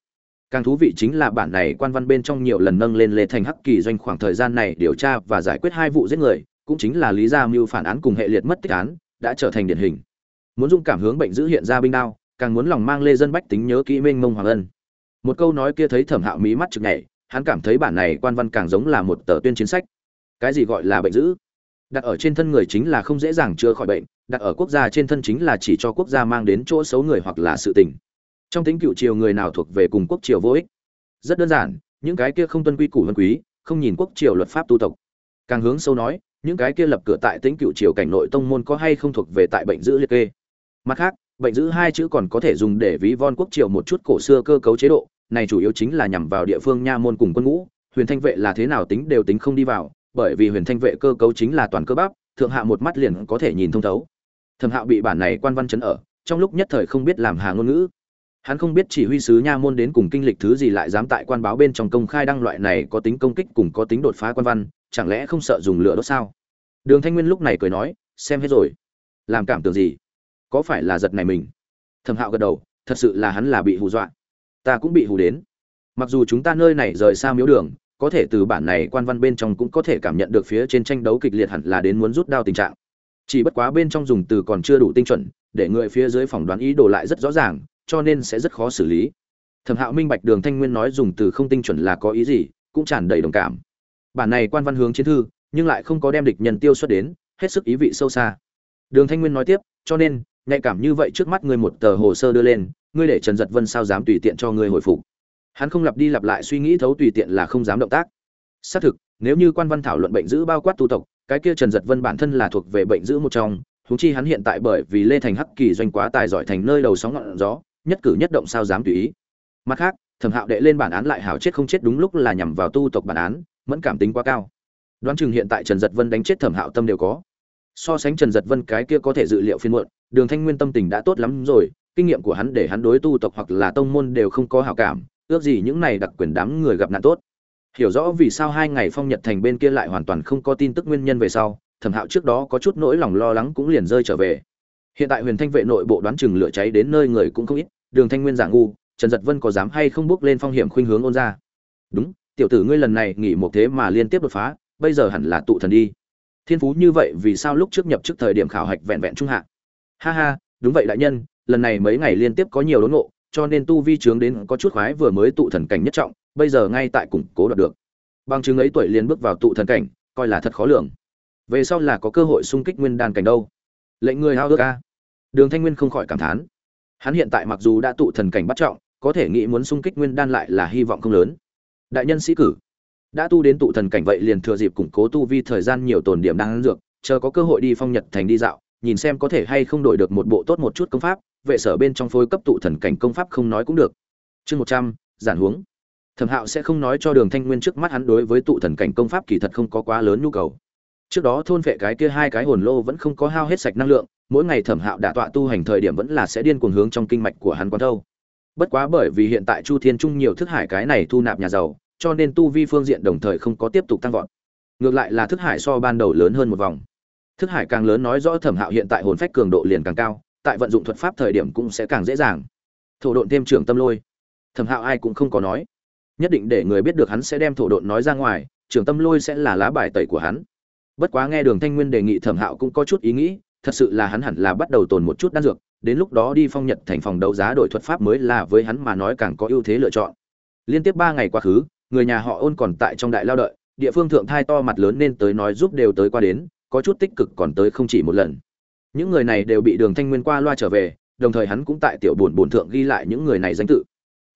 [SPEAKER 1] Càng thú vị chính là bản này quan văn bên trong nhiều lần nâng lên lê thành hắc kỳ doanh khoảng thời gian này điều tra và giải quyết hai vụ giết người cũng chính là lý gia mưu phản án cùng hệ liệt mất tích án, đã trở thành điển hình. Muốn dung cảm hướng bệnh giữ hiện ra binh đao, càng muốn lòng mang lê dân bách tính nhớ kỹ minh mông hoàng ân. Một câu nói kia thấy thẩm hạo mí mắt chực nhảy, hắn cảm thấy bản này quan văn càng giống là một tờ tuyên chiến sách. Cái gì gọi là bệnh dữ đặt ở trên thân người chính là không dễ dàng chữa khỏi bệnh, đặt ở quốc gia trên thân chính là chỉ cho quốc gia mang đến chỗ xấu người hoặc là sự tình. Trong tính cựu triều người nào thuộc về cùng quốc triều vô ích? Rất đơn giản, những cái kia không tuân quy củ vân quý, không nhìn quốc triều luật pháp tu tộc. Càng hướng sâu nói những cái kia lập cửa tại tính cựu triều cảnh nội tông môn có hay không thuộc về tại bệnh dữ liệt kê. Mặt khác, bệnh dữ hai chữ còn có thể dùng để ví von quốc triều một chút cổ xưa cơ cấu chế độ, này chủ yếu chính là nhằm vào địa phương nha môn cùng quân ngũ, huyền thanh vệ là thế nào tính đều tính không đi vào, bởi vì huyền thanh vệ cơ cấu chính là toàn cơ bắp, thượng hạ một mắt liền có thể nhìn thông thấu. Thẩm hạo bị bản này quan văn chấn ở, trong lúc nhất thời không biết làm hà ngôn ngữ. Hắn không biết chỉ huy sứ nha môn đến cùng kinh lịch thứ gì lại dám tại quan báo bên trong công khai đăng loại này có tính công kích cùng có tính đột phá quan văn chẳng lẽ không sợ dùng lửa đốt sao? Đường thanh nguyên lúc này cười nói, xem hết rồi. Làm cảm tưởng gì? Có phải là giật này mình? Thẩm hạo gật đầu, thật sự là hắn là bị hù dọa. Ta cũng bị hù đến. Mặc dù chúng ta nơi này rời xa miếu đường, có thể từ bản này quan văn bên trong cũng có thể cảm nhận được phía trên tranh đấu kịch liệt hẳn là đến muốn rút đao tình trạng. Chỉ bất quá bên trong dùng từ còn chưa đủ tinh chuẩn, để người phía dưới phỏng đoán ý đồ lại rất rõ ràng, cho nên sẽ rất khó xử lý. Thẩm hạo minh bạch đường thanh nguyên nói dùng từ không tinh chuẩn là có ý gì, cũng tràn đầy đồng cảm bản này quan văn hướng chiến thư, nhưng lại không có đem địch nhân tiêu xuất đến, hết sức ý vị sâu xa. Đường thanh nguyên nói tiếp, cho nên, nhạy cảm như vậy trước mắt ngươi một tờ hồ sơ đưa lên, ngươi để trần giật vân sao dám tùy tiện cho ngươi hồi phục? Hắn không lặp đi lặp lại suy nghĩ thấu tùy tiện là không dám động tác. Xác thực, nếu như quan văn thảo luận bệnh giữ bao quát tu tộc, cái kia trần giật vân bản thân là thuộc về bệnh giữ một trong thú chi hắn hiện tại bởi vì lê thành hắc kỳ doanh quá tài giỏi thành nơi đầu sóng ngọn gió, nhất cử nhất động sao dám tùy ý. Mặt khác, thẩm hạo đệ lên bản án lại hảo chết không chết đúng lúc là nhằm vào tu tộc bản án mẫn cảm tính quá cao. Đoán chừng hiện tại trần giật vân đánh chết thẩm hạo tâm đều có. So sánh trần giật vân cái kia có thể dự liệu phiên muộn, đường thanh nguyên tâm tình đã tốt lắm rồi, kinh nghiệm của hắn để hắn đối tu tộc hoặc là tông môn đều không có hảo cảm, ước gì những này đặc quyền đám người gặp nạn tốt. Hiểu rõ vì sao hai ngày phong nhật thành bên kia lại hoàn toàn không có tin tức nguyên nhân về sau, thẩm hạo trước đó có chút nỗi lòng lo lắng cũng liền rơi trở về. Hiện tại huyền thanh vệ nội bộ đoán chừng lửa cháy đến nơi người cũng không ít, đường thanh nguyên giả ngu, trần giật vân có dám hay không bước lên phong hiểm khuynh hướng ôn ra? Đúng tiểu tử ngươi lần này nghỉ một thế mà liên tiếp đột phá, bây giờ hẳn là tụ thần đi. Thiên phú như vậy vì sao lúc trước nhập trước thời điểm khảo hạch vẹn vẹn trung hạ? Ha ha, đúng vậy đại nhân, lần này mấy ngày liên tiếp có nhiều đốn ngộ, cho nên tu vi trướng đến có chút khoái vừa mới tụ thần cảnh nhất trọng, bây giờ ngay tại củng cố đoạt được. Bằng chứng ấy tuổi liền bước vào tụ thần cảnh, coi là thật khó lường. Về sau là có cơ hội xung kích nguyên đan cảnh đâu. Lệnh người hao ước a. Đường thanh nguyên không khỏi cảm thán. Hắn hiện tại mặc dù đã tụ thần cảnh bắt trọng, có thể nghĩ muốn xung kích nguyên đan lại là hy vọng không lớn đại nhân sĩ cử. Đã tu đến tụ thần cảnh vậy liền thừa dịp củng cố tu vi thời gian nhiều tồn điểm đang dược, chờ có cơ hội đi phong nhật thành đi dạo, nhìn xem có thể hay không đổi được một bộ tốt một chút công pháp, vệ sở bên trong phối cấp tụ thần cảnh công pháp không nói cũng được. Chương một trăm, giản huống. Thẩm hạo sẽ không nói cho đường thanh nguyên trước mắt hắn đối với tụ thần cảnh công pháp kỳ thật không có quá lớn nhu cầu. Trước đó thôn vệ cái kia hai cái hồn lô vẫn không có hao hết sạch năng lượng, mỗi ngày thẩm hạo đả tọa tu hành thời điểm vẫn là sẽ điên cuồng hướng trong kinh mạch của hắn quán thâu bất quá bởi vì hiện tại chu thiên trung nhiều thức hải cái này thu nạp nhà giàu, cho nên tu vi phương diện đồng thời không có tiếp tục tăng vọt. Ngược lại là thức hải so ban đầu lớn hơn một vòng. Thức hải càng lớn nói rõ thẩm hạo hiện tại hồn phách cường độ liền càng cao, tại vận dụng thuật pháp thời điểm cũng sẽ càng dễ dàng. Thổ độn thêm trưởng tâm lôi. Thẩm hạo ai cũng không có nói. Nhất định để người biết được hắn sẽ đem thổ độn nói ra ngoài, trưởng tâm lôi sẽ là lá bài tẩy của hắn. Bất quá nghe đường thanh nguyên đề nghị thẩm hạo cũng có chút ý nghĩ, thật sự là hắn hẳn là bắt đầu tồn một chút đan dược đến lúc đó đi phong nhật thành phòng đấu giá đổi thuật pháp mới là với hắn mà nói càng có ưu thế lựa chọn. Liên tiếp ba ngày quá khứ, người nhà họ ôn còn tại trong đại lao đợi, địa phương thượng thai to mặt lớn nên tới nói giúp đều tới qua đến, có chút tích cực còn tới không chỉ một lần. Những người này đều bị đường thanh nguyên qua loa trở về, đồng thời hắn cũng tại tiểu buồn buồn thượng ghi lại những người này danh tự.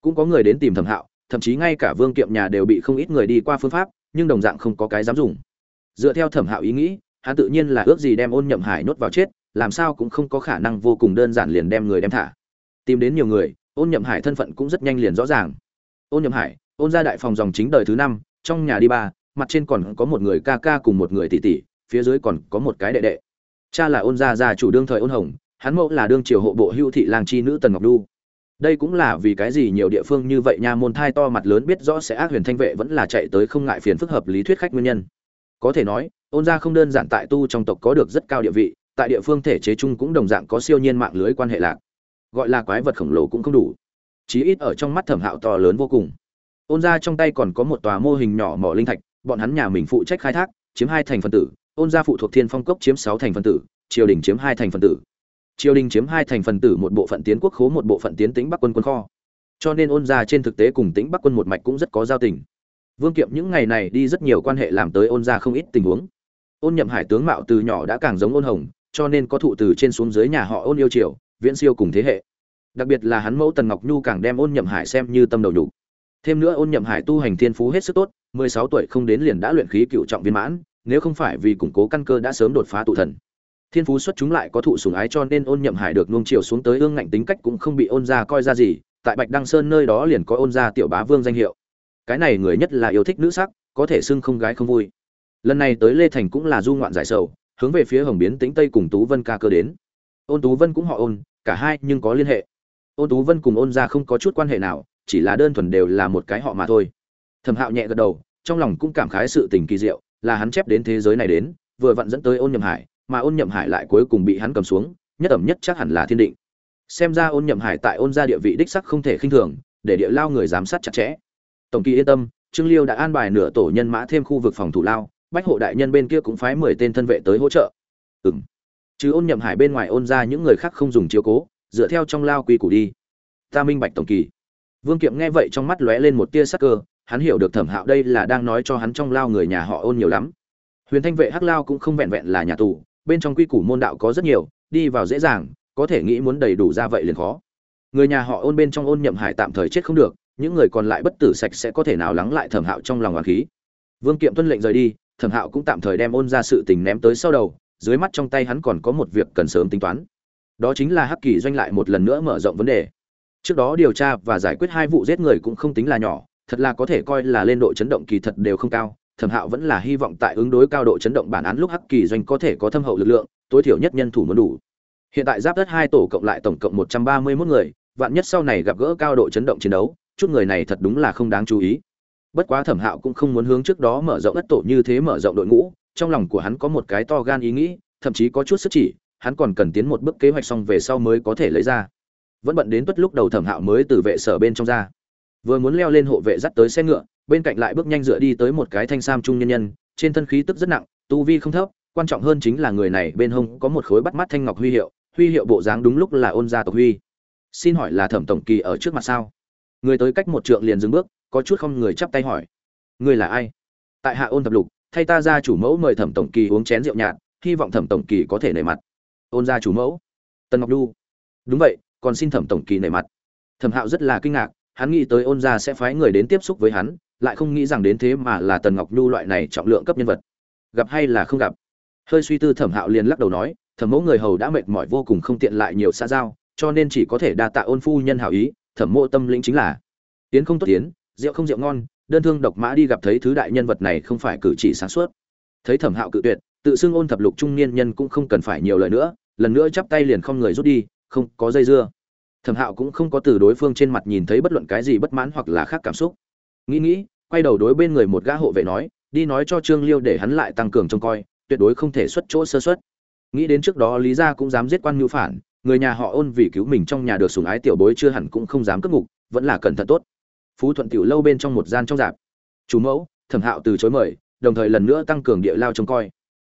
[SPEAKER 1] Cũng có người đến tìm thẩm hạo, thậm chí ngay cả vương kiệm nhà đều bị không ít người đi qua phương pháp, nhưng đồng dạng không có cái dám dùng. Dựa theo thẩm hạo ý nghĩ, hắn tự nhiên là ước gì đem ôn nhậm hải nhốt vào chết làm sao cũng không có khả năng vô cùng đơn giản liền đem người đem thả. Tìm đến nhiều người, ôn nhậm hải thân phận cũng rất nhanh liền rõ ràng. Ôn nhậm hải, ôn ra đại phòng dòng chính đời thứ năm, trong nhà đi ba, mặt trên còn có một người ca ca cùng một người tỷ tỷ, phía dưới còn có một cái đệ đệ. Cha là ôn gia gia chủ đương thời ôn hồng, hắn mẫu là đương triều hộ bộ hưu thị lang chi nữ tần ngọc đu. Đây cũng là vì cái gì nhiều địa phương như vậy nha, môn thai to mặt lớn biết rõ sẽ ác huyền thanh vệ vẫn là chạy tới không ngại phiền phức hợp lý thuyết khách nguyên nhân. Có thể nói, ôn gia không đơn giản tại tu trong tộc có được rất cao địa vị tại địa phương thể chế chung cũng đồng dạng có siêu nhiên mạng lưới quan hệ lạc. Gọi là quái vật khổng lồ cũng không đủ. Chí ít ở trong mắt thẩm hạo to lớn vô cùng. Ôn gia trong tay còn có một tòa mô hình nhỏ mỏ linh thạch, bọn hắn nhà mình phụ trách khai thác, chiếm hai thành phần tử, ôn gia phụ thuộc thiên phong cốc chiếm sáu thành phần tử, triều đình chiếm hai thành phần tử. Triều đình chiếm hai thành phần tử một bộ phận tiến quốc khố, một bộ phận tiến tính bắc quân quân kho. Cho nên ôn gia trên thực tế cùng tính bắc quân một mạch cũng rất có giao tình. Vương kiệm những ngày này đi rất nhiều quan hệ làm tới ôn gia không ít tình huống. Ôn nhậm hải tướng mạo từ nhỏ đã càng giống ôn hồng cho nên có thụ từ trên xuống dưới nhà họ ôn yêu triều, viễn siêu cùng thế hệ. Đặc biệt là hắn mẫu tần ngọc nhu càng đem ôn nhậm hải xem như tâm đầu nhục. Thêm nữa ôn nhậm hải tu hành thiên phú hết sức tốt, mười sáu tuổi không đến liền đã luyện khí cựu trọng viên mãn, nếu không phải vì củng cố căn cơ đã sớm đột phá tụ thần. Thiên phú xuất chúng lại có thụ sủng ái cho nên ôn nhậm hải được nuông chiều xuống tới ương ngạnh tính cách cũng không bị ôn gia coi ra gì, tại bạch đăng sơn nơi đó liền có ôn gia tiểu bá vương danh hiệu. Cái này người nhất là yêu thích nữ sắc, có thể xưng không gái không vui. Lần này tới lê thành cũng là du ngoạn giải sầu hướng về phía hồng biến tĩnh tây cùng tú vân ca cơ đến. Ôn tú vân cũng họ ôn, cả hai nhưng có liên hệ. Ôn tú vân cùng ôn gia không có chút quan hệ nào, chỉ là đơn thuần đều là một cái họ mà thôi. Thẩm hạo nhẹ gật đầu, trong lòng cũng cảm khái sự tình kỳ diệu, là hắn chép đến thế giới này đến, vừa vặn dẫn tới ôn nhậm hải, mà ôn nhậm hải lại cuối cùng bị hắn cầm xuống, nhất ẩm nhất chắc hẳn là thiên định. Xem ra ôn nhậm hải tại ôn gia địa vị đích sắc không thể khinh thường, để địa lao người giám sát chặt chẽ. Tổng kỳ yên tâm, trương liêu đã an bài nửa tổ nhân mã thêm khu vực phòng thủ lao bách hộ đại nhân bên kia cũng phái mười tên thân vệ tới hỗ trợ. Ừng chứ ôn nhậm hải bên ngoài ôn ra những người khác không dùng chiếu cố, dựa theo trong lao quy củ đi. Ta minh bạch tổng kỳ. Vương kiệm nghe vậy trong mắt lóe lên một tia sắc cơ, hắn hiểu được thẩm hạo đây là đang nói cho hắn trong lao người nhà họ ôn nhiều lắm. Huyền thanh vệ hắc lao cũng không vẹn vẹn là nhà tù, bên trong quy củ môn đạo có rất nhiều, đi vào dễ dàng, có thể nghĩ muốn đầy đủ ra vậy liền khó. Người nhà họ ôn bên trong ôn nhậm hải tạm thời chết không được, những người còn lại bất tử sạch sẽ có thể nào lắng lại thẩm hạo trong lòng hoàng khí. Vương kiệm tuân lệnh rời đi thẩm hạo cũng tạm thời đem ôn ra sự tình ném tới sau đầu, dưới mắt trong tay hắn còn có một việc cần sớm tính toán. Đó chính là hắc kỳ doanh lại một lần nữa mở rộng vấn đề. Trước đó điều tra và giải quyết hai vụ giết người cũng không tính là nhỏ, thật là có thể coi là lên độ chấn động kỳ thật đều không cao. Thẩm hạo vẫn là hy vọng tại ứng đối cao độ chấn động bản án lúc hắc kỳ doanh có thể có thâm hậu lực lượng, tối thiểu nhất nhân thủ muốn đủ. Hiện tại giáp đất hai tổ cộng lại tổng cộng một trăm ba mươi mốt người, vạn nhất sau này gặp gỡ cao độ chấn động chiến đấu, chút người này thật đúng là không đáng chú ý bất quá thẩm hạo cũng không muốn hướng trước đó mở rộng ất tổ như thế mở rộng đội ngũ, trong lòng của hắn có một cái to gan ý nghĩ, thậm chí có chút sức chỉ, hắn còn cần tiến một bước kế hoạch xong về sau mới có thể lấy ra. Vẫn bận đến tuất lúc đầu thẩm hạo mới từ vệ sở bên trong ra. Vừa muốn leo lên hộ vệ dắt tới xe ngựa, bên cạnh lại bước nhanh dựa đi tới một cái thanh sam trung nhân nhân, trên thân khí tức rất nặng, tu vi không thấp, quan trọng hơn chính là người này bên hông có một khối bắt mắt thanh ngọc huy hiệu huy hiệu bộ dáng đúng lúc là ôn gia tộc huy. Xin hỏi là thẩm tổng kỳ ở trước mặt sao? Người tới cách một trượng liền dừng bước có chút không người chắp tay hỏi. Người là ai? Tại hạ ôn thập lục, thay ta ra chủ mẫu mời thẩm tổng kỳ uống chén rượu nhạt, hy vọng thẩm tổng kỳ có thể nề mặt. Ôn ra chủ mẫu. Tần ngọc đu. Đúng vậy, còn xin thẩm tổng kỳ nề mặt. Thẩm hạo rất là kinh ngạc, hắn nghĩ tới ôn gia sẽ phái người đến tiếp xúc với hắn, lại không nghĩ rằng đến thế mà là tần ngọc nhu loại này trọng lượng cấp nhân vật. Gặp hay là không gặp? Hơi suy tư thẩm hạo liền lắc đầu nói, thẩm mẫu người hầu đã mệt mỏi vô cùng không tiện lại nhiều xã giao, cho nên chỉ có thể đa tạ ôn phu nhân hảo ý, thẩm mộ tâm lĩnh chính là. Tiến không tốt tiến rượu không rượu ngon, đơn thương độc mã đi gặp thấy thứ đại nhân vật này không phải cử chỉ sáng suốt. Thấy thẩm hạo cự tuyệt, tự xưng ôn thập lục trung niên nhân cũng không cần phải nhiều lời nữa, lần nữa chắp tay liền không người rút đi, không có dây dưa. Thẩm hạo cũng không có từ đối phương trên mặt nhìn thấy bất luận cái gì bất mãn hoặc là khác cảm xúc. Nghĩ nghĩ, quay đầu đối bên người một gã hộ vệ nói, đi nói cho trương liêu để hắn lại tăng cường trông coi, tuyệt đối không thể xuất chỗ sơ xuất nghĩ đến trước đó lý gia cũng dám giết quan ngữ phản, người nhà họ ôn vì cứu mình trong nhà được sùng ái tiểu bối chưa hẳn cũng không dám cất ngục, vẫn là cẩn thận tốt phú thuận tiểu lâu bên trong một gian trong dạp. Chủ mẫu, thẩm hạo từ chối mời, đồng thời lần nữa tăng cường địa lao trông coi.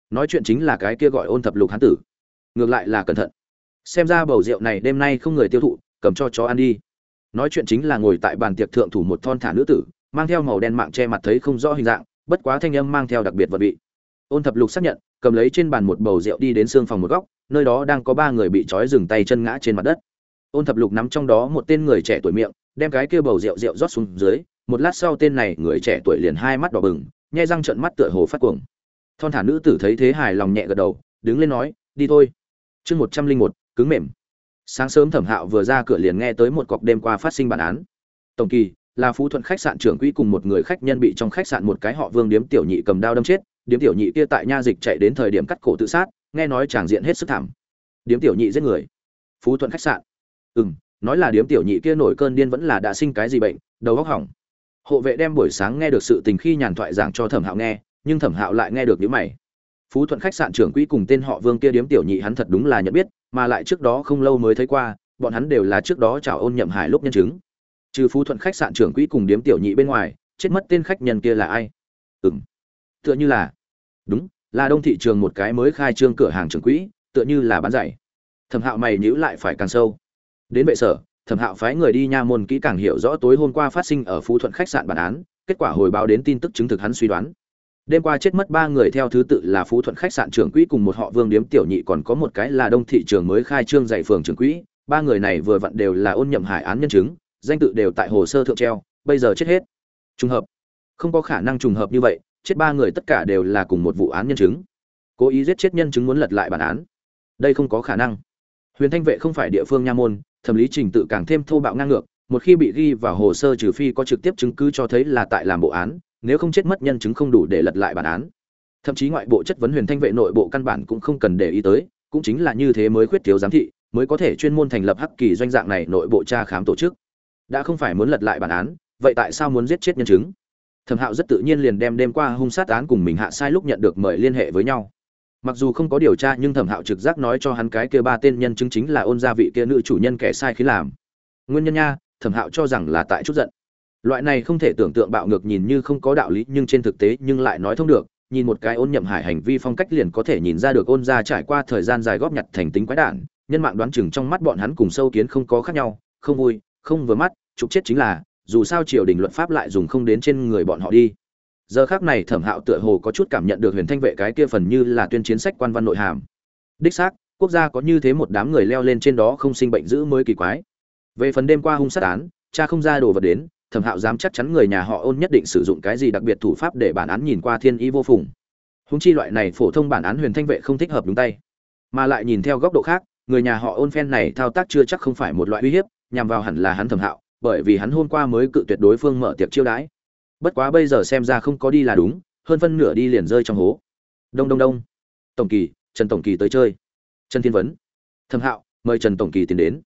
[SPEAKER 1] Nói chuyện chính là cái kia gọi ôn thập lục hán tử. Ngược lại là cẩn thận. Xem ra bầu rượu này đêm nay không người tiêu thụ, cầm cho chó ăn đi. Nói chuyện chính là ngồi tại bàn tiệc thượng thủ một thon thả nữ tử, mang theo màu đen mạng che mặt thấy không rõ hình dạng, bất quá thanh âm mang theo đặc biệt vật vị. Ôn thập lục xác nhận, cầm lấy trên bàn một bầu rượu đi đến xương phòng một góc, nơi đó đang có ba người bị trói dừng tay chân ngã trên mặt đất. Ôn thập lục nắm trong đó một tên người trẻ tuổi miệng đem cái kia bầu rượu rượu rót xuống dưới, một lát sau tên này người trẻ tuổi liền hai mắt đỏ bừng nhai răng trợn mắt tựa hồ phát cuồng. Thon thả nữ tử thấy thế hài lòng nhẹ gật đầu, đứng lên nói, đi thôi. Chương một trăm linh một, cứng mềm. Sáng sớm thẩm hạo vừa ra cửa liền nghe tới một cọc đêm qua phát sinh bản án. Tổng kỳ, là phú thuận khách sạn trưởng quỹ cùng một người khách nhân bị trong khách sạn một cái họ vương điếm tiểu nhị cầm đao đâm chết, điếm tiểu nhị kia tại nha dịch chạy đến thời điểm cắt cổ tự sát, nghe nói tràng diện hết sức thảm. Điếm tiểu nhị giết người. Phú thuận khách sạn. Ừ m nói là điếm tiểu nhị kia nổi cơn điên vẫn là đã sinh cái gì bệnh, đầu góc hỏng. Hộ vệ đem buổi sáng nghe được sự tình khi nhàn thoại giảng cho thẩm hạo nghe, nhưng thẩm hạo lại nghe được những mày. Phú thuận khách sạn trưởng quỹ cùng tên họ vương kia điếm tiểu nhị hắn thật đúng là nhận biết, mà lại trước đó không lâu mới thấy qua, bọn hắn đều là trước đó chào ôn nhậm hải lúc nhân chứng. Trừ phú thuận khách sạn trưởng quỹ cùng điếm tiểu nhị bên ngoài, chết mất tên khách nhân kia là ai? Ừng tựa như là, đúng, là đông thị trường một cái mới khai trương cửa hàng trưởng quỹ, tựa như là bán giày. Thẩm hạo mày nhữ lại phải càng sâu đến vệ sở, thẩm hạo phái người đi nha môn kỹ càng hiểu rõ tối hôm qua phát sinh ở phú thuận khách sạn bản án, kết quả hồi báo đến tin tức chứng thực hắn suy đoán. Đêm qua chết mất ba người theo thứ tự là phú thuận khách sạn trưởng quỹ cùng một họ vương điếm tiểu nhị còn có một cái là đông thị trường mới khai trương dạy phường trưởng quỹ. Ba người này vừa vặn đều là ôn nhậm hải án nhân chứng, danh tự đều tại hồ sơ thượng treo, bây giờ chết hết. Trùng hợp. Không có khả năng trùng hợp như vậy, chết ba người tất cả đều là cùng một vụ án nhân chứng. Cố ý giết chết nhân chứng muốn lật lại bản án. Đây không có khả năng. Huyền thanh vệ không phải địa phương nha môn thẩm lý trình tự càng thêm thô bạo ngang ngược, một khi bị ghi vào hồ sơ trừ phi có trực tiếp chứng cứ cho thấy là tại làm bộ án, nếu không chết mất nhân chứng không đủ để lật lại bản án. Thậm chí ngoại bộ chất vấn huyền thanh vệ nội bộ căn bản cũng không cần để ý tới, cũng chính là như thế mới khuyết thiếu giám thị, mới có thể chuyên môn thành lập hắc kỳ doanh dạng này nội bộ tra khám tổ chức. Đã không phải muốn lật lại bản án, vậy tại sao muốn giết chết nhân chứng? Thẩm hạo rất tự nhiên liền đem đêm qua hung sát án cùng mình hạ sai lúc nhận được mời liên hệ với nhau mặc dù không có điều tra, nhưng thẩm hạo trực giác nói cho hắn cái kia ba tên nhân chứng chính là ôn gia vị kia nữ chủ nhân kẻ sai khi làm. Nguyên nhân nha, thẩm hạo cho rằng là tại chút giận. Loại này không thể tưởng tượng bạo ngược nhìn như không có đạo lý, nhưng trên thực tế nhưng lại nói thông được, nhìn một cái ôn nhậm hải hành vi phong cách liền có thể nhìn ra được ôn gia trải qua thời gian dài góp nhặt thành tính quái đản, nhân mạng đoán chừng trong mắt bọn hắn cùng sâu kiến không có khác nhau, không vui, không vừa mắt, trục chết chính là, dù sao triều đình luật pháp lại dùng không đến trên người bọn họ đi giờ khác này thẩm hạo tựa hồ có chút cảm nhận được huyền thanh vệ cái kia phần như là tuyên chiến sách quan văn nội hàm. Đích xác, quốc gia có như thế một đám người leo lên trên đó không sinh bệnh dữ mới kỳ quái. Về phần đêm qua hung sát án, cha không ra đồ vật đến, thẩm hạo dám chắc chắn người nhà họ ôn nhất định sử dụng cái gì đặc biệt thủ pháp để bản án nhìn qua thiên ý vô phùng. Húng chi loại này phổ thông bản án huyền thanh vệ không thích hợp đúng tay. Mà lại nhìn theo góc độ khác, người nhà họ ôn phen này thao tác chưa chắc không phải một loại uy hiếp, nhằm vào hẳn là hắn thẩm hạo, bởi vì hắn hôm qua mới cự tuyệt đối phương mở tiệc chiêu đãi bất quá bây giờ xem ra không có đi là đúng, hơn phân nửa đi liền rơi trong hố. Đông đông đông. Tổng kỳ, trần tổng kỳ tới chơi. Trần thiên vấn. Thẩm hạo, mời trần tổng kỳ tiến đến.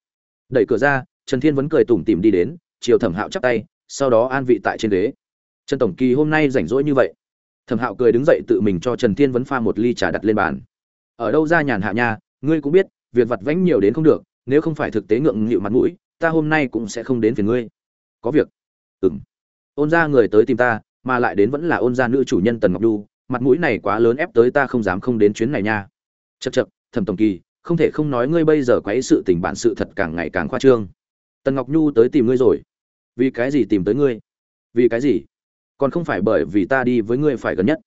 [SPEAKER 1] Đẩy cửa ra, trần thiên vấn cười tủm tỉm đi đến, chiều thẩm hạo chắp tay, sau đó an vị tại trên ghế. Trần tổng kỳ hôm nay rảnh rỗi như vậy. Thẩm hạo cười đứng dậy tự mình cho trần thiên vấn pha một ly trà đặt lên bàn. Ở đâu ra nhàn hạ nha, ngươi cũng biết, việc vặt vãnh nhiều đến không được, nếu không phải thực tế ngượng nghịu mặt mũi, ta hôm nay cũng sẽ không đến phiền ngươi. Có việc. Ừng ôn ra người tới tìm ta, mà lại đến vẫn là ôn gia nữ chủ nhân tần ngọc đu mặt mũi này quá lớn ép tới ta không dám không đến chuyến này nha. Chật chật thẩm tổng kỳ, không thể không nói ngươi bây giờ quấy sự tình bản sự thật càng ngày càng khoa trương. Tần ngọc nhu tới tìm ngươi rồi. Vì cái gì tìm tới ngươi? Vì cái gì? Còn không phải bởi vì ta đi với ngươi phải gần nhất.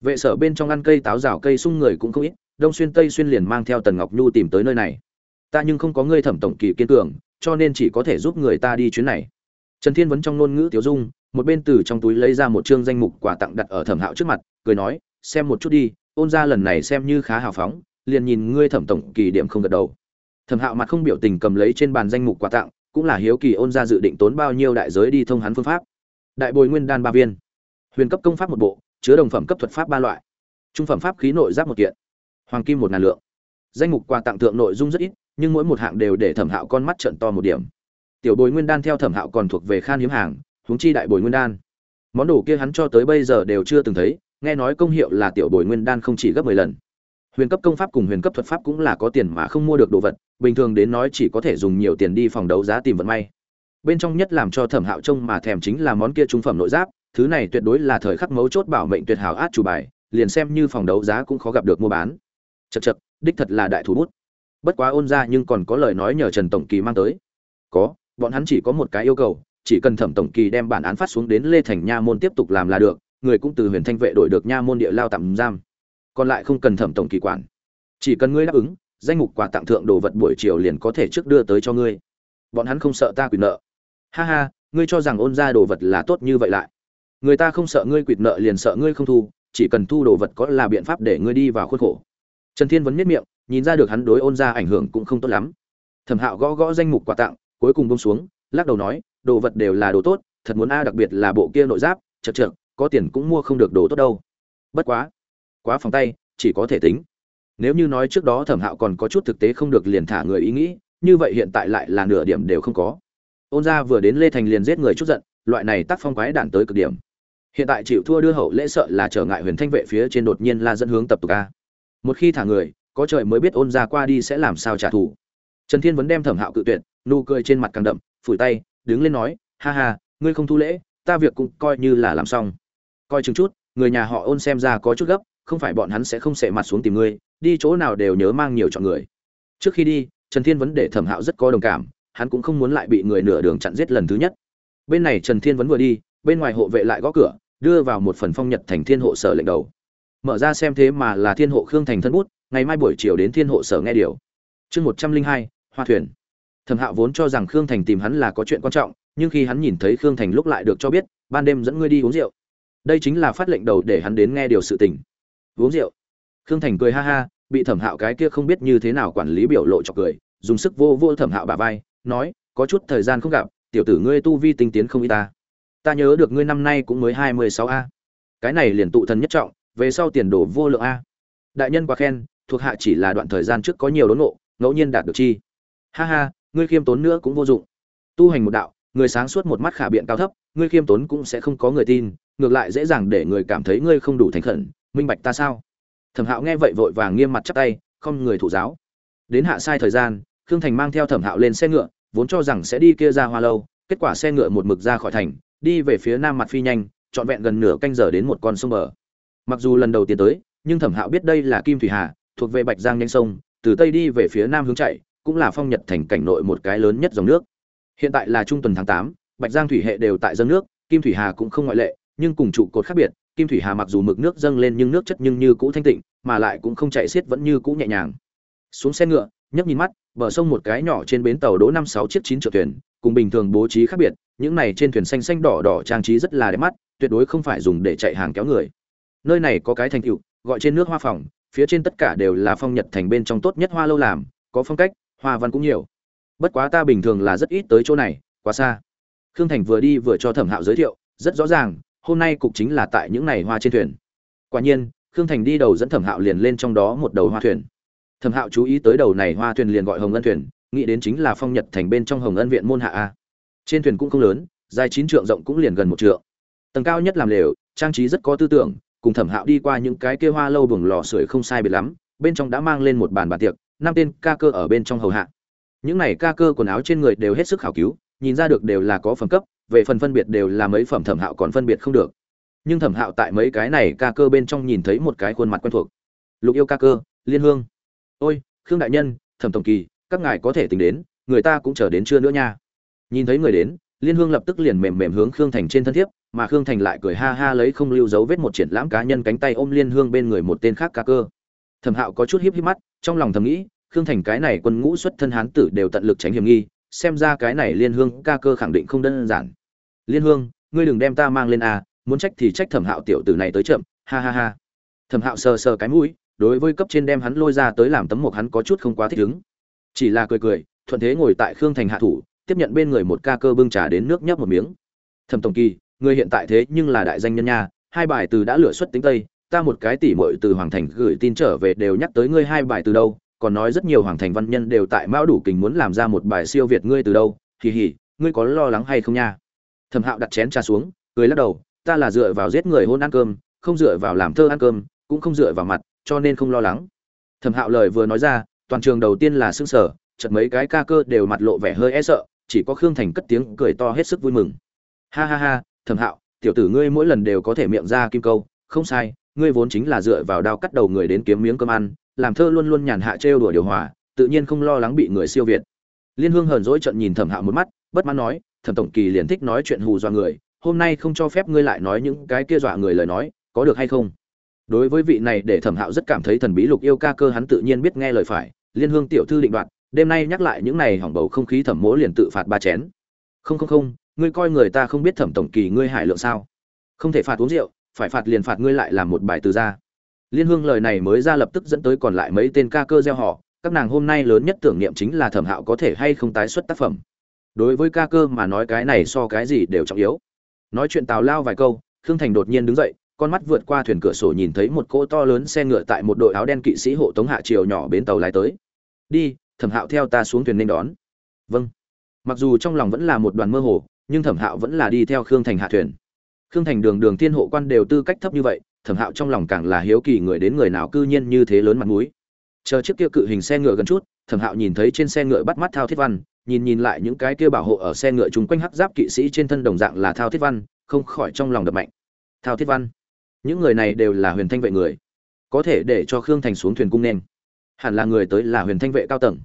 [SPEAKER 1] Vệ sở bên trong ăn cây táo rào cây sung người cũng không ít, đông xuyên tây xuyên liền mang theo tần ngọc nhu tìm tới nơi này. Ta nhưng không có ngươi thẩm tổng kỳ kiên cường, cho nên chỉ có thể giúp người ta đi chuyến này. Trần thiên vấn trong ngôn ngữ tiểu dung một bên từ trong túi lấy ra một chương danh mục quà tặng đặt ở thẩm hạo trước mặt, cười nói, xem một chút đi, ôn ra lần này xem như khá hào phóng, liền nhìn ngươi thẩm tổng kỳ điểm không gật đầu. Thẩm hạo mặt không biểu tình cầm lấy trên bàn danh mục quà tặng, cũng là hiếu kỳ ôn ra dự định tốn bao nhiêu đại giới đi thông hắn phương pháp. Đại bồi nguyên đan ba viên, huyền cấp công pháp một bộ, chứa đồng phẩm cấp thuật pháp ba loại, trung phẩm pháp khí nội giáp một kiện, hoàng kim một ngàn lượng. Danh mục quà tặng tượng nội dung rất ít, nhưng mỗi một hạng đều để thẩm hạo con mắt trận to một điểm. Tiểu bồi nguyên đan theo thẩm hạo còn thuộc về khan hiếm hàng huống chi đại bồi nguyên đan. Món đồ kia hắn cho tới bây giờ đều chưa từng thấy, nghe nói công hiệu là tiểu bồi nguyên đan không chỉ gấp mười lần. Huyền cấp công pháp cùng huyền cấp thuật pháp cũng là có tiền mà không mua được đồ vật, bình thường đến nói chỉ có thể dùng nhiều tiền đi phòng đấu giá tìm vận may. Bên trong nhất làm cho thẩm hạo trông mà thèm chính là món kia trung phẩm nội giáp, thứ này tuyệt đối là thời khắc mấu chốt bảo mệnh tuyệt hảo át chủ bài, liền xem như phòng đấu giá cũng khó gặp được mua bán. Chật chật đích thật là đại thủ bút. Bất quá ôn ra nhưng còn có lời nói nhờ trần tổng kỳ mang tới. Có, bọn hắn chỉ có một cái yêu cầu chỉ cần thẩm tổng kỳ đem bản án phát xuống đến lê thành nha môn tiếp tục làm là được, người cũng từ huyền thanh vệ đổi được nha môn địa lao tạm giam. Còn lại không cần thẩm tổng kỳ quản. Chỉ cần ngươi đáp ứng, danh mục quà tặng thượng đồ vật buổi chiều liền có thể trước đưa tới cho ngươi. Bọn hắn không sợ ta quyền nợ. Ha ha, ngươi cho rằng ôn ra đồ vật là tốt như vậy lại. Người ta không sợ ngươi quỵt nợ liền sợ ngươi không thu, chỉ cần thu đồ vật có là biện pháp để ngươi đi vào khuôn khổ. Trần thiên vẫn miết miệng, nhìn ra được hắn đối ôn ra ảnh hưởng cũng không tốt lắm. Thẩm hạo gõ gõ danh mục quà tặng, cuối cùng bông xuống, lắc đầu nói đồ vật đều là đồ tốt, thật muốn a đặc biệt là bộ kia nội giáp, chật chật có tiền cũng mua không được đồ tốt đâu. Bất quá quá phòng tay, chỉ có thể tính. Nếu như nói trước đó thẩm hạo còn có chút thực tế không được liền thả người ý nghĩ, như vậy hiện tại lại là nửa điểm đều không có. Ôn gia vừa đến lê thành liền giết người chút giận, loại này tác phong quái đản tới cực điểm. Hiện tại chịu thua đưa hậu lễ sợ là trở ngại huyền thanh vệ phía trên đột nhiên la dẫn hướng tập tục a. Một khi thả người, có trời mới biết ôn gia qua đi sẽ làm sao trả thù. Trần thiên vấn đem thẩm hạo cự tuyệt, nụ cười trên mặt càng đậm, phủi tay đứng lên nói, ha ha, ngươi không thu lễ, ta việc cũng coi như là làm xong. Coi chừng chút, người nhà họ ôn xem ra có chút gấp, không phải bọn hắn sẽ không sệ mặt xuống tìm ngươi, đi chỗ nào đều nhớ mang nhiều chọn người. Trước khi đi, trần thiên vấn để thẩm hạo rất có đồng cảm, hắn cũng không muốn lại bị người nửa đường chặn giết lần thứ nhất. Bên này trần thiên vấn vừa đi, bên ngoài hộ vệ lại gõ cửa, đưa vào một phần phong nhật thành thiên hộ sở lệnh đầu. Mở ra xem thế mà là thiên hộ khương thành thân bút, ngày mai buổi chiều đến thiên hộ sở nghe điều. Chương một trăm linh hai, hoa thuyền thẩm hạo vốn cho rằng khương thành tìm hắn là có chuyện quan trọng, nhưng khi hắn nhìn thấy khương thành lúc lại được cho biết, ban đêm dẫn ngươi đi uống rượu. Đây chính là phát lệnh đầu để hắn đến nghe điều sự tình. Uống rượu. Khương thành cười ha ha, bị thẩm hạo cái kia không biết như thế nào quản lý biểu lộ cho cười, dùng sức vô vô thẩm hạo bà vai, nói, có chút thời gian không gặp, tiểu tử ngươi tu vi tinh tiến không y ta. Ta nhớ được ngươi năm nay cũng mới hai mươi sáu a. Cái này liền tụ thần nhất trọng, về sau tiền đồ vô lượng a. Đại nhân quá khen, thuộc hạ chỉ là đoạn thời gian trước có nhiều đốn ngộ, ngẫu nhiên đạt được chi. Ha ha ngươi khiêm tốn nữa cũng vô dụng. Tu hành một đạo, người sáng suốt một mắt khả biện cao thấp, ngươi khiêm tốn cũng sẽ không có người tin, ngược lại dễ dàng để người cảm thấy ngươi không đủ thành khẩn. Minh bạch ta sao? Thẩm hạo nghe vậy vội vàng nghiêm mặt chắp tay, không người thủ giáo. Đến hạ sai thời gian, khương thành mang theo thẩm hạo lên xe ngựa, vốn cho rằng sẽ đi kia ra hoa lâu, kết quả xe ngựa một mực ra khỏi thành, đi về phía nam mặt phi nhanh, trọn vẹn gần nửa canh giờ đến một con sông bờ. Mặc dù lần đầu tiên tới, nhưng thẩm hạo biết đây là kim thủy hà, thuộc về bạch giang nhanh sông, từ tây đi về phía nam hướng chạy cũng là phong nhật thành cảnh nội một cái lớn nhất dòng nước. Hiện tại là trung tuần tháng tám, bạch giang thủy hệ đều tại dâng nước, kim thủy hà cũng không ngoại lệ, nhưng cùng trụ cột khác biệt, kim thủy hà mặc dù mực nước dâng lên nhưng nước chất nhưng như cũ thanh tịnh, mà lại cũng không chạy xiết vẫn như cũ nhẹ nhàng. Xuống xe ngựa nhấp nhìn mắt, bờ sông một cái nhỏ trên bến tàu đỗ năm sáu chiếc chín triệu thuyền, cùng bình thường bố trí khác biệt, những này trên thuyền xanh xanh đỏ đỏ trang trí rất là đẹp mắt, tuyệt đối không phải dùng để chạy hàng kéo người. Nơi này có cái thành tựu, gọi trên nước hoa phòng, phía trên tất cả đều là phong nhật thành bên trong tốt nhất hoa lâu làm, có phong cách hoa văn cũng nhiều. Bất quá ta bình thường là rất ít tới chỗ này, quá xa. Khương thành vừa đi vừa cho thẩm hạo giới thiệu, rất rõ ràng, hôm nay cục chính là tại những này hoa trên thuyền. Quả nhiên, khương thành đi đầu dẫn thẩm hạo liền lên trong đó một đầu hoa thuyền. Thẩm hạo chú ý tới đầu này hoa thuyền liền gọi hồng ân thuyền, nghĩ đến chính là phong nhật thành bên trong hồng ân viện môn hạ a. Trên thuyền cũng không lớn, dài chín trượng rộng cũng liền gần một trượng. Tầng cao nhất làm lều, trang trí rất có tư tưởng, cùng thẩm hạo đi qua những cái kia hoa lâu bừng lò sưởi không sai biệt lắm, bên trong đã mang lên một bàn bàn tiệc năm tên ca cơ ở bên trong hầu hạ. Những này ca cơ quần áo trên người đều hết sức khảo cứu, nhìn ra được đều là có phẩm cấp, về phần phân biệt đều là mấy phẩm thẩm hạo còn phân biệt không được. Nhưng thẩm hạo tại mấy cái này ca cơ bên trong nhìn thấy một cái khuôn mặt quen thuộc. Lục yêu ca cơ, liên hương. Ôi, khương đại nhân, thẩm tổng kỳ, các ngài có thể tính đến, người ta cũng chờ đến chưa nữa nha. Nhìn thấy người đến, liên hương lập tức liền mềm mềm hướng khương thành trên thân thiếp, mà khương thành lại cười ha ha lấy không lưu dấu vết một triển lãm cá nhân cánh tay ôm liên hương bên người một tên khác ca cơ. Thẩm hạo có chút híp híp mắt, trong lòng thầm nghĩ khương thành cái này quân ngũ xuất thân hán tử đều tận lực tránh hiểm nghi, xem ra cái này liên hương ca cơ khẳng định không đơn giản. Liên hương, ngươi đừng đem ta mang lên a muốn trách thì trách thẩm hạo tiểu tử này tới chậm, ha ha ha. Thẩm hạo sờ sờ cái mũi, đối với cấp trên đem hắn lôi ra tới làm tấm mộc hắn có chút không quá thích ứng. Chỉ là cười cười, thuận thế ngồi tại khương thành hạ thủ, tiếp nhận bên người một ca cơ bưng trà đến nước nhấp một miếng. Thẩm tổng kỳ người hiện tại thế nhưng là đại danh nhân nha, hai bài từ đã lửa xuất tính tây, ta một cái tỉ mội từ hoàng thành gửi tin trở về đều nhắc tới ngươi hai bài từ đâu còn nói rất nhiều hoàng thành văn nhân đều tại mão đủ kình muốn làm ra một bài siêu việt ngươi từ đâu kỳ hỉ ngươi có lo lắng hay không nha? Thẩm hạo đặt chén trà xuống, cười lắc đầu, ta là dựa vào giết người hôn ăn cơm, không dựa vào làm thơ ăn cơm, cũng không dựa vào mặt, cho nên không lo lắng. Thẩm hạo lời vừa nói ra, toàn trường đầu tiên là xương sở chật mấy cái ca cơ đều mặt lộ vẻ hơi e sợ, chỉ có khương thành cất tiếng cười to hết sức vui mừng. Ha ha ha, thẩm hạo, tiểu tử ngươi mỗi lần đều có thể miệng ra kim câu, không sai, ngươi vốn chính là dựa vào đao cắt đầu người đến kiếm miếng cơm ăn làm thơ luôn luôn nhàn hạ trêu đùa điều hòa, tự nhiên không lo lắng bị người siêu việt. Liên hương hờn dỗi trận nhìn thẩm hạo một mắt, bất mãn nói, thẩm tổng kỳ liền thích nói chuyện hù dọa người, hôm nay không cho phép ngươi lại nói những cái kia dọa người lời nói, có được hay không? Đối với vị này để thẩm hạo rất cảm thấy thần bí lục yêu ca cơ hắn tự nhiên biết nghe lời phải, liên hương tiểu thư định đoạt, đêm nay nhắc lại những này hỏng bầu không khí thẩm mỗ liền tự phạt ba chén. Không không không, ngươi coi người ta không biết thẩm tổng kỳ ngươi hại lượng sao? Không thể phạt uống rượu, phải phạt liền phạt ngươi lại làm một bài từ ra liên hương lời này mới ra lập tức dẫn tới còn lại mấy tên ca cơ gieo họ, các nàng hôm nay lớn nhất tưởng niệm chính là thẩm hạo có thể hay không tái xuất tác phẩm. Đối với ca cơ mà nói cái này so cái gì đều trọng yếu. Nói chuyện tào lao vài câu, khương thành đột nhiên đứng dậy, con mắt vượt qua thuyền cửa sổ nhìn thấy một cỗ to lớn xe ngựa tại một đội áo đen kỵ sĩ hộ tống hạ chiều nhỏ bến tàu lái tới. Đi, thẩm hạo theo ta xuống thuyền nên đón. Vâng. Mặc dù trong lòng vẫn là một đoàn mơ hồ, nhưng thẩm hạo vẫn là đi theo khương thành hạ thuyền. Khương thành đường đường thiên hộ quan đều tư cách thấp như vậy thẩm hạo trong lòng càng là hiếu kỳ người đến người nào cư nhiên như thế lớn mặt mũi. Chờ chiếc kia cự hình xe ngựa gần chút, thẩm hạo nhìn thấy trên xe ngựa bắt mắt thao thiết văn, nhìn nhìn lại những cái kia bảo hộ ở xe ngựa chung quanh hắc giáp kỵ sĩ trên thân đồng dạng là thao thiết văn, không khỏi trong lòng đập mạnh. Thao thiết văn, những người này đều là huyền thanh vệ người, có thể để cho khương thành xuống thuyền cung nên. Hẳn là người tới là huyền thanh vệ cao tầng.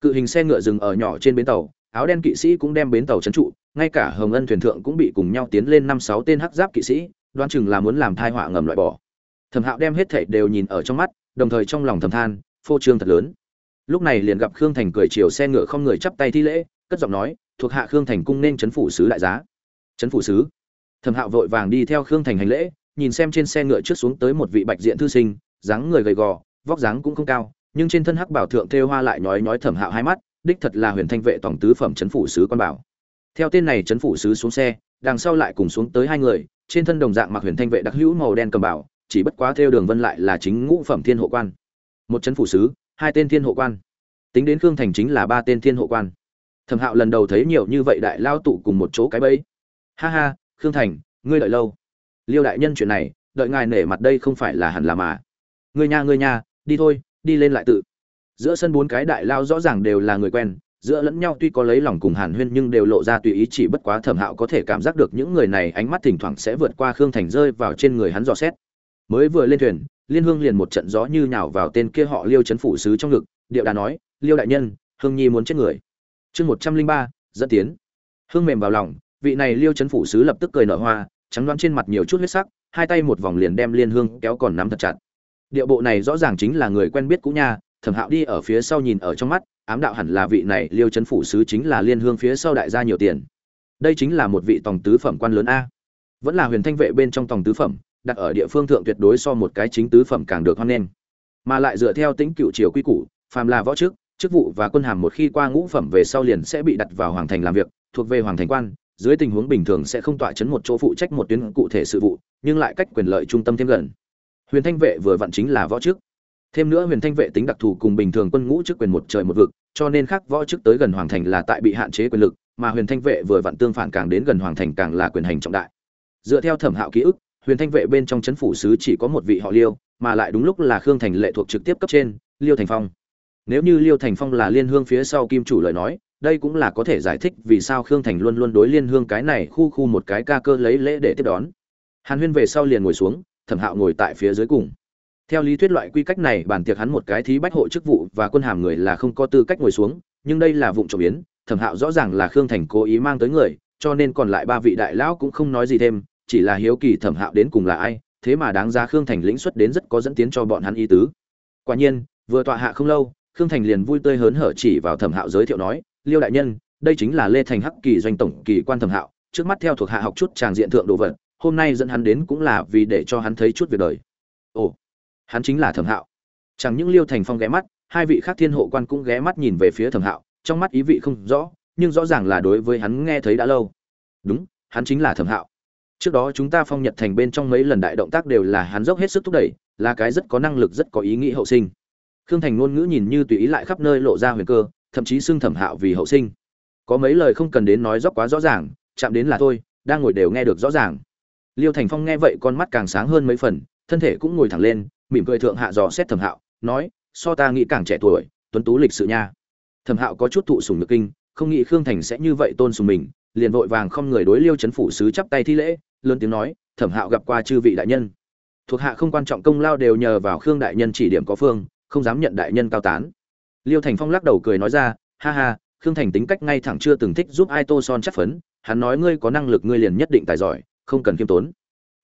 [SPEAKER 1] Cự hình xe ngựa dừng ở nhỏ trên bến tàu, áo đen kỵ sĩ cũng đem bến tàu trấn trụ, ngay cả hồng ân thuyền thượng cũng bị cùng nhau tiến lên năm sáu tên hắc giáp kỵ sĩ đoán chừng là muốn làm thai họa ngầm loại bỏ. Thẩm hạo đem hết thảy đều nhìn ở trong mắt, đồng thời trong lòng thầm than, phô trương thật lớn. Lúc này liền gặp khương thành cười chiều xe ngựa không người chắp tay thi lễ, cất giọng nói, thuộc hạ khương thành cung nên chấn phủ sứ đại giá. Chấn phủ sứ? Thẩm hạo vội vàng đi theo khương thành hành lễ, nhìn xem trên xe ngựa trước xuống tới một vị bạch diện thư sinh, dáng người gầy gò, vóc dáng cũng không cao, nhưng trên thân hắc bảo thượng thêu hoa lại nhói nhói thẩm hạo hai mắt, đích thật là huyền thanh vệ tổng tứ phẩm chấn phủ sứ quan bảo. Theo tên này chấn phủ sứ xuống xe, đằng sau lại cùng xuống tới hai người trên thân đồng dạng mặc huyền thanh vệ đặc hữu màu đen cầm bảo chỉ bất quá theo đường vân lại là chính ngũ phẩm thiên hộ quan. Một chấn phủ sứ, hai tên thiên hộ quan. Tính đến khương thành chính là ba tên thiên hộ quan. Thẩm hạo lần đầu thấy nhiều như vậy đại lao tụ cùng một chỗ cái bẫy. Ha ha, khương thành, ngươi đợi lâu. Liêu đại nhân chuyện này, đợi ngài nể mặt đây không phải là hẳn là mà. Ngươi nha ngươi nha, đi thôi, đi lên lại tự. Giữa sân bốn cái đại lao rõ ràng đều là người quen giữa lẫn nhau tuy có lấy lòng cùng hàn huyên nhưng đều lộ ra tùy ý, chỉ bất quá thẩm hạo có thể cảm giác được những người này ánh mắt thỉnh thoảng sẽ vượt qua khương thành rơi vào trên người hắn dò xét. Mới vừa lên thuyền, liên hương liền một trận gió như nhào vào tên kia họ liêu chấn phủ sứ trong ngực, điệu đà nói, liêu đại nhân, hương nhi muốn chết người. Chương một trăm linh ba, dẫn tiến. Hương mềm vào lòng, vị này liêu chấn phủ sứ lập tức cười nở hoa, trắng đoán trên mặt nhiều chút huyết sắc, hai tay một vòng liền đem liên hương kéo còn nắm thật chặt. Điệu bộ này rõ ràng chính là người quen biết cũ nha, thẩm hạo đi ở phía sau nhìn ở trong mắt ám đạo hẳn là vị này liêu chấn phủ sứ chính là liên hương phía sau đại gia nhiều tiền. Đây chính là một vị tòng tứ phẩm quan lớn a. Vẫn là huyền thanh vệ bên trong tòng tứ phẩm đặt ở địa phương thượng tuyệt đối so một cái chính tứ phẩm càng được hoan nghênh. Mà lại dựa theo tính cựu triều quy củ phàm là võ chức, chức vụ và quân hàm một khi qua ngũ phẩm về sau liền sẽ bị đặt vào hoàng thành làm việc thuộc về hoàng thành quan dưới tình huống bình thường sẽ không tọa chấn một chỗ phụ trách một tuyến cụ thể sự vụ nhưng lại cách quyền lợi trung tâm thêm gần. Huyền thanh vệ vừa vặn chính là võ chức thêm nữa huyền thanh vệ tính đặc thù cùng bình thường quân ngũ chức quyền một trời một vực, cho nên khác võ chức tới gần hoàng thành là tại bị hạn chế quyền lực, mà huyền thanh vệ vừa vặn tương phản càng đến gần hoàng thành càng là quyền hành trọng đại. Dựa theo thẩm hạo ký ức, huyền thanh vệ bên trong chấn phủ sứ chỉ có một vị họ liêu, mà lại đúng lúc là khương thành lệ thuộc trực tiếp cấp trên, liêu thành phong. Nếu như liêu thành phong là liên hương phía sau kim chủ lời nói, đây cũng là có thể giải thích vì sao khương thành luôn luôn đối liên hương cái này khu khu một cái ca cơ lấy lễ để tiếp đón. Hàn huyên về sau liền ngồi xuống, thẩm hạo ngồi tại phía dưới cùng theo lý thuyết loại quy cách này, bản tiệc hắn một cái thí bách hộ chức vụ và quân hàm người là không có tư cách ngồi xuống, nhưng đây là vụng trộm biến, thẩm hạo rõ ràng là khương thành cố ý mang tới người, cho nên còn lại ba vị đại lão cũng không nói gì thêm, chỉ là hiếu kỳ thẩm hạo đến cùng là ai, thế mà đáng ra khương thành lĩnh xuất đến rất có dẫn tiến cho bọn hắn y tứ. Quả nhiên, vừa tọa hạ không lâu, khương thành liền vui tươi hớn hở chỉ vào thẩm hạo giới thiệu nói, liêu đại nhân, đây chính là lê thành hắc kỳ doanh tổng kỳ quan thẩm hạo, trước mắt theo thuộc hạ học chút tràng diện thượng đồ vật, hôm nay dẫn hắn đến cũng là vì để cho hắn thấy chút việc đời. Ồ hắn chính là thẩm hạo. Chẳng những liêu thành phong ghé mắt, hai vị khác thiên hộ quan cũng ghé mắt nhìn về phía thẩm hạo, trong mắt ý vị không rõ, nhưng rõ ràng là đối với hắn nghe thấy đã lâu. Đúng, hắn chính là thẩm hạo. Trước đó chúng ta phong nhật thành bên trong mấy lần đại động tác đều là hắn dốc hết sức thúc đẩy, là cái rất có năng lực, rất có ý nghĩ hậu sinh. Khương thành ngôn ngữ nhìn như tùy ý lại khắp nơi lộ ra huyền cơ, thậm chí xưng thẩm hạo vì hậu sinh. Có mấy lời không cần đến nói dốc quá rõ ràng, chạm đến là thôi, đang ngồi đều nghe được rõ ràng. Liêu thành phong nghe vậy con mắt càng sáng hơn mấy phần, thân thể cũng ngồi thẳng lên mỉm cười thượng hạ dò xét thẩm hạo, nói, so ta nghĩ càng trẻ tuổi, tuấn tú lịch sự nha. Thẩm hạo có chút thụ sùng nhược kinh, không nghĩ khương thành sẽ như vậy tôn sùng mình, liền vội vàng không người đối liêu chấn phủ sứ chắp tay thi lễ, lớn tiếng nói, thẩm hạo gặp qua chư vị đại nhân. Thuộc hạ không quan trọng công lao đều nhờ vào khương đại nhân chỉ điểm có phương, không dám nhận đại nhân cao tán. Liêu thành phong lắc đầu cười nói ra, ha ha, khương thành tính cách ngay thẳng chưa từng thích giúp ai tô son chắc phấn, hắn nói ngươi có năng lực ngươi liền nhất định tài giỏi, không cần kiêm tốn.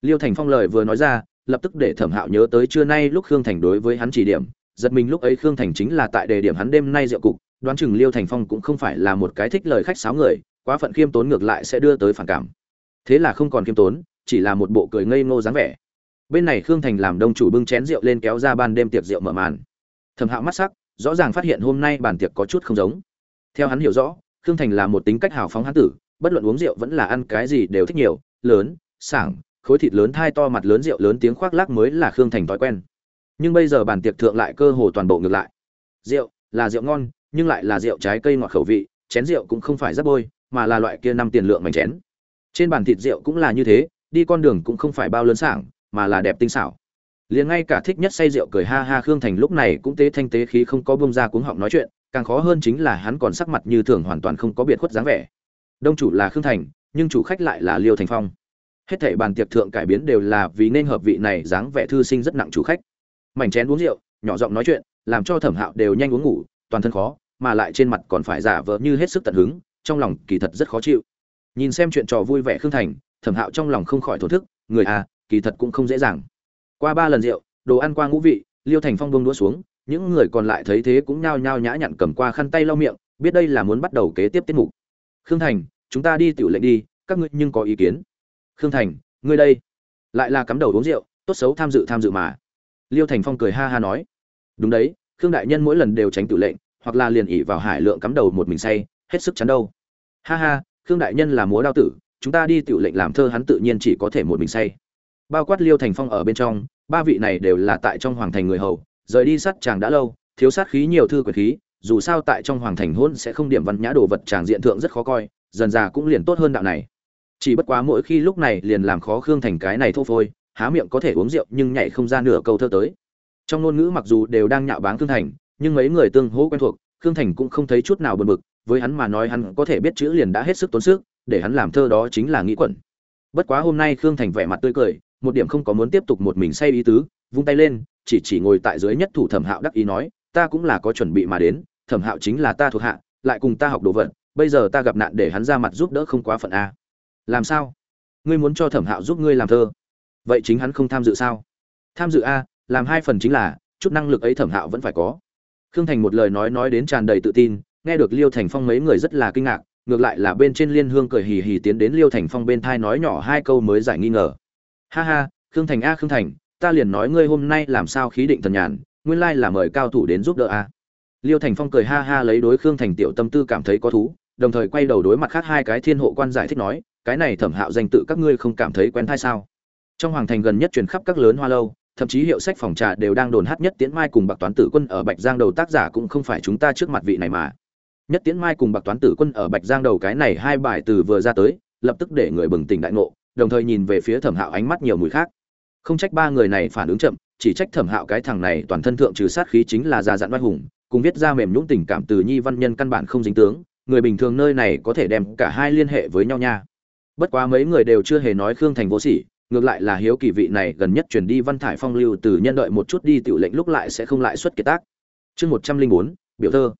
[SPEAKER 1] Liêu thành phong lời vừa nói ra lập tức để thẩm hạo nhớ tới trưa nay lúc khương thành đối với hắn chỉ điểm, giật mình lúc ấy khương thành chính là tại đề điểm hắn đêm nay rượu cục, đoán chừng liêu thành phong cũng không phải là một cái thích lời khách sáo người, quá phận khiêm tốn ngược lại sẽ đưa tới phản cảm. Thế là không còn khiêm tốn, chỉ là một bộ cười ngây ngô dáng vẻ. Bên này khương thành làm đông chủ bưng chén rượu lên kéo ra ban đêm tiệc rượu mở màn. Thẩm hạo mắt sắc, rõ ràng phát hiện hôm nay bàn tiệc có chút không giống. Theo hắn hiểu rõ, khương thành là một tính cách hào phóng hán tử, bất luận uống rượu vẫn là ăn cái gì đều thích nhiều, lớn, sảng khối thịt lớn thai to mặt lớn rượu lớn tiếng khoác lác mới là khương thành thói quen. Nhưng bây giờ bàn tiệc thượng lại cơ hồ toàn bộ ngược lại. Rượu là rượu ngon, nhưng lại là rượu trái cây ngọt khẩu vị, chén rượu cũng không phải rất bôi, mà là loại kia năm tiền lượng mảnh chén. Trên bàn thịt rượu cũng là như thế, đi con đường cũng không phải bao lớn sảng, mà là đẹp tinh xảo. Liền ngay cả thích nhất say rượu cười ha ha khương thành lúc này cũng tế thanh tế khí không có bông ra cuống họng nói chuyện, càng khó hơn chính là hắn còn sắc mặt như thường hoàn toàn không có biệt khuất dáng vẻ. Đông chủ là khương thành, nhưng chủ khách lại là liêu thành phong hết thảy bàn tiệc thượng cải biến đều là vì nên hợp vị này dáng vẻ thư sinh rất nặng chủ khách. Mảnh chén uống rượu, nhỏ giọng nói chuyện, làm cho thẩm hạo đều nhanh uống ngủ, toàn thân khó, mà lại trên mặt còn phải giả vờ như hết sức tận hứng, trong lòng kỳ thật rất khó chịu. Nhìn xem chuyện trò vui vẻ khương thành, thẩm hạo trong lòng không khỏi thổ thức, người à kỳ thật cũng không dễ dàng. Qua ba lần rượu, đồ ăn qua ngũ vị, liêu thành phong bông đũa xuống, những người còn lại thấy thế cũng nhao nhao nhã nhặn cầm qua khăn tay lau miệng, biết đây là muốn bắt đầu kế tiếp tiết mục. Khương thành, chúng ta đi tiểu lệnh đi, các ngươi nhưng có ý kiến? Khương thành, ngươi đây. Lại là cắm đầu uống rượu, tốt xấu tham dự tham dự mà. Liêu thành phong cười ha ha nói. Đúng đấy, khương đại nhân mỗi lần đều tránh tự lệnh, hoặc là liền ỉ vào hải lượng cắm đầu một mình say, hết sức chắn đâu. Ha ha, khương đại nhân là múa đao tử, chúng ta đi tự lệnh làm thơ hắn tự nhiên chỉ có thể một mình say. Bao quát liêu thành phong ở bên trong, ba vị này đều là tại trong hoàng thành người hầu, rời đi sát chàng đã lâu, thiếu sát khí nhiều thư quyền khí, dù sao tại trong hoàng thành hôn sẽ không điểm văn nhã đồ vật tràng diện thượng rất khó coi, dần già cũng liền tốt hơn đạo này chỉ bất quá mỗi khi lúc này liền làm khó khương thành cái này thô phôi, há miệng có thể uống rượu nhưng nhảy không ra nửa câu thơ tới. Trong ngôn ngữ mặc dù đều đang nhạo báng khương thành, nhưng mấy người tương hỗ quen thuộc, khương thành cũng không thấy chút nào buồn bực, với hắn mà nói hắn có thể biết chữ liền đã hết sức tốn sức, để hắn làm thơ đó chính là nghĩ quẩn. Bất quá hôm nay khương thành vẻ mặt tươi cười, một điểm không có muốn tiếp tục một mình say ý tứ, vung tay lên, chỉ chỉ ngồi tại dưới nhất thủ thẩm hạo đắc ý nói, ta cũng là có chuẩn bị mà đến, thẩm hạo chính là ta thuộc hạ, lại cùng ta học đồ vật, bây giờ ta gặp nạn để hắn ra mặt giúp đỡ không quá phận a làm sao? Ngươi muốn cho thẩm hạo giúp ngươi làm thơ. Vậy chính hắn không tham dự sao? Tham dự a, làm hai phần chính là, chút năng lực ấy thẩm hạo vẫn phải có. Khương thành một lời nói nói đến tràn đầy tự tin, nghe được liêu thành phong mấy người rất là kinh ngạc, ngược lại là bên trên liên hương cười hì hì tiến đến liêu thành phong bên thai nói nhỏ hai câu mới giải nghi ngờ. Ha ha, khương thành a, khương thành, ta liền nói ngươi hôm nay làm sao khí định thần nhàn, nguyên lai là mời cao thủ đến giúp đỡ a. Liêu thành phong cười ha ha lấy đối khương thành tiểu tâm tư cảm thấy có thú, đồng thời quay đầu đối mặt khác hai cái thiên hộ quan giải thích nói cái này thẩm hạo danh tự các ngươi không cảm thấy quen thai sao? Trong hoàng thành gần nhất truyền khắp các lớn hoa lâu, thậm chí hiệu sách phòng trà đều đang đồn hát nhất tiễn mai cùng bạc toán tử quân ở bạch giang đầu tác giả cũng không phải chúng ta trước mặt vị này mà. Nhất tiễn mai cùng bạc toán tử quân ở bạch giang đầu cái này hai bài từ vừa ra tới, lập tức để người bừng tỉnh đại ngộ, đồng thời nhìn về phía thẩm hạo ánh mắt nhiều mùi khác. Không trách ba người này phản ứng chậm, chỉ trách thẩm hạo cái thằng này toàn thân thượng trừ sát khí chính là già dặn oai hùng, cùng viết ra mềm nhũng tình cảm từ nhi văn nhân căn bản không dính tướng, người bình thường nơi này có thể đem cả hai liên hệ với nhau nha bất quá mấy người đều chưa hề nói khương thành vô sỉ, ngược lại là hiếu kỳ vị này gần nhất chuyển đi văn thải phong lưu từ nhân đợi một chút đi tiểu lệnh lúc lại sẽ không lại xuất kiệt tác. Chương một trăm linh bốn, biểu thơ.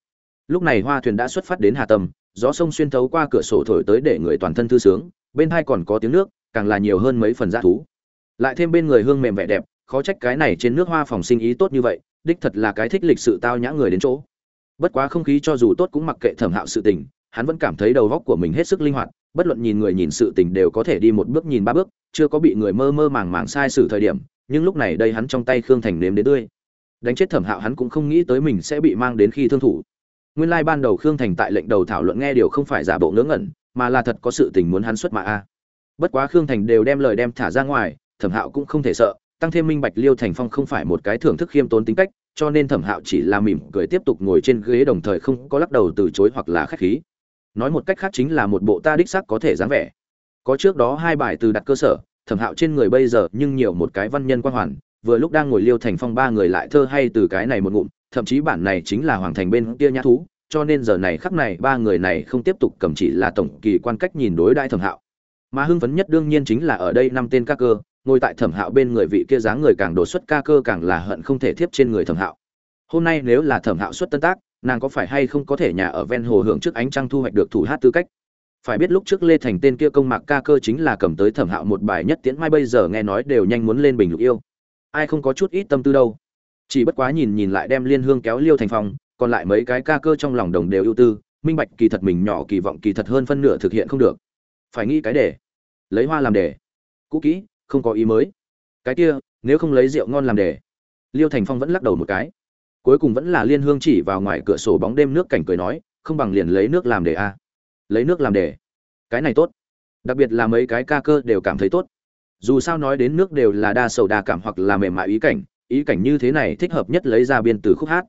[SPEAKER 1] Lúc này hoa thuyền đã xuất phát đến hà tâm, gió sông xuyên thấu qua cửa sổ thổi tới để người toàn thân thư sướng, bên hai còn có tiếng nước, càng là nhiều hơn mấy phần g thú. Lại thêm bên người hương mềm vẻ đẹp, khó trách cái này trên nước hoa phòng sinh ý tốt như vậy, đích thật là cái thích lịch sự tao nhã người đến chỗ. Bất quá không khí cho dù tốt cũng mặc kệ thẩm hạo sự tình hắn vẫn cảm thấy đầu góc của mình hết sức linh hoạt, bất luận nhìn người nhìn sự tình đều có thể đi một bước nhìn ba bước, chưa có bị người mơ mơ màng màng sai sử thời điểm, nhưng lúc này đây hắn trong tay khương thành nếm đến tươi. Đánh chết thẩm hạo hắn cũng không nghĩ tới mình sẽ bị mang đến khi thương thủ. Nguyên lai ban đầu khương thành tại lệnh đầu thảo luận nghe điều không phải giả bộ ngớ ngẩn, mà là thật có sự tình muốn hắn xuất mạ a. Bất quá khương thành đều đem lời đem thả ra ngoài, thẩm hạo cũng không thể sợ, tăng thêm minh bạch liêu thành phong không phải một cái thưởng thức khiêm tốn tính cách, cho nên thẩm hạo chỉ là mỉm cười tiếp tục ngồi trên ghế đồng thời không có lắc đầu từ chối hoặc là khách khí nói một cách khác chính là một bộ ta đích xác có thể dáng vẻ. Có trước đó hai bài từ đặt cơ sở, thẩm hạo trên người bây giờ nhưng nhiều một cái văn nhân quan hoàn, vừa lúc đang ngồi liêu thành phong ba người lại thơ hay từ cái này một ngụm, thậm chí bản này chính là hoàng thành bên kia nhã thú, cho nên giờ này khắc này ba người này không tiếp tục cầm chỉ là tổng kỳ quan cách nhìn đối đại thẩm hạo. Mà hưng phấn nhất đương nhiên chính là ở đây năm tên ca cơ, ngồi tại thẩm hạo bên người vị kia dáng người càng đột xuất ca cơ càng là hận không thể thiếp trên người thẩm hạo. Hôm nay nếu là thẩm hạo xuất tân tác nàng có phải hay không có thể nhà ở ven hồ hưởng trước ánh trăng thu hoạch được thủ hát tư cách? Phải biết lúc trước lê thành tên kia công mạc ca cơ chính là cầm tới thẩm hạo một bài nhất tiễn, mai bây giờ nghe nói đều nhanh muốn lên bình lục yêu. Ai không có chút ít tâm tư đâu. Chỉ bất quá nhìn nhìn lại đem liên hương kéo liêu thành phòng còn lại mấy cái ca cơ trong lòng đồng đều ưu tư, minh bạch kỳ thật mình nhỏ, kỳ vọng kỳ thật hơn phân nửa thực hiện không được. Phải nghĩ cái để lấy hoa làm đề. Cũ kỹ, không có ý mới. Cái kia, nếu không lấy rượu ngon làm đề. Liêu thành phong vẫn lắc đầu một cái cuối cùng vẫn là liên hương chỉ vào ngoài cửa sổ bóng đêm nước cảnh cười nói, không bằng liền lấy nước làm đề a. Lấy nước làm đề. Cái này tốt. Đặc biệt là mấy cái ca cơ đều cảm thấy tốt. Dù sao nói đến nước đều là đa sầu đa cảm hoặc là mềm mại ý cảnh ý cảnh như thế này thích hợp nhất lấy ra biên từ khúc hát.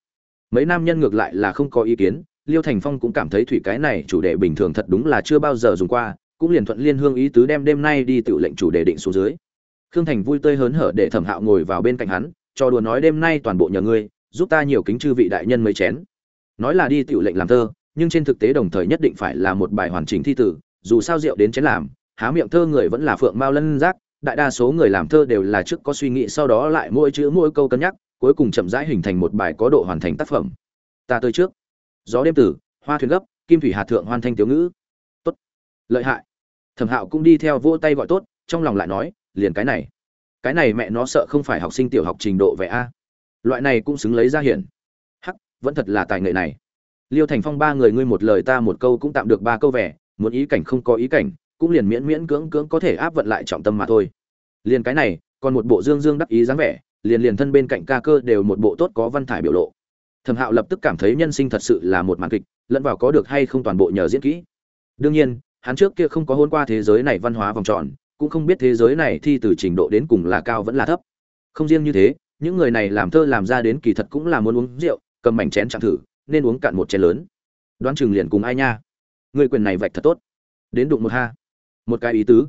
[SPEAKER 1] Mấy nam nhân ngược lại là không có ý kiến, liêu thành phong cũng cảm thấy thủy cái này chủ đề bình thường thật đúng là chưa bao giờ dùng qua, cũng liền thuận liên hương ý tứ đem đêm nay đi tự lệnh chủ đề định xuống dưới. Khương thành vui tươi hớn hở để thẩm hạo ngồi vào bên cạnh hắn, cho đùa nói đêm nay toàn bộ nhờ ngươi giúp ta nhiều kính chư vị đại nhân mấy chén. Nói là đi tiểu lệnh làm thơ, nhưng trên thực tế đồng thời nhất định phải là một bài hoàn chỉnh thi tử, dù sao rượu đến chén làm, há miệng thơ người vẫn là phượng mao lân giác, đại đa số người làm thơ đều là trước có suy nghĩ, sau đó lại mỗi chữ mỗi câu cân nhắc, cuối cùng chậm rãi hình thành một bài có độ hoàn thành tác phẩm. Ta tới trước. Gió đêm tử, hoa thuyền gấp, kim thủy hạt thượng hoàn thành tiểu ngữ. Tốt. Lợi hại. Thẩm hạo cũng đi theo vỗ tay gọi tốt, trong lòng lại nói, liền cái này. Cái này mẹ nó sợ không phải học sinh tiểu học trình độ vậy a loại này cũng xứng lấy ra hiển. Hắc, vẫn thật là tài nghệ này. Liêu thành phong ba người ngươi một lời ta một câu cũng tạm được ba câu vẻ, muốn ý cảnh không có ý cảnh, cũng liền miễn miễn cưỡng cưỡng có thể áp vận lại trọng tâm mà thôi. Liền cái này, còn một bộ dương dương đắc ý dáng vẻ, liền liền thân bên cạnh ca cơ đều một bộ tốt có văn thải biểu lộ. Thẩm hạo lập tức cảm thấy nhân sinh thật sự là một màn kịch, lẫn vào có được hay không toàn bộ nhờ diễn kỹ. Đương nhiên, hắn trước kia không có hôn qua thế giới này văn hóa vòng tròn, cũng không biết thế giới này thi từ trình độ đến cùng là cao vẫn là thấp. Không riêng như thế những người này làm thơ làm ra đến kỳ thật cũng là muốn uống rượu, cầm mảnh chén chẳng thử, nên uống cạn một chén lớn. Đoán chừng liền cùng ai nha. Người quyền này vạch thật tốt. Đến đụng một ha. Một cái ý tứ.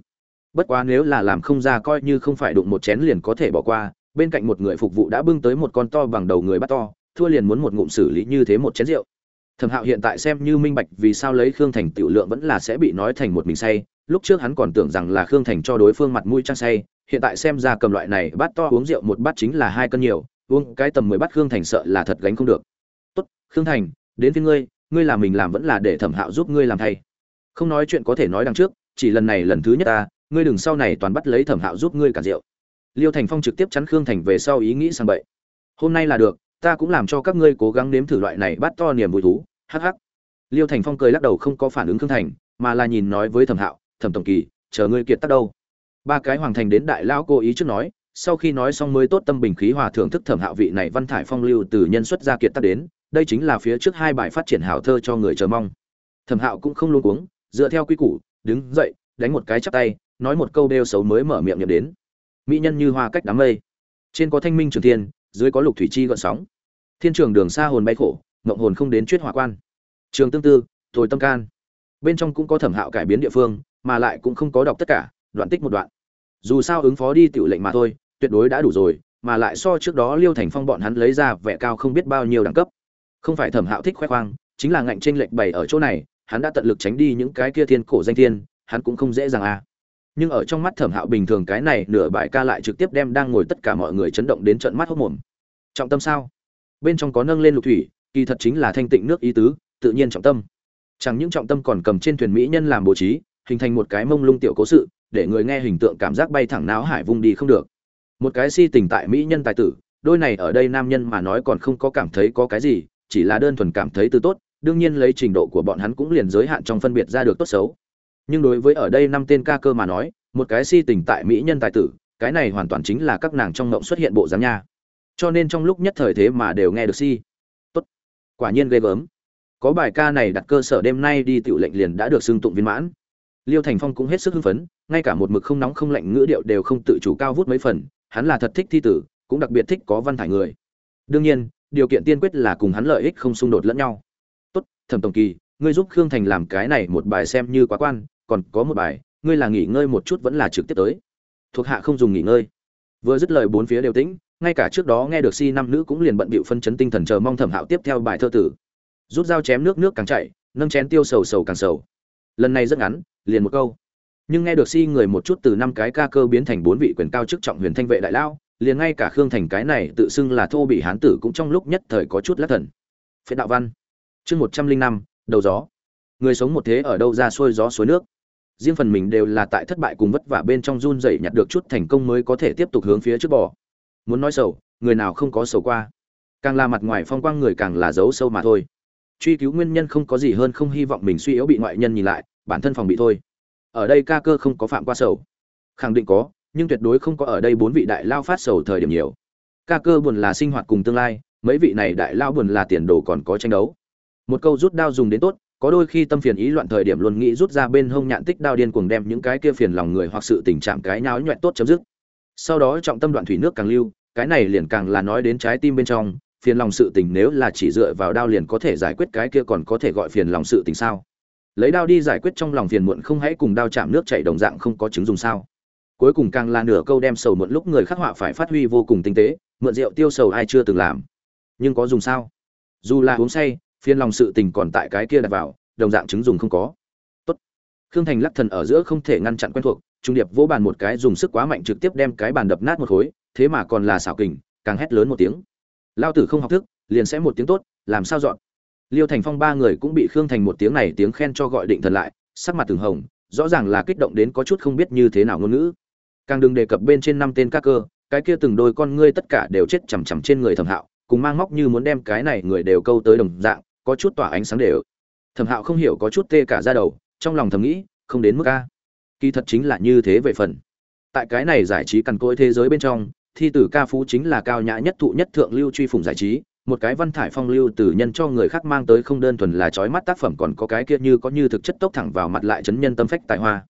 [SPEAKER 1] Bất quá nếu là làm không ra coi như không phải đụng một chén liền có thể bỏ qua, bên cạnh một người phục vụ đã bưng tới một con to bằng đầu người bắt to, thua liền muốn một ngụm xử lý như thế một chén rượu. Thẩm hạo hiện tại xem như minh bạch vì sao lấy khương thành tiểu lượng vẫn là sẽ bị nói thành một mình say, lúc trước hắn còn tưởng rằng là khương thành cho đối phương mặt mũi trăng say hiện tại xem ra cầm loại này bát to uống rượu một bát chính là hai cân nhiều, uống cái tầm mười bát khương thành sợ là thật gánh không được. Tốt, khương thành, đến với ngươi ngươi làm mình làm vẫn là để thẩm hạo giúp ngươi làm thay. Không nói chuyện có thể nói đằng trước, chỉ lần này lần thứ nhất ta, ngươi đừng sau này toàn bắt lấy thẩm hạo giúp ngươi cả rượu. Liêu thành phong trực tiếp chắn khương thành về sau ý nghĩ sang bậy. Hôm nay là được, ta cũng làm cho các ngươi cố gắng nếm thử loại này bắt to niềm vui thú, hắc hắc. Liêu thành phong cười lắc đầu không có phản ứng khương thành, mà là nhìn nói với thẩm hạo, thẩm tổng kỳ, chờ ngươi kiệt tắt đâu? Ba cái hoàng thành đến đại lão cố ý trước nói, sau khi nói xong mới tốt tâm bình khí hòa thưởng thức thẩm hạo vị này văn thải phong lưu từ nhân xuất gia kiệt tắt đến, đây chính là phía trước hai bài phát triển hảo thơ cho người chờ mong. Thẩm hạo cũng không luôn cuống, dựa theo quy củ, đứng dậy, đánh một cái chắp tay, nói một câu đeo xấu mới mở miệng nhậm đến. Mỹ nhân như hoa cách đám mây. Trên có thanh minh trường thiên, dưới có lục thủy chi gợn sóng. Thiên trường đường xa hồn bay khổ mộng hồn không đến chuyết hỏa quan. Trường tương tư, thổi tâm can. Bên trong cũng có thẩm hạo cải biến địa phương, mà lại cũng không có đọc tất cả, đoạn tích một đoạn dù sao ứng phó đi tiểu lệnh mà thôi, tuyệt đối đã đủ rồi, mà lại so trước đó liêu thành phong bọn hắn lấy ra vẻ cao không biết bao nhiêu đẳng cấp. Không phải thẩm hạo thích khoe khoang, chính là ngạnh tranh lệnh bày ở chỗ này, hắn đã tận lực tránh đi những cái kia thiên cổ danh thiên, hắn cũng không dễ dàng à. Nhưng ở trong mắt thẩm hạo bình thường cái này nửa bài ca lại trực tiếp đem đang ngồi tất cả mọi người chấn động đến trận mắt hốc mồm. Trọng tâm sao? Bên trong có nâng lên lục thủy, kỳ thật chính là thanh tịnh nước ý tứ, tự nhiên trọng tâm. Chẳng những trọng tâm còn cầm trên thuyền mỹ nhân làm bố trí, hình thành một cái mông lung tiểu cố sự để người nghe hình tượng cảm giác bay thẳng náo hải vung đi không được. Một cái si tình tại mỹ nhân tài tử, đôi này ở đây nam nhân mà nói còn không có cảm thấy có cái gì, chỉ là đơn thuần cảm thấy từ tốt, đương nhiên lấy trình độ của bọn hắn cũng liền giới hạn trong phân biệt ra được tốt xấu. Nhưng đối với ở đây năm tên ca cơ mà nói, một cái si tình tại mỹ nhân tài tử, cái này hoàn toàn chính là các nàng trong ngộng xuất hiện bộ dáng nha. Cho nên trong lúc nhất thời thế mà đều nghe được si. Tốt. Quả nhiên ghê gớm. Có bài ca này đặt cơ sở đêm nay đi tiểu lệnh liền đã được xưng tụng viên mãn liêu thành phong cũng hết sức hưng phấn, ngay cả một mực không nóng không lạnh ngữ điệu đều không tự chủ cao vút mấy phần, hắn là thật thích thi tử, cũng đặc biệt thích có văn thải người. Đương nhiên, điều kiện tiên quyết là cùng hắn lợi ích không xung đột lẫn nhau. Tốt, thẩm tổng kỳ, ngươi giúp khương thành làm cái này một bài xem như quá quan, còn có một bài, ngươi là nghỉ ngơi một chút vẫn là trực tiếp tới. Thuộc hạ không dùng nghỉ ngơi. Vừa dứt lời bốn phía đều tĩnh, ngay cả trước đó nghe được si năm nữ cũng liền bận bịu phân chấn tinh thần chờ mong thẩm hạo tiếp theo bài thơ tử. Rút dao chém nước nước càng chạy nâng chén tiêu sầu sầu càng sầu. Lần này rất ngắn liền một câu. Nhưng nghe được si người một chút từ năm cái ca cơ biến thành bốn vị quyền cao chức trọng huyền thanh vệ đại lao, liền ngay cả khương thành cái này tự xưng là thô bị hán tử cũng trong lúc nhất thời có chút lắc thần. Phế đạo văn. Chương một trăm linh năm, đầu gió. Người sống một thế ở đâu ra xuôi gió suối nước. Riêng phần mình đều là tại thất bại cùng vất vả bên trong run dậy nhặt được chút thành công mới có thể tiếp tục hướng phía trước bò. Muốn nói sầu, người nào không có sầu qua. Càng là mặt ngoài phong quang người càng là giấu sâu mà thôi. Truy cứu nguyên nhân không có gì hơn không hy vọng mình suy yếu bị ngoại nhân nhìn lại bản thân phòng bị thôi. Ở đây ca cơ không có phạm qua sầu. Khẳng định có, nhưng tuyệt đối không có ở đây bốn vị đại lao phát sầu thời điểm nhiều. Ca cơ buồn là sinh hoạt cùng tương lai, mấy vị này đại lao buồn là tiền đồ còn có tranh đấu. Một câu rút đao dùng đến tốt, có đôi khi tâm phiền ý loạn thời điểm luôn nghĩ rút ra bên hông nhạn tích đao điên cuồng đem những cái kia phiền lòng người hoặc sự tình trạng cái nháo nhoẹn tốt chấm dứt. Sau đó trọng tâm đoạn thủy nước càng lưu, cái này liền càng là nói đến trái tim bên trong, phiền lòng sự tình nếu là chỉ dựa vào đao liền có thể giải quyết cái kia còn có thể gọi phiền lòng sự tình sao? Lấy đao đi giải quyết trong lòng phiền muộn không hãy cùng đao chạm nước chảy đồng dạng không có chứng dùng sao. Cuối cùng càng là nửa câu đem sầu muộn lúc người khắc họa phải phát huy vô cùng tinh tế, mượn rượu tiêu sầu ai chưa từng làm. Nhưng có dùng sao? Dù là uống say, phiền lòng sự tình còn tại cái kia đặt vào, đồng dạng chứng dùng không có. Tốt. Khương thành lắc thần ở giữa không thể ngăn chặn quen thuộc, trung điệp vỗ bàn một cái dùng sức quá mạnh trực tiếp đem cái bàn đập nát một khối, thế mà còn là xảo kình, càng hét lớn một tiếng. Lao tử không học thức, liền sẽ một tiếng tốt, làm sao dọn? Liêu thành phong ba người cũng bị khương thành một tiếng này tiếng khen cho gọi định thần lại, sắc mặt từng hồng, rõ ràng là kích động đến có chút không biết như thế nào ngôn ngữ. Càng đừng đề cập bên trên năm tên các cơ, cái kia từng đôi con ngươi tất cả đều chết chằm chằm trên người thẩm hạo, cùng mang móc như muốn đem cái này người đều câu tới đồng dạng, có chút tỏa ánh sáng đều. Thẩm hạo không hiểu có chút tê cả ra đầu, trong lòng thầm nghĩ, không đến mức a. Kỳ thật chính là như thế về phần. Tại cái này giải trí cằn cỗi thế giới bên trong, thi tử ca phú chính là cao nhã nhất thụ nhất thượng lưu truy phủng giải trí một cái văn thải phong lưu từ nhân cho người khác mang tới không đơn thuần là trói mắt tác phẩm, còn có cái kia như có như thực chất tốc thẳng vào mặt lại chấn nhân tâm phách tài hoa.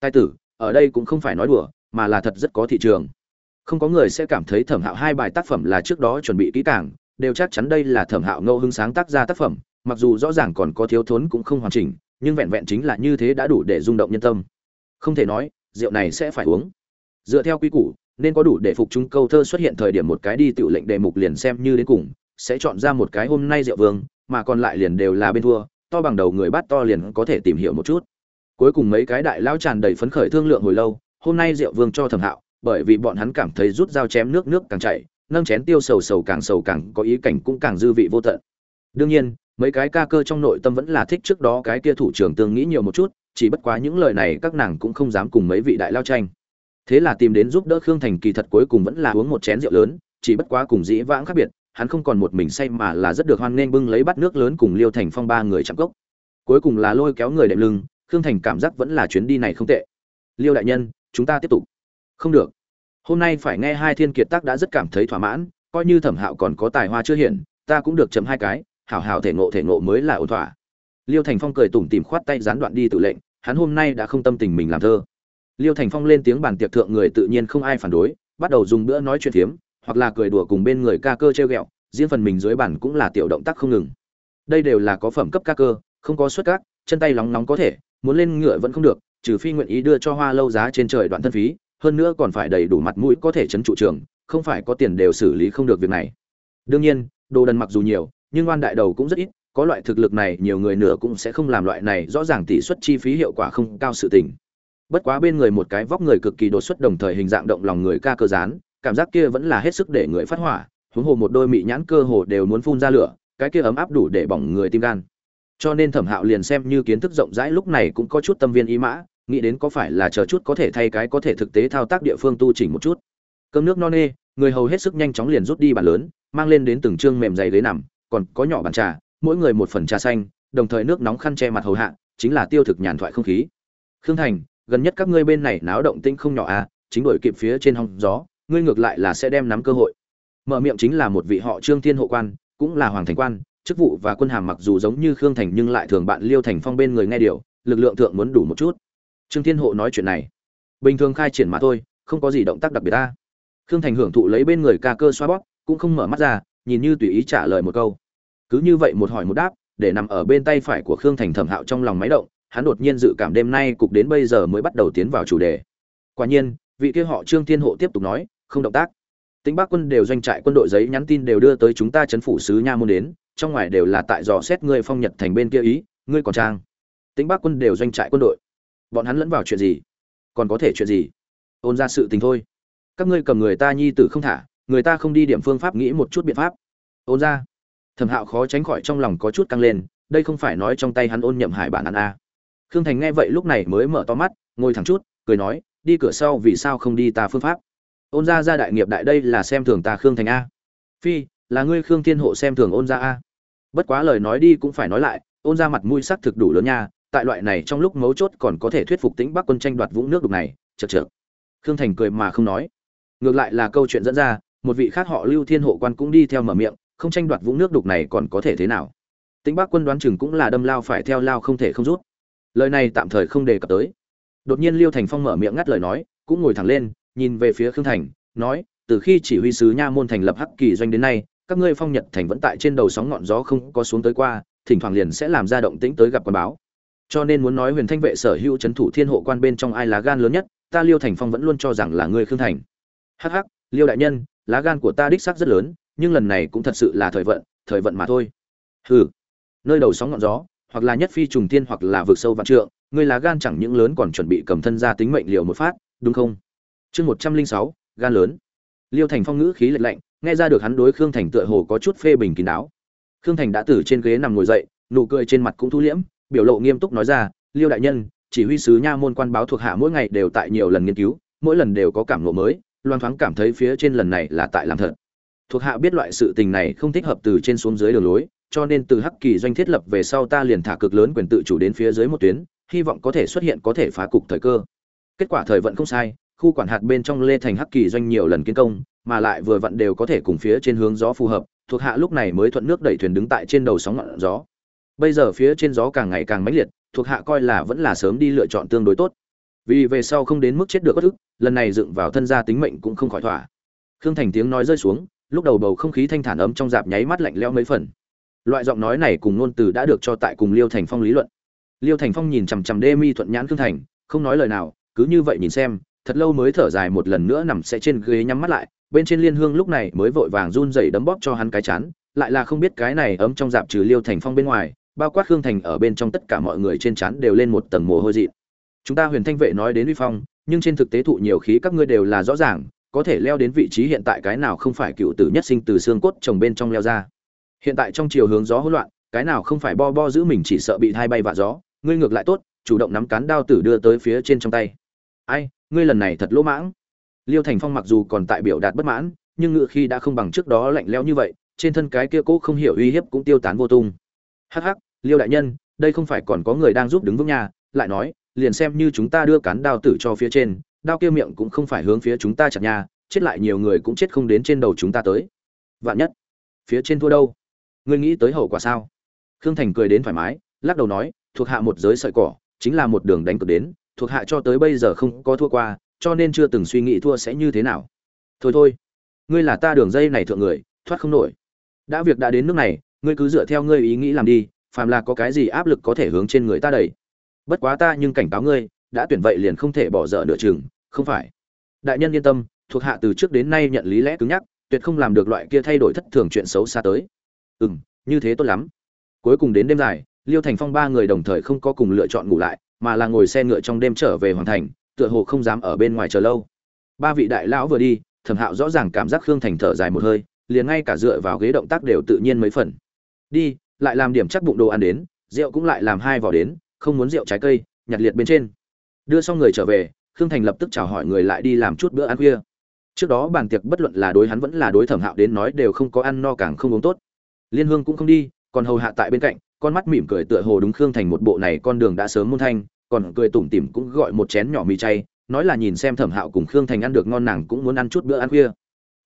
[SPEAKER 1] Tài tử, ở đây cũng không phải nói đùa, mà là thật rất có thị trường. Không có người sẽ cảm thấy thẩm hạo hai bài tác phẩm là trước đó chuẩn bị kỹ càng, đều chắc chắn đây là thẩm hạo ngẫu hứng sáng tác ra tác phẩm, mặc dù rõ ràng còn có thiếu thốn cũng không hoàn chỉnh, nhưng vẹn vẹn chính là như thế đã đủ để rung động nhân tâm. Không thể nói, rượu này sẽ phải uống. Dựa theo quy củ, nên có đủ để phục chúng câu thơ xuất hiện thời điểm một cái đi tiểu lệnh đề mục liền xem như đến cùng sẽ chọn ra một cái hôm nay rượu vương, mà còn lại liền đều là bên thua, to bằng đầu người bắt to liền có thể tìm hiểu một chút. Cuối cùng mấy cái đại lao tràn đầy phấn khởi thương lượng hồi lâu, hôm nay rượu vương cho thẩm hạo, bởi vì bọn hắn cảm thấy rút dao chém nước nước càng chảy, nâng chén tiêu sầu sầu càng sầu càng có ý cảnh cũng càng dư vị vô tận. Đương nhiên, mấy cái ca cơ trong nội tâm vẫn là thích trước đó cái kia thủ trưởng tương nghĩ nhiều một chút, chỉ bất quá những lời này các nàng cũng không dám cùng mấy vị đại lao tranh. Thế là tìm đến giúp đỡ khương thành kỳ thật cuối cùng vẫn là uống một chén rượu lớn, chỉ bất quá cùng dĩ vãng khác biệt hắn không còn một mình say mà là rất được hoan nghênh bưng lấy bát nước lớn cùng liêu thành phong ba người chạm cốc cuối cùng là lôi kéo người đệm lưng, khương thành cảm giác vẫn là chuyến đi này không tệ. Liêu đại nhân, chúng ta tiếp tục. Không được. Hôm nay phải nghe hai thiên kiệt tác đã rất cảm thấy thỏa mãn, coi như thẩm hạo còn có tài hoa chưa hiện, ta cũng được chấm hai cái, hảo hảo thể ngộ thể ngộ mới là ổn thỏa. Liêu thành phong cười tủm tìm khoát tay gián đoạn đi tự lệnh, hắn hôm nay đã không tâm tình mình làm thơ. Liêu thành phong lên tiếng bàn tiệc thượng người tự nhiên không ai phản đối, bắt đầu dùng bữa nói chuyện phiếm hoặc là cười đùa cùng bên người ca cơ treo ghẹo, riêng phần mình dưới bản cũng là tiểu động tác không ngừng. Đây đều là có phẩm cấp ca cơ, không có xuất các, chân tay lóng nóng có thể, muốn lên ngựa vẫn không được, trừ phi nguyện ý đưa cho hoa lâu giá trên trời đoạn thân phí, hơn nữa còn phải đầy đủ mặt mũi có thể chấn trụ trường, không phải có tiền đều xử lý không được việc này. Đương nhiên, đồ đần mặc dù nhiều, nhưng oan đại đầu cũng rất ít, có loại thực lực này nhiều người nửa cũng sẽ không làm loại này rõ ràng tỷ suất chi phí hiệu quả không cao sự tình. Bất quá bên người một cái vóc người cực kỳ đột xuất đồng thời hình dạng động lòng người ca cơ rán cảm giác kia vẫn là hết sức để người phát hỏa, huống hồ một đôi mị nhãn cơ hồ đều muốn phun ra lửa, cái kia ấm áp đủ để bỏng người tim gan. Cho nên thẩm hạo liền xem như kiến thức rộng rãi lúc này cũng có chút tâm viên ý mã, nghĩ đến có phải là chờ chút có thể thay cái có thể thực tế thao tác địa phương tu chỉnh một chút. Cơm nước no nê, người hầu hết sức nhanh chóng liền rút đi bàn lớn, mang lên đến từng trương mềm dày ghế nằm, còn có nhỏ bàn trà, mỗi người một phần trà xanh, đồng thời nước nóng khăn che mặt hầu hạ, chính là tiêu thực nhàn thoại không khí. Khương thành, gần nhất các ngươi bên này náo động tĩnh không nhỏ à chính đổi kịp phía trên hong gió ngươi ngược lại là sẽ đem nắm cơ hội. Mở miệng chính là một vị họ trương thiên hộ quan, cũng là hoàng thành quan, chức vụ và quân hàm mặc dù giống như khương thành nhưng lại thường bạn liêu thành phong bên người nghe điều, lực lượng thượng muốn đủ một chút. Trương thiên hộ nói chuyện này. Bình thường khai triển mà thôi, không có gì động tác đặc biệt ta. Khương thành hưởng thụ lấy bên người ca cơ xoa bóp, cũng không mở mắt ra, nhìn như tùy ý trả lời một câu. Cứ như vậy một hỏi một đáp, để nằm ở bên tay phải của khương thành thẩm hạo trong lòng máy động, hắn đột nhiên dự cảm đêm nay cục đến bây giờ mới bắt đầu tiến vào chủ đề. Quả nhiên, vị kia họ trương thiên hộ tiếp tục nói không động tác. Tính bắc quân đều doanh trại quân đội giấy nhắn tin đều đưa tới chúng ta chấn phủ sứ nha môn đến, trong ngoài đều là tại dò xét ngươi phong nhật thành bên kia ý, ngươi còn trang. Tính bắc quân đều doanh trại quân đội. Bọn hắn lẫn vào chuyện gì? Còn có thể chuyện gì? Ôn ra sự tình thôi. Các ngươi cầm người ta nhi tử không thả, người ta không đi điểm phương pháp nghĩ một chút biện pháp. Ôn ra. Thẩm hạo khó tránh khỏi trong lòng có chút căng lên, đây không phải nói trong tay hắn ôn nhậm hải bản ăn a. Khương thành nghe vậy lúc này mới mở to mắt, ngồi thẳng chút, cười nói, đi cửa sau vì sao không đi ta phương pháp? Ôn gia gia đại nghiệp đại đây là xem thường ta khương thành a. Phi, là ngươi khương thiên hộ xem thường ôn gia a. Bất quá lời nói đi cũng phải nói lại, ôn gia mặt mũi sắc thực đủ lớn nha, tại loại này trong lúc mấu chốt còn có thể thuyết phục tĩnh bắc quân tranh đoạt vũng nước đục này chật chật khương thành cười mà không nói. Ngược lại là câu chuyện dẫn ra, một vị khác họ lưu thiên hộ quan cũng đi theo mở miệng, không tranh đoạt vũng nước đục này còn có thể thế nào? Tĩnh bắc quân đoán chừng cũng là đâm lao phải theo lao không thể không rút. Lời này tạm thời không đề cập tới. Đột nhiên liêu thành phong mở miệng ngắt lời nói, cũng ngồi thẳng lên nhìn về phía khương thành, nói, từ khi chỉ huy sứ nha môn thành lập hắc kỳ doanh đến nay, các ngươi phong nhật thành vẫn tại trên đầu sóng ngọn gió không có xuống tới qua, thỉnh thoảng liền sẽ làm ra động tĩnh tới gặp quan báo. Cho nên muốn nói huyền thanh vệ sở hữu c thủ thiên hộ quan bên trong ai lá gan lớn nhất, ta liêu thành phong vẫn luôn cho rằng là ngươi khương thành. Hắc hắc, liêu đại nhân, lá gan của ta đích xác rất lớn, nhưng lần này cũng thật sự là thời vận thời vận mà thôi. Hừ, nơi đầu sóng ngọn gió, hoặc là nhất phi trùng tiên hoặc là vượt sâu vạn trượng, ngươi lá gan chẳng những lớn còn chuẩn bị cầm thân ra tính mệnh liều một phát, đúng không? Chương một trăm linh sáu, gan lớn. Liêu thành phong ngữ khí lệch lạnh, nghe ra được hắn đối khương thành tựa hồ có chút phê bình kín đáo. Khương thành đã từ trên ghế nằm ngồi dậy, nụ cười trên mặt cũng thu liễm, biểu lộ nghiêm túc nói ra, liêu đại nhân, chỉ huy sứ nha môn quan báo thuộc hạ mỗi ngày đều tại nhiều lần nghiên cứu, mỗi lần đều có cảm ngộ mới, loan thoáng cảm thấy phía trên lần này là tại làm thật. Thuộc hạ biết loại sự tình này không thích hợp từ trên xuống dưới đường lối, cho nên từ hắc kỳ doanh thiết lập về sau ta liền thả cực lớn quyền tự chủ đến phía dưới một tuyến, hy vọng có thể xuất hiện có thể phá cục thời cơ. Kết quả thời vận không sai khu quản hạt bên trong lê thành hắc kỳ doanh nhiều lần kiến công, mà lại vừa vặn đều có thể cùng phía trên hướng gió phù hợp, thuộc hạ lúc này mới thuận nước đẩy thuyền đứng tại trên đầu sóng ngọn gió. Bây giờ phía trên gió càng ngày càng mãnh liệt, thuộc hạ coi là vẫn là sớm đi lựa chọn tương đối tốt. Vì về sau không đến mức chết được bất ức, lần này dựng vào thân gia tính mệnh cũng không khỏi thỏa. Khương thành tiếng nói rơi xuống, lúc đầu bầu không khí thanh thản ấm trong dạp nháy mắt lạnh lẽo mấy phần. Loại giọng nói này cùng ngôn từ đã được cho tại cùng liêu thành phong lý luận. Liêu thành phong nhìn chằm chằm đê mi thuận nhãn khương thành, không nói lời nào, cứ như vậy nhìn xem thật lâu mới thở dài một lần nữa nằm sẽ trên ghế nhắm mắt lại, bên trên liên hương lúc này mới vội vàng run rẩy đấm bóp cho hắn cái chán, lại là không biết cái này ấm trong dạp trừ liêu thành phong bên ngoài, bao quát hương thành ở bên trong tất cả mọi người trên chán đều lên một tầng mồ hôi dị chúng ta huyền thanh vệ nói đến uy phong, nhưng trên thực tế thụ nhiều khí các ngươi đều là rõ ràng, có thể leo đến vị trí hiện tại cái nào không phải cựu tử nhất sinh từ xương cốt trồng bên trong leo ra. Hiện tại trong chiều hướng gió hỗn loạn, cái nào không phải bo bo giữ mình chỉ sợ bị thai bay vạ gió, ngươi ngược lại tốt, chủ động nắm cán đao tử đưa tới phía trên trong tay ai, ngươi lần này thật lỗ mãng. Liêu thành phong mặc dù còn tại biểu đạt bất mãn, nhưng ngựa khi đã không bằng trước đó lạnh lẽo như vậy, trên thân cái kia cố không hiểu uy hiếp cũng tiêu tán vô tung. Hắc hắc, liêu đại nhân, đây không phải còn có người đang giúp đứng vững nhà, lại nói, liền xem như chúng ta đưa cán đao tử cho phía trên, đao kia miệng cũng không phải hướng phía chúng ta chặt nhà, chết lại nhiều người cũng chết không đến trên đầu chúng ta tới. Vạn nhất, phía trên thua đâu? Ngươi nghĩ tới hậu quả sao? Khương thành cười đến thoải mái, lắc đầu nói, thuộc hạ một giới sợi cỏ, chính là một đường đánh cược đến thuộc hạ cho tới bây giờ không có thua qua, cho nên chưa từng suy nghĩ thua sẽ như thế nào. Thôi thôi, ngươi là ta đường dây này thượng người, thoát không nổi. Đã việc đã đến nước này, ngươi cứ dựa theo ngươi ý nghĩ làm đi, phàm là có cái gì áp lực có thể hướng trên người ta đẩy. Bất quá ta nhưng cảnh cáo ngươi, đã tuyển vậy liền không thể bỏ dở nửa chừng, không phải. Đại nhân yên tâm, thuộc hạ từ trước đến nay nhận lý lẽ cứng nhắc, tuyệt không làm được loại kia thay đổi thất thường chuyện xấu xa tới. Ừ như thế tốt lắm. Cuối cùng đến đêm dài, liêu thành phong ba người đồng thời không có cùng lựa chọn ngủ lại mà là ngồi xe ngựa trong đêm trở về hoàng thành, tựa hồ không dám ở bên ngoài chờ lâu. Ba vị đại lão vừa đi, thẩm hạo rõ ràng cảm giác khương thành thở dài một hơi, liền ngay cả dựa vào ghế động tác đều tự nhiên mấy phần. Đi, lại làm điểm chắc bụng đồ ăn đến, rượu cũng lại làm hai vỏ đến, không muốn rượu trái cây, nhặt liệt bên trên. Đưa xong người trở về, khương thành lập tức chào hỏi người lại đi làm chút bữa ăn khuya. Trước đó bàn tiệc bất luận là đối hắn vẫn là đối thẩm hạo đến nói đều không có ăn no càng không uống tốt. Liên hương cũng không đi, còn hầu hạ tại bên cạnh con mắt mỉm cười tựa hồ đúng khương thành một bộ này con đường đã sớm muôn thanh, còn cười tủm tỉm cũng gọi một chén nhỏ mì chay, nói là nhìn xem thẩm hạo cùng khương thành ăn được ngon nàng cũng muốn ăn chút bữa ăn khuya.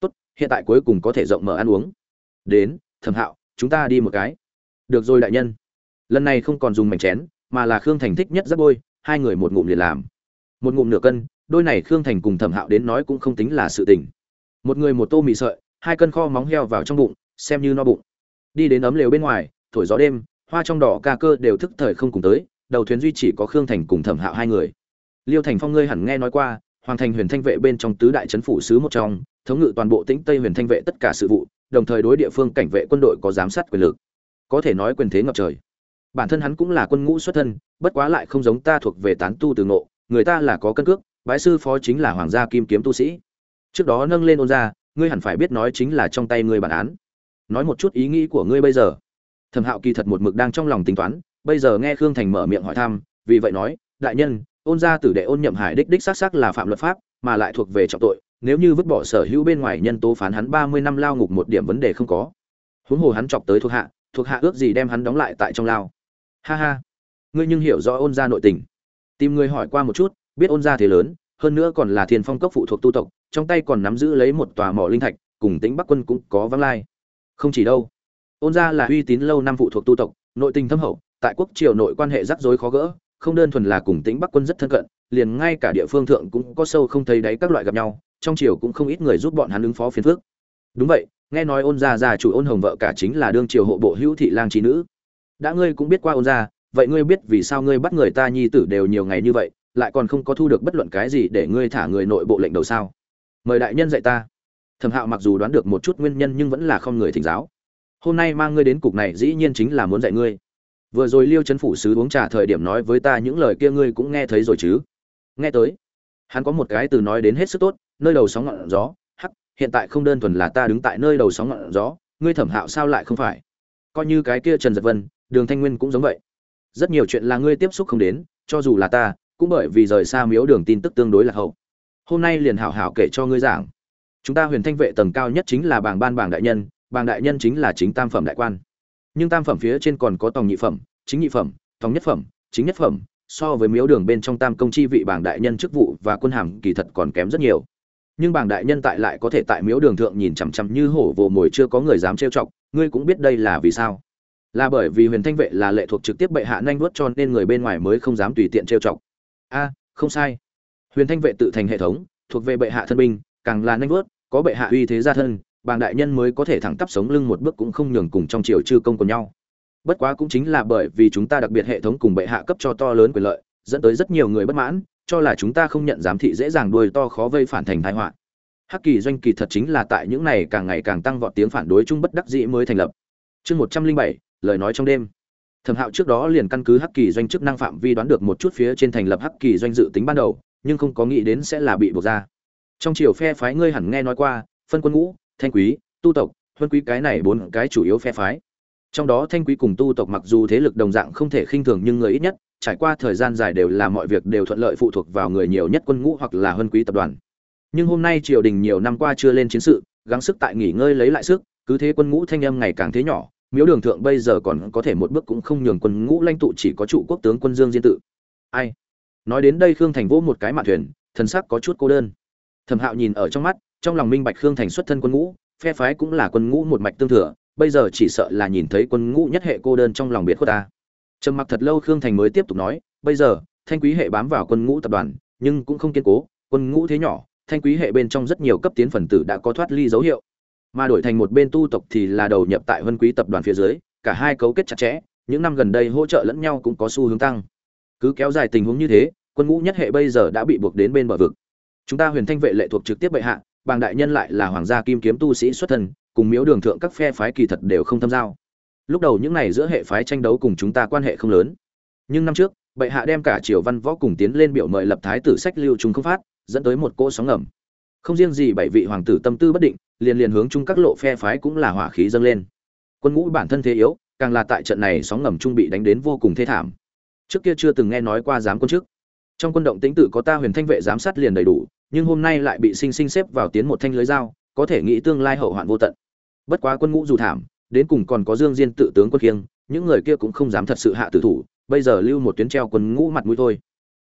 [SPEAKER 1] Tốt, hiện tại cuối cùng có thể rộng mở ăn uống. Đến, thẩm hạo, chúng ta đi một cái. Được rồi đại nhân. Lần này không còn dùng mảnh chén, mà là khương thành thích nhất rất bôi, hai người một ngụm liền làm. Một ngụm nửa cân, đôi này khương thành cùng thẩm hạo đến nói cũng không tính là sự tình. Một người một tô mì sợi, hai cân kho móng heo vào trong bụng, xem như no bụng. Đi đến ấm lều bên ngoài, thổi gió đêm hoa trong đỏ ca cơ đều thức thời không cùng tới, đầu thuyền duy chỉ có khương thành cùng thẩm hạo hai người. Liêu thành phong ngươi hẳn nghe nói qua, hoàng thành huyền thanh vệ bên trong tứ đại trấn phủ sứ một trong, thống ngự toàn bộ tĩnh tây huyền thanh vệ tất cả sự vụ, đồng thời đối địa phương cảnh vệ quân đội có giám sát quyền lực. Có thể nói quyền thế ngập trời. Bản thân hắn cũng là quân ngũ xuất thân, bất quá lại không giống ta thuộc về tán tu từ ngộ, người ta là có căn cước, bái sư phó chính là hoàng gia kim kiếm tu sĩ. Trước đó nâng lên ôn ra, ngươi hẳn phải biết nói chính là trong tay ngươi bản án. Nói một chút ý nghĩ của ngươi bây giờ thẩm hạo kỳ thật một mực đang trong lòng tính toán, bây giờ nghe khương thành mở miệng hỏi thăm, vì vậy nói, đại nhân, ôn gia tử đệ ôn nhậm hải đích đích xác xác là phạm luật pháp, mà lại thuộc về trọng tội, nếu như vứt bỏ sở hữu bên ngoài nhân tố phán hắn ba mươi năm lao ngục một điểm vấn đề không có. Huống hồ hắn chọc tới thuộc hạ thuộc hạ ước gì đem hắn đóng lại tại trong lao. Ha ha, ngươi nhưng hiểu rõ ôn gia nội tình. Tìm người hỏi qua một chút, biết ôn gia thế lớn, hơn nữa còn là thiên phong cấp phụ thuộc tu tộc, trong tay còn nắm giữ lấy một tòa mỏ linh thạch, cùng tính bắc quân cũng có vắng lai. Không chỉ đâu ôn gia là uy tín lâu năm phụ thuộc tu tộc, nội tình thâm hậu, tại quốc triều nội quan hệ rắc rối khó gỡ, không đơn thuần là cùng tính bắc quân rất thân cận, liền ngay cả địa phương thượng cũng có sâu không thấy đáy các loại gặp nhau, trong triều cũng không ít người giúp bọn hắn ứng phó phiền phước đúng vậy, nghe nói ôn gia già chủ ôn hồng vợ cả chính là đương triều hộ bộ hữu thị lang trí nữ. Đã ngươi cũng biết qua ôn gia, vậy ngươi biết vì sao ngươi bắt người ta nhi tử đều nhiều ngày như vậy, lại còn không có thu được bất luận cái gì để ngươi thả người nội bộ lệnh đầu sao? Mời đại nhân dạy ta. Thẩm hạo mặc dù đoán được một chút nguyên nhân nhưng vẫn là không người thỉnh giáo hôm nay mang ngươi đến cục này dĩ nhiên chính là muốn dạy ngươi. Vừa rồi liêu chấn phủ sứ uống trà thời điểm nói với ta những lời kia ngươi cũng nghe thấy rồi chứ? Nghe tới. Hắn có một cái từ nói đến hết sức tốt, nơi đầu sóng ngọn gió, hắc, hiện tại không đơn thuần là ta đứng tại nơi đầu sóng ngọn gió, ngươi thẩm hạo sao lại không phải? Coi như cái kia trần giật vân, đường thanh nguyên cũng giống vậy. Rất nhiều chuyện là ngươi tiếp xúc không đến, cho dù là ta, cũng bởi vì rời xa miếu đường tin tức tương đối là hậu. Hôm nay liền hảo hảo kể cho ngươi giảng. Chúng ta huyền thanh vệ tầng cao nhất chính là bảng ban bảng đại nhân Bàng đại nhân chính là chính tam phẩm đại quan. Nhưng tam phẩm phía trên còn có tòng nhị phẩm, chính nhị phẩm, tòng nhất phẩm, chính nhất phẩm, so với miếu đường bên trong tam công chi vị bảng đại nhân chức vụ và quân hàm kỳ thật còn kém rất nhiều. Nhưng bảng đại nhân tại lại có thể tại miếu đường thượng nhìn chằm chằm như hổ vồ mồi chưa có người dám trêu chọc, ngươi cũng biết đây là vì sao. Là bởi vì huyền thanh vệ là lệ thuộc trực tiếp bệ hạ nhanh vuốt cho nên người bên ngoài mới không dám tùy tiện trêu chọc. A, không sai. Huyền thanh vệ tự thành hệ thống, thuộc về bệ hạ thân binh, càng là nhanh vuốt, có bệ hạ uy thế gia thân bàng đại nhân mới có thể thẳng tắp sống lưng một bước cũng không nhường cùng trong triều chư công của nhau. Bất quá cũng chính là bởi vì chúng ta đặc biệt hệ thống cùng bệ hạ cấp cho to lớn quyền lợi, dẫn tới rất nhiều người bất mãn, cho là chúng ta không nhận giám thị dễ dàng đuôi to khó vây phản thành tai họa. Hắc kỳ doanh kỳ thật chính là tại những này càng ngày càng tăng vọt tiếng phản đối chung bất đắc dĩ mới thành lập. Chương một trăm linh bảy, lời nói trong đêm. Thẩm hạo trước đó liền căn cứ hắc kỳ doanh chức năng phạm vi đoán được một chút phía trên thành lập hắc kỳ doanh dự tính ban đầu, nhưng không có nghĩ đến sẽ là bị buộc ra. Trong triều phe phái ngươi hẳn nghe nói qua, phân quân ngũ thanh quý, tu tộc, huân quý cái này bốn cái chủ yếu phe phái. Trong đó thanh quý cùng tu tộc mặc dù thế lực đồng dạng không thể khinh thường nhưng người ít nhất, trải qua thời gian dài đều là mọi việc đều thuận lợi phụ thuộc vào người nhiều nhất quân ngũ hoặc là huân quý tập đoàn. Nhưng hôm nay triều đình nhiều năm qua chưa lên chiến sự, gắng sức tại nghỉ ngơi lấy lại sức, cứ thế quân ngũ thanh âm ngày càng thế nhỏ, miếu đường thượng bây giờ còn có thể một bước cũng không nhường quân ngũ lãnh tụ chỉ có trụ quốc tướng quân dương diên tự. Ai? Nói đến đây khương thành vỗ một cái mạn thuyền, thần sắc có chút cô đơn. Thẩm hạo nhìn ở trong mắt trong lòng minh bạch khương thành xuất thân quân ngũ, phe phái cũng là quân ngũ một mạch tương thừa, bây giờ chỉ sợ là nhìn thấy quân ngũ nhất hệ cô đơn trong lòng biệt của ta. Trầm mặc thật lâu khương thành mới tiếp tục nói, bây giờ, thanh quý hệ bám vào quân ngũ tập đoàn, nhưng cũng không kiên cố, quân ngũ thế nhỏ, thanh quý hệ bên trong rất nhiều cấp tiến phần tử đã có thoát ly dấu hiệu. Mà đổi thành một bên tu tộc thì là đầu nhập tại vân quý tập đoàn phía dưới, cả hai cấu kết chặt chẽ, những năm gần đây hỗ trợ lẫn nhau cũng có xu hướng tăng. Cứ kéo dài tình huống như thế, quân ngũ nhất hệ bây giờ đã bị buộc đến bên bờ vực. Chúng ta huyền thanh vệ lệ thuộc trực tiếp bệ hạ bàng đại nhân lại là hoàng gia kim kiếm tu sĩ xuất thân, cùng miếu đường thượng các phe phái kỳ thật đều không tham giao. Lúc đầu những này giữa hệ phái tranh đấu cùng chúng ta quan hệ không lớn. Nhưng năm trước, bệ hạ đem cả triều văn võ cùng tiến lên biểu mời lập thái tử sách lưu chúng không phát, dẫn tới một cỗ sóng ngầm. Không riêng gì bảy vị hoàng tử tâm tư bất định, liền liền hướng chung các lộ phe phái cũng là hỏa khí dâng lên. Quân ngũ bản thân thế yếu, càng là tại trận này sóng ngầm trung bị đánh đến vô cùng thê thảm. Trước kia chưa từng nghe nói qua giám quân chức trong quân động tĩnh tự có ta huyền thanh vệ giám sát liền đầy đủ nhưng hôm nay lại bị sinh sinh xếp vào tiến một thanh lưới dao, có thể nghĩ tương lai hậu hoạn vô tận. Bất quá quân ngũ dù thảm, đến cùng còn có dương diên tự tướng quân kiêng những người kia cũng không dám thật sự hạ tử thủ, bây giờ lưu một tuyến treo quân ngũ mặt mũi thôi.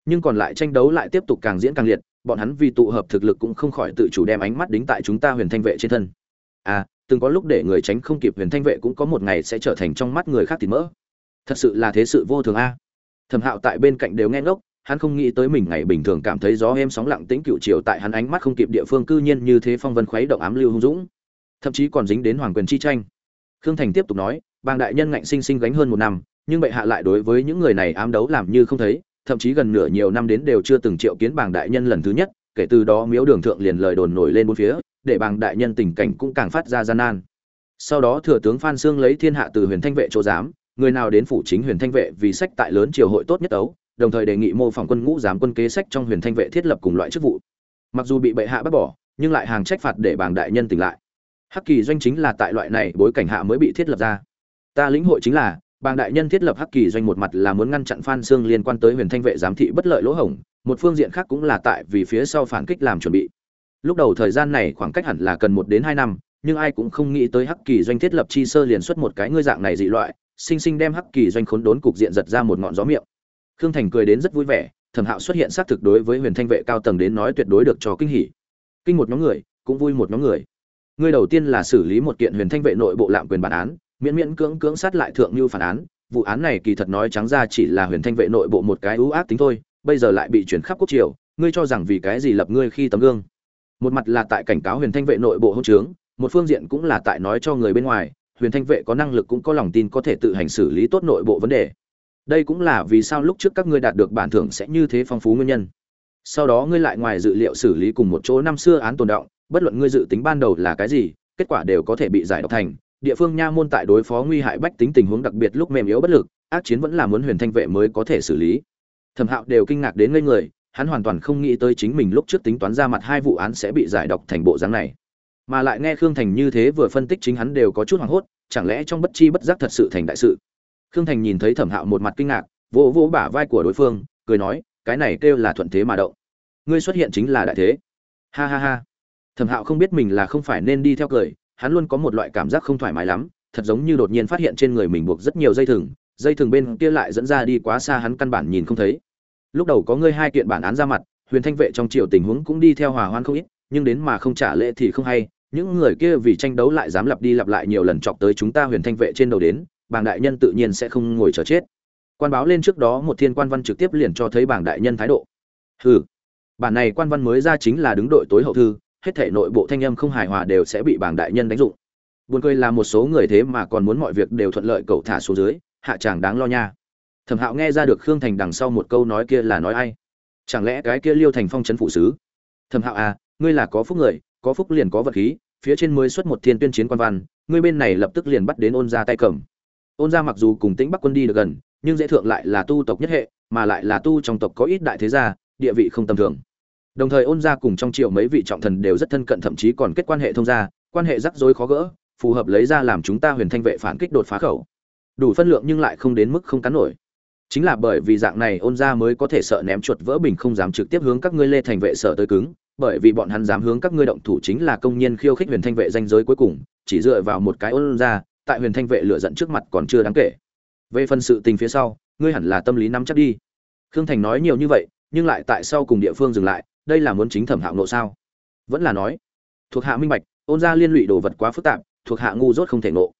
[SPEAKER 1] Nhưng còn lại tranh đấu lại tiếp tục càng diễn càng liệt, bọn hắn vì tụ hợp thực lực cũng không khỏi tự chủ đem ánh mắt đính tại chúng ta huyền thanh vệ trên thân. À từng có lúc để người tránh không kịp huyền thanh vệ cũng có một ngày sẽ trở thành trong mắt người khác thì mỡ. Thật sự là thế sự vô thường a. Thẩm hạo tại bên cạnh đều nghe ngốc hắn không nghĩ tới mình ngày bình thường cảm thấy gió êm sóng lặng tĩnh cựu chiều tại hắn ánh mắt không kịp địa phương cư nhiên như thế phong vân khuấy động ám lưu hung dũng. Thậm chí còn dính đến hoàng quyền chi tranh. Khương thành tiếp tục nói bàng đại nhân ngạnh sinh sinh gánh hơn một năm, nhưng bệ hạ lại đối với những người này ám đấu làm như không thấy, thậm chí gần nửa nhiều năm đến đều chưa từng triệu kiến bàng đại nhân lần thứ nhất, kể từ đó miếu đường thượng liền lời đồn nổi lên bốn phía, để bàng đại nhân tình cảnh cũng càng phát ra gian nan. Sau đó thừa tướng phan sương lấy thiên hạ từ huyền thanh vệ chỗ giám, người nào đến phủ chính huyền thanh vệ vì sách tại lớn triều hội tốt nhất ấu đồng thời đề nghị mô phỏng quân ngũ giám quân kế sách trong huyền thanh vệ thiết lập cùng loại chức vụ. Mặc dù bị bệ hạ bắt bỏ, nhưng lại hàng trách phạt để bảng đại nhân tỉnh lại. Hắc kỳ doanh chính là tại loại này bối cảnh hạ mới bị thiết lập ra. Ta lĩnh hội chính là, bàng đại nhân thiết lập hắc kỳ doanh một mặt là muốn ngăn chặn phan xương liên quan tới huyền thanh vệ giám thị bất lợi lỗ hổng, một phương diện khác cũng là tại vì phía sau phản kích làm chuẩn bị. Lúc đầu thời gian này khoảng cách hẳn là cần một đến hai năm, nhưng ai cũng không nghĩ tới hắc kỳ doanh thiết lập chi sơ liền xuất một cái ngươi dạng này dị loại, sinh sinh đem hắc kỳ doanh khốn đốn cục diện giật ra một ngọn gió miệng khương thành cười đến rất vui vẻ, thẩm hạo xuất hiện xác thực đối với huyền thanh vệ cao tầng đến nói tuyệt đối được cho kinh hỉ. Kinh một nhóm người, cũng vui một nhóm người. Ngươi đầu tiên là xử lý một kiện huyền thanh vệ nội bộ lạm quyền bản án, miễn miễn cưỡng cưỡng sát lại thượng như phản án. Vụ án này kỳ thật nói trắng ra chỉ là huyền thanh vệ nội bộ một cái ưu ác tính thôi, bây giờ lại bị chuyển khắp quốc triều, ngươi cho rằng vì cái gì lập ngươi khi tấm gương? Một mặt là tại cảnh cáo huyền thanh vệ nội bộ hôn trướng một phương diện cũng là tại nói cho người bên ngoài, huyền thanh vệ có năng lực cũng có lòng tin có thể tự hành xử lý tốt nội bộ vấn đề đây cũng là vì sao lúc trước các ngươi đạt được bản thưởng sẽ như thế phong phú nguyên nhân. Sau đó ngươi lại ngoài dự liệu xử lý cùng một chỗ năm xưa án tồn động, bất luận ngươi dự tính ban đầu là cái gì, kết quả đều có thể bị giải độc thành. Địa phương nha môn tại đối phó nguy hại bách tính tình huống đặc biệt lúc mềm yếu bất lực, ác chiến vẫn là muốn huyền thanh vệ mới có thể xử lý. Thẩm hạo đều kinh ngạc đến ngây người, hắn hoàn toàn không nghĩ tới chính mình lúc trước tính toán ra mặt hai vụ án sẽ bị giải độc thành bộ dáng này. Mà lại nghe khương thành như thế vừa phân tích chính hắn đều có chút hoảng hốt, chẳng lẽ trong bất chi bất giác thật sự thành đại sự? Khương thành nhìn thấy thẩm hạo một mặt kinh ngạc, vỗ vỗ bả vai của đối phương, cười nói, cái này kêu là thuận thế mà động. Ngươi xuất hiện chính là đại thế. Ha ha ha. Thẩm hạo không biết mình là không phải nên đi theo cười, hắn luôn có một loại cảm giác không thoải mái lắm, thật giống như đột nhiên phát hiện trên người mình buộc rất nhiều dây thừng dây thừng bên kia lại dẫn ra đi quá xa hắn căn bản nhìn không thấy. Lúc đầu có ngươi hai kiện bản án ra mặt, huyền thanh vệ trong triều tình huống cũng đi theo hòa hoan không ít, nhưng đến mà không trả lễ thì không hay, những người kia vì tranh đấu lại dám lặp đi lặp lại nhiều lần chọc tới chúng ta huyền thanh vệ trên đầu đến Bảng đại nhân tự nhiên sẽ không ngồi chờ chết. Quan báo lên trước đó một thiên quan văn trực tiếp liền cho thấy bảng đại nhân thái độ. Hừ, bản này quan văn mới ra chính là đứng đội tối hậu thư, hết thể nội bộ thanh âm không hài hòa đều sẽ bị bảng đại nhân đánh dụng. Buồn cười là một số người thế mà còn muốn mọi việc đều thuận lợi cậu thả xuống dưới, hạ chàng đáng lo nha. Thẩm hạo nghe ra được khương thành đằng sau một câu nói kia là nói ai? Chẳng lẽ cái kia liêu thành phong trấn phụ sứ? Thẩm hạo à ngươi là có phúc người, có phúc liền có vật khí, phía trên mới xuất một thiên tuyên chiến quan văn, ngươi bên này lập tức liền bắt đến ôn ra tay cầm ôn gia mặc dù cùng tĩnh bắc quân đi được gần, nhưng dễ thượng lại là tu tộc nhất hệ, mà lại là tu trong tộc có ít đại thế gia, địa vị không tầm thường đồng thời ôn gia cùng trong triệu mấy vị trọng thần đều rất thân cận, thậm chí còn kết quan hệ thông gia, quan hệ rắc rối khó gỡ, phù hợp lấy ra làm chúng ta huyền thanh vệ phản kích đột phá khẩu đủ phân lượng nhưng lại không đến mức không cắn nổi chính là bởi vì dạng này ôn gia mới có thể sợ ném chuột vỡ bình không dám trực tiếp hướng các ngươi lê thành vệ sở tới cứng, bởi vì bọn hắn dám hướng các ngươi động thủ chính là công nhân khiêu khích huyền thanh vệ danh giới cuối cùng, chỉ dựa vào một cái ôn gia tại huyền thanh vệ lựa giận trước mặt còn chưa đáng kể. Về phần sự tình phía sau, ngươi hẳn là tâm lý nắm chắc đi. Khương thành nói nhiều như vậy, nhưng lại tại sao cùng địa phương dừng lại, đây là muốn chính thẩm hạo nộ sao? Vẫn là nói, thuộc hạ minh bạch, ôn ra liên lụy đồ vật quá phức tạp, thuộc hạ ngu dốt không thể nộ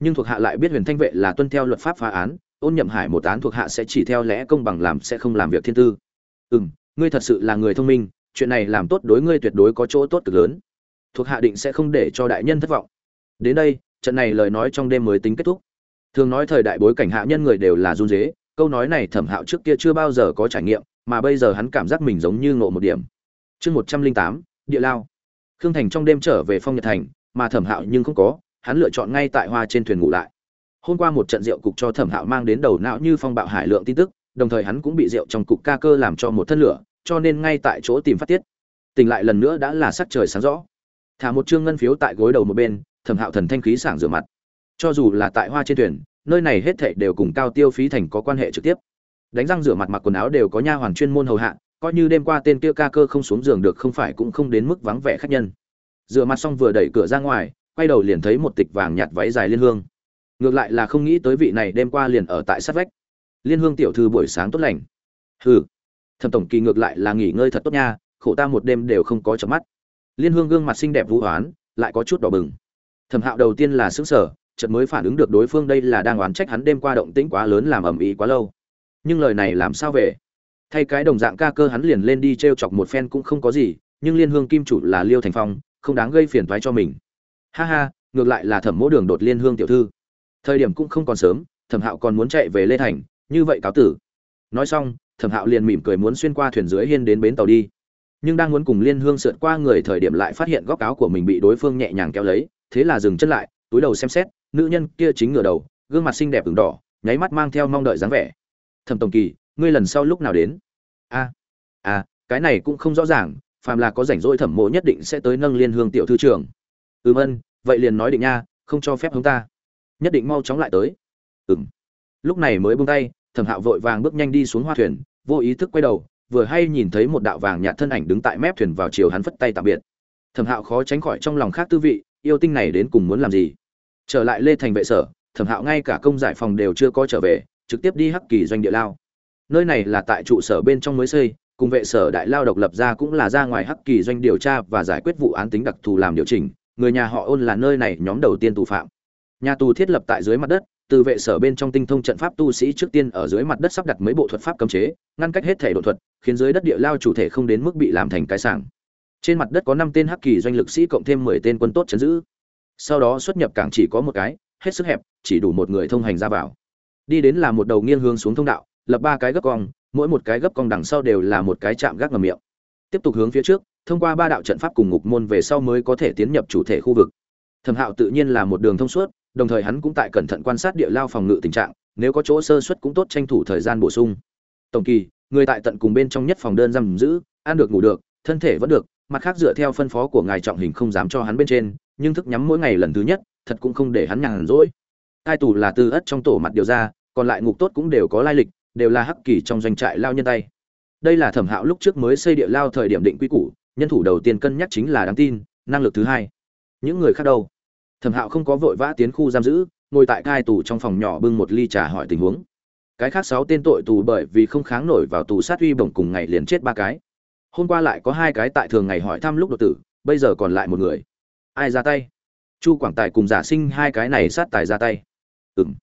[SPEAKER 1] nhưng thuộc hạ lại biết huyền thanh vệ là tuân theo luật pháp phá án, ôn nhậm hải một án thuộc hạ sẽ chỉ theo lẽ công bằng làm, sẽ không làm việc thiên tư. Ừ m ngươi thật sự là người thông minh, chuyện này làm tốt đối ngươi tuyệt đối có chỗ tốt cực lớn. Thuộc hạ định sẽ không để cho đại nhân thất vọng. Đến đây trận này lời nói trong đêm mới tính kết thúc. Thường nói thời đại bối cảnh hạ nhân người đều là run dế câu nói này thẩm hạo trước kia chưa bao giờ có trải nghiệm, mà bây giờ hắn cảm giác mình giống như ngộ một điểm. Chương một trăm linh tám, địa lao. Khương thành trong đêm trở về phong nhật thành, mà thẩm hạo nhưng không có, hắn lựa chọn ngay tại hoa trên thuyền ngủ lại. Hôm qua một trận rượu cục cho thẩm hạo mang đến đầu não như phong bạo hải lượng tin tức, đồng thời hắn cũng bị rượu trong cục ca cơ làm cho một thân lửa, cho nên ngay tại chỗ tìm phát tiết. Tỉnh lại lần nữa đã là sắc trời sáng rõ. Thả một chương ngân phiếu tại gối đầu một bên thẩm hạo thần thanh khí sảng rửa mặt. Cho dù là tại hoa trên thuyền, nơi này hết thệ đều cùng cao tiêu phí thành có quan hệ trực tiếp. Đánh răng rửa mặt mặc quần áo đều có nha hoàn chuyên môn hầu hạ, coi như đêm qua tên kia ca cơ không xuống giường được không phải cũng không đến mức vắng vẻ khách nhân. Rửa mặt xong vừa đẩy cửa ra ngoài, quay đầu liền thấy một tịch vàng nhạt váy dài liên hương. Ngược lại là không nghĩ tới vị này đêm qua liền ở tại sát vách. Liên hương tiểu thư buổi sáng tốt lành. Hừ. Thẩm tổng kỳ ngược lại là nghỉ ngơi thật tốt nha, khổ ta một đêm đều không có chợp mắt. Liên hương gương mặt xinh đẹp vũ hoán, lại có chút đỏ bừng thẩm hạo đầu tiên là xứng sở chợt mới phản ứng được đối phương đây là đang oán trách hắn đêm qua động tĩnh quá lớn làm ầm ĩ quá lâu. Nhưng lời này làm sao về? Thay cái đồng dạng ca cơ hắn liền lên đi t r e o chọc một phen cũng không có gì, nhưng liên hương kim chủ là liêu thành phong, không đáng gây phiền thoái cho mình. Ha ha, ngược lại là thẩm mỗ đường đột liên hương tiểu thư. Thời điểm cũng không còn sớm, thẩm hạo còn muốn chạy về lê thành, như vậy cáo tử. Nói xong, thẩm hạo liền mỉm cười muốn xuyên qua thuyền dưới hiên đến bến tàu đi. Nhưng đang muốn cùng liên hương sượt qua người thời điểm lại phát hiện góc áo của mình bị đối phương nhẹ nhàng kéo lấy thế là dừng chân lại túi đầu xem xét nữ nhân kia chính ngửa đầu gương mặt xinh đẹp ửng đỏ nháy mắt mang theo mong đợi dáng vẻ. Thẩm tổng kỳ ngươi lần sau lúc nào đến? A à, à cái này cũng không rõ ràng phàm là có rảnh rỗi thẩm mộ nhất định sẽ tới nâng liên hương tiểu thư trưởng ừm ân vậy liền nói định nha không cho phép chúng ta. Nhất định mau chóng lại tới. Ừm. Lúc này mới buông tay thẩm hạo vội vàng bước nhanh đi xuống hoa thuyền vô ý thức quay đầu vừa hay nhìn thấy một đạo vàng nhạt thân ảnh đứng tại mép thuyền vào chiều hắn phất tay tạm biệt. Thẩm hạo khó tránh khỏi trong lòng khác tư vị yêu tinh này đến cùng muốn làm gì? Trở lại lê thành vệ sở, thẩm hạo ngay cả công giải phòng đều chưa có trở về, trực tiếp đi hắc kỳ doanh địa lao. Nơi này là tại trụ sở bên trong mới xây, cùng vệ sở đại lao độc lập ra cũng là ra ngoài hắc kỳ doanh điều tra và giải quyết vụ án tính đặc thù làm điều chỉnh, người nhà họ ôn là nơi này nhóm đầu tiên tù phạm. Nhà tù thiết lập tại dưới mặt đất, từ vệ sở bên trong tinh thông trận pháp tu sĩ trước tiên ở dưới mặt đất sắp đặt mấy bộ thuật pháp cấm chế, ngăn cách hết thể độ thuật, khiến dưới đất địa lao chủ thể không đến mức bị làm thành cái sảng trên mặt đất có năm tên hắc kỳ doanh lực sĩ cộng thêm mười tên quân tốt chấn giữ. Sau đó xuất nhập cảng chỉ có một cái, hết sức hẹp, chỉ đủ một người thông hành ra vào. Đi đến là một đầu nghiêng hướng xuống thông đạo, lập ba cái gấp cong, mỗi một cái gấp cong đằng sau đều là một cái chạm gác ngầm miệng. Tiếp tục hướng phía trước, thông qua ba đạo trận pháp cùng ngục môn về sau mới có thể tiến nhập chủ thể khu vực. Thẩm hạo tự nhiên là một đường thông suốt, đồng thời hắn cũng tại cẩn thận quan sát địa lao phòng ngự tình trạng, nếu có chỗ sơ xuất cũng tốt tranh thủ thời gian bổ sung. Tổng kỳ, người tại tận cùng bên trong nhất phòng đơn giam giữ, ăn được ngủ được, thân thể vẫn được mặt khác dựa theo phân phó của ngài trọng hình không dám cho hắn bên trên, nhưng thức nhắm mỗi ngày lần thứ nhất, thật cũng không để hắn nhàn rỗi. Hai tù là từ ất trong tổ mặt điều ra, còn lại ngục tốt cũng đều có lai lịch, đều là hắc kỳ trong doanh trại lao nhân tay. Đây là thẩm hạo lúc trước mới xây địa lao thời điểm định quy củ, nhân thủ đầu tiên cân nhắc chính là đáng tin, năng lực thứ hai. Những người khác đâu? Thẩm hạo không có vội vã tiến khu giam giữ, ngồi tại cai tù trong phòng nhỏ bưng một ly trà hỏi tình huống. Cái khác sáu tên tội tù bởi vì không kháng nổi vào tù sát uy bổng cùng ngày liền chết ba cái hôm qua lại có hai cái tại thường ngày hỏi thăm lúc đột tử, bây giờ còn lại một người. Ai ra tay? Chu quảng tài cùng giả sinh hai cái này sát tài ra tay. Ừ m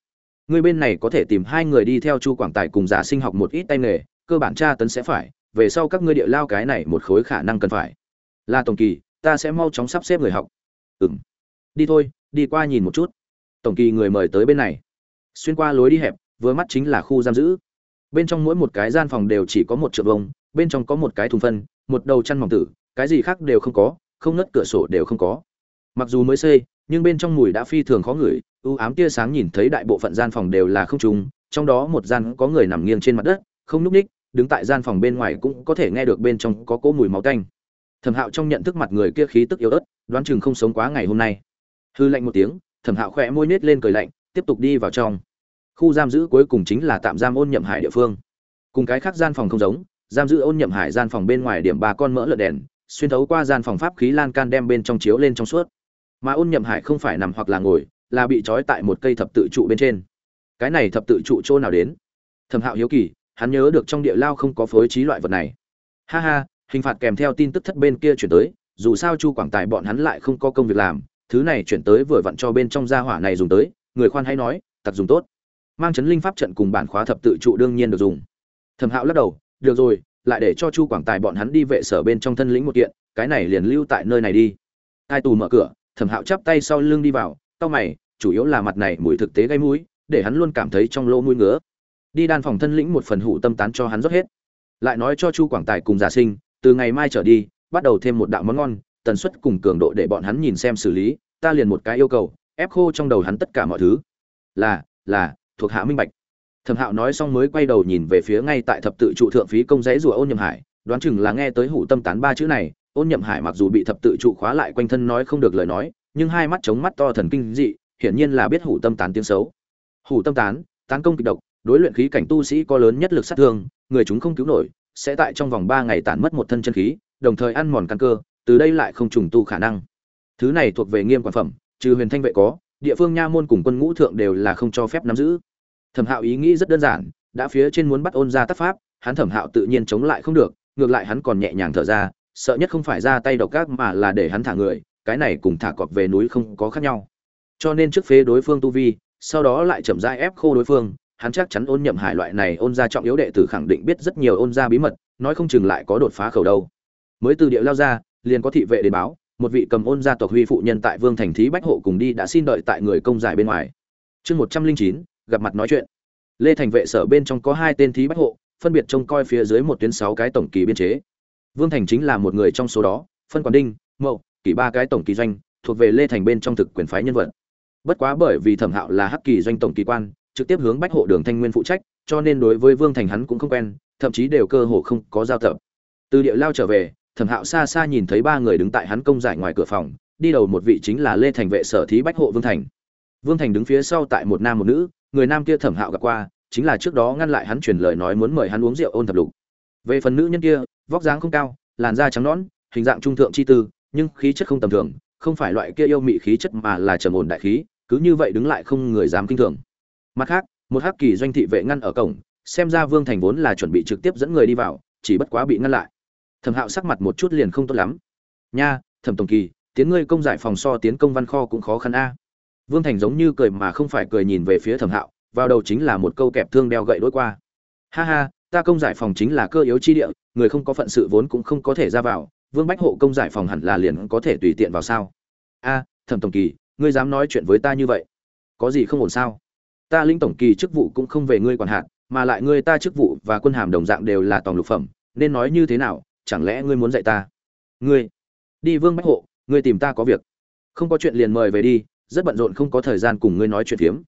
[SPEAKER 1] người bên này có thể tìm hai người đi theo chu quảng tài cùng giả sinh học một ít tay nghề, cơ bản tra tấn sẽ phải, về sau các ngươi địa lao cái này một khối khả năng cần phải. Là tổng kỳ, ta sẽ mau chóng sắp xếp người học. Ừ m đi thôi, đi qua nhìn một chút. Tổng kỳ người mời tới bên này. Xuyên qua lối đi hẹp, vừa mắt chính là khu giam giữ. Bên trong mỗi một cái gian phòng đều chỉ có một trượng vông bên trong có một cái thùng phân, một đầu chăn mỏng tử, cái gì khác đều không có, không nứt cửa sổ đều không có. Mặc dù mới xây, nhưng bên trong mùi đã phi thường khó ngửi ưu ám tia sáng nhìn thấy đại bộ phận gian phòng đều là không trùng, trong đó một gian có người nằm nghiêng trên mặt đất, không nhúc ních, đứng tại gian phòng bên ngoài cũng có thể nghe được bên trong có cỗ mùi máu tanh. Thẩm hạo trong nhận thức mặt người kia khí tức yếu ớt, đoán chừng không sống quá ngày hôm nay. Hư lạnh một tiếng, thẩm hạo khỏe môi nết lên cười lạnh, tiếp tục đi vào trong. Khu giam giữ cuối cùng chính là tạm giam ôn nhậm hải địa phương. Cùng cái khác gian phòng không giống giam giữ ôn nhậm hải gian phòng bên ngoài điểm ba con mỡ lợn đèn, xuyên thấu qua gian phòng pháp khí lan can đem bên trong chiếu lên trong suốt. Mà ôn nhậm hải không phải nằm hoặc là ngồi, là bị trói tại một cây thập tự trụ bên trên. Cái này thập tự trụ chỗ nào đến? Thẩm hạo hiếu kỳ, hắn nhớ được trong địa lao không có phối trí loại vật này. Ha ha, hình phạt kèm theo tin tức thất bên kia chuyển tới, dù sao chu quảng tài bọn hắn lại không có công việc làm, thứ này chuyển tới vừa vặn cho bên trong gia hỏa này dùng tới, người khoan hay nói, tặc dùng tốt. Mang chấn linh pháp trận cùng bản khóa thập tự trụ đương nhiên được dùng. Thẩm hạo lắc đầu được rồi, lại để cho chu quảng tài bọn hắn đi vệ sở bên trong thân lĩnh một kiện, cái này liền lưu tại nơi này đi. Hai tù mở cửa, thẩm hạo chắp tay sau lưng đi vào tao mày, chủ yếu là mặt này mùi thực tế gây mũi, để hắn luôn cảm thấy trong lỗ mũi ngứa. Đi đan phòng thân lĩnh một phần hủ tâm tán cho hắn rót hết. Lại nói cho chu quảng tài cùng giả sinh, từ ngày mai trở đi, bắt đầu thêm một đạo món ngon, tần suất cùng cường độ để bọn hắn nhìn xem xử lý, ta liền một cái yêu cầu, ép khô trong đầu hắn tất cả mọi thứ. Là là, thuộc hạ minh bạch thẩm hạo nói xong mới quay đầu nhìn về phía ngay tại thập tự trụ thượng phí công dãy rùa ôn nhậm hải, đoán chừng là nghe tới hủ tâm tán ba chữ này, ôn nhậm hải mặc dù bị thập tự trụ khóa lại quanh thân nói không được lời nói, nhưng hai mắt chống mắt to thần kinh dị, hiển nhiên là biết hủ tâm tán tiếng xấu. Hủ tâm tán tán công kịch độc, đối luyện khí cảnh tu sĩ có lớn nhất lực sát thương, người chúng không cứu nổi, sẽ tại trong vòng ba ngày tản mất một thân chân khí, đồng thời ăn mòn căn cơ, từ đây lại không trùng tu khả năng. Thứ này thuộc về nghiêm quản phẩm, trừ huyền thanh vệ có, địa phương nha môn cùng quân ngũ thượng đều là không cho phép nắm giữ thẩm hạo ý nghĩ rất đơn giản, đã phía trên muốn bắt ôn ra tác pháp, hắn thẩm hạo tự nhiên chống lại không được, ngược lại hắn còn nhẹ nhàng thở ra, sợ nhất không phải ra tay độc ác mà là để hắn thả người, cái này cùng thả cọp về núi không có khác nhau. Cho nên trước phế đối phương tu vi, sau đó lại chậm rãi ép khô đối phương, hắn chắc chắn ôn nhậm hải loại này ôn ra trọng yếu đệ tử khẳng định biết rất nhiều ôn ra bí mật, nói không chừng lại có đột phá khẩu đâu. Mới từ địa lao ra, liền có thị vệ đến báo, một vị cầm ôn gia tộc huy phụ nhân tại vương thành thí bách hộ cùng đi đã xin đợi tại người công giải bên ngoài. Chương một trăm linh chín gặp mặt nói chuyện. Lê thành vệ sở bên trong có hai tên thí bách hộ, phân biệt trông coi phía dưới một tuyến sáu cái tổng kỳ biên chế. Vương thành chính là một người trong số đó, phân quản đinh, mậu kỳ ba cái tổng kỳ doanh, thuộc về lê thành bên trong thực quyền phái nhân vật. Bất quá bởi vì thẩm hạo là hắc kỳ doanh tổng kỳ quan, trực tiếp hướng bách hộ đường thanh nguyên phụ trách, cho nên đối với vương thành hắn cũng không quen, thậm chí đều cơ hồ không có giao tập. Từ địa lao trở về, thẩm hạo xa xa nhìn thấy ba người đứng tại hắn công giải ngoài cửa phòng, đi đầu một vị chính là lê thành vệ sở thí bách hộ vương thành. Vương thành đứng phía sau tại một nam một nữ người nam kia thẩm hạo gặp qua, chính là trước đó ngăn lại hắn truyền lời nói muốn mời hắn uống rượu ôn thập lục. Về phần nữ nhân kia, vóc dáng không cao, làn da trắng nõn, hình dạng trung thượng chi tư, nhưng khí chất không tầm thường, không phải loại kia yêu mị khí chất mà là trầm ổn đại khí, cứ như vậy đứng lại không người dám kinh thường. Mặt khác, một hắc kỳ doanh thị vệ ngăn ở cổng, xem ra vương thành vốn là chuẩn bị trực tiếp dẫn người đi vào, chỉ bất quá bị ngăn lại. Thẩm hạo sắc mặt một chút liền không tốt lắm. Nha, thẩm tổng kỳ, tiến ngươi công giải phòng so tiến công văn kho cũng khó khăn a vương thành giống như cười mà không phải cười nhìn về phía thẩm hạo, vào đầu chính là một câu kẹp thương đeo gậy đối qua. Ha ha, ta công giải phòng chính là cơ yếu chi địa, người không có phận sự vốn cũng không có thể ra vào, vương bách hộ công giải phòng hẳn là liền có thể tùy tiện vào sao? A, thẩm tổng kỳ, ngươi dám nói chuyện với ta như vậy? Có gì không ổn sao? Ta linh tổng kỳ chức vụ cũng không về ngươi quản hạt, mà lại ngươi ta chức vụ và quân hàm đồng dạng đều là tổng lục phẩm, nên nói như thế nào, chẳng lẽ ngươi muốn dạy ta? Ngươi, đi vương bách hộ, ngươi tìm ta có việc. Không có chuyện liền mời về đi rất bận rộn không có thời gian cùng ngươi nói chuyện phiếm.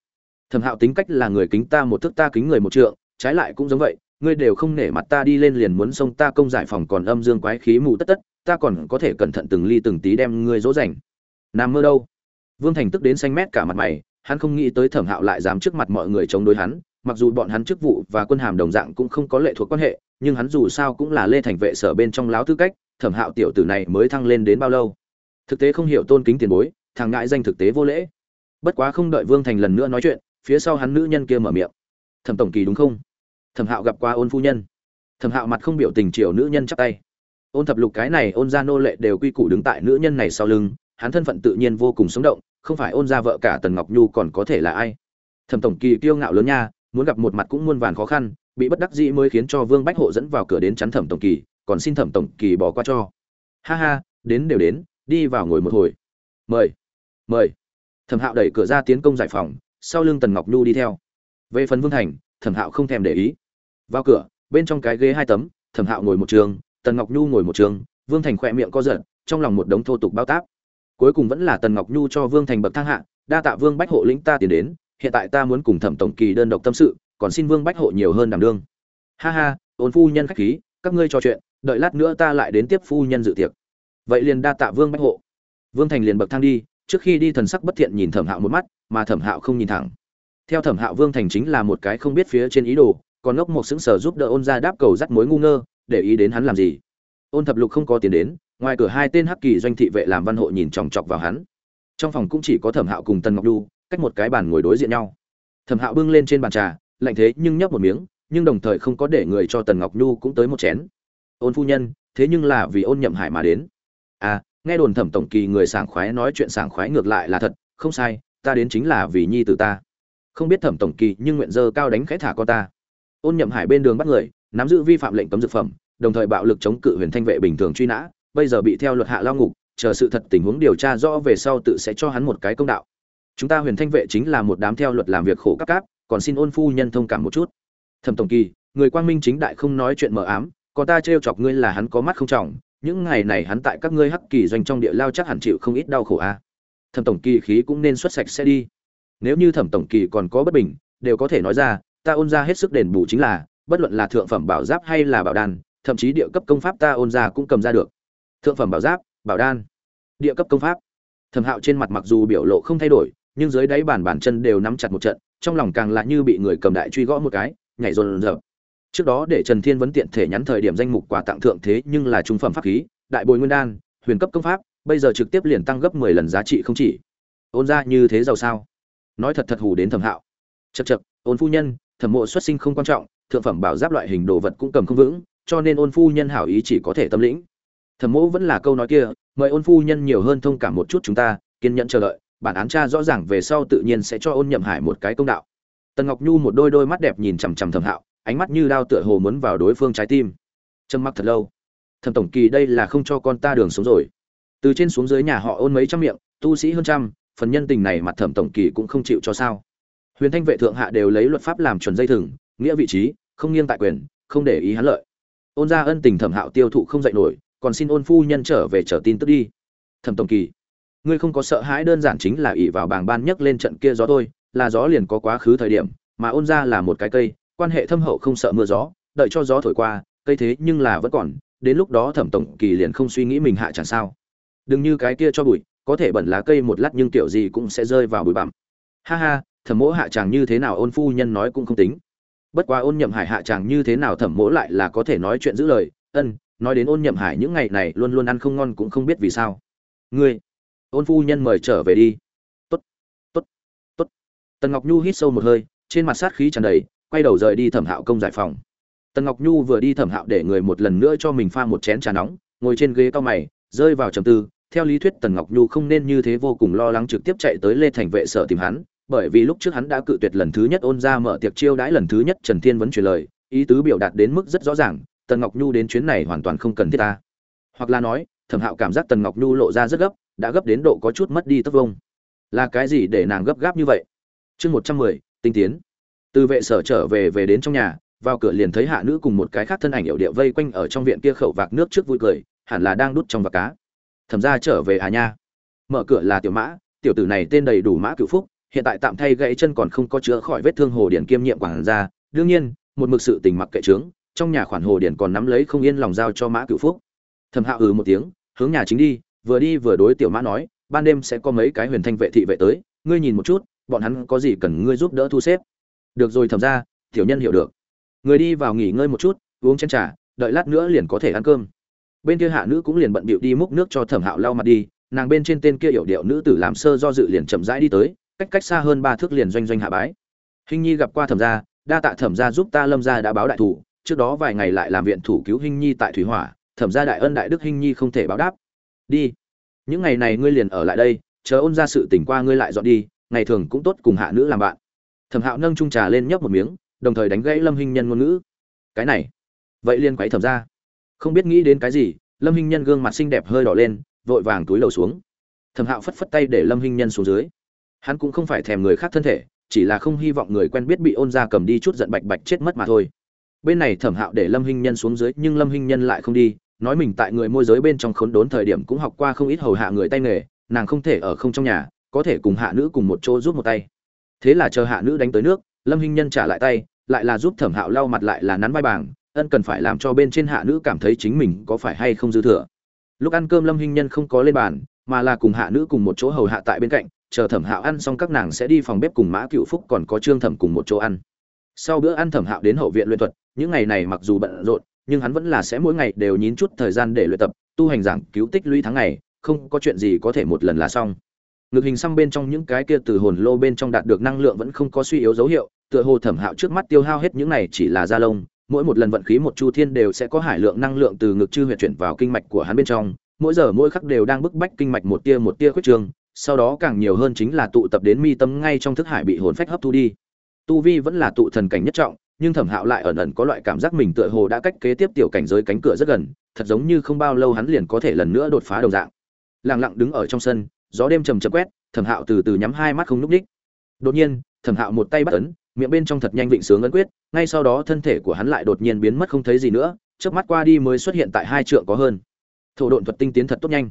[SPEAKER 1] Thẩm hạo tính cách là người kính ta một thức ta kính người một trượng, trái lại cũng giống vậy, ngươi đều không nể mặt ta đi lên liền muốn xông ta công giải phòng còn âm dương quái khí mù tất tất, ta còn có thể cẩn thận từng ly từng tí đem ngươi dỗ dành. Nam mơ đâu? Vương thành tức đến xanh mét cả mặt mày, hắn không nghĩ tới thẩm hạo lại dám trước mặt mọi người chống đối hắn, mặc dù bọn hắn chức vụ và quân hàm đồng dạng cũng không có lệ thuộc quan hệ, nhưng hắn dù sao cũng là lê thành vệ sở bên trong láo tư cách, thẩm hạo tiểu tử này mới thăng lên đến bao lâu? Thực tế không hiểu tôn kính tiền bối thằng ngại danh thực tế vô lễ. Bất quá không đợi vương thành lần nữa nói chuyện, phía sau hắn nữ nhân kia mở miệng. Thẩm tổng kỳ đúng không? Thẩm hạo gặp qua ôn phu nhân. Thẩm hạo mặt không biểu tình chiều nữ nhân chắp tay. Ôn thập lục cái này, ôn ra nô lệ đều quy củ đứng tại nữ nhân này sau lưng, hắn thân phận tự nhiên vô cùng sống động, không phải ôn ra vợ cả tần ngọc nhu còn có thể là ai. Thẩm tổng kỳ kiêu ngạo lớn nha, muốn gặp một mặt cũng muôn vàn khó khăn, bị bất đắc dĩ mới khiến cho vương bách hộ dẫn vào cửa đến chắn thẩm tổng kỳ, còn xin thẩm tổng kỳ bỏ qua cho. Ha ha, đến đều đến, đi vào ngồi một hồi mời mời. Thẩm hạo đẩy cửa ra tiến công giải phòng sau lưng tần ngọc nhu đi theo. Về phần vương thành, thẩm hạo không thèm để ý. Vào cửa, bên trong cái ghế hai tấm, thẩm hạo ngồi một trường, tần ngọc nhu ngồi một trường, vương thành khỏe miệng co giật, trong lòng một đống thô tục bao táp. Cuối cùng vẫn là tần ngọc nhu cho vương thành bậc thang hạ, đa tạ vương bách hộ lĩnh ta tiến đến, hiện tại ta muốn cùng thẩm tổng kỳ đơn độc tâm sự, còn xin vương bách hộ nhiều hơn đảm đương. Ha ha, ôn phu nhân khách khí, các ngươi trò chuyện, đợi lát nữa ta lại đến tiếp phu nhân dự tiệc. Vậy liền đa tạ vương bách hộ vương thành liền bậc thang đi, trước khi đi thần sắc bất thiện nhìn thẩm hạo một mắt, mà thẩm hạo không nhìn thẳng. Theo thẩm hạo, vương thành chính là một cái không biết phía trên ý đồ, còn ngốc một xứng sở giúp đỡ ôn ra đáp cầu dắt mối ngu ngơ, để ý đến hắn làm gì. Ôn thập lục không có tiền đến, ngoài cửa hai tên hắc kỳ doanh thị vệ làm văn hộ nhìn chòng chọc vào hắn. Trong phòng cũng chỉ có thẩm hạo cùng tần ngọc đu cách một cái bàn ngồi đối diện nhau. Thẩm hạo bưng lên trên bàn trà, lạnh thế nhưng nhấp một miếng, nhưng đồng thời không có để người cho tần ngọc nhu cũng tới một chén. Ôn phu nhân, thế nhưng là vì ôn nhậm hải mà đến. À nghe đồn thẩm tổng kỳ người sảng khoái nói chuyện sảng khoái ngược lại là thật, không sai, ta đến chính là vì nhi tử ta. Không biết thẩm tổng kỳ nhưng nguyện dơ cao đánh khẽ thả con ta. Ôn nhậm hải bên đường bắt người, nắm giữ vi phạm lệnh cấm dược phẩm, đồng thời bạo lực chống cự huyền thanh vệ bình thường truy nã, bây giờ bị theo luật hạ lao ngục, chờ sự thật tình huống điều tra rõ về sau tự sẽ cho hắn một cái công đạo. Chúng ta huyền thanh vệ chính là một đám theo luật làm việc khổ các cáp, còn xin ôn phu nhân thông cảm một chút. Thẩm tổng kỳ, người quang minh chính đại không nói chuyện mờ ám còn ta trêu chọc ngươi là hắn có mắt không trọng những ngày này hắn tại các ngươi hắc kỳ doanh trong địa lao chắc hẳn chịu không ít đau khổ a. À. thẩm tổng kỳ khí cũng nên xuất sạch sẽ đi. Nếu như thẩm tổng kỳ còn có bất bình, đều có thể nói ra, ta ôn ra hết sức đền bù chính là, bất luận là thượng phẩm bảo giáp hay là bảo đan, thậm chí địa cấp công pháp ta ôn ra cũng cầm ra được. Thượng phẩm bảo giáp, bảo đan, địa cấp công pháp. Thẩm hạo trên mặt mặc dù biểu lộ không thay đổi, nhưng dưới đáy bàn bàn chân đều nắm chặt một trận, trong lòng càng lại như bị người cầm đại truy gõ một cái, nhảy rồn rợp trước đó để trần thiên vấn tiện thể nhắn thời điểm danh mục quà tặng thượng thế nhưng là trung phẩm pháp khí, đại bồi nguyên đan, huyền cấp công pháp, bây giờ trực tiếp liền tăng gấp mười lần giá trị không chỉ. Ôn ra như thế giàu sao? Nói thật thật hù đến thẩm hạo. Chật chật ôn phu nhân, thẩm mộ xuất sinh không quan trọng, thượng phẩm bảo giáp loại hình đồ vật cũng cầm không vững, cho nên ôn phu nhân hảo ý chỉ có thể tâm lĩnh. Thẩm mộ vẫn là câu nói kia, mời ôn phu nhân nhiều hơn thông cảm một chút chúng ta, kiên nhẫn chờ đợi, bản án tra rõ ràng về sau tự nhiên sẽ cho ôn nhậm hải một cái công đạo. Tần ngọc nhu một đôi đôi mắt đẹp nhìn chằm chằm thẩm hạo ánh mắt như đao tựa hồ muốn vào đối phương trái tim. Trầm mặc thật lâu. Thẩm tổng kỳ đây là không cho con ta đường sống rồi. Từ trên xuống dưới nhà họ ôn mấy trăm miệng, tu sĩ hơn trăm, phần nhân tình này mặt thẩm tổng kỳ cũng không chịu cho sao. Huyền thanh vệ thượng hạ đều lấy luật pháp làm chuẩn dây thừng, nghĩa vị trí, không nghiêng tại quyền, không để ý hắn lợi. Ôn ra ân tình thẩm hạo tiêu thụ không dạy nổi, còn xin ôn phu nhân trở về trở tin tức đi. Thẩm tổng kỳ, ngươi không có sợ hãi đơn giản chính là ỷ vào bảng ban nhấc lên trận kia gió thôi, là gió liền có quá khứ thời điểm, mà ôn ra là một cái cây quan hệ thâm hậu không sợ mưa gió, đợi cho gió thổi qua, cây thế nhưng là vẫn còn, đến lúc đó thẩm tổng kỳ liền không suy nghĩ mình hạ chẳng sao. Đừng như cái kia cho bụi, có thể bẩn lá cây một lát nhưng kiểu gì cũng sẽ rơi vào bụi bặm. Ha ha, thẩm mỗ hạ chàng như thế nào ôn phu nhân nói cũng không tính. Bất quá ôn nhậm hải hạ chàng như thế nào thẩm mỗ lại là có thể nói chuyện giữ lời. Ân, nói đến ôn nhậm hải những ngày này luôn luôn ăn không ngon cũng không biết vì sao. Ngươi, ôn phu nhân mời trở về đi. Tốt tốt tốt. Tần ngọc nhu hít sâu một hơi, trên mặt sát khí tràn đầy quay đầu rời đi thẩm hạo công giải phòng. Tần ngọc nhu vừa đi thẩm hạo để người một lần nữa cho mình pha một chén trà nóng, ngồi trên ghế cao mày, rơi vào trầm tư. Theo lý thuyết, tần ngọc nhu không nên như thế vô cùng lo lắng trực tiếp chạy tới lê thành vệ sở tìm hắn, bởi vì lúc trước hắn đã cự tuyệt lần thứ nhất ôn ra mở tiệc chiêu đãi lần thứ nhất trần thiên vẫn truyền lời, ý tứ biểu đạt đến mức rất rõ ràng, tần ngọc nhu đến chuyến này hoàn toàn không cần thiết ta. Hoặc là nói, thẩm hạo cảm giác tần ngọc nhu lộ ra rất gấp, đã gấp đến độ có chút mất đi tất vông là cái gì để nàng gấp gáp như vậy? Chương một trăm mười, tinh tiến từ vệ sở trở về về đến trong nhà, vào cửa liền thấy hạ nữ cùng một cái khác thân ảnh hiệu địa vây quanh ở trong viện kia khẩu vạc nước trước vui cười, hẳn là đang đút trong vạc cá. Thẩm ra trở về à nha? Mở cửa là tiểu mã, tiểu tử này tên đầy đủ mã cựu phúc, hiện tại tạm thay gãy chân còn không có chữa khỏi vết thương hồ điển kiêm nhiệm quản gia. Đương nhiên, một mực sự tình mặc kệ trướng trong nhà khoản hồ điển còn nắm lấy không yên lòng giao cho mã cựu phúc. Thẩm hạ ừ một tiếng, hướng nhà chính đi, vừa đi vừa đối tiểu mã nói, ban đêm sẽ có mấy cái huyền thanh vệ thị vệ tới, ngươi nhìn một chút, bọn hắn có gì cần ngươi giúp đỡ thu xếp? Được rồi thẩm ra tiểu nhân hiểu được. Người đi vào nghỉ ngơi một chút, uống chén trà, đợi lát nữa liền có thể ăn cơm. Bên kia hạ nữ cũng liền bận bịu đi múc nước cho thẩm hạo lau mặt đi, nàng bên trên tên kia hiểu điệu nữ tử làm sơ do dự liền chậm rãi đi tới, cách cách xa hơn ba thước liền doanh doanh hạ bái. Hình nhi gặp qua thẩm gia, đa tạ thẩm gia giúp ta lâm gia đã báo đại thủ, trước đó vài ngày lại làm viện thủ cứu hình nhi tại thủy hỏa, thẩm gia đại ân đại đức hình nhi không thể báo đáp. Đi. Những ngày này ngươi liền ở lại đây, chờ ôn ra sự tỉnh qua ngươi lại dọn đi, ngày thường cũng tốt cùng hạ nữ làm bạn thẩm hạo nâng trung trà lên nhấp một miếng, đồng thời đánh gãy lâm hinh nhân ngôn ngữ. Cái này, vậy liên quáy thẩm ra. Không biết nghĩ đến cái gì, lâm hinh nhân gương mặt xinh đẹp hơi đỏ lên, vội vàng túi lầu xuống. Thẩm hạo phất phất tay để lâm hinh nhân xuống dưới. Hắn cũng không phải thèm người khác thân thể, chỉ là không hy vọng người quen biết bị ôn ra cầm đi chút giận bạch bạch chết mất mà thôi. Bên này thẩm hạo để lâm hinh nhân xuống dưới, nhưng lâm hinh nhân lại không đi, nói mình tại người môi giới bên trong khốn đốn thời điểm cũng học qua không ít hầu hạ người tay nghề, nàng không thể ở không trong nhà, có thể cùng hạ nữ cùng một chỗ giúp một tay thế là chờ hạ nữ đánh tới nước, lâm hinh nhân trả lại tay, lại là giúp thẩm hạo lau mặt lại là nắn vai bảng, ân cần phải làm cho bên trên hạ nữ cảm thấy chính mình có phải hay không dư thừa. Lúc ăn cơm lâm hinh nhân không có lên bàn, mà là cùng hạ nữ cùng một chỗ hầu hạ tại bên cạnh, chờ thẩm hạo ăn xong các nàng sẽ đi phòng bếp cùng mã cựu phúc còn có trương thẩm cùng một chỗ ăn. Sau bữa ăn thẩm hạo đến hậu viện luyện thuật, những ngày này mặc dù bận rộn, nhưng hắn vẫn là sẽ mỗi ngày đều nhín chút thời gian để luyện tập, tu hành giảng cứu tích lũy tháng ngày, không có chuyện gì có thể một lần là xong ngực hình xăm bên trong những cái kia từ hồn lô bên trong đạt được năng lượng vẫn không có suy yếu dấu hiệu, tựa hồ thẩm hạo trước mắt tiêu hao hết những này chỉ là da lông, mỗi một lần vận khí một chu thiên đều sẽ có hải lượng năng lượng từ ngực chư huyệt chuyển vào kinh mạch của hắn bên trong, mỗi giờ mỗi khắc đều đang bức bách kinh mạch một tia một tia khuyết trường sau đó càng nhiều hơn chính là tụ tập đến mi tâm ngay trong thức hải bị hồn phách hấp thu đi. Tu vi vẫn là tụ thần cảnh nhất trọng, nhưng thẩm hạo lại ẩn ẩn có loại cảm giác mình tựa hồ đã cách kế tiếp tiểu cảnh giới cánh cửa rất gần, thật giống như không bao lâu hắn liền có thể lần nữa đột phá đồng dạng. Lẳng lặng đứng ở trong sân gió đêm trầm chậm quét, thẩm hạo từ từ nhắm hai mắt không núp ních đột nhiên, thẩm hạo một tay bắt ấn, miệng bên trong thật nhanh vịnh sướng ấn quyết, ngay sau đó thân thể của hắn lại đột nhiên biến mất không thấy gì nữa trước mắt qua đi mới xuất hiện tại hai trượng có hơn. Thổ độn thuật tinh tiến thật tốt nhanh.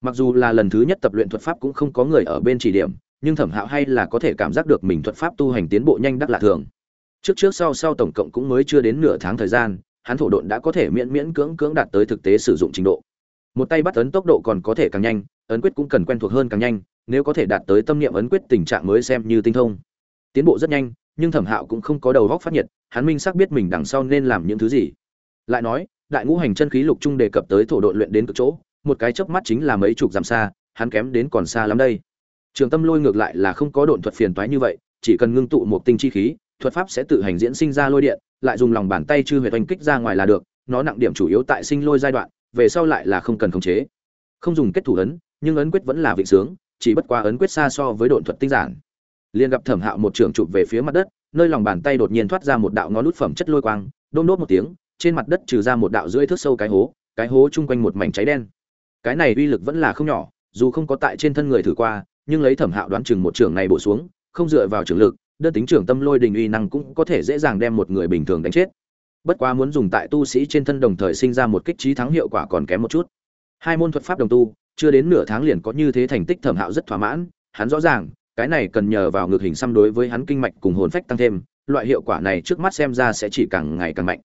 [SPEAKER 1] Mặc dù là lần thứ nhất tập luyện thuật pháp cũng không có người ở bên chỉ điểm, nhưng thẩm hạo hay là có thể cảm giác được mình thuật pháp tu hành tiến bộ nhanh đắc lạ thường. Trước trước sau sau tổng cộng cũng mới chưa đến nửa tháng thời gian, hắn thổ độn đã có thể miễn miễn cưỡng cưỡng đạt tới thực tế sử dụng trình độ. Một tay bắt ấn tốc độ còn có thể càng nhanh ấn quyết cũng cần quen thuộc hơn càng nhanh, nếu có thể đạt tới tâm niệm ấn quyết tình trạng mới xem như tinh thông. Tiến bộ rất nhanh, nhưng thẩm hạo cũng không có đầu góc phát nhiệt, hắn minh xác biết mình đằng sau nên làm những thứ gì. Lại nói, đại ngũ hành chân khí lục trung đề cập tới thổ độn luyện đến cực chỗ, một cái chớp mắt chính là mấy chục dặm xa, hắn kém đến còn xa lắm đây. Trường tâm lôi ngược lại là không có độn thuật phiền toái như vậy, chỉ cần ngưng tụ một tinh chi khí, thuật pháp sẽ tự hành diễn sinh ra lôi điện, lại dùng lòng bàn tay chư huyệt oanh kích ra ngoài là được, nó nặng điểm chủ yếu tại sinh lôi giai đoạn, về sau lại là không cần khống chế. Không dùng kết thủ ấn nhưng ấn quyết vẫn là vịnh sướng, chỉ bất quá ấn quyết xa so với độn thuật tinh giản. Liền gặp thẩm hạo một trường chụp về phía mặt đất, nơi lòng bàn tay đột nhiên thoát ra một đạo ngón nút phẩm chất lôi quang đôm đốt một tiếng, trên mặt đất trừ ra một đạo rưỡi thước sâu cái hố cái hố chung quanh một mảnh cháy đen. Cái này uy lực vẫn là không nhỏ, dù không có tại trên thân người thử qua, nhưng lấy thẩm hạo đoán chừng một trường này bổ xuống, không dựa vào trường lực, đơn tính trường tâm lôi đình uy năng cũng có thể dễ dàng đem một người bình thường đánh chết. Bất quá muốn dùng tại tu sĩ trên thân đồng thời sinh ra một kích trí thắng hiệu quả còn kém một chút. Hai môn thuật pháp đồng tu chưa đến nửa tháng liền có như thế thành tích thẩm hạo rất thỏa mãn, hắn rõ ràng, cái này cần nhờ vào ngược hình xăm đối với hắn kinh mạch cùng hồn phách tăng thêm, loại hiệu quả này trước mắt xem ra sẽ chỉ càng ngày càng mạnh.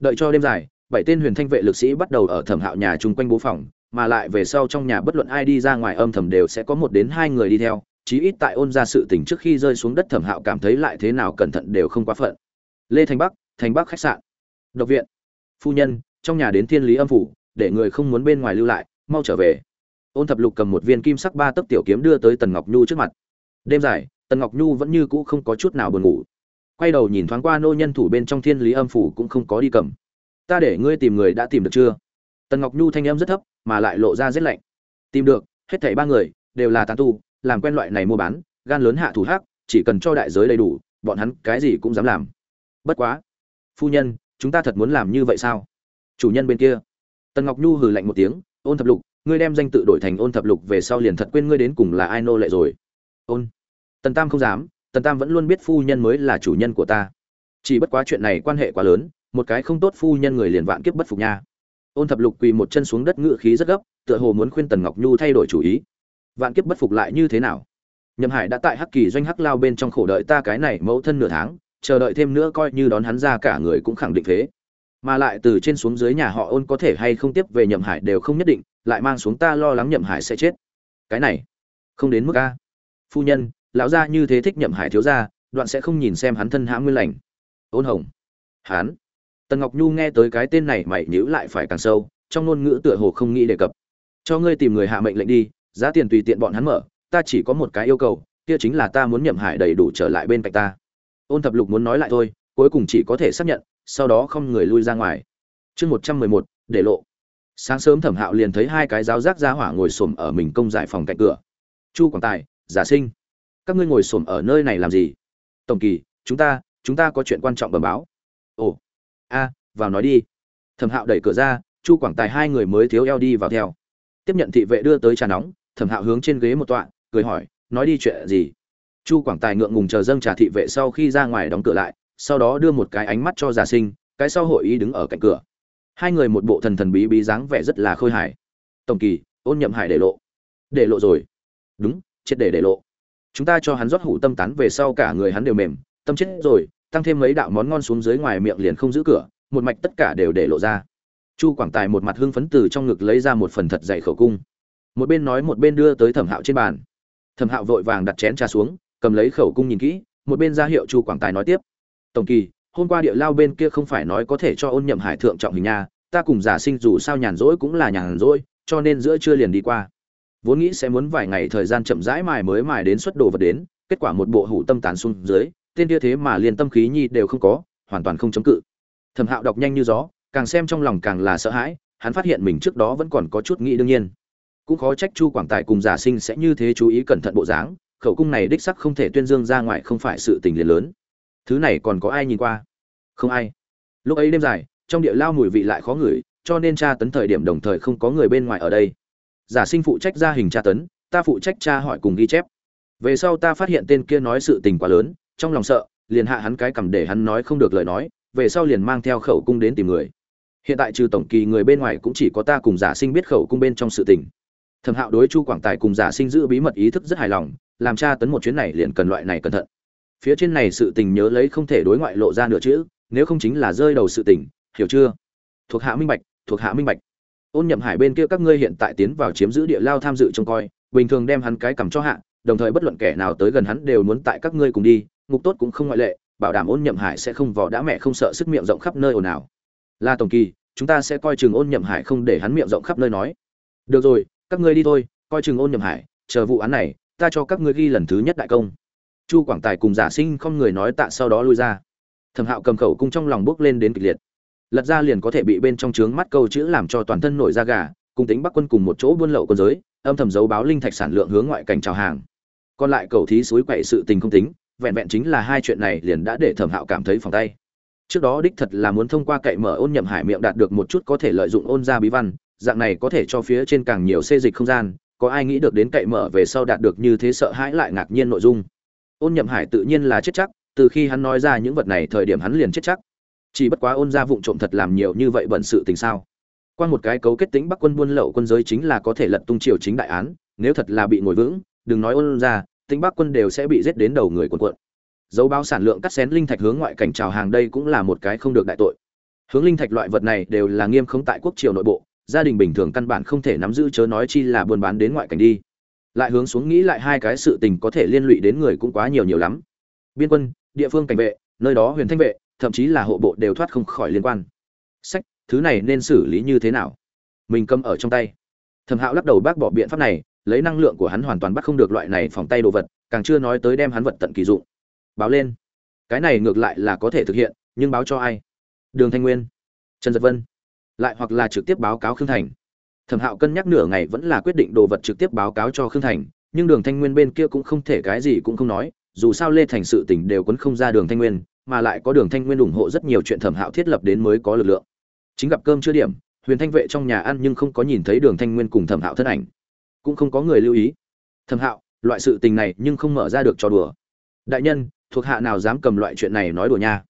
[SPEAKER 1] Đợi cho đêm dài, bảy tên huyền thanh vệ lực sĩ bắt đầu ở thẩm hạo nhà chung quanh bố phòng, mà lại về sau trong nhà bất luận ai đi ra ngoài âm thầm đều sẽ có một đến hai người đi theo, chí ít tại ôn ra sự tình trước khi rơi xuống đất thẩm hạo cảm thấy lại thế nào cẩn thận đều không quá phận. Lê thành bắc thành bắc khách sạn. Độc viện. Phu nhân, trong nhà đến thiên lý âm phủ, để người không muốn bên ngoài lưu lại, mau trở về ôn thập lục cầm một viên kim sắc ba tấc tiểu kiếm đưa tới tần ngọc nhu trước mặt. Đêm dài, tần ngọc nhu vẫn như cũ không có chút nào buồn ngủ. Quay đầu nhìn thoáng qua nô nhân thủ bên trong thiên lý âm phủ cũng không có đi cầm. Ta để ngươi tìm người đã tìm được chưa? Tần ngọc nhu thanh âm rất thấp, mà lại lộ ra rét lạnh. Tìm được, hết thảy ba người, đều là tàn tu, làm quen loại này mua bán, gan lớn hạ thủ hắc, chỉ cần cho đại giới đầy đủ, bọn hắn cái gì cũng dám làm. Bất quá, phu nhân, chúng ta thật muốn làm như vậy sao? Chủ nhân bên kia. Tần ngọc nhu hừ lạnh một tiếng, ôn thập lục ngươi đem danh tự đổi thành ôn thập lục về sau liền thật quên ngươi đến cùng là ai nô lệ rồi. Ôn. Tần tam không dám, tần tam vẫn luôn biết phu nhân mới là chủ nhân của ta. Chỉ bất quá chuyện này quan hệ quá lớn, một cái không tốt phu nhân người liền vạn kiếp bất phục nha. Ôn thập lục quỳ một chân xuống đất ngự khí rất gấp, tựa hồ muốn khuyên tần ngọc nhu thay đổi chủ ý. Vạn kiếp bất phục lại như thế nào? Nhậm hải đã tại hắc kỳ doanh hắc lao bên trong khổ đợi ta cái này mẫu thân nửa tháng, chờ đợi thêm nữa coi như đón hắn ra cả người cũng khẳng định thế mà lại từ trên xuống dưới nhà họ ôn có thể hay không tiếp về nhậm hải đều không nhất định, lại mang xuống ta lo lắng nhậm hải sẽ chết. Cái này, không đến mức a. Phu nhân, lão gia như thế thích nhậm hải thiếu gia, đoạn sẽ không nhìn xem hắn thân hãm nguyên lành. Ôn hồng. Hắn tần ngọc nhu nghe tới cái tên này mày nhữ lại phải càng sâu, trong ngôn ngữ tựa hồ không nghĩ đề cập. Cho ngươi tìm người hạ mệnh lệnh đi, giá tiền tùy tiện bọn hắn mở, ta chỉ có một cái yêu cầu, kia chính là ta muốn nhậm hải đầy đủ trở lại bên cạnh ta. Ôn thập lục muốn nói lại thôi, cuối cùng chỉ có thể xác nhận sau đó không người lui ra ngoài. Chương một trăm mười một, để lộ. Sáng sớm thẩm hạo liền thấy hai cái giáo giác ra hỏa ngồi xổm ở mình công giải phòng cạnh cửa. Chu quảng tài, giả sinh. Các ngươi ngồi xổm ở nơi này làm gì? Tổng kỳ, chúng ta chúng ta có chuyện quan trọng bẩm báo. Ồ, a, vào nói đi. Thẩm hạo đẩy cửa ra, chu quảng tài hai người mới thiếu eo đi vào theo. Tiếp nhận thị vệ đưa tới trà nóng, thẩm hạo hướng trên ghế một tọa, cười hỏi, nói đi chuyện gì? Chu quảng tài ngượng ngùng chờ dâng trà thị vệ sau khi ra ngoài đóng cửa lại sau đó đưa một cái ánh mắt cho giả sinh, cái sau hội ý đứng ở cạnh cửa. Hai người một bộ thần thần bí bí dáng vẻ rất là khôi hài. Tổng kỳ, ôn nhậm hải để lộ. Để lộ rồi. Đúng triệt để để lộ. Chúng ta cho hắn rót hủ tâm tán về sau cả người hắn đều mềm, tâm chết rồi, tăng thêm mấy đạo món ngon xuống dưới ngoài miệng liền không giữ cửa, một mạch tất cả đều để lộ ra. Chu quảng tài một mặt hưng phấn từ trong ngực lấy ra một phần thật dày khẩu cung. Một bên nói một bên đưa tới thẩm hạo trên bàn. Thẩm hạo vội vàng đặt chén trà xuống, cầm lấy khẩu cung nhìn kỹ, một bên ra hiệu chu quảng tài nói tiếp tổng kỳ, hôm qua địa lao bên kia không phải nói có thể cho ôn nhậm hải thượng trọng hình nha, ta cùng giả sinh dù sao nhàn rỗi cũng là nhàn rỗi, cho nên giữa trưa liền đi qua. Vốn nghĩ sẽ muốn vài ngày thời gian chậm rãi mài mới mài đến xuất đồ vật đến, kết quả một bộ hủ tâm tán xuống dưới, tên kia thế mà liền tâm khí nhi đều không có, hoàn toàn không chống cự. Thẩm hạo đọc nhanh như gió, càng xem trong lòng càng là sợ hãi, hắn phát hiện mình trước đó vẫn còn có chút nghĩ đương nhiên. Cũng khó trách chu quảng tài cùng giả sinh sẽ như thế chú ý cẩn thận bộ dáng, khẩu cung này đích sắc không thể tuyên dương ra ngoài không phải sự tình liền lớn thứ này còn có ai nhìn qua? Không ai. Lúc ấy đêm dài, trong địa lao mùi vị lại khó ngửi, cho nên tra tấn thời điểm đồng thời không có người bên ngoài ở đây. Giả sinh phụ trách ra hình tra tấn, ta phụ trách tra hỏi cùng ghi chép. Về sau ta phát hiện tên kia nói sự tình quá lớn, trong lòng sợ, liền hạ hắn cái cầm để hắn nói không được lời nói, về sau liền mang theo khẩu cung đến tìm người. Hiện tại trừ tổng kỳ người bên ngoài cũng chỉ có ta cùng giả sinh biết khẩu cung bên trong sự tình. Thẩm hạo đối chu quảng tài cùng giả sinh giữ bí mật ý thức rất hài lòng, làm tra tấn một chuyến này liền cần loại này cẩn thận phía trên này sự tình nhớ lấy không thể đối ngoại lộ ra nửa chữ, nếu không chính là rơi đầu sự tình, hiểu chưa? Thuộc hạ minh bạch, thuộc hạ minh bạch. Ôn nhậm hải bên kia các ngươi hiện tại tiến vào chiếm giữ địa lao tham dự trông coi, bình thường đem hắn cái cầm cho hạ, đồng thời bất luận kẻ nào tới gần hắn đều muốn tại các ngươi cùng đi, ngục tốt cũng không ngoại lệ, bảo đảm ôn nhậm hải sẽ không vò đã mẹ không sợ sức miệng rộng khắp nơi ồn ào. Là tổng kỳ, chúng ta sẽ coi chừng ôn nhậm hải không để hắn miệng rộng khắp nơi nói. Được rồi, các ngươi đi thôi, coi chừng ôn nhậm hải, chờ vụ án này, ta cho các ngươi ghi lần thứ nhất đại công chu quảng tài cùng giả sinh không người nói tạ sau đó lui ra. Thẩm hạo cầm khẩu cung trong lòng bước lên đến kịch liệt. Lật ra liền có thể bị bên trong trướng mắt câu chữ làm cho toàn thân nổi da gà, cùng tính bắc quân cùng một chỗ buôn lậu quân giới, âm thầm dấu báo linh thạch sản lượng hướng ngoại cảnh chào hàng. Còn lại cầu thí suối quậy sự tình không tính, vẹn vẹn chính là hai chuyện này liền đã để thẩm hạo cảm thấy phòng tay. Trước đó đích thật là muốn thông qua cậy mở ôn nhậm hải miệng đạt được một chút có thể lợi dụng ôn ra bí văn, dạng này có thể cho phía trên càng nhiều xê dịch không gian, có ai nghĩ được đến cậy mở về sau đạt được như thế sợ hãi lại ngạc nhiên nội dung ôn nhậm hải tự nhiên là chết chắc, từ khi hắn nói ra những vật này thời điểm hắn liền chết chắc. Chỉ bất quá ôn ra vụng trộm thật làm nhiều như vậy bận sự tình sao? Qua một cái cấu kết tính bắc quân buôn lậu quân giới chính là có thể lật tung triều chính đại án, nếu thật là bị ngồi vững, đừng nói ôn ra tính bắc quân đều sẽ bị giết đến đầu người quần quận dấu báo sản lượng cắt xén linh thạch hướng ngoại cảnh trào hàng đây cũng là một cái không được đại tội. Hướng linh thạch loại vật này đều là nghiêm khống tại quốc triều nội bộ, gia đình bình thường căn bản không thể nắm giữ chớ nói chi là buôn bán đến ngoại cảnh đi lại hướng xuống nghĩ lại hai cái sự tình có thể liên lụy đến người cũng quá nhiều nhiều lắm. Biên quân, địa phương cảnh vệ, nơi đó huyền thanh vệ, thậm chí là hộ bộ đều thoát không khỏi liên quan. Sách, thứ này nên xử lý như thế nào? Mình cầm ở trong tay. Thẩm hạo lắc đầu bác bỏ biện pháp này, lấy năng lượng của hắn hoàn toàn bắt không được loại này phòng tay đồ vật, càng chưa nói tới đem hắn vật tận kỳ dụng. Báo lên. Cái này ngược lại là có thể thực hiện, nhưng báo cho ai? Đường thanh nguyên, trần giật vân. Lại hoặc là trực tiếp báo cáo khương thành thẩm hạo cân nhắc nửa ngày vẫn là quyết định đồ vật trực tiếp báo cáo cho khương thành, nhưng đường thanh nguyên bên kia cũng không thể cái gì cũng không nói, dù sao lê thành sự tỉnh đều quấn không ra đường thanh nguyên, mà lại có đường thanh nguyên ủng hộ rất nhiều chuyện thẩm hạo thiết lập đến mới có lực lượng. Chính gặp cơm chưa điểm, huyền thanh vệ trong nhà ăn nhưng không có nhìn thấy đường thanh nguyên cùng thẩm hạo thân ảnh. Cũng không có người lưu ý. Thẩm hạo, loại sự tình này nhưng không mở ra được cho đùa. Đại nhân, thuộc hạ nào dám cầm loại chuyện này nói đùa nha?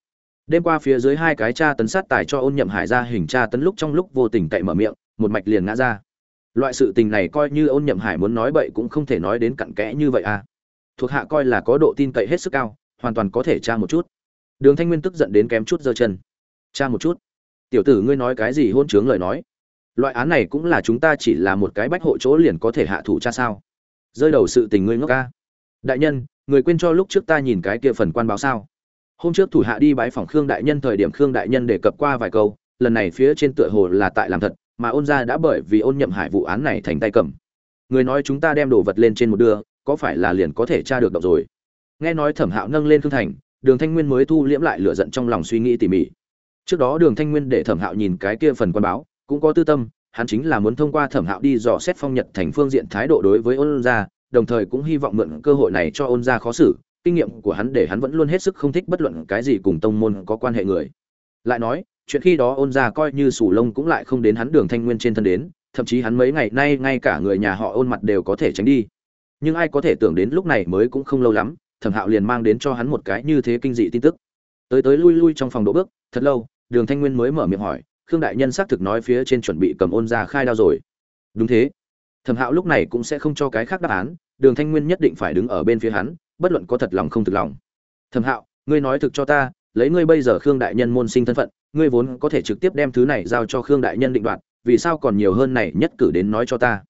[SPEAKER 1] Đêm qua phía dưới hai cái cha tấn sát tài cho ôn nhậm hải ra hình cha tấn lúc trong lúc vô tình cậy mở miệng một mạch liền ngã ra. Loại sự tình này coi như ôn nhậm hải muốn nói bậy cũng không thể nói đến cặn kẽ như vậy à. Thuộc hạ coi là có độ tin cậy hết sức cao, hoàn toàn có thể tra một chút. Đường thanh nguyên tức giận đến kém chút giơ chân. Tra một chút. Tiểu tử ngươi nói cái gì hôn chướng lời nói? Loại án này cũng là chúng ta chỉ là một cái bách hộ chỗ liền có thể hạ thủ cha sao? Rơi đầu sự tình ngươi ngốc ca. Đại nhân, người quên cho lúc trước ta nhìn cái kia phần quan báo sao? Hôm trước thủ hạ đi bái phòng khương đại nhân thời điểm khương đại nhân đề cập qua vài câu, lần này phía trên tựa hồ là tại làm thật mà ôn gia đã bởi vì ôn nhậm hải vụ án này thành tay cầm. Người nói chúng ta đem đồ vật lên trên một đưa, có phải là liền có thể tra được độc rồi? Nghe nói thẩm hạo nâng lên khương thành, đường thanh nguyên mới thu liễm lại lửa giận trong lòng suy nghĩ tỉ mỉ. Trước đó đường thanh nguyên để thẩm hạo nhìn cái kia phần quan báo, cũng có tư tâm, hắn chính là muốn thông qua thẩm hạo đi dò xét phong nhật thành phương diện thái độ đối với ôn gia, đồng thời cũng hy vọng mượn cơ hội này cho ôn gia khó xử, kinh nghiệm của hắn để hắn vẫn luôn hết sức không thích bất luận cái gì cùng tông môn có quan hệ người. Lại nói chuyện khi đó ôn gia coi như sủ lông cũng lại không đến hắn đường thanh nguyên trên thân đến, thậm chí hắn mấy ngày nay ngay cả người nhà họ ôn mặt đều có thể tránh đi. Nhưng ai có thể tưởng đến lúc này mới cũng không lâu lắm, thẩm hạo liền mang đến cho hắn một cái như thế kinh dị tin tức. Tới tới lui lui trong phòng đỗ bước, thật lâu, đường thanh nguyên mới mở miệng hỏi, khương đại nhân xác thực nói phía trên chuẩn bị cầm ôn ra khai đao rồi. Đúng thế. Thẩm hạo lúc này cũng sẽ không cho cái khác đáp án, đường thanh nguyên nhất định phải đứng ở bên phía hắn, bất luận có thật lòng không thực lòng. Thẩm hạo, ngươi nói thực cho ta lấy ngươi bây giờ khương đại nhân môn sinh thân phận, ngươi vốn có thể trực tiếp đem thứ này giao cho khương đại nhân định đoạt, vì sao còn nhiều hơn này nhất cử đến nói cho ta?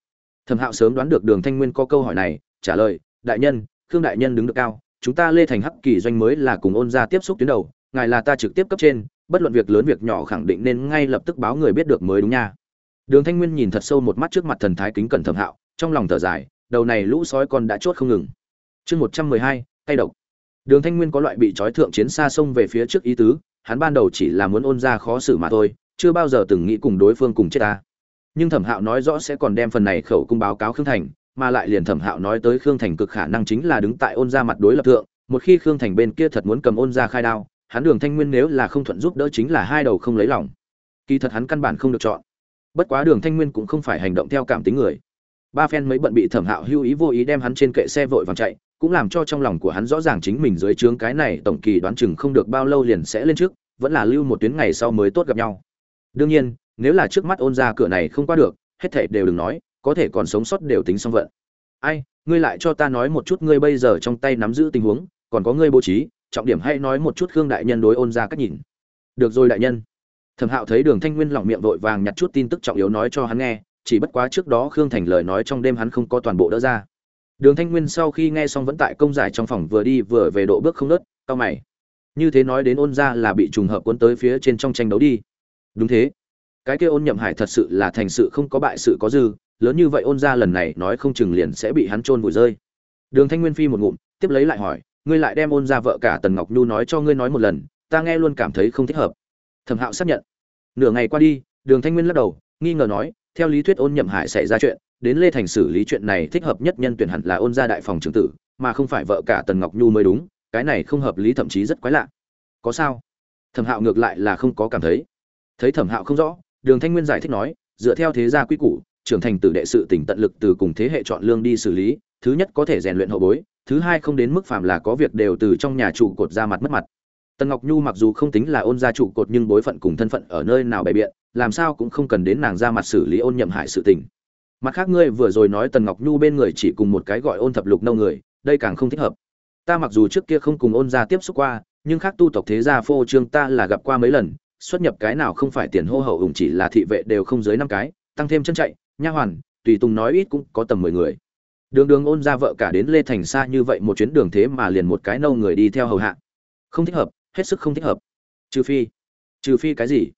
[SPEAKER 1] Thẩm hạo sớm đoán được đường thanh nguyên có câu hỏi này, trả lời, đại nhân, khương đại nhân đứng được cao, chúng ta lê thành hắc kỳ doanh mới là cùng ôn ra tiếp xúc tuyến đầu, ngài là ta trực tiếp cấp trên, bất luận việc lớn việc nhỏ khẳng định nên ngay lập tức báo người biết được mới đúng nha. Đường thanh nguyên nhìn thật sâu một mắt trước mặt thần thái kính cẩn thẩm hạo, trong lòng thở dài, đầu này lũ sói con đã chốt không ngừng. Chương một trăm mười hai tay độc đường thanh nguyên có loại bị trói thượng chiến xa sông về phía trước ý tứ, hắn ban đầu chỉ là muốn ôn ra khó xử mà thôi, chưa bao giờ từng nghĩ cùng đối phương cùng chết ta. Nhưng thẩm hạo nói rõ sẽ còn đem phần này khẩu cung báo cáo khương thành, mà lại liền thẩm hạo nói tới khương thành cực khả năng chính là đứng tại ôn ra mặt đối lập thượng, một khi khương thành bên kia thật muốn cầm ôn ra khai đao, hắn đường thanh nguyên nếu là không thuận giúp đỡ chính là hai đầu không lấy lòng. Kỳ thật hắn căn bản không được chọn. Bất quá đường thanh nguyên cũng không phải hành động theo cảm tính người. Ba phen mấy bận bị thẩm hạo hưu ý vô ý đem hắn trên kệ xe vội vàng chạy cũng làm cho trong lòng của hắn rõ ràng chính mình dưới trướng cái này tổng kỳ đoán chừng không được bao lâu liền sẽ lên trước, vẫn là lưu một tuyến ngày sau mới tốt gặp nhau. Đương nhiên, nếu là trước mắt ôn ra cửa này không qua được, hết thảy đều đừng nói, có thể còn sống sót đều tính xong vận. Ai, ngươi lại cho ta nói một chút ngươi bây giờ trong tay nắm giữ tình huống, còn có ngươi bố trí, trọng điểm hay nói một chút khương đại nhân đối ôn ra cách nhìn. Được rồi đại nhân. Thẩm hạo thấy đường thanh nguyên lỏng miệng vội vàng nhặt chút tin tức trọng yếu nói cho hắn nghe, chỉ bất quá trước đó khương thành lời nói trong đêm hắn không có toàn bộ đỡ ra đường thanh nguyên sau khi nghe xong vẫn tại công giải trong phòng vừa đi vừa về độ bước không ngớt, cao mày. Như thế nói đến ôn Gia là bị trùng hợp cuốn tới phía trên trong tranh đấu đi. Đúng thế. Cái kia ôn nhậm hải thật sự là thành sự không có bại sự có dư lớn như vậy ôn Gia lần này nói không chừng liền sẽ bị hắn trôn vùi rơi. Đường thanh nguyên phi một ngụm tiếp lấy lại hỏi ngươi lại đem ôn Gia vợ cả tần ngọc nhu nói cho ngươi nói một lần ta nghe luôn cảm thấy không thích hợp. Thẩm hạo xác nhận. Nửa ngày qua đi đường thanh nguyên lắc đầu nghi ngờ nói theo lý thuyết ôn nhậm hải xảy ra chuyện, đến lê thành xử lý chuyện này thích hợp nhất nhân tuyển hẳn là ôn gia đại phòng trưởng tử, mà không phải vợ cả tần ngọc nhu mới đúng, cái này không hợp lý thậm chí rất quái lạ. Có sao? Thẩm hạo ngược lại là không có cảm thấy. Thấy thẩm hạo không rõ, đường thanh nguyên giải thích nói, dựa theo thế gia quy củ, trưởng thành tử đệ sự tỉnh tận lực từ cùng thế hệ chọn lương đi xử lý, thứ nhất có thể rèn luyện hậu bối, thứ hai không đến mức phàm là có việc đều từ trong nhà trụ cột ra mặt mất mặt. Tần ngọc nhu mặc dù không tính là ôn gia trụ cột nhưng bối phận cùng thân phận ở nơi nào bày biện làm sao cũng không cần đến nàng ra mặt xử lý ôn nhậm hại sự tình. Mặt khác ngươi vừa rồi nói tần ngọc nhu bên người chỉ cùng một cái gọi ôn thập lục nâu người, đây càng không thích hợp. Ta mặc dù trước kia không cùng ôn gia tiếp xúc qua, nhưng khác tu tộc thế gia phô trương ta là gặp qua mấy lần, xuất nhập cái nào không phải tiền hô hậu ủng chỉ là thị vệ đều không dưới năm cái, tăng thêm chân chạy, nha hoàn, tùy tùng nói ít cũng có tầm mười người. Đường đường ôn ra vợ cả đến lê thành xa như vậy một chuyến đường thế mà liền một cái nâu người đi theo hầu hạ. Không thích hợp, hết sức không thích hợp. Trừ phi trừ phi cái gì?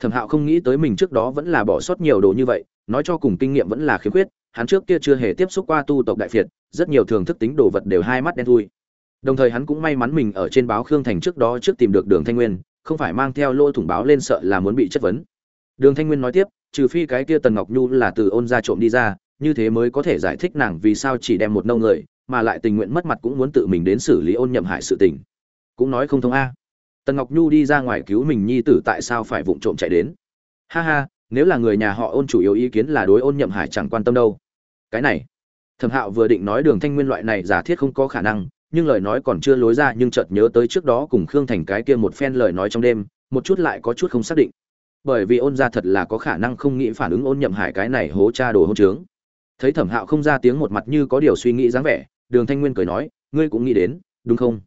[SPEAKER 1] Thẩm hạo không nghĩ tới mình trước đó vẫn là bỏ sót nhiều đồ như vậy, nói cho cùng kinh nghiệm vẫn là khiếm khuyết, hắn trước kia chưa hề tiếp xúc qua tu tộc đại phiệt, rất nhiều thường thức tính đồ vật đều hai mắt đen thui. Đồng thời hắn cũng may mắn mình ở trên báo khương thành trước đó trước tìm được đường thanh nguyên, không phải mang theo lô thủng báo lên sợ là muốn bị chất vấn. Đường thanh nguyên nói tiếp, trừ phi cái kia tần ngọc nhu là từ ôn ra trộm đi ra, như thế mới có thể giải thích nàng vì sao chỉ đem một nâu người, mà lại tình nguyện mất mặt cũng muốn tự mình đến xử lý ôn nhậm hại sự tình. Cũng nói không thông a tần ngọc nhu đi ra ngoài cứu mình nhi tử tại sao phải vụng trộm chạy đến? Ha ha, nếu là người nhà họ ôn chủ yếu ý kiến là đối ôn nhậm hải chẳng quan tâm đâu. Cái này, thẩm hạo vừa định nói đường thanh nguyên loại này giả thiết không có khả năng, nhưng lời nói còn chưa lối ra nhưng chợt nhớ tới trước đó cùng khương thành cái kia một phen lời nói trong đêm, một chút lại có chút không xác định. Bởi vì ôn ra thật là có khả năng không nghĩ phản ứng ôn nhậm hải cái này hố cha đồ hôn trướng. Thấy thẩm hạo không ra tiếng một mặt như có điều suy nghĩ dáng vẻ, đường thanh nguyên cười nói, ngươi cũng nghĩ đến, đúng không?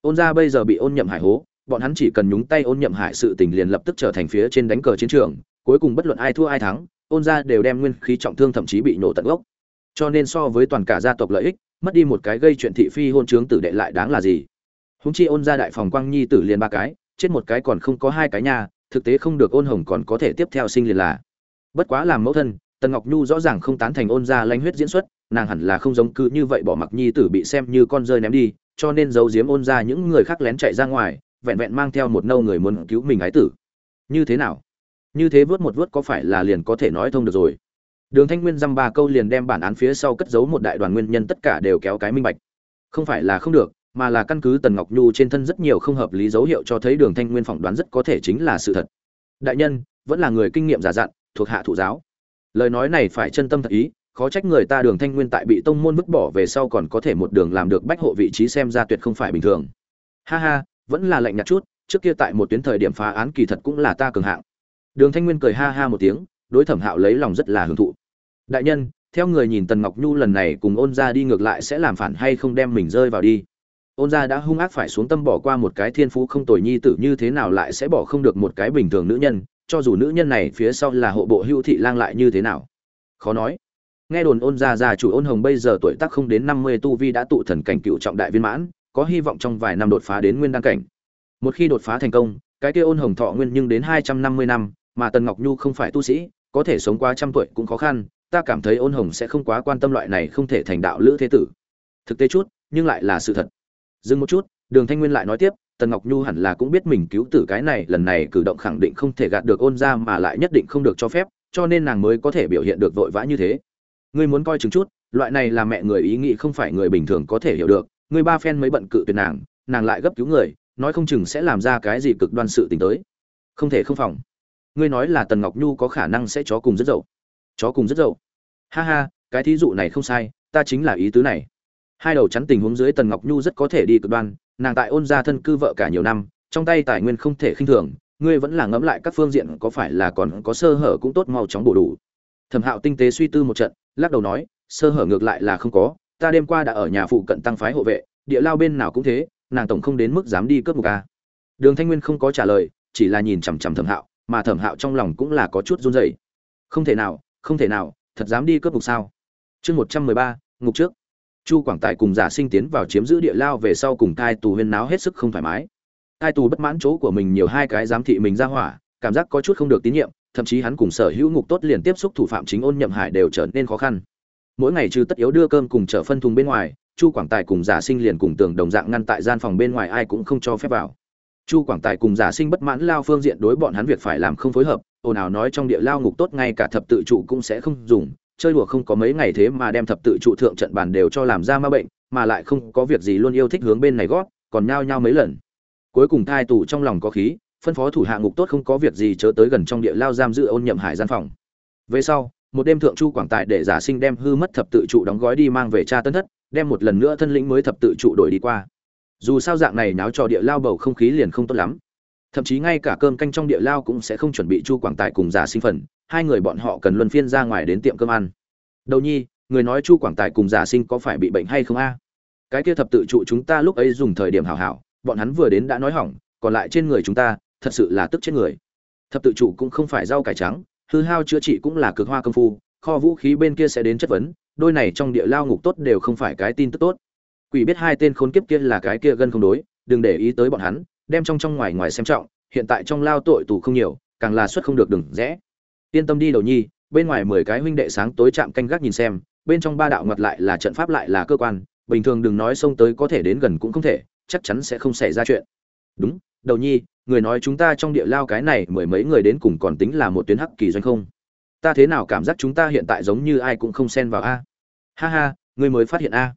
[SPEAKER 1] Ôn ra bây giờ bị ôn nhậm hải hố bọn hắn chỉ cần nhúng tay ôn nhậm hại sự tình liền lập tức trở thành phía trên đánh cờ chiến trường, cuối cùng bất luận ai thua ai thắng, ôn ra đều đem nguyên khí trọng thương thậm chí bị nổ tận gốc. Cho nên so với toàn cả gia tộc lợi ích, mất đi một cái gây chuyện thị phi hôn trướng tử đệ lại đáng là gì? Húng chi ôn ra đại phòng quang nhi tử liền ba cái, chết một cái còn không có hai cái nhà thực tế không được ôn hồng còn có thể tiếp theo sinh liền là. Bất quá làm mẫu thân, tần ngọc nhu rõ ràng không tán thành ôn ra lanh huyết diễn xuất, nàng hẳn là không giống cứ như vậy bỏ mặc nhi tử bị xem như con rơi ném đi, cho nên giấu giếm ôn ra những người khác lén chạy ra ngoài vẹn vẹn mang theo một nâu người muốn cứu mình ái tử. Như thế nào? Như thế vớt một vớt có phải là liền có thể nói thông được rồi? Đường thanh nguyên dăm ba câu liền đem bản án phía sau cất giấu một đại đoàn nguyên nhân tất cả đều kéo cái minh bạch. Không phải là không được, mà là căn cứ tần ngọc nhu trên thân rất nhiều không hợp lý dấu hiệu cho thấy đường thanh nguyên phỏng đoán rất có thể chính là sự thật. Đại nhân, vẫn là người kinh nghiệm giả dặn, thuộc hạ thụ giáo. Lời nói này phải chân tâm thật ý, khó trách người ta đường thanh nguyên tại bị tông môn vứt bỏ về sau còn có thể một đường làm được bách hộ vị trí xem ra tuyệt không phải bình thường. Ha ha vẫn là lạnh nhạt chút, trước kia tại một tuyến thời điểm phá án kỳ thật cũng là ta cường hạng. Đường thanh nguyên cười ha ha một tiếng, đối thẩm hạo lấy lòng rất là hưởng thụ. Đại nhân, theo người nhìn tần ngọc nhu lần này cùng ôn ra đi ngược lại sẽ làm phản hay không đem mình rơi vào đi? Ôn ra đã hung ác phải xuống tâm bỏ qua một cái thiên phú không tồi nhi tử như thế nào lại sẽ bỏ không được một cái bình thường nữ nhân, cho dù nữ nhân này phía sau là hộ bộ hữu thị lang lại như thế nào? Khó nói. Nghe đồn ôn ra già chủ ôn hồng bây giờ tuổi tác không đến năm mươi tu vi đã tụ thần cảnh cựu trọng đại viên mãn có hy vọng trong vài năm đột phá đến nguyên đăng cảnh. Một khi đột phá thành công, cái kia ôn hồng thọ nguyên nhưng đến hai trăm năm mươi năm, mà tần ngọc nhu không phải tu sĩ, có thể sống qua trăm tuổi cũng khó khăn, ta cảm thấy ôn hồng sẽ không quá quan tâm loại này không thể thành đạo lữ thế tử. Thực tế chút, nhưng lại là sự thật. Dừng một chút, đường thanh nguyên lại nói tiếp, tần ngọc nhu hẳn là cũng biết mình cứu tử cái này, lần này cử động khẳng định không thể gạt được ôn gia mà lại nhất định không được cho phép, cho nên nàng mới có thể biểu hiện được vội vã như thế. Ngươi muốn coi chừng chút, loại này là mẹ người ý nghĩ không phải người bình thường có thể hiểu được ngươi ba phen mới bận cự tuyệt nàng nàng lại gấp cứu người, nói không chừng sẽ làm ra cái gì cực đoan sự tình tới. Không thể không phòng. Ngươi nói là tần ngọc nhu có khả năng sẽ chó cùng rất dậu. Chó cùng rất dậu. Ha ha, cái thí dụ này không sai, ta chính là ý tứ này. Hai đầu chắn tình huống dưới tần ngọc nhu rất có thể đi cực đoan, nàng tại ôn gia thân cư vợ cả nhiều năm, trong tay tài nguyên không thể khinh thường, ngươi vẫn là ngẫm lại các phương diện có phải là còn có sơ hở cũng tốt mau chóng bổ đủ. Thẩm hạo tinh tế suy tư một trận, lắc đầu nói, sơ hở ngược lại là không có ta đêm qua đã ở nhà phụ cận tăng phái hộ vệ, địa lao bên nào cũng thế, nàng tổng không đến mức dám đi cướp một ca à. đường thanh nguyên không có trả lời, chỉ là nhìn chằm chằm thẩm hạo, mà thẩm hạo trong lòng cũng là có chút run rẩy. Không thể nào, không thể nào, thật dám đi cướp mục sao? Chương một trăm mười ba, ngục trước. Chu quảng tài cùng giả sinh tiến vào chiếm giữ địa lao về sau cùng cai tù huyên náo hết sức không thoải mái. Cai tù bất mãn chỗ của mình nhiều hai cái giám thị mình ra hỏa, cảm giác có chút không được tín nhiệm, thậm chí hắn cùng sở hữu ngục tốt liền tiếp xúc thủ phạm chính ôn nhậm hải đều trở nên khó khăn mỗi ngày trừ tất yếu đưa cơm cùng chở phân thùng bên ngoài, chu quảng tài cùng giả sinh liền cùng tường đồng dạng ngăn tại gian phòng bên ngoài ai cũng không cho phép vào. Chu quảng tài cùng giả sinh bất mãn lao phương diện đối bọn hắn việc phải làm không phối hợp, ồn ào nói trong địa lao ngục tốt ngay cả thập tự trụ cũng sẽ không dùng, chơi đùa không có mấy ngày thế mà đem thập tự trụ thượng trận bàn đều cho làm ra ma bệnh, mà lại không có việc gì luôn yêu thích hướng bên này gót, còn nhao nhao mấy lần. Cuối cùng thai tù trong lòng có khí, phân phó thủ hạ ngục tốt không có việc gì chớ tới gần trong địa lao giam giữ ôn nhậm hải gian phòng. Về sau một đêm thượng chu quảng tài để giả sinh đem hư mất thập tự trụ đóng gói đi mang về cha tân thất, đem một lần nữa thân lĩnh mới thập tự trụ đổi đi qua. Dù sao dạng này náo cho địa lao bầu không khí liền không tốt lắm. Thậm chí ngay cả cơm canh trong địa lao cũng sẽ không chuẩn bị chu quảng tài cùng giả sinh phần, hai người bọn họ cần luân phiên ra ngoài đến tiệm cơm ăn. Đầu nhi, người nói chu quảng tài cùng giả sinh có phải bị bệnh hay không a? Cái kia thập tự trụ chúng ta lúc ấy dùng thời điểm hảo hảo, bọn hắn vừa đến đã nói hỏng, còn lại trên người chúng ta, thật sự là tức chết người. Thập tự trụ cũng không phải rau cải trắng hư hao chữa trị cũng là cực hoa công phu, kho vũ khí bên kia sẽ đến chất vấn, đôi này trong địa lao ngục tốt đều không phải cái tin tức tốt. Quỷ biết hai tên khốn kiếp kia là cái kia gân không đối, đừng để ý tới bọn hắn, đem trong trong ngoài ngoài xem trọng, hiện tại trong lao tội tù không nhiều, càng là suất không được đừng rẽ. Yên tâm đi đầu nhi, bên ngoài mười cái huynh đệ sáng tối chạm canh gác nhìn xem, bên trong ba đạo ngặt lại là trận pháp lại là cơ quan, bình thường đừng nói xông tới có thể đến gần cũng không thể, chắc chắn sẽ không xảy ra chuyện. Đúng, đầu nhi người nói chúng ta trong địa lao cái này mười mấy người đến cùng còn tính là một tuyến hắc kỳ doanh không? Ta thế nào cảm giác chúng ta hiện tại giống như ai cũng không xen vào a? Ha ha, ngươi mới phát hiện a.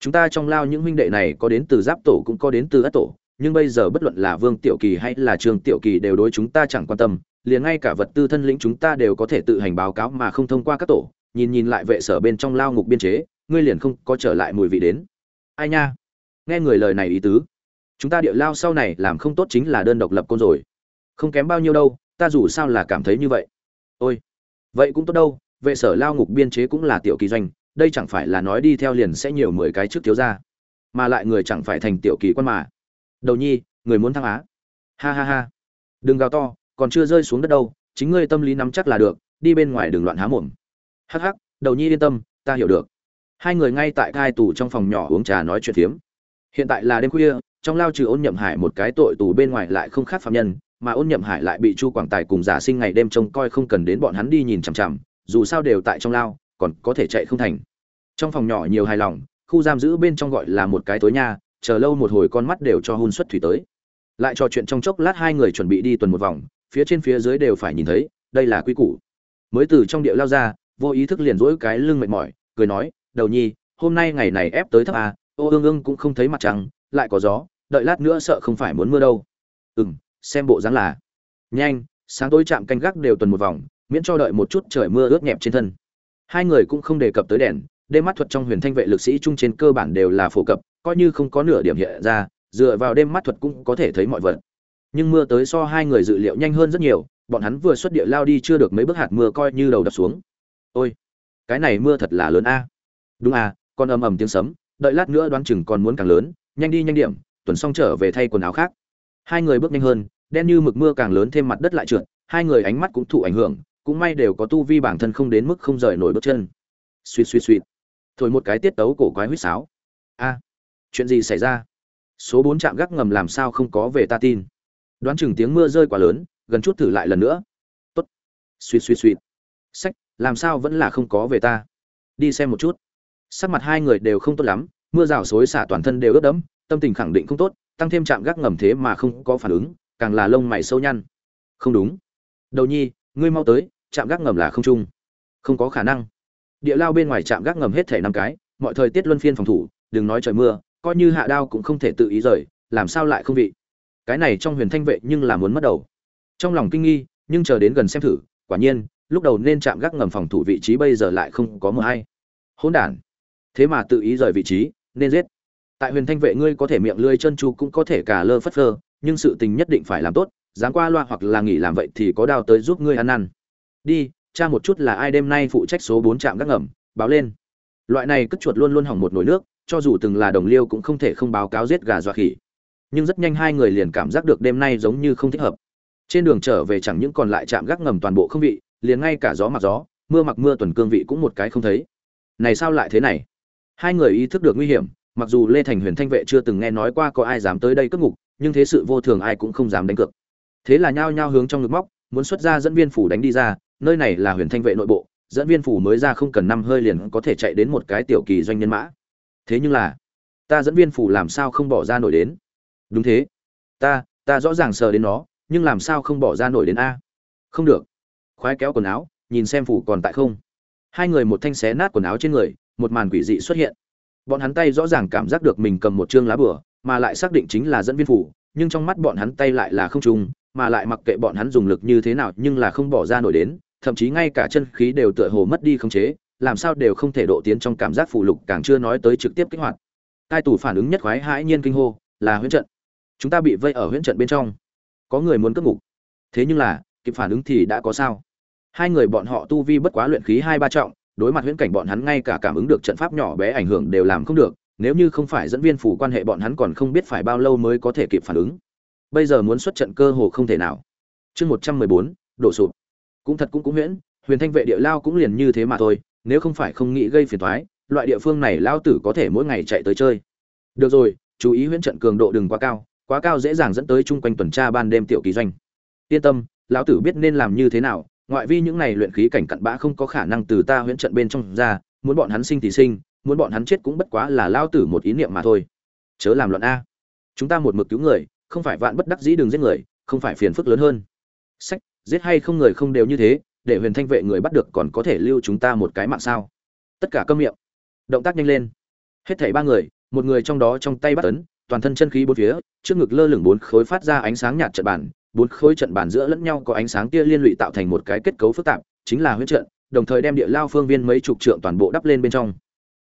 [SPEAKER 1] Chúng ta trong lao những huynh đệ này có đến từ giáp tổ cũng có đến từ ất tổ, nhưng bây giờ bất luận là vương tiểu kỳ hay là trường tiểu kỳ đều đối chúng ta chẳng quan tâm, liền ngay cả vật tư thân lĩnh chúng ta đều có thể tự hành báo cáo mà không thông qua các tổ, nhìn nhìn lại vệ sở bên trong lao ngục biên chế, ngươi liền không có trở lại mùi vị đến. Ai nha? Nghe người lời này ý tứ chúng ta địa lao sau này làm không tốt chính là đơn độc lập côn rồi. Không kém bao nhiêu đâu, ta dù sao là cảm thấy như vậy. Ôi, vậy cũng tốt đâu, vệ sở lao ngục biên chế cũng là tiểu kỳ doanh, đây chẳng phải là nói đi theo liền sẽ nhiều mười cái trước thiếu ra mà lại người chẳng phải thành tiểu kỳ quan mà. Đầu nhi, người muốn thăng á. Ha ha ha. Đừng gào to, còn chưa rơi xuống đất đâu, chính ngươi tâm lý nắm chắc là được, đi bên ngoài đừng loạn há mồm. Hắc hắc, đầu nhi yên tâm, ta hiểu được. Hai người ngay tại thai tù trong phòng nhỏ uống trà nói chuyện phiếm hiện tại là đêm khuya trong lao trừ ôn nhậm hải một cái tội tù bên ngoài lại không khác phạm nhân mà ôn nhậm hải lại bị chu quảng tài cùng giả sinh ngày đêm trông coi không cần đến bọn hắn đi nhìn chằm chằm dù sao đều tại trong lao còn có thể chạy không thành. Trong phòng nhỏ nhiều hài lòng khu giam giữ bên trong gọi là một cái tối nha chờ lâu một hồi con mắt đều cho hôn xuất thủy tới. Lại trò chuyện trong chốc lát hai người chuẩn bị đi tuần một vòng phía trên phía dưới đều phải nhìn thấy đây là quy củ. Mới từ trong địa lao ra vô ý thức liền rỗi cái lưng mệt mỏi cười nói đầu nhi hôm nay ngày này ép tới thấp à, ô ương ương cũng không thấy mặt trăng, lại có gió, đợi lát nữa sợ không phải muốn mưa đâu. Ừ m xem bộ dáng là. Nhanh, sáng tối chạm canh gác đều tuần một vòng, miễn cho đợi một chút trời mưa ướt nhẹp trên thân. Hai người cũng không đề cập tới đèn, đêm mắt thuật trong huyền thanh vệ lực sĩ chung trên cơ bản đều là phổ cập, coi như không có nửa điểm hiện ra, dựa vào đêm mắt thuật cũng có thể thấy mọi vật. Nhưng mưa tới so hai người dự liệu nhanh hơn rất nhiều, bọn hắn vừa xuất địa lao đi chưa được mấy bước hạt mưa coi như đầu đập xuống. Ôi, cái này mưa thật là lớn a. Đúng à còn ầm ầm tiếng sấm đợi lát nữa đoán chừng còn muốn càng lớn, nhanh đi nhanh điểm, tuần xong trở về thay quần áo khác. Hai người bước nhanh hơn, đen như mực mưa càng lớn thêm mặt đất lại trượt, hai người ánh mắt cũng thụ ảnh hưởng, cũng may đều có tu vi bản thân không đến mức không rời nổi bước chân. Suýt suýt suýt. Thổi một cái tiết tấu cổ quái huýt sáo. A, chuyện gì xảy ra? Số bốn trạm gác ngầm làm sao không có về ta tin? Đoán chừng tiếng mưa rơi quá lớn, gần chút thử lại lần nữa. Tốt. Suýt suýt suýt. Sách, làm sao vẫn là không có về ta? Đi xem một chút sắc mặt hai người đều không tốt lắm, mưa rào xối xả toàn thân đều ướt đẫm, tâm tình khẳng định không tốt, tăng thêm chạm gác ngầm thế mà không có phản ứng, càng là lông mày sâu nhăn. Không đúng. Đầu nhi, ngươi mau tới, chạm gác ngầm là không trung không có khả năng. Địa lao bên ngoài chạm gác ngầm hết thể năm cái, mọi thời tiết luân phiên phòng thủ, đừng nói trời mưa, coi như hạ đao cũng không thể tự ý rời, làm sao lại không vị? Cái này trong huyền thanh vệ nhưng là muốn mất đầu. Trong lòng kinh nghi, nhưng chờ đến gần xem thử, quả nhiên, lúc đầu nên chạm gác ngầm phòng thủ vị trí bây giờ lại không có mờ hay. Hỗn đản thế mà tự ý rời vị trí, nên giết. Tại huyền thanh vệ ngươi có thể miệng lươi chân chu cũng có thể cả lơ phất phơ, nhưng sự tình nhất định phải làm tốt, dám qua loa hoặc là nghỉ làm vậy thì có đào tới giúp ngươi ăn ăn đi tra một chút là ai đêm nay phụ trách số bốn trạm gác ngầm, báo lên. Loại này cất chuột luôn luôn hỏng một nồi nước, cho dù từng là đồng liêu cũng không thể không báo cáo giết gà dọa khỉ. Nhưng rất nhanh hai người liền cảm giác được đêm nay giống như không thích hợp. Trên đường trở về chẳng những còn lại trạm gác ngầm toàn bộ không vị, liền ngay cả gió mặc gió, mưa mặc mưa tuần cương vị cũng một cái không thấy. Này sao lại thế này? Hai người ý thức được nguy hiểm, mặc dù lê thành huyền thanh vệ chưa từng nghe nói qua có ai dám tới đây cướp ngục, nhưng thế sự vô thường ai cũng không dám đánh cược. Thế là nhao nhao hướng trong ngực móc, muốn xuất ra dẫn viên phủ đánh đi ra, nơi này là huyền thanh vệ nội bộ, dẫn viên phủ mới ra không cần năm hơi liền có thể chạy đến một cái tiểu kỳ doanh nhân mã. Thế nhưng là, ta dẫn viên phủ làm sao không bỏ ra nổi đến? Đúng thế. Ta ta rõ ràng sờ đến nó, nhưng làm sao không bỏ ra nổi đến a? Không được. Khoái kéo quần áo, nhìn xem phủ còn tại không. Hai người một thanh xé nát quần áo trên người một màn quỷ dị xuất hiện. Bọn hắn tay rõ ràng cảm giác được mình cầm một chương lá bửa mà lại xác định chính là dẫn viên phủ, nhưng trong mắt bọn hắn tay lại là không trùng, mà lại mặc kệ bọn hắn dùng lực như thế nào nhưng là không bỏ ra nổi đến, thậm chí ngay cả chân khí đều tựa hồ mất đi khống chế, làm sao đều không thể độ tiến trong cảm giác phụ lục càng chưa nói tới trực tiếp kích hoạt. Tai tù phản ứng nhất khoái hãi nhiên kinh hô, là huyễn trận. Chúng ta bị vây ở huyễn trận bên trong. Có người muốn cất ngục. Thế nhưng là, kịp phản ứng thì đã có sao? Hai người bọn họ tu vi bất quá luyện khí hai ba trọng đối mặt huyễn cảnh bọn hắn ngay cả cảm ứng được trận pháp nhỏ bé ảnh hưởng đều làm không được, nếu như không phải dẫn viên phủ quan hệ bọn hắn còn không biết phải bao lâu mới có thể kịp phản ứng. Bây giờ muốn xuất trận cơ hồ không thể nào. Chương một trăm mười bốn, đổ sụp. Cũng thật cũng cũng huyễn, huyền thanh vệ địa lao cũng liền như thế mà thôi, nếu không phải không nghĩ gây phiền thoái loại địa phương này lao tử có thể mỗi ngày chạy tới chơi. Được rồi, chú ý huyễn trận cường độ đừng quá cao quá cao dễ dàng dẫn tới chung quanh tuần tra ban đêm tiểu kỳ doanh. Yên tâm, lão tử biết nên làm như thế nào ngoại vi những này luyện khí cảnh cặn bã không có khả năng từ ta huyễn trận bên trong ra, muốn bọn hắn sinh thì sinh, muốn bọn hắn chết cũng bất quá là lao tử một ý niệm mà thôi. Chớ làm loạn a. Chúng ta một mực cứu người, không phải vạn bất đắc dĩ đừng giết người, không phải phiền phức lớn hơn. Sách, giết hay không người không đều như thế, để huyền thanh vệ người bắt được còn có thể lưu chúng ta một cái mạng sao? Tất cả câm miệng. Động tác nhanh lên. Hết thảy ba người, một người trong đó trong tay bắt ấn, toàn thân chân khí bốn phía, trước ngực lơ lửng bốn khối phát ra ánh sáng nhạt trận bản bốn khối trận bản giữa lẫn nhau có ánh sáng tia liên lụy tạo thành một cái kết cấu phức tạp, chính là huyễn trận, đồng thời đem địa lao phương viên mấy chục trượng toàn bộ đắp lên bên trong.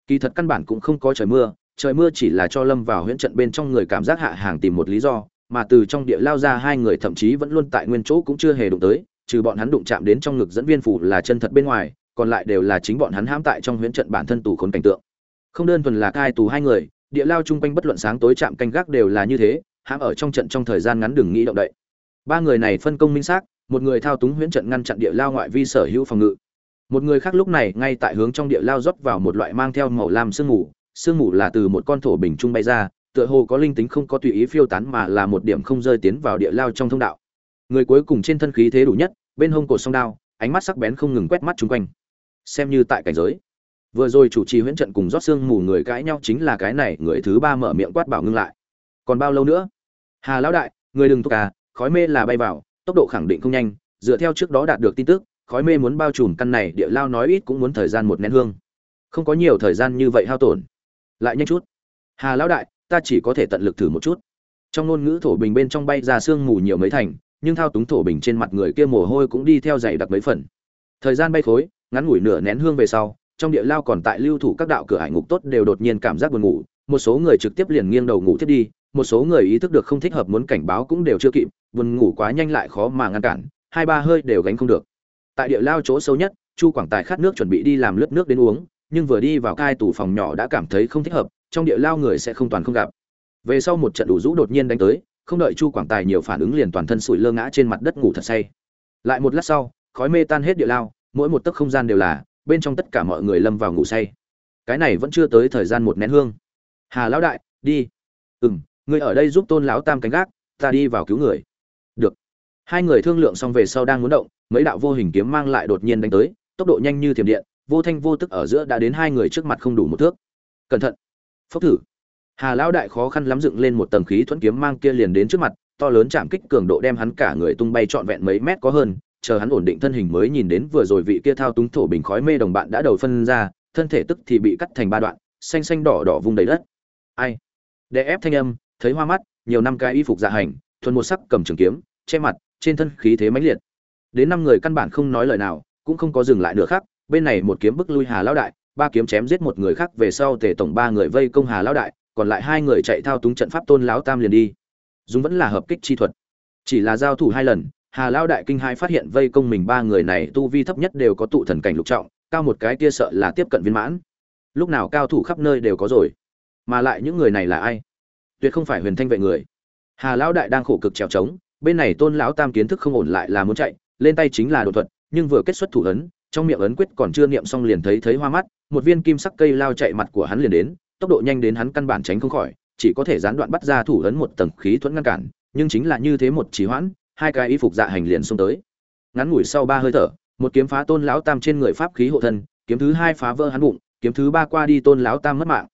[SPEAKER 1] Kỳ thật căn bản cũng không có trời mưa trời mưa chỉ là cho lâm vào huyễn trận bên trong người cảm giác hạ hàng tìm một lý do, mà từ trong địa lao ra hai người thậm chí vẫn luôn tại nguyên chỗ cũng chưa hề đụng tới, trừ bọn hắn đụng chạm đến trong ngực dẫn viên phủ là chân thật bên ngoài, còn lại đều là chính bọn hắn hãm tại trong huyễn trận bản thân tù khốn cảnh tượng. Không đơn thuần là cai tù hai người, địa lao chung quanh bất luận sáng tối chạm canh gác đều là như thế, hãm ở trong trận trong thời gian ngắn đừng nghĩ động đậy ba người này phân công minh xác, một người thao túng huyễn trận ngăn chặn địa lao ngoại vi sở hữu phòng ngự. Một người khác lúc này ngay tại hướng trong địa lao rót vào một loại mang theo màu lam sương mù sương mù là từ một con thổ bình trung bay ra, tựa hồ có linh tính không có tùy ý phiêu tán mà là một điểm không rơi tiến vào địa lao trong thông đạo. Người cuối cùng trên thân khí thế đủ nhất, bên hông cột song đao, ánh mắt sắc bén không ngừng quét mắt chung quanh. Xem như tại cảnh giới. Vừa rồi chủ trì huyễn trận cùng rót xương mù người cãi nhau chính là cái này, người thứ ba mở miệng quát bảo ngưng lại. Còn bao lâu nữa? Hà lão đại, người đừng thúc à khói mê là bay vào, tốc độ khẳng định không nhanh, dựa theo trước đó đạt được tin tức, khói mê muốn bao trùm căn này, địa lao nói ít cũng muốn thời gian một nén hương. Không có nhiều thời gian như vậy hao tổn. Lại nhanh chút. Hà lão đại, ta chỉ có thể tận lực thử một chút. Trong ngôn ngữ thổ bình bên trong bay ra sương mù nhiều mấy thành, nhưng thao túng thổ bình trên mặt người kia mồ hôi cũng đi theo dày đặc mấy phần. Thời gian bay khối, ngắn ngủi nửa nén hương về sau, trong địa lao còn tại lưu thủ các đạo cửa hải ngục tốt đều đột nhiên cảm giác buồn ngủ, một số người trực tiếp liền nghiêng đầu ngủ thiết đi, một số người ý thức được không thích hợp muốn cảnh báo cũng đều chưa kịp buồn ngủ quá nhanh lại khó mà ngăn cản, hai ba hơi đều gánh không được. Tại địa lao chỗ sâu nhất, chu quảng tài khát nước chuẩn bị đi làm lướt nước đến uống, nhưng vừa đi vào cai tủ phòng nhỏ đã cảm thấy không thích hợp, trong địa lao người sẽ không toàn không gặp. Về sau một trận đủ rũ đột nhiên đánh tới, không đợi chu quảng tài nhiều phản ứng liền toàn thân sủi lơ ngã trên mặt đất ngủ thật say. Lại một lát sau, khói mê tan hết địa lao, mỗi một tấc không gian đều là, bên trong tất cả mọi người lâm vào ngủ say. Cái này vẫn chưa tới thời gian một nén hương. Hà lão đại, đi. Ừ m ngươi ở đây giúp tôn lão tam cánh gác, ta đi vào cứu người được. Hai người thương lượng xong về sau đang muốn động, mấy đạo vô hình kiếm mang lại đột nhiên đánh tới, tốc độ nhanh như thiểm điện, vô thanh vô tức ở giữa đã đến hai người trước mặt không đủ một thước. Cẩn thận. Phốc thử. Hà lão đại khó khăn lắm dựng lên một tầng khí thuẫn kiếm mang kia liền đến trước mặt, to lớn chạm kích cường độ đem hắn cả người tung bay trọn vẹn mấy mét có hơn, chờ hắn ổn định thân hình mới nhìn đến vừa rồi vị kia thao túng thổ bình khói mê đồng bạn đã đầu phân ra, thân thể tức thì bị cắt thành ba đoạn, xanh xanh đỏ đỏ vùng đầy đất. Ai? Đè ép thanh âm, thấy hoa mắt, nhiều năm cái y phục dạ hành thuần một sắc cầm trường kiếm, che mặt, trên thân khí thế mãnh liệt. Đến năm người căn bản không nói lời nào, cũng không có dừng lại nữa khác, bên này một kiếm bức lui hà lão đại, ba kiếm chém giết một người khác về sau tề tổng ba người vây công hà lão đại, còn lại hai người chạy thao túng trận pháp tôn lão tam liền đi. Dùng vẫn là hợp kích chi thuật. Chỉ là giao thủ hai lần, hà lão đại kinh hai phát hiện vây công mình ba người này tu vi thấp nhất đều có tụ thần cảnh lục trọng, cao một cái kia sợ là tiếp cận viên mãn. Lúc nào cao thủ khắp nơi đều có rồi. Mà lại những người này là ai? Tuyệt không phải huyền thanh vệ người hà lão đại đang khổ cực trèo trống, bên này tôn lão tam kiến thức không ổn lại là muốn chạy, lên tay chính là đột thuật, nhưng vừa kết xuất thủ ấn, trong miệng ấn quyết còn chưa niệm xong liền thấy thấy hoa mắt, một viên kim sắc cây lao chạy mặt của hắn liền đến, tốc độ nhanh đến hắn căn bản tránh không khỏi, chỉ có thể gián đoạn bắt ra thủ ấn một tầng khí thuẫn ngăn cản, nhưng chính là như thế một trì hoãn, hai cái y phục dạ hành liền xông tới. Ngắn ngủi sau ba hơi thở, một kiếm phá tôn lão tam trên người pháp khí hộ thân, kiếm thứ hai phá vỡ hắn bụng, kiếm thứ ba qua đi tôn lão tam mất mạng.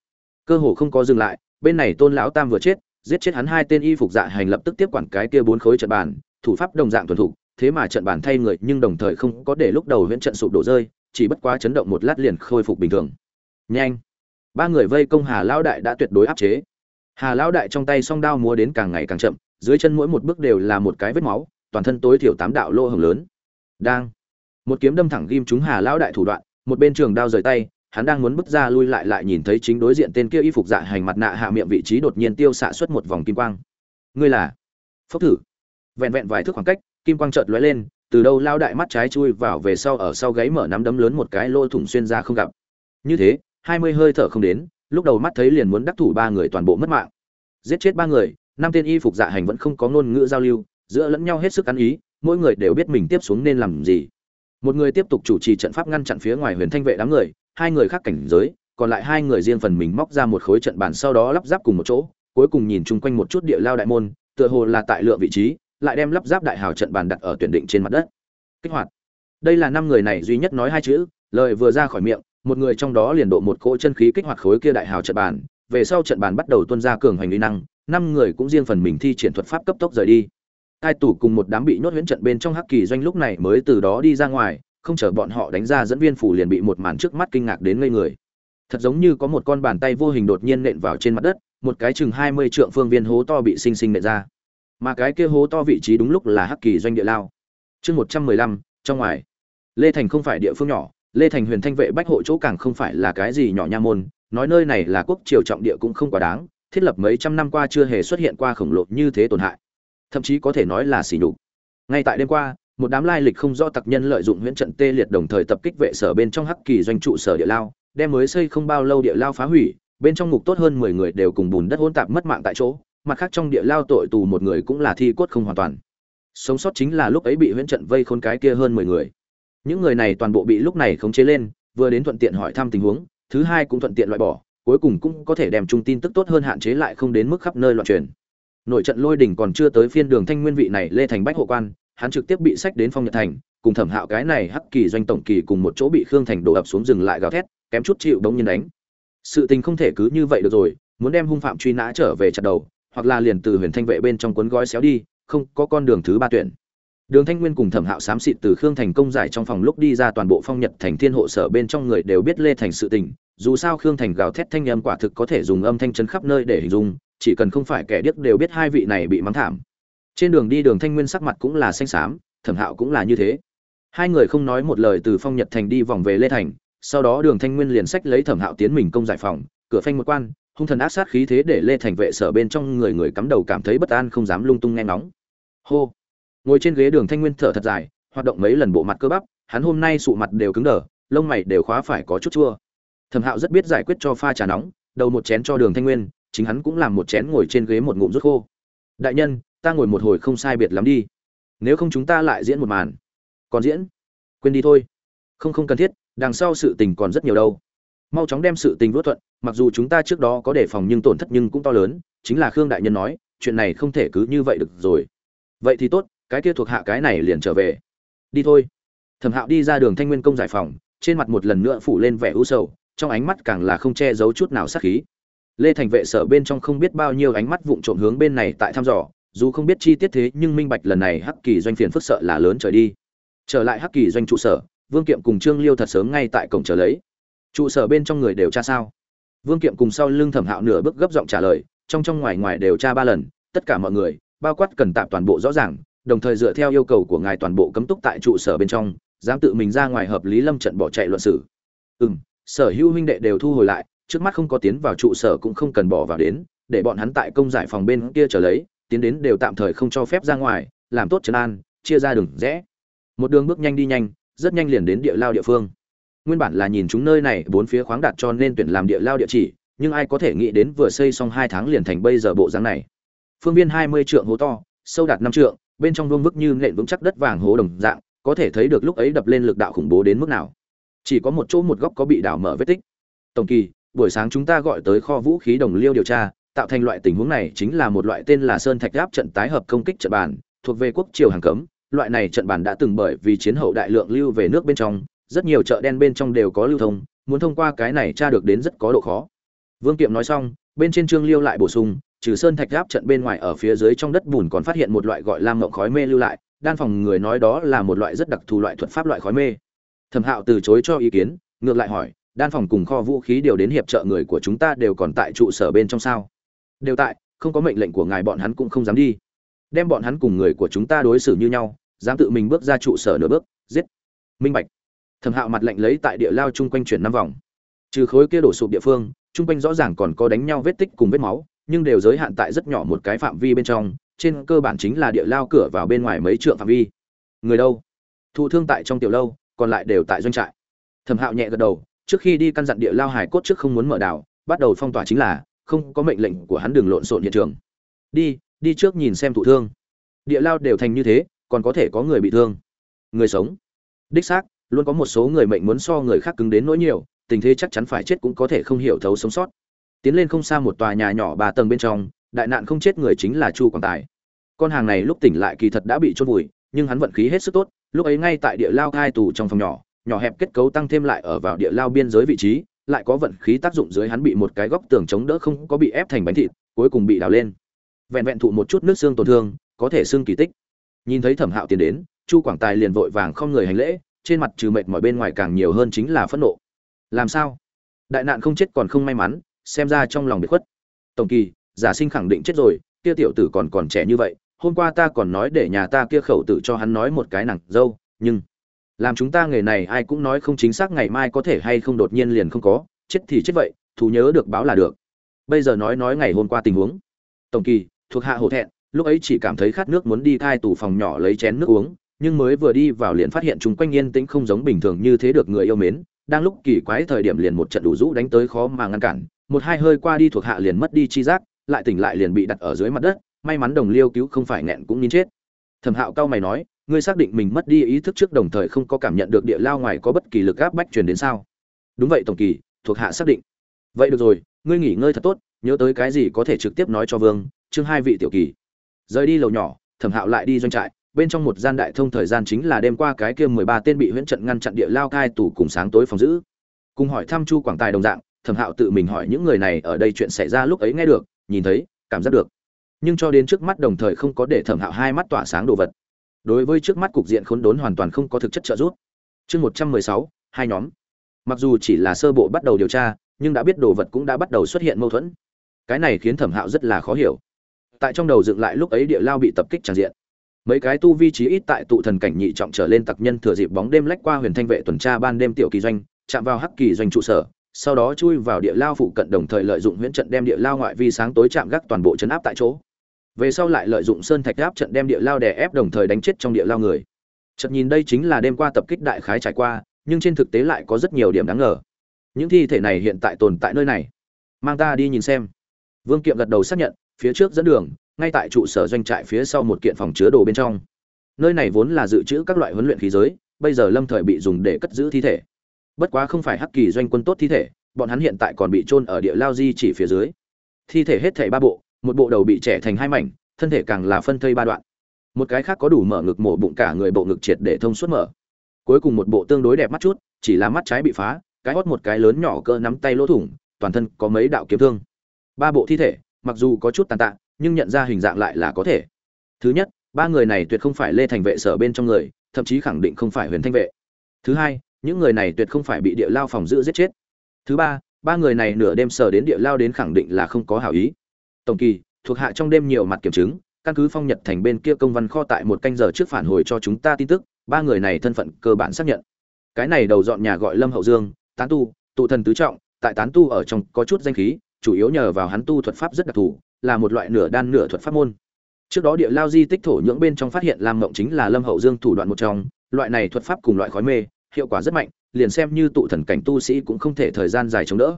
[SPEAKER 1] Cơ hồ không có dừng lại, bên này tôn lão tam vừa chết giết chết hắn hai tên y phục dạ hành lập tức tiếp quản cái kia bốn khối trận bàn, thủ pháp đồng dạng thuần thục, thế mà trận bàn thay người nhưng đồng thời không có để lúc đầu huyễn trận sụp đổ rơi, chỉ bất quá chấn động một lát liền khôi phục bình thường. Nhanh! Ba người vây công hà lão đại đã tuyệt đối áp chế. Hà lão đại trong tay song đao múa đến càng ngày càng chậm, dưới chân mỗi một bước đều là một cái vết máu, toàn thân tối thiểu tám đạo lỗ hồng lớn. Đang! Một kiếm đâm thẳng ghim trúng hà lão đại thủ đoạn, một bên trường đao rời tay hắn đang muốn bước ra lui lại lại nhìn thấy chính đối diện tên kia y phục dạ hành mặt nạ hạ miệng vị trí đột nhiên tiêu xạ xuất một vòng kim quang. Ngươi là? Phốc thử. Vẹn vẹn vài thước khoảng cách, kim quang chợt lóe lên, từ đâu lao đại mắt trái chui vào về sau ở sau gáy mở nắm đấm lớn một cái lỗ thủng xuyên ra không gặp. Như thế, hai mươi hơi thở không đến, lúc đầu mắt thấy liền muốn đắc thủ ba người toàn bộ mất mạng. Giết chết ba người, năm tên y phục dạ hành vẫn không có ngôn ngữ giao lưu, giữa lẫn nhau hết sức ăn ý, mỗi người đều biết mình tiếp xuống nên làm gì. Một người tiếp tục chủ trì trận pháp ngăn chặn phía ngoài huyền thanh vệ đám người hai người khác cảnh giới, còn lại hai người riêng phần mình móc ra một khối trận bàn sau đó lắp ráp cùng một chỗ, cuối cùng nhìn chung quanh một chút địa lao đại môn, tựa hồ là tại lựa vị trí, lại đem lắp ráp đại hào trận bàn đặt ở tuyển định trên mặt đất. Kích hoạt. Đây là năm người này duy nhất nói hai chữ, lời vừa ra khỏi miệng, một người trong đó liền độ một cỗ chân khí kích hoạt khối kia đại hào trận bàn, về sau trận bàn bắt đầu tuân ra cường hành uy năng, năm người cũng riêng phần mình thi triển thuật pháp cấp tốc rời đi. Hai tủ cùng một đám bị nhốt huyễn trận bên trong hắc kỳ doanh lúc này mới từ đó đi ra ngoài không chờ bọn họ đánh ra dẫn viên phủ liền bị một màn trước mắt kinh ngạc đến ngây người. Thật giống như có một con bàn tay vô hình đột nhiên nện vào trên mặt đất, một cái chừng hai mươi trượng phương viên hố to bị sinh sinh nện ra. Mà cái kia hố to vị trí đúng lúc là hắc kỳ doanh địa lao. Chương một trăm mười lăm, trong ngoài. Lê thành không phải địa phương nhỏ, lê thành huyền thanh vệ bách hộ chỗ càng không phải là cái gì nhỏ nha môn, nói nơi này là quốc triều trọng địa cũng không quá đáng, thiết lập mấy trăm năm qua chưa hề xuất hiện qua khổng lồ như thế tổn hại. Thậm chí có thể nói là xỉ nhục. Ngay tại đêm qua một đám lai lịch không rõ tặc nhân lợi dụng huyễn trận tê liệt đồng thời tập kích vệ sở bên trong hắc kỳ doanh trụ sở địa lao, đem mới xây không bao lâu địa lao phá hủy, bên trong ngục tốt hơn mười người đều cùng bùn đất hỗn tạp mất mạng tại chỗ, mặt khác trong địa lao tội tù một người cũng là thi cốt không hoàn toàn. Sống sót chính là lúc ấy bị huyễn trận vây khôn cái kia hơn mười người. Những người này toàn bộ bị lúc này khống chế lên, vừa đến thuận tiện hỏi thăm tình huống, thứ hai cũng thuận tiện loại bỏ, cuối cùng cũng có thể đem trung tin tức tốt hơn hạn chế lại không đến mức khắp nơi loạn truyền. Nội trận lôi đỉnh còn chưa tới phiên đường thanh nguyên vị này lê thành bách hộ quan hắn trực tiếp bị sách đến phong nhật thành, cùng thẩm hạo cái này hắc kỳ doanh tổng kỳ cùng một chỗ bị khương thành đổ ập xuống rừng lại gào thét, kém chút chịu đống nhiên đánh. Sự tình không thể cứ như vậy được rồi, muốn đem hung phạm truy nã trở về chặt đầu, hoặc là liền từ huyền thanh vệ bên trong cuốn gói xéo đi, không, có con đường thứ ba tuyển. Đường thanh nguyên cùng thẩm hạo xám xịt từ khương thành công giải trong phòng lúc đi ra toàn bộ phong nhật thành thiên hộ sở bên trong người đều biết lê thành sự tình, dù sao khương thành gào thét thanh âm quả thực có thể dùng âm thanh chấn khắp nơi để hình dung, chỉ cần không phải kẻ điếc đều biết hai vị này bị mắng thảm trên đường đi đường thanh nguyên sắc mặt cũng là xanh xám, thẩm hạo cũng là như thế. Hai người không nói một lời từ phong nhật thành đi vòng về lê thành, sau đó đường thanh nguyên liền sách lấy thẩm hạo tiến mình công giải phòng, cửa phanh một quan, hung thần ác sát khí thế để lê thành vệ sở bên trong người người cắm đầu cảm thấy bất an không dám lung tung nghe ngóng. Hô! Ngồi trên ghế đường thanh nguyên thở thật dài, hoạt động mấy lần bộ mặt cơ bắp, hắn hôm nay sụ mặt đều cứng đờ, lông mày đều khóa phải có chút chua. Thẩm hạo rất biết giải quyết cho pha trà nóng, đầu một chén cho đường thanh nguyên, chính hắn cũng làm một chén ngồi trên ghế một ngụm rút khô. Đại nhân ta ngồi một hồi không sai biệt lắm đi. Nếu không chúng ta lại diễn một màn. Còn diễn? Quên đi thôi. Không không cần thiết, đằng sau sự tình còn rất nhiều đâu. Mau chóng đem sự tình vớt thuận, mặc dù chúng ta trước đó có đề phòng nhưng tổn thất nhưng cũng to lớn, chính là khương đại nhân nói, chuyện này không thể cứ như vậy được rồi. Vậy thì tốt, cái kia thuộc hạ cái này liền trở về. Đi thôi. Thẩm hạo đi ra đường thanh nguyên công giải phòng trên mặt một lần nữa phủ lên vẻ u sầu, trong ánh mắt càng là không che giấu chút nào sát khí. Lê thành vệ sở bên trong không biết bao nhiêu ánh mắt vụng trộm hướng bên này tại thăm dò dù không biết chi tiết thế nhưng minh bạch lần này hắc kỳ doanh phiền phức sợ là lớn trời đi. Trở lại hắc kỳ doanh trụ sở, vương kiệm cùng trương liêu thật sớm ngay tại cổng chờ lấy. Trụ sở bên trong người đều tra sao? Vương kiệm cùng sau lưng thẩm hạo nửa bước gấp giọng trả lời, trong trong ngoài ngoài đều tra ba lần, tất cả mọi người, bao quát cần tạm toàn bộ rõ ràng, đồng thời dựa theo yêu cầu của ngài toàn bộ cấm túc tại trụ sở bên trong, dám tự mình ra ngoài hợp lý lâm trận bỏ chạy luận xử ừ m sở hữu huynh đệ đều thu hồi lại, trước mắt không có tiến vào trụ sở cũng không cần bỏ vào đến, để bọn hắn tại công giải phòng bên kia trở lấy tiến đến đều tạm thời không cho phép ra ngoài, làm tốt trấn an, chia ra đường rẽ. Một đường bước nhanh đi nhanh, rất nhanh liền đến địa lao địa phương. Nguyên bản là nhìn chúng nơi này, bốn phía khoáng đạt cho nên tuyển làm địa lao địa chỉ, nhưng ai có thể nghĩ đến vừa xây xong hai tháng liền thành bây giờ bộ dáng này. Phương viên hai mươi trượng hố to, sâu đạt năm trượng, bên trong vương vức như nện vững chắc đất vàng hố đồng dạng, có thể thấy được lúc ấy đập lên lực đạo khủng bố đến mức nào. Chỉ có một chỗ một góc có bị đảo mở vết tích. Tổng kỳ, buổi sáng chúng ta gọi tới kho vũ khí đồng liêu điều tra tạo thành loại tình huống này chính là một loại tên là sơn thạch áp trận tái hợp công kích trận bàn, thuộc về quốc triều hàng cấm. Loại này trận bàn đã từng bởi vì chiến hậu đại lượng lưu về nước bên trong, rất nhiều chợ đen bên trong đều có lưu thông, muốn thông qua cái này tra được đến rất có độ khó. Vương kiệm nói xong, bên trên trương liêu lại bổ sung, trừ sơn thạch áp trận bên ngoài ở phía dưới trong đất bùn còn phát hiện một loại gọi lam ngộng khói mê lưu lại, đan phòng người nói đó là một loại rất đặc thù loại thuật pháp loại khói mê. Thẩm hạo từ chối cho ý kiến, ngược lại hỏi, đan phòng cùng kho vũ khí điều đến hiệp trợ người của chúng ta đều còn tại trụ sở bên trong sao? Đều tại, không có mệnh lệnh của ngài bọn hắn cũng không dám đi. Đem bọn hắn cùng người của chúng ta đối xử như nhau, dám tự mình bước ra trụ sở nửa bước, giết. Minh bạch. Thẩm hạo mặt lệnh lấy tại địa lao chung quanh chuyển năm vòng. Trừ khối kia đổ sụp địa phương, chung quanh rõ ràng còn có đánh nhau vết tích cùng vết máu, nhưng đều giới hạn tại rất nhỏ một cái phạm vi bên trong, trên cơ bản chính là địa lao cửa vào bên ngoài mấy trượng phạm vi. Người đâu? Thụ thương tại trong tiểu lâu, còn lại đều tại doanh trại. Thẩm hạo nhẹ gật đầu, trước khi đi căn dặn địa lao hải cốt trước không muốn mở đảo, bắt đầu phong tỏa chính là không có mệnh lệnh của hắn đường lộn xộn hiện trường. Đi đi trước nhìn xem thụ thương. Địa lao đều thành như thế, còn có thể có người bị thương. Người sống. Đích xác, luôn có một số người mệnh muốn so người khác cứng đến nỗi nhiều, tình thế chắc chắn phải chết cũng có thể không hiểu thấu sống sót. Tiến lên không xa một tòa nhà nhỏ ba tầng bên trong, đại nạn không chết người chính là chu quảng tài. Con hàng này lúc tỉnh lại kỳ thật đã bị chôn vùi, nhưng hắn vận khí hết sức tốt, lúc ấy ngay tại địa lao thai tù trong phòng nhỏ nhỏ hẹp kết cấu tăng thêm lại ở vào địa lao biên giới vị trí lại có vận khí tác dụng dưới hắn bị một cái góc tường chống đỡ không có bị ép thành bánh thịt, cuối cùng bị đào lên. Vẹn vẹn thụ một chút nước xương tổn thương, có thể xương kỳ tích. Nhìn thấy thẩm hạo tiến đến, chu quảng tài liền vội vàng không người hành lễ, trên mặt trừ mệt mỏi bên ngoài càng nhiều hơn chính là phẫn nộ. Làm sao? Đại nạn không chết còn không may mắn, xem ra trong lòng bị khuất. Tổng kỳ, giả sinh khẳng định chết rồi, kia tiểu tử còn còn trẻ như vậy, hôm qua ta còn nói để nhà ta kia khẩu tử cho hắn nói một cái nặng dâu, nhưng làm chúng ta nghề này ai cũng nói không chính xác ngày mai có thể hay không đột nhiên liền không có, chết thì chết vậy thú nhớ được báo là được. Bây giờ nói nói ngày hôm qua tình huống. Tổng kỳ, thuộc hạ hổ thẹn, lúc ấy chỉ cảm thấy khát nước muốn đi thai tủ phòng nhỏ lấy chén nước uống, nhưng mới vừa đi vào liền phát hiện chúng quanh yên tĩnh không giống bình thường như thế được người yêu mến, đang lúc kỳ quái thời điểm liền một trận đủ rũ đánh tới khó mà ngăn cản, một hai hơi qua đi thuộc hạ liền mất đi chi giác, lại tỉnh lại liền bị đặt ở dưới mặt đất, may mắn đồng liêu cứu không phải nghẹn cũng nín chết. Thẩm hạo cao mày nói ngươi xác định mình mất đi ý thức trước đồng thời không có cảm nhận được địa lao ngoài có bất kỳ lực áp bách truyền đến sao? Đúng vậy tổng kỳ, thuộc hạ xác định. Vậy được rồi, ngươi nghỉ ngơi thật tốt, nhớ tới cái gì có thể trực tiếp nói cho vương, chương hai vị tiểu kỳ. Rời đi lầu nhỏ, thẩm hạo lại đi doanh trại, bên trong một gian đại thông thời gian chính là đêm qua cái kia mười ba tên bị huyễn trận ngăn chặn địa lao cai tủ cùng sáng tối phòng giữ. Cùng hỏi thăm chu quảng tài đồng dạng, thẩm hạo tự mình hỏi những người này ở đây chuyện xảy ra lúc ấy nghe được, nhìn thấy, cảm giác được. Nhưng cho đến trước mắt đồng thời không có để thẩm hạo hai mắt tỏa sáng đồ vật đối với trước mắt cục diện khốn đốn hoàn toàn không có thực chất trợ giúp. Chương một trăm mười sáu, hai nhóm. Mặc dù chỉ là sơ bộ bắt đầu điều tra, nhưng đã biết đồ vật cũng đã bắt đầu xuất hiện mâu thuẫn. Cái này khiến thẩm hạo rất là khó hiểu. Tại trong đầu dựng lại lúc ấy địa lao bị tập kích tràn diện. Mấy cái tu vi trí ít tại tụ thần cảnh nhị trọng trở lên tặc nhân thừa dịp bóng đêm lách qua huyền thanh vệ tuần tra ban đêm tiểu kỳ doanh, chạm vào hắc kỳ doanh trụ sở, sau đó chui vào địa lao phụ cận đồng thời lợi dụng huyễn trận đem địa lao ngoại vi sáng tối chạm gác toàn bộ chấn áp tại chỗ về sau lại lợi dụng sơn thạch áp trận đem địa lao đè ép đồng thời đánh chết trong địa lao người. Chợt nhìn đây chính là đêm qua tập kích đại khái trải qua, nhưng trên thực tế lại có rất nhiều điểm đáng ngờ. Những thi thể này hiện tại tồn tại nơi này. Mang ta đi nhìn xem. Vương kiệm gật đầu xác nhận, phía trước dẫn đường, ngay tại trụ sở doanh trại phía sau một kiện phòng chứa đồ bên trong. Nơi này vốn là dự trữ các loại huấn luyện khí giới, bây giờ lâm thời bị dùng để cất giữ thi thể. Bất quá không phải hắc kỳ doanh quân tốt thi thể, bọn hắn hiện tại còn bị chôn ở địa lao di chỉ phía dưới. Thi thể hết thảy ba bộ một bộ đầu bị trẻ thành hai mảnh, thân thể càng là phân thây ba đoạn. Một cái khác có đủ mở ngực mổ bụng cả người bộ ngực triệt để thông suốt mở. Cuối cùng một bộ tương đối đẹp mắt chút, chỉ là mắt trái bị phá, cái hót một cái lớn nhỏ cơ nắm tay lỗ thủng, toàn thân có mấy đạo kiếm thương. Ba bộ thi thể, mặc dù có chút tàn tạ, nhưng nhận ra hình dạng lại là có thể. Thứ nhất, ba người này tuyệt không phải lê thành vệ sở bên trong người, thậm chí khẳng định không phải huyền thanh vệ. Thứ hai, những người này tuyệt không phải bị địa lao phòng giữ giết chết. Thứ ba ba người này nửa đêm sờ đến địa lao đến khẳng định là không có hảo ý tổng kỳ, thuộc hạ trong đêm nhiều mặt kiểm chứng, căn cứ phong nhật thành bên kia công văn kho tại một canh giờ trước phản hồi cho chúng ta tin tức, ba người này thân phận cơ bản xác nhận. Cái này đầu dọn nhà gọi lâm hậu dương, tán tu, tụ thần tứ trọng, tại tán tu ở trong có chút danh khí, chủ yếu nhờ vào hắn tu thuật pháp rất đặc thù, là một loại nửa đan nửa thuật pháp môn. Trước đó địa lao di tích thổ nhưỡng bên trong phát hiện lam mộng chính là lâm hậu dương thủ đoạn một trong, loại này thuật pháp cùng loại khói mê, hiệu quả rất mạnh, liền xem như tụ thần cảnh tu sĩ cũng không thể thời gian dài chống đỡ.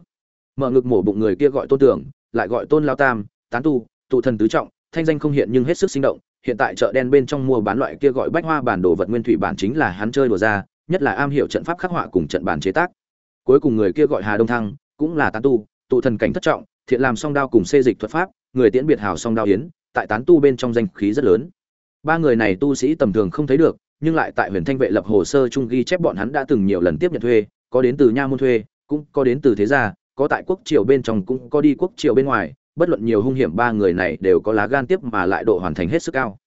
[SPEAKER 1] Mở ngực mổ bụng người kia gọi tôn tưởng, lại gọi tôn lao tam tán tu, tụ thần tứ trọng, thanh danh không hiện nhưng hết sức sinh động hiện tại chợ đen bên trong mua bán loại kia gọi bách hoa bản đồ vật nguyên thủy bản chính là hắn chơi đùa ra, nhất là am hiểu trận pháp khắc họa cùng trận bản chế tác cuối cùng người kia gọi hà đông thăng, cũng là tán tu, tụ thần cảnh thất trọng, thiện làm song đao cùng xê dịch thuật pháp, người tiễn biệt hào song đao hiến. tại tán tu bên trong danh khí rất lớn ba người này tu sĩ tầm thường không thấy được, nhưng lại tại huyền thanh vệ lập hồ sơ chung ghi chép bọn hắn đã từng nhiều lần tiếp nhận thuê, có đến từ nha môn thuê, cũng có đến từ thế gia, có tại quốc triều bên trong cũng có đi quốc triều bên ngoài bất luận nhiều hung hiểm ba người này đều có lá gan tiếp mà lại độ hoàn thành hết sức cao.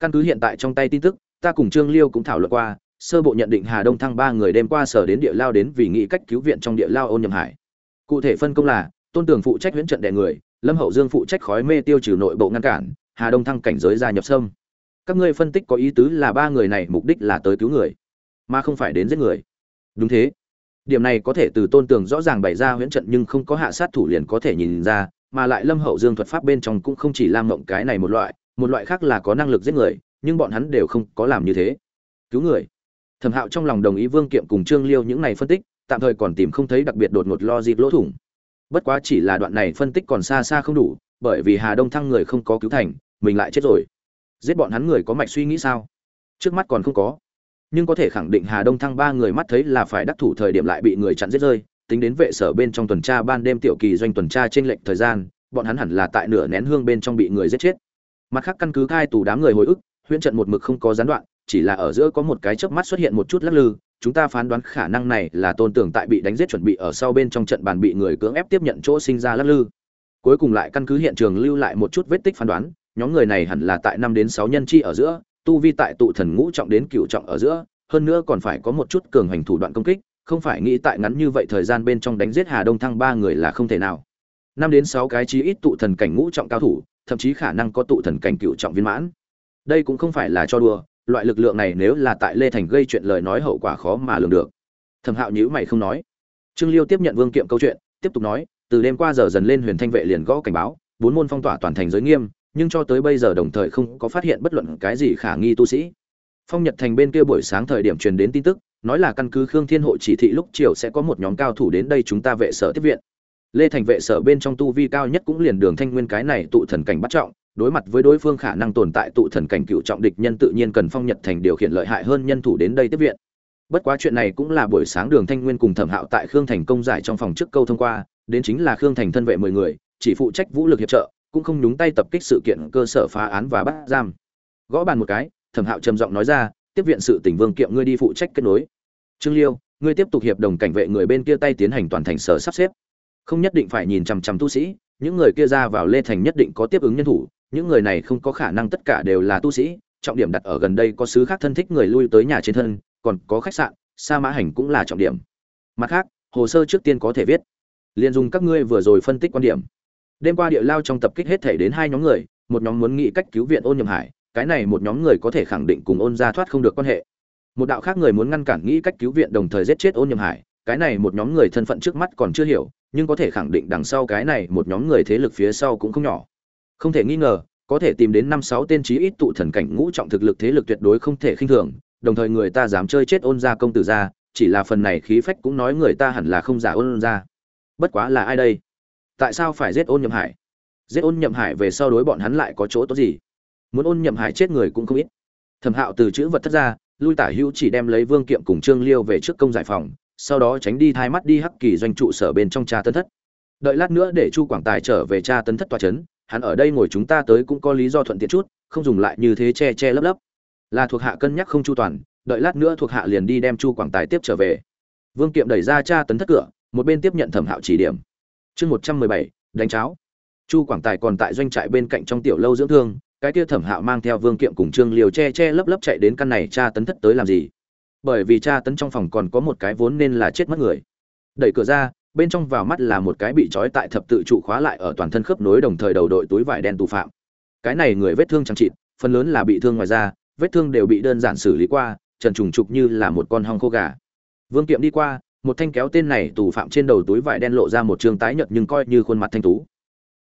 [SPEAKER 1] Căn cứ hiện tại trong tay tin tức, ta cùng trương liêu cũng thảo luận qua, sơ bộ nhận định hà đông thăng ba người đêm qua sở đến địa lao đến vì nghĩ cách cứu viện trong địa lao ôn nhầm hải. Cụ thể phân công là, tôn tường phụ trách huyễn trận đệ người, lâm hậu dương phụ trách khói mê tiêu trừ nội bộ ngăn cản, hà đông thăng cảnh giới gia nhập sâm. Các ngươi phân tích có ý tứ là ba người này mục đích là tới cứu người, mà không phải đến giết người. Đúng thế. Điểm này có thể từ tôn tường rõ ràng bày ra huyễn trận nhưng không có hạ sát thủ liền có thể nhìn ra mà lại lâm hậu dương thuật pháp bên trong cũng không chỉ lam mộng cái này một loại một loại khác là có năng lực giết người, nhưng bọn hắn đều không có làm như thế. Cứu người. Thẩm hạo trong lòng đồng ý vương kiệm cùng trương liêu những này phân tích, tạm thời còn tìm không thấy đặc biệt đột ngột lo dịp lỗ thủng. Bất quá chỉ là đoạn này phân tích còn xa xa không đủ, bởi vì hà đông thăng người không có cứu thành, mình lại chết rồi. Giết bọn hắn người có mạch suy nghĩ sao? Trước mắt còn không có. Nhưng có thể khẳng định hà đông thăng ba người mắt thấy là phải đắc thủ thời điểm lại bị người chặn giết rơi tính đến vệ sở bên trong tuần tra ban đêm tiểu kỳ doanh tuần tra trên lệnh thời gian, bọn hắn hẳn là tại nửa nén hương bên trong bị người giết chết. Mặt khác căn cứ khai tù đám người hồi ức huyễn trận một mực không có gián đoạn, chỉ là ở giữa có một cái chớp mắt xuất hiện một chút lắc lư, chúng ta phán đoán khả năng này là tôn tưởng tại bị đánh giết chuẩn bị ở sau bên trong trận bàn bị người cưỡng ép tiếp nhận chỗ sinh ra lắc lư. Cuối cùng lại căn cứ hiện trường lưu lại một chút vết tích phán đoán, nhóm người này hẳn là tại năm đến sáu nhân chi ở giữa, tu vi tại tụ thần ngũ trọng đến cửu trọng ở giữa, hơn nữa còn phải có một chút cường hành thủ đoạn công kích không phải nghĩ tại ngắn như vậy thời gian bên trong đánh giết hà đông thăng ba người là không thể nào. Năm đến sáu cái chí ít tụ thần cảnh ngũ trọng cao thủ, thậm chí khả năng có tụ thần cảnh cựu trọng viên mãn. Đây cũng không phải là cho đùa, loại lực lượng này nếu là tại lê thành gây chuyện lời nói hậu quả khó mà lường được. Thẩm hạo nhíu mày không nói. Trương liêu tiếp nhận vương kiệm câu chuyện, tiếp tục nói, từ đêm qua giờ dần lên huyền thanh vệ liền gõ cảnh báo, bốn môn phong tỏa toàn thành giới nghiêm, nhưng cho tới bây giờ đồng thời không có phát hiện bất luận cái gì khả nghi tu sĩ. Phong nhật thành bên kia buổi sáng thời điểm truyền đến tin tức nói là căn cứ khương thiên hộ chỉ thị lúc chiều sẽ có một nhóm cao thủ đến đây chúng ta vệ sở tiếp viện. Lê thành vệ sở bên trong tu vi cao nhất cũng liền đường thanh nguyên cái này tụ thần cảnh bắt trọng, đối mặt với đối phương khả năng tồn tại tụ thần cảnh cựu trọng địch nhân tự nhiên cần phong nhật thành điều khiển lợi hại hơn nhân thủ đến đây tiếp viện. Bất quá chuyện này cũng là buổi sáng đường thanh nguyên cùng thẩm hạo tại khương thành công giải trong phòng trước câu thông qua, đến chính là khương thành thân vệ mười người, chỉ phụ trách vũ lực hiệp trợ, cũng không nhúng tay tập kích sự kiện cơ sở phá án và bắt giam. Gõ bàn một cái, thẩm hạo trầm giọng nói ra tiếp viện sự tỉnh vương kiệm ngươi đi phụ trách kết nối. Trương liêu, ngươi tiếp tục hiệp đồng cảnh vệ người bên kia tay tiến hành toàn thành sở sắp xếp. Không nhất định phải nhìn chằm chằm tu sĩ, những người kia ra vào lê thành nhất định có tiếp ứng nhân thủ, những người này không có khả năng tất cả đều là tu sĩ, trọng điểm đặt ở gần đây có sứ khác thân thích người lui tới nhà trên thân, còn có khách sạn, sa mã hành cũng là trọng điểm. Mặt khác, hồ sơ trước tiên có thể viết. Liền dùng các ngươi vừa rồi phân tích quan điểm. Đêm qua địa lao trong tập kích hết thể đến hai nhóm người, một nhóm muốn nghĩ cách cứu viện ôn nhầm hải cái này một nhóm người có thể khẳng định cùng ôn gia thoát không được quan hệ. Một đạo khác người muốn ngăn cản nghĩ cách cứu viện đồng thời giết chết ôn nhầm hải, cái này một nhóm người thân phận trước mắt còn chưa hiểu, nhưng có thể khẳng định đằng sau cái này một nhóm người thế lực phía sau cũng không nhỏ. Không thể nghi ngờ, có thể tìm đến năm sáu tên trí ít tụ thần cảnh ngũ trọng thực lực thế lực tuyệt đối không thể khinh thường, đồng thời người ta dám chơi chết ôn gia công tử gia, chỉ là phần này khí phách cũng nói người ta hẳn là không giả ôn gia. Bất quá là ai đây? Tại sao phải giết ôn nhậm hải? Giết ôn nhậm hải về sau đối bọn hắn lại có chỗ tốt gì? Muốn ôn nhậm hải chết người cũng không ít. Thẩm hạo từ chữ vật thất ra, lui tả hữu chỉ đem lấy vương kiệm cùng trương liêu về trước công giải phòng, sau đó tránh đi thai mắt đi hắc kỳ doanh trụ sở bên trong cha tân thất. Đợi lát nữa để chu quảng tài trở về cha tân thất tòa c h ấ n hắn ở đây ngồi chúng ta tới cũng có lý do thuận tiện chút, không dùng lại như thế che che lấp lấp. Là thuộc hạ cân nhắc không chu toàn, đợi lát nữa thuộc hạ liền đi đem chu quảng tài tiếp trở về. Vương kiệm đẩy ra cha tấn thất cửa, một bên tiếp nhận thẩm hạo chỉ điểm. Chương một trăm mười bảy, đánh cháo. Chu quảng tài còn tại doanh trại bên cạnh trong tiểu lâu dưỡng thương cái kia thẩm hạo mang theo vương kiệm cùng trương liều che che lấp lấp chạy đến căn này cha tấn thất tới làm gì? Bởi vì cha tấn trong phòng còn có một cái vốn nên là chết mất người. Đẩy cửa ra, bên trong vào mắt là một cái bị trói tại thập tự trụ khóa lại ở toàn thân khớp nối đồng thời đầu đội túi vải đen tù phạm. Cái này người vết thương chẳng chịt, phần lớn là bị thương ngoài da, vết thương đều bị đơn giản xử lý qua, trần trùng trục như là một con hong khô gà. Vương kiệm đi qua, một thanh kéo tên này tù phạm trên đầu túi vải đen lộ ra một trường tái nhợt nhưng coi như khuôn mặt thanh tú.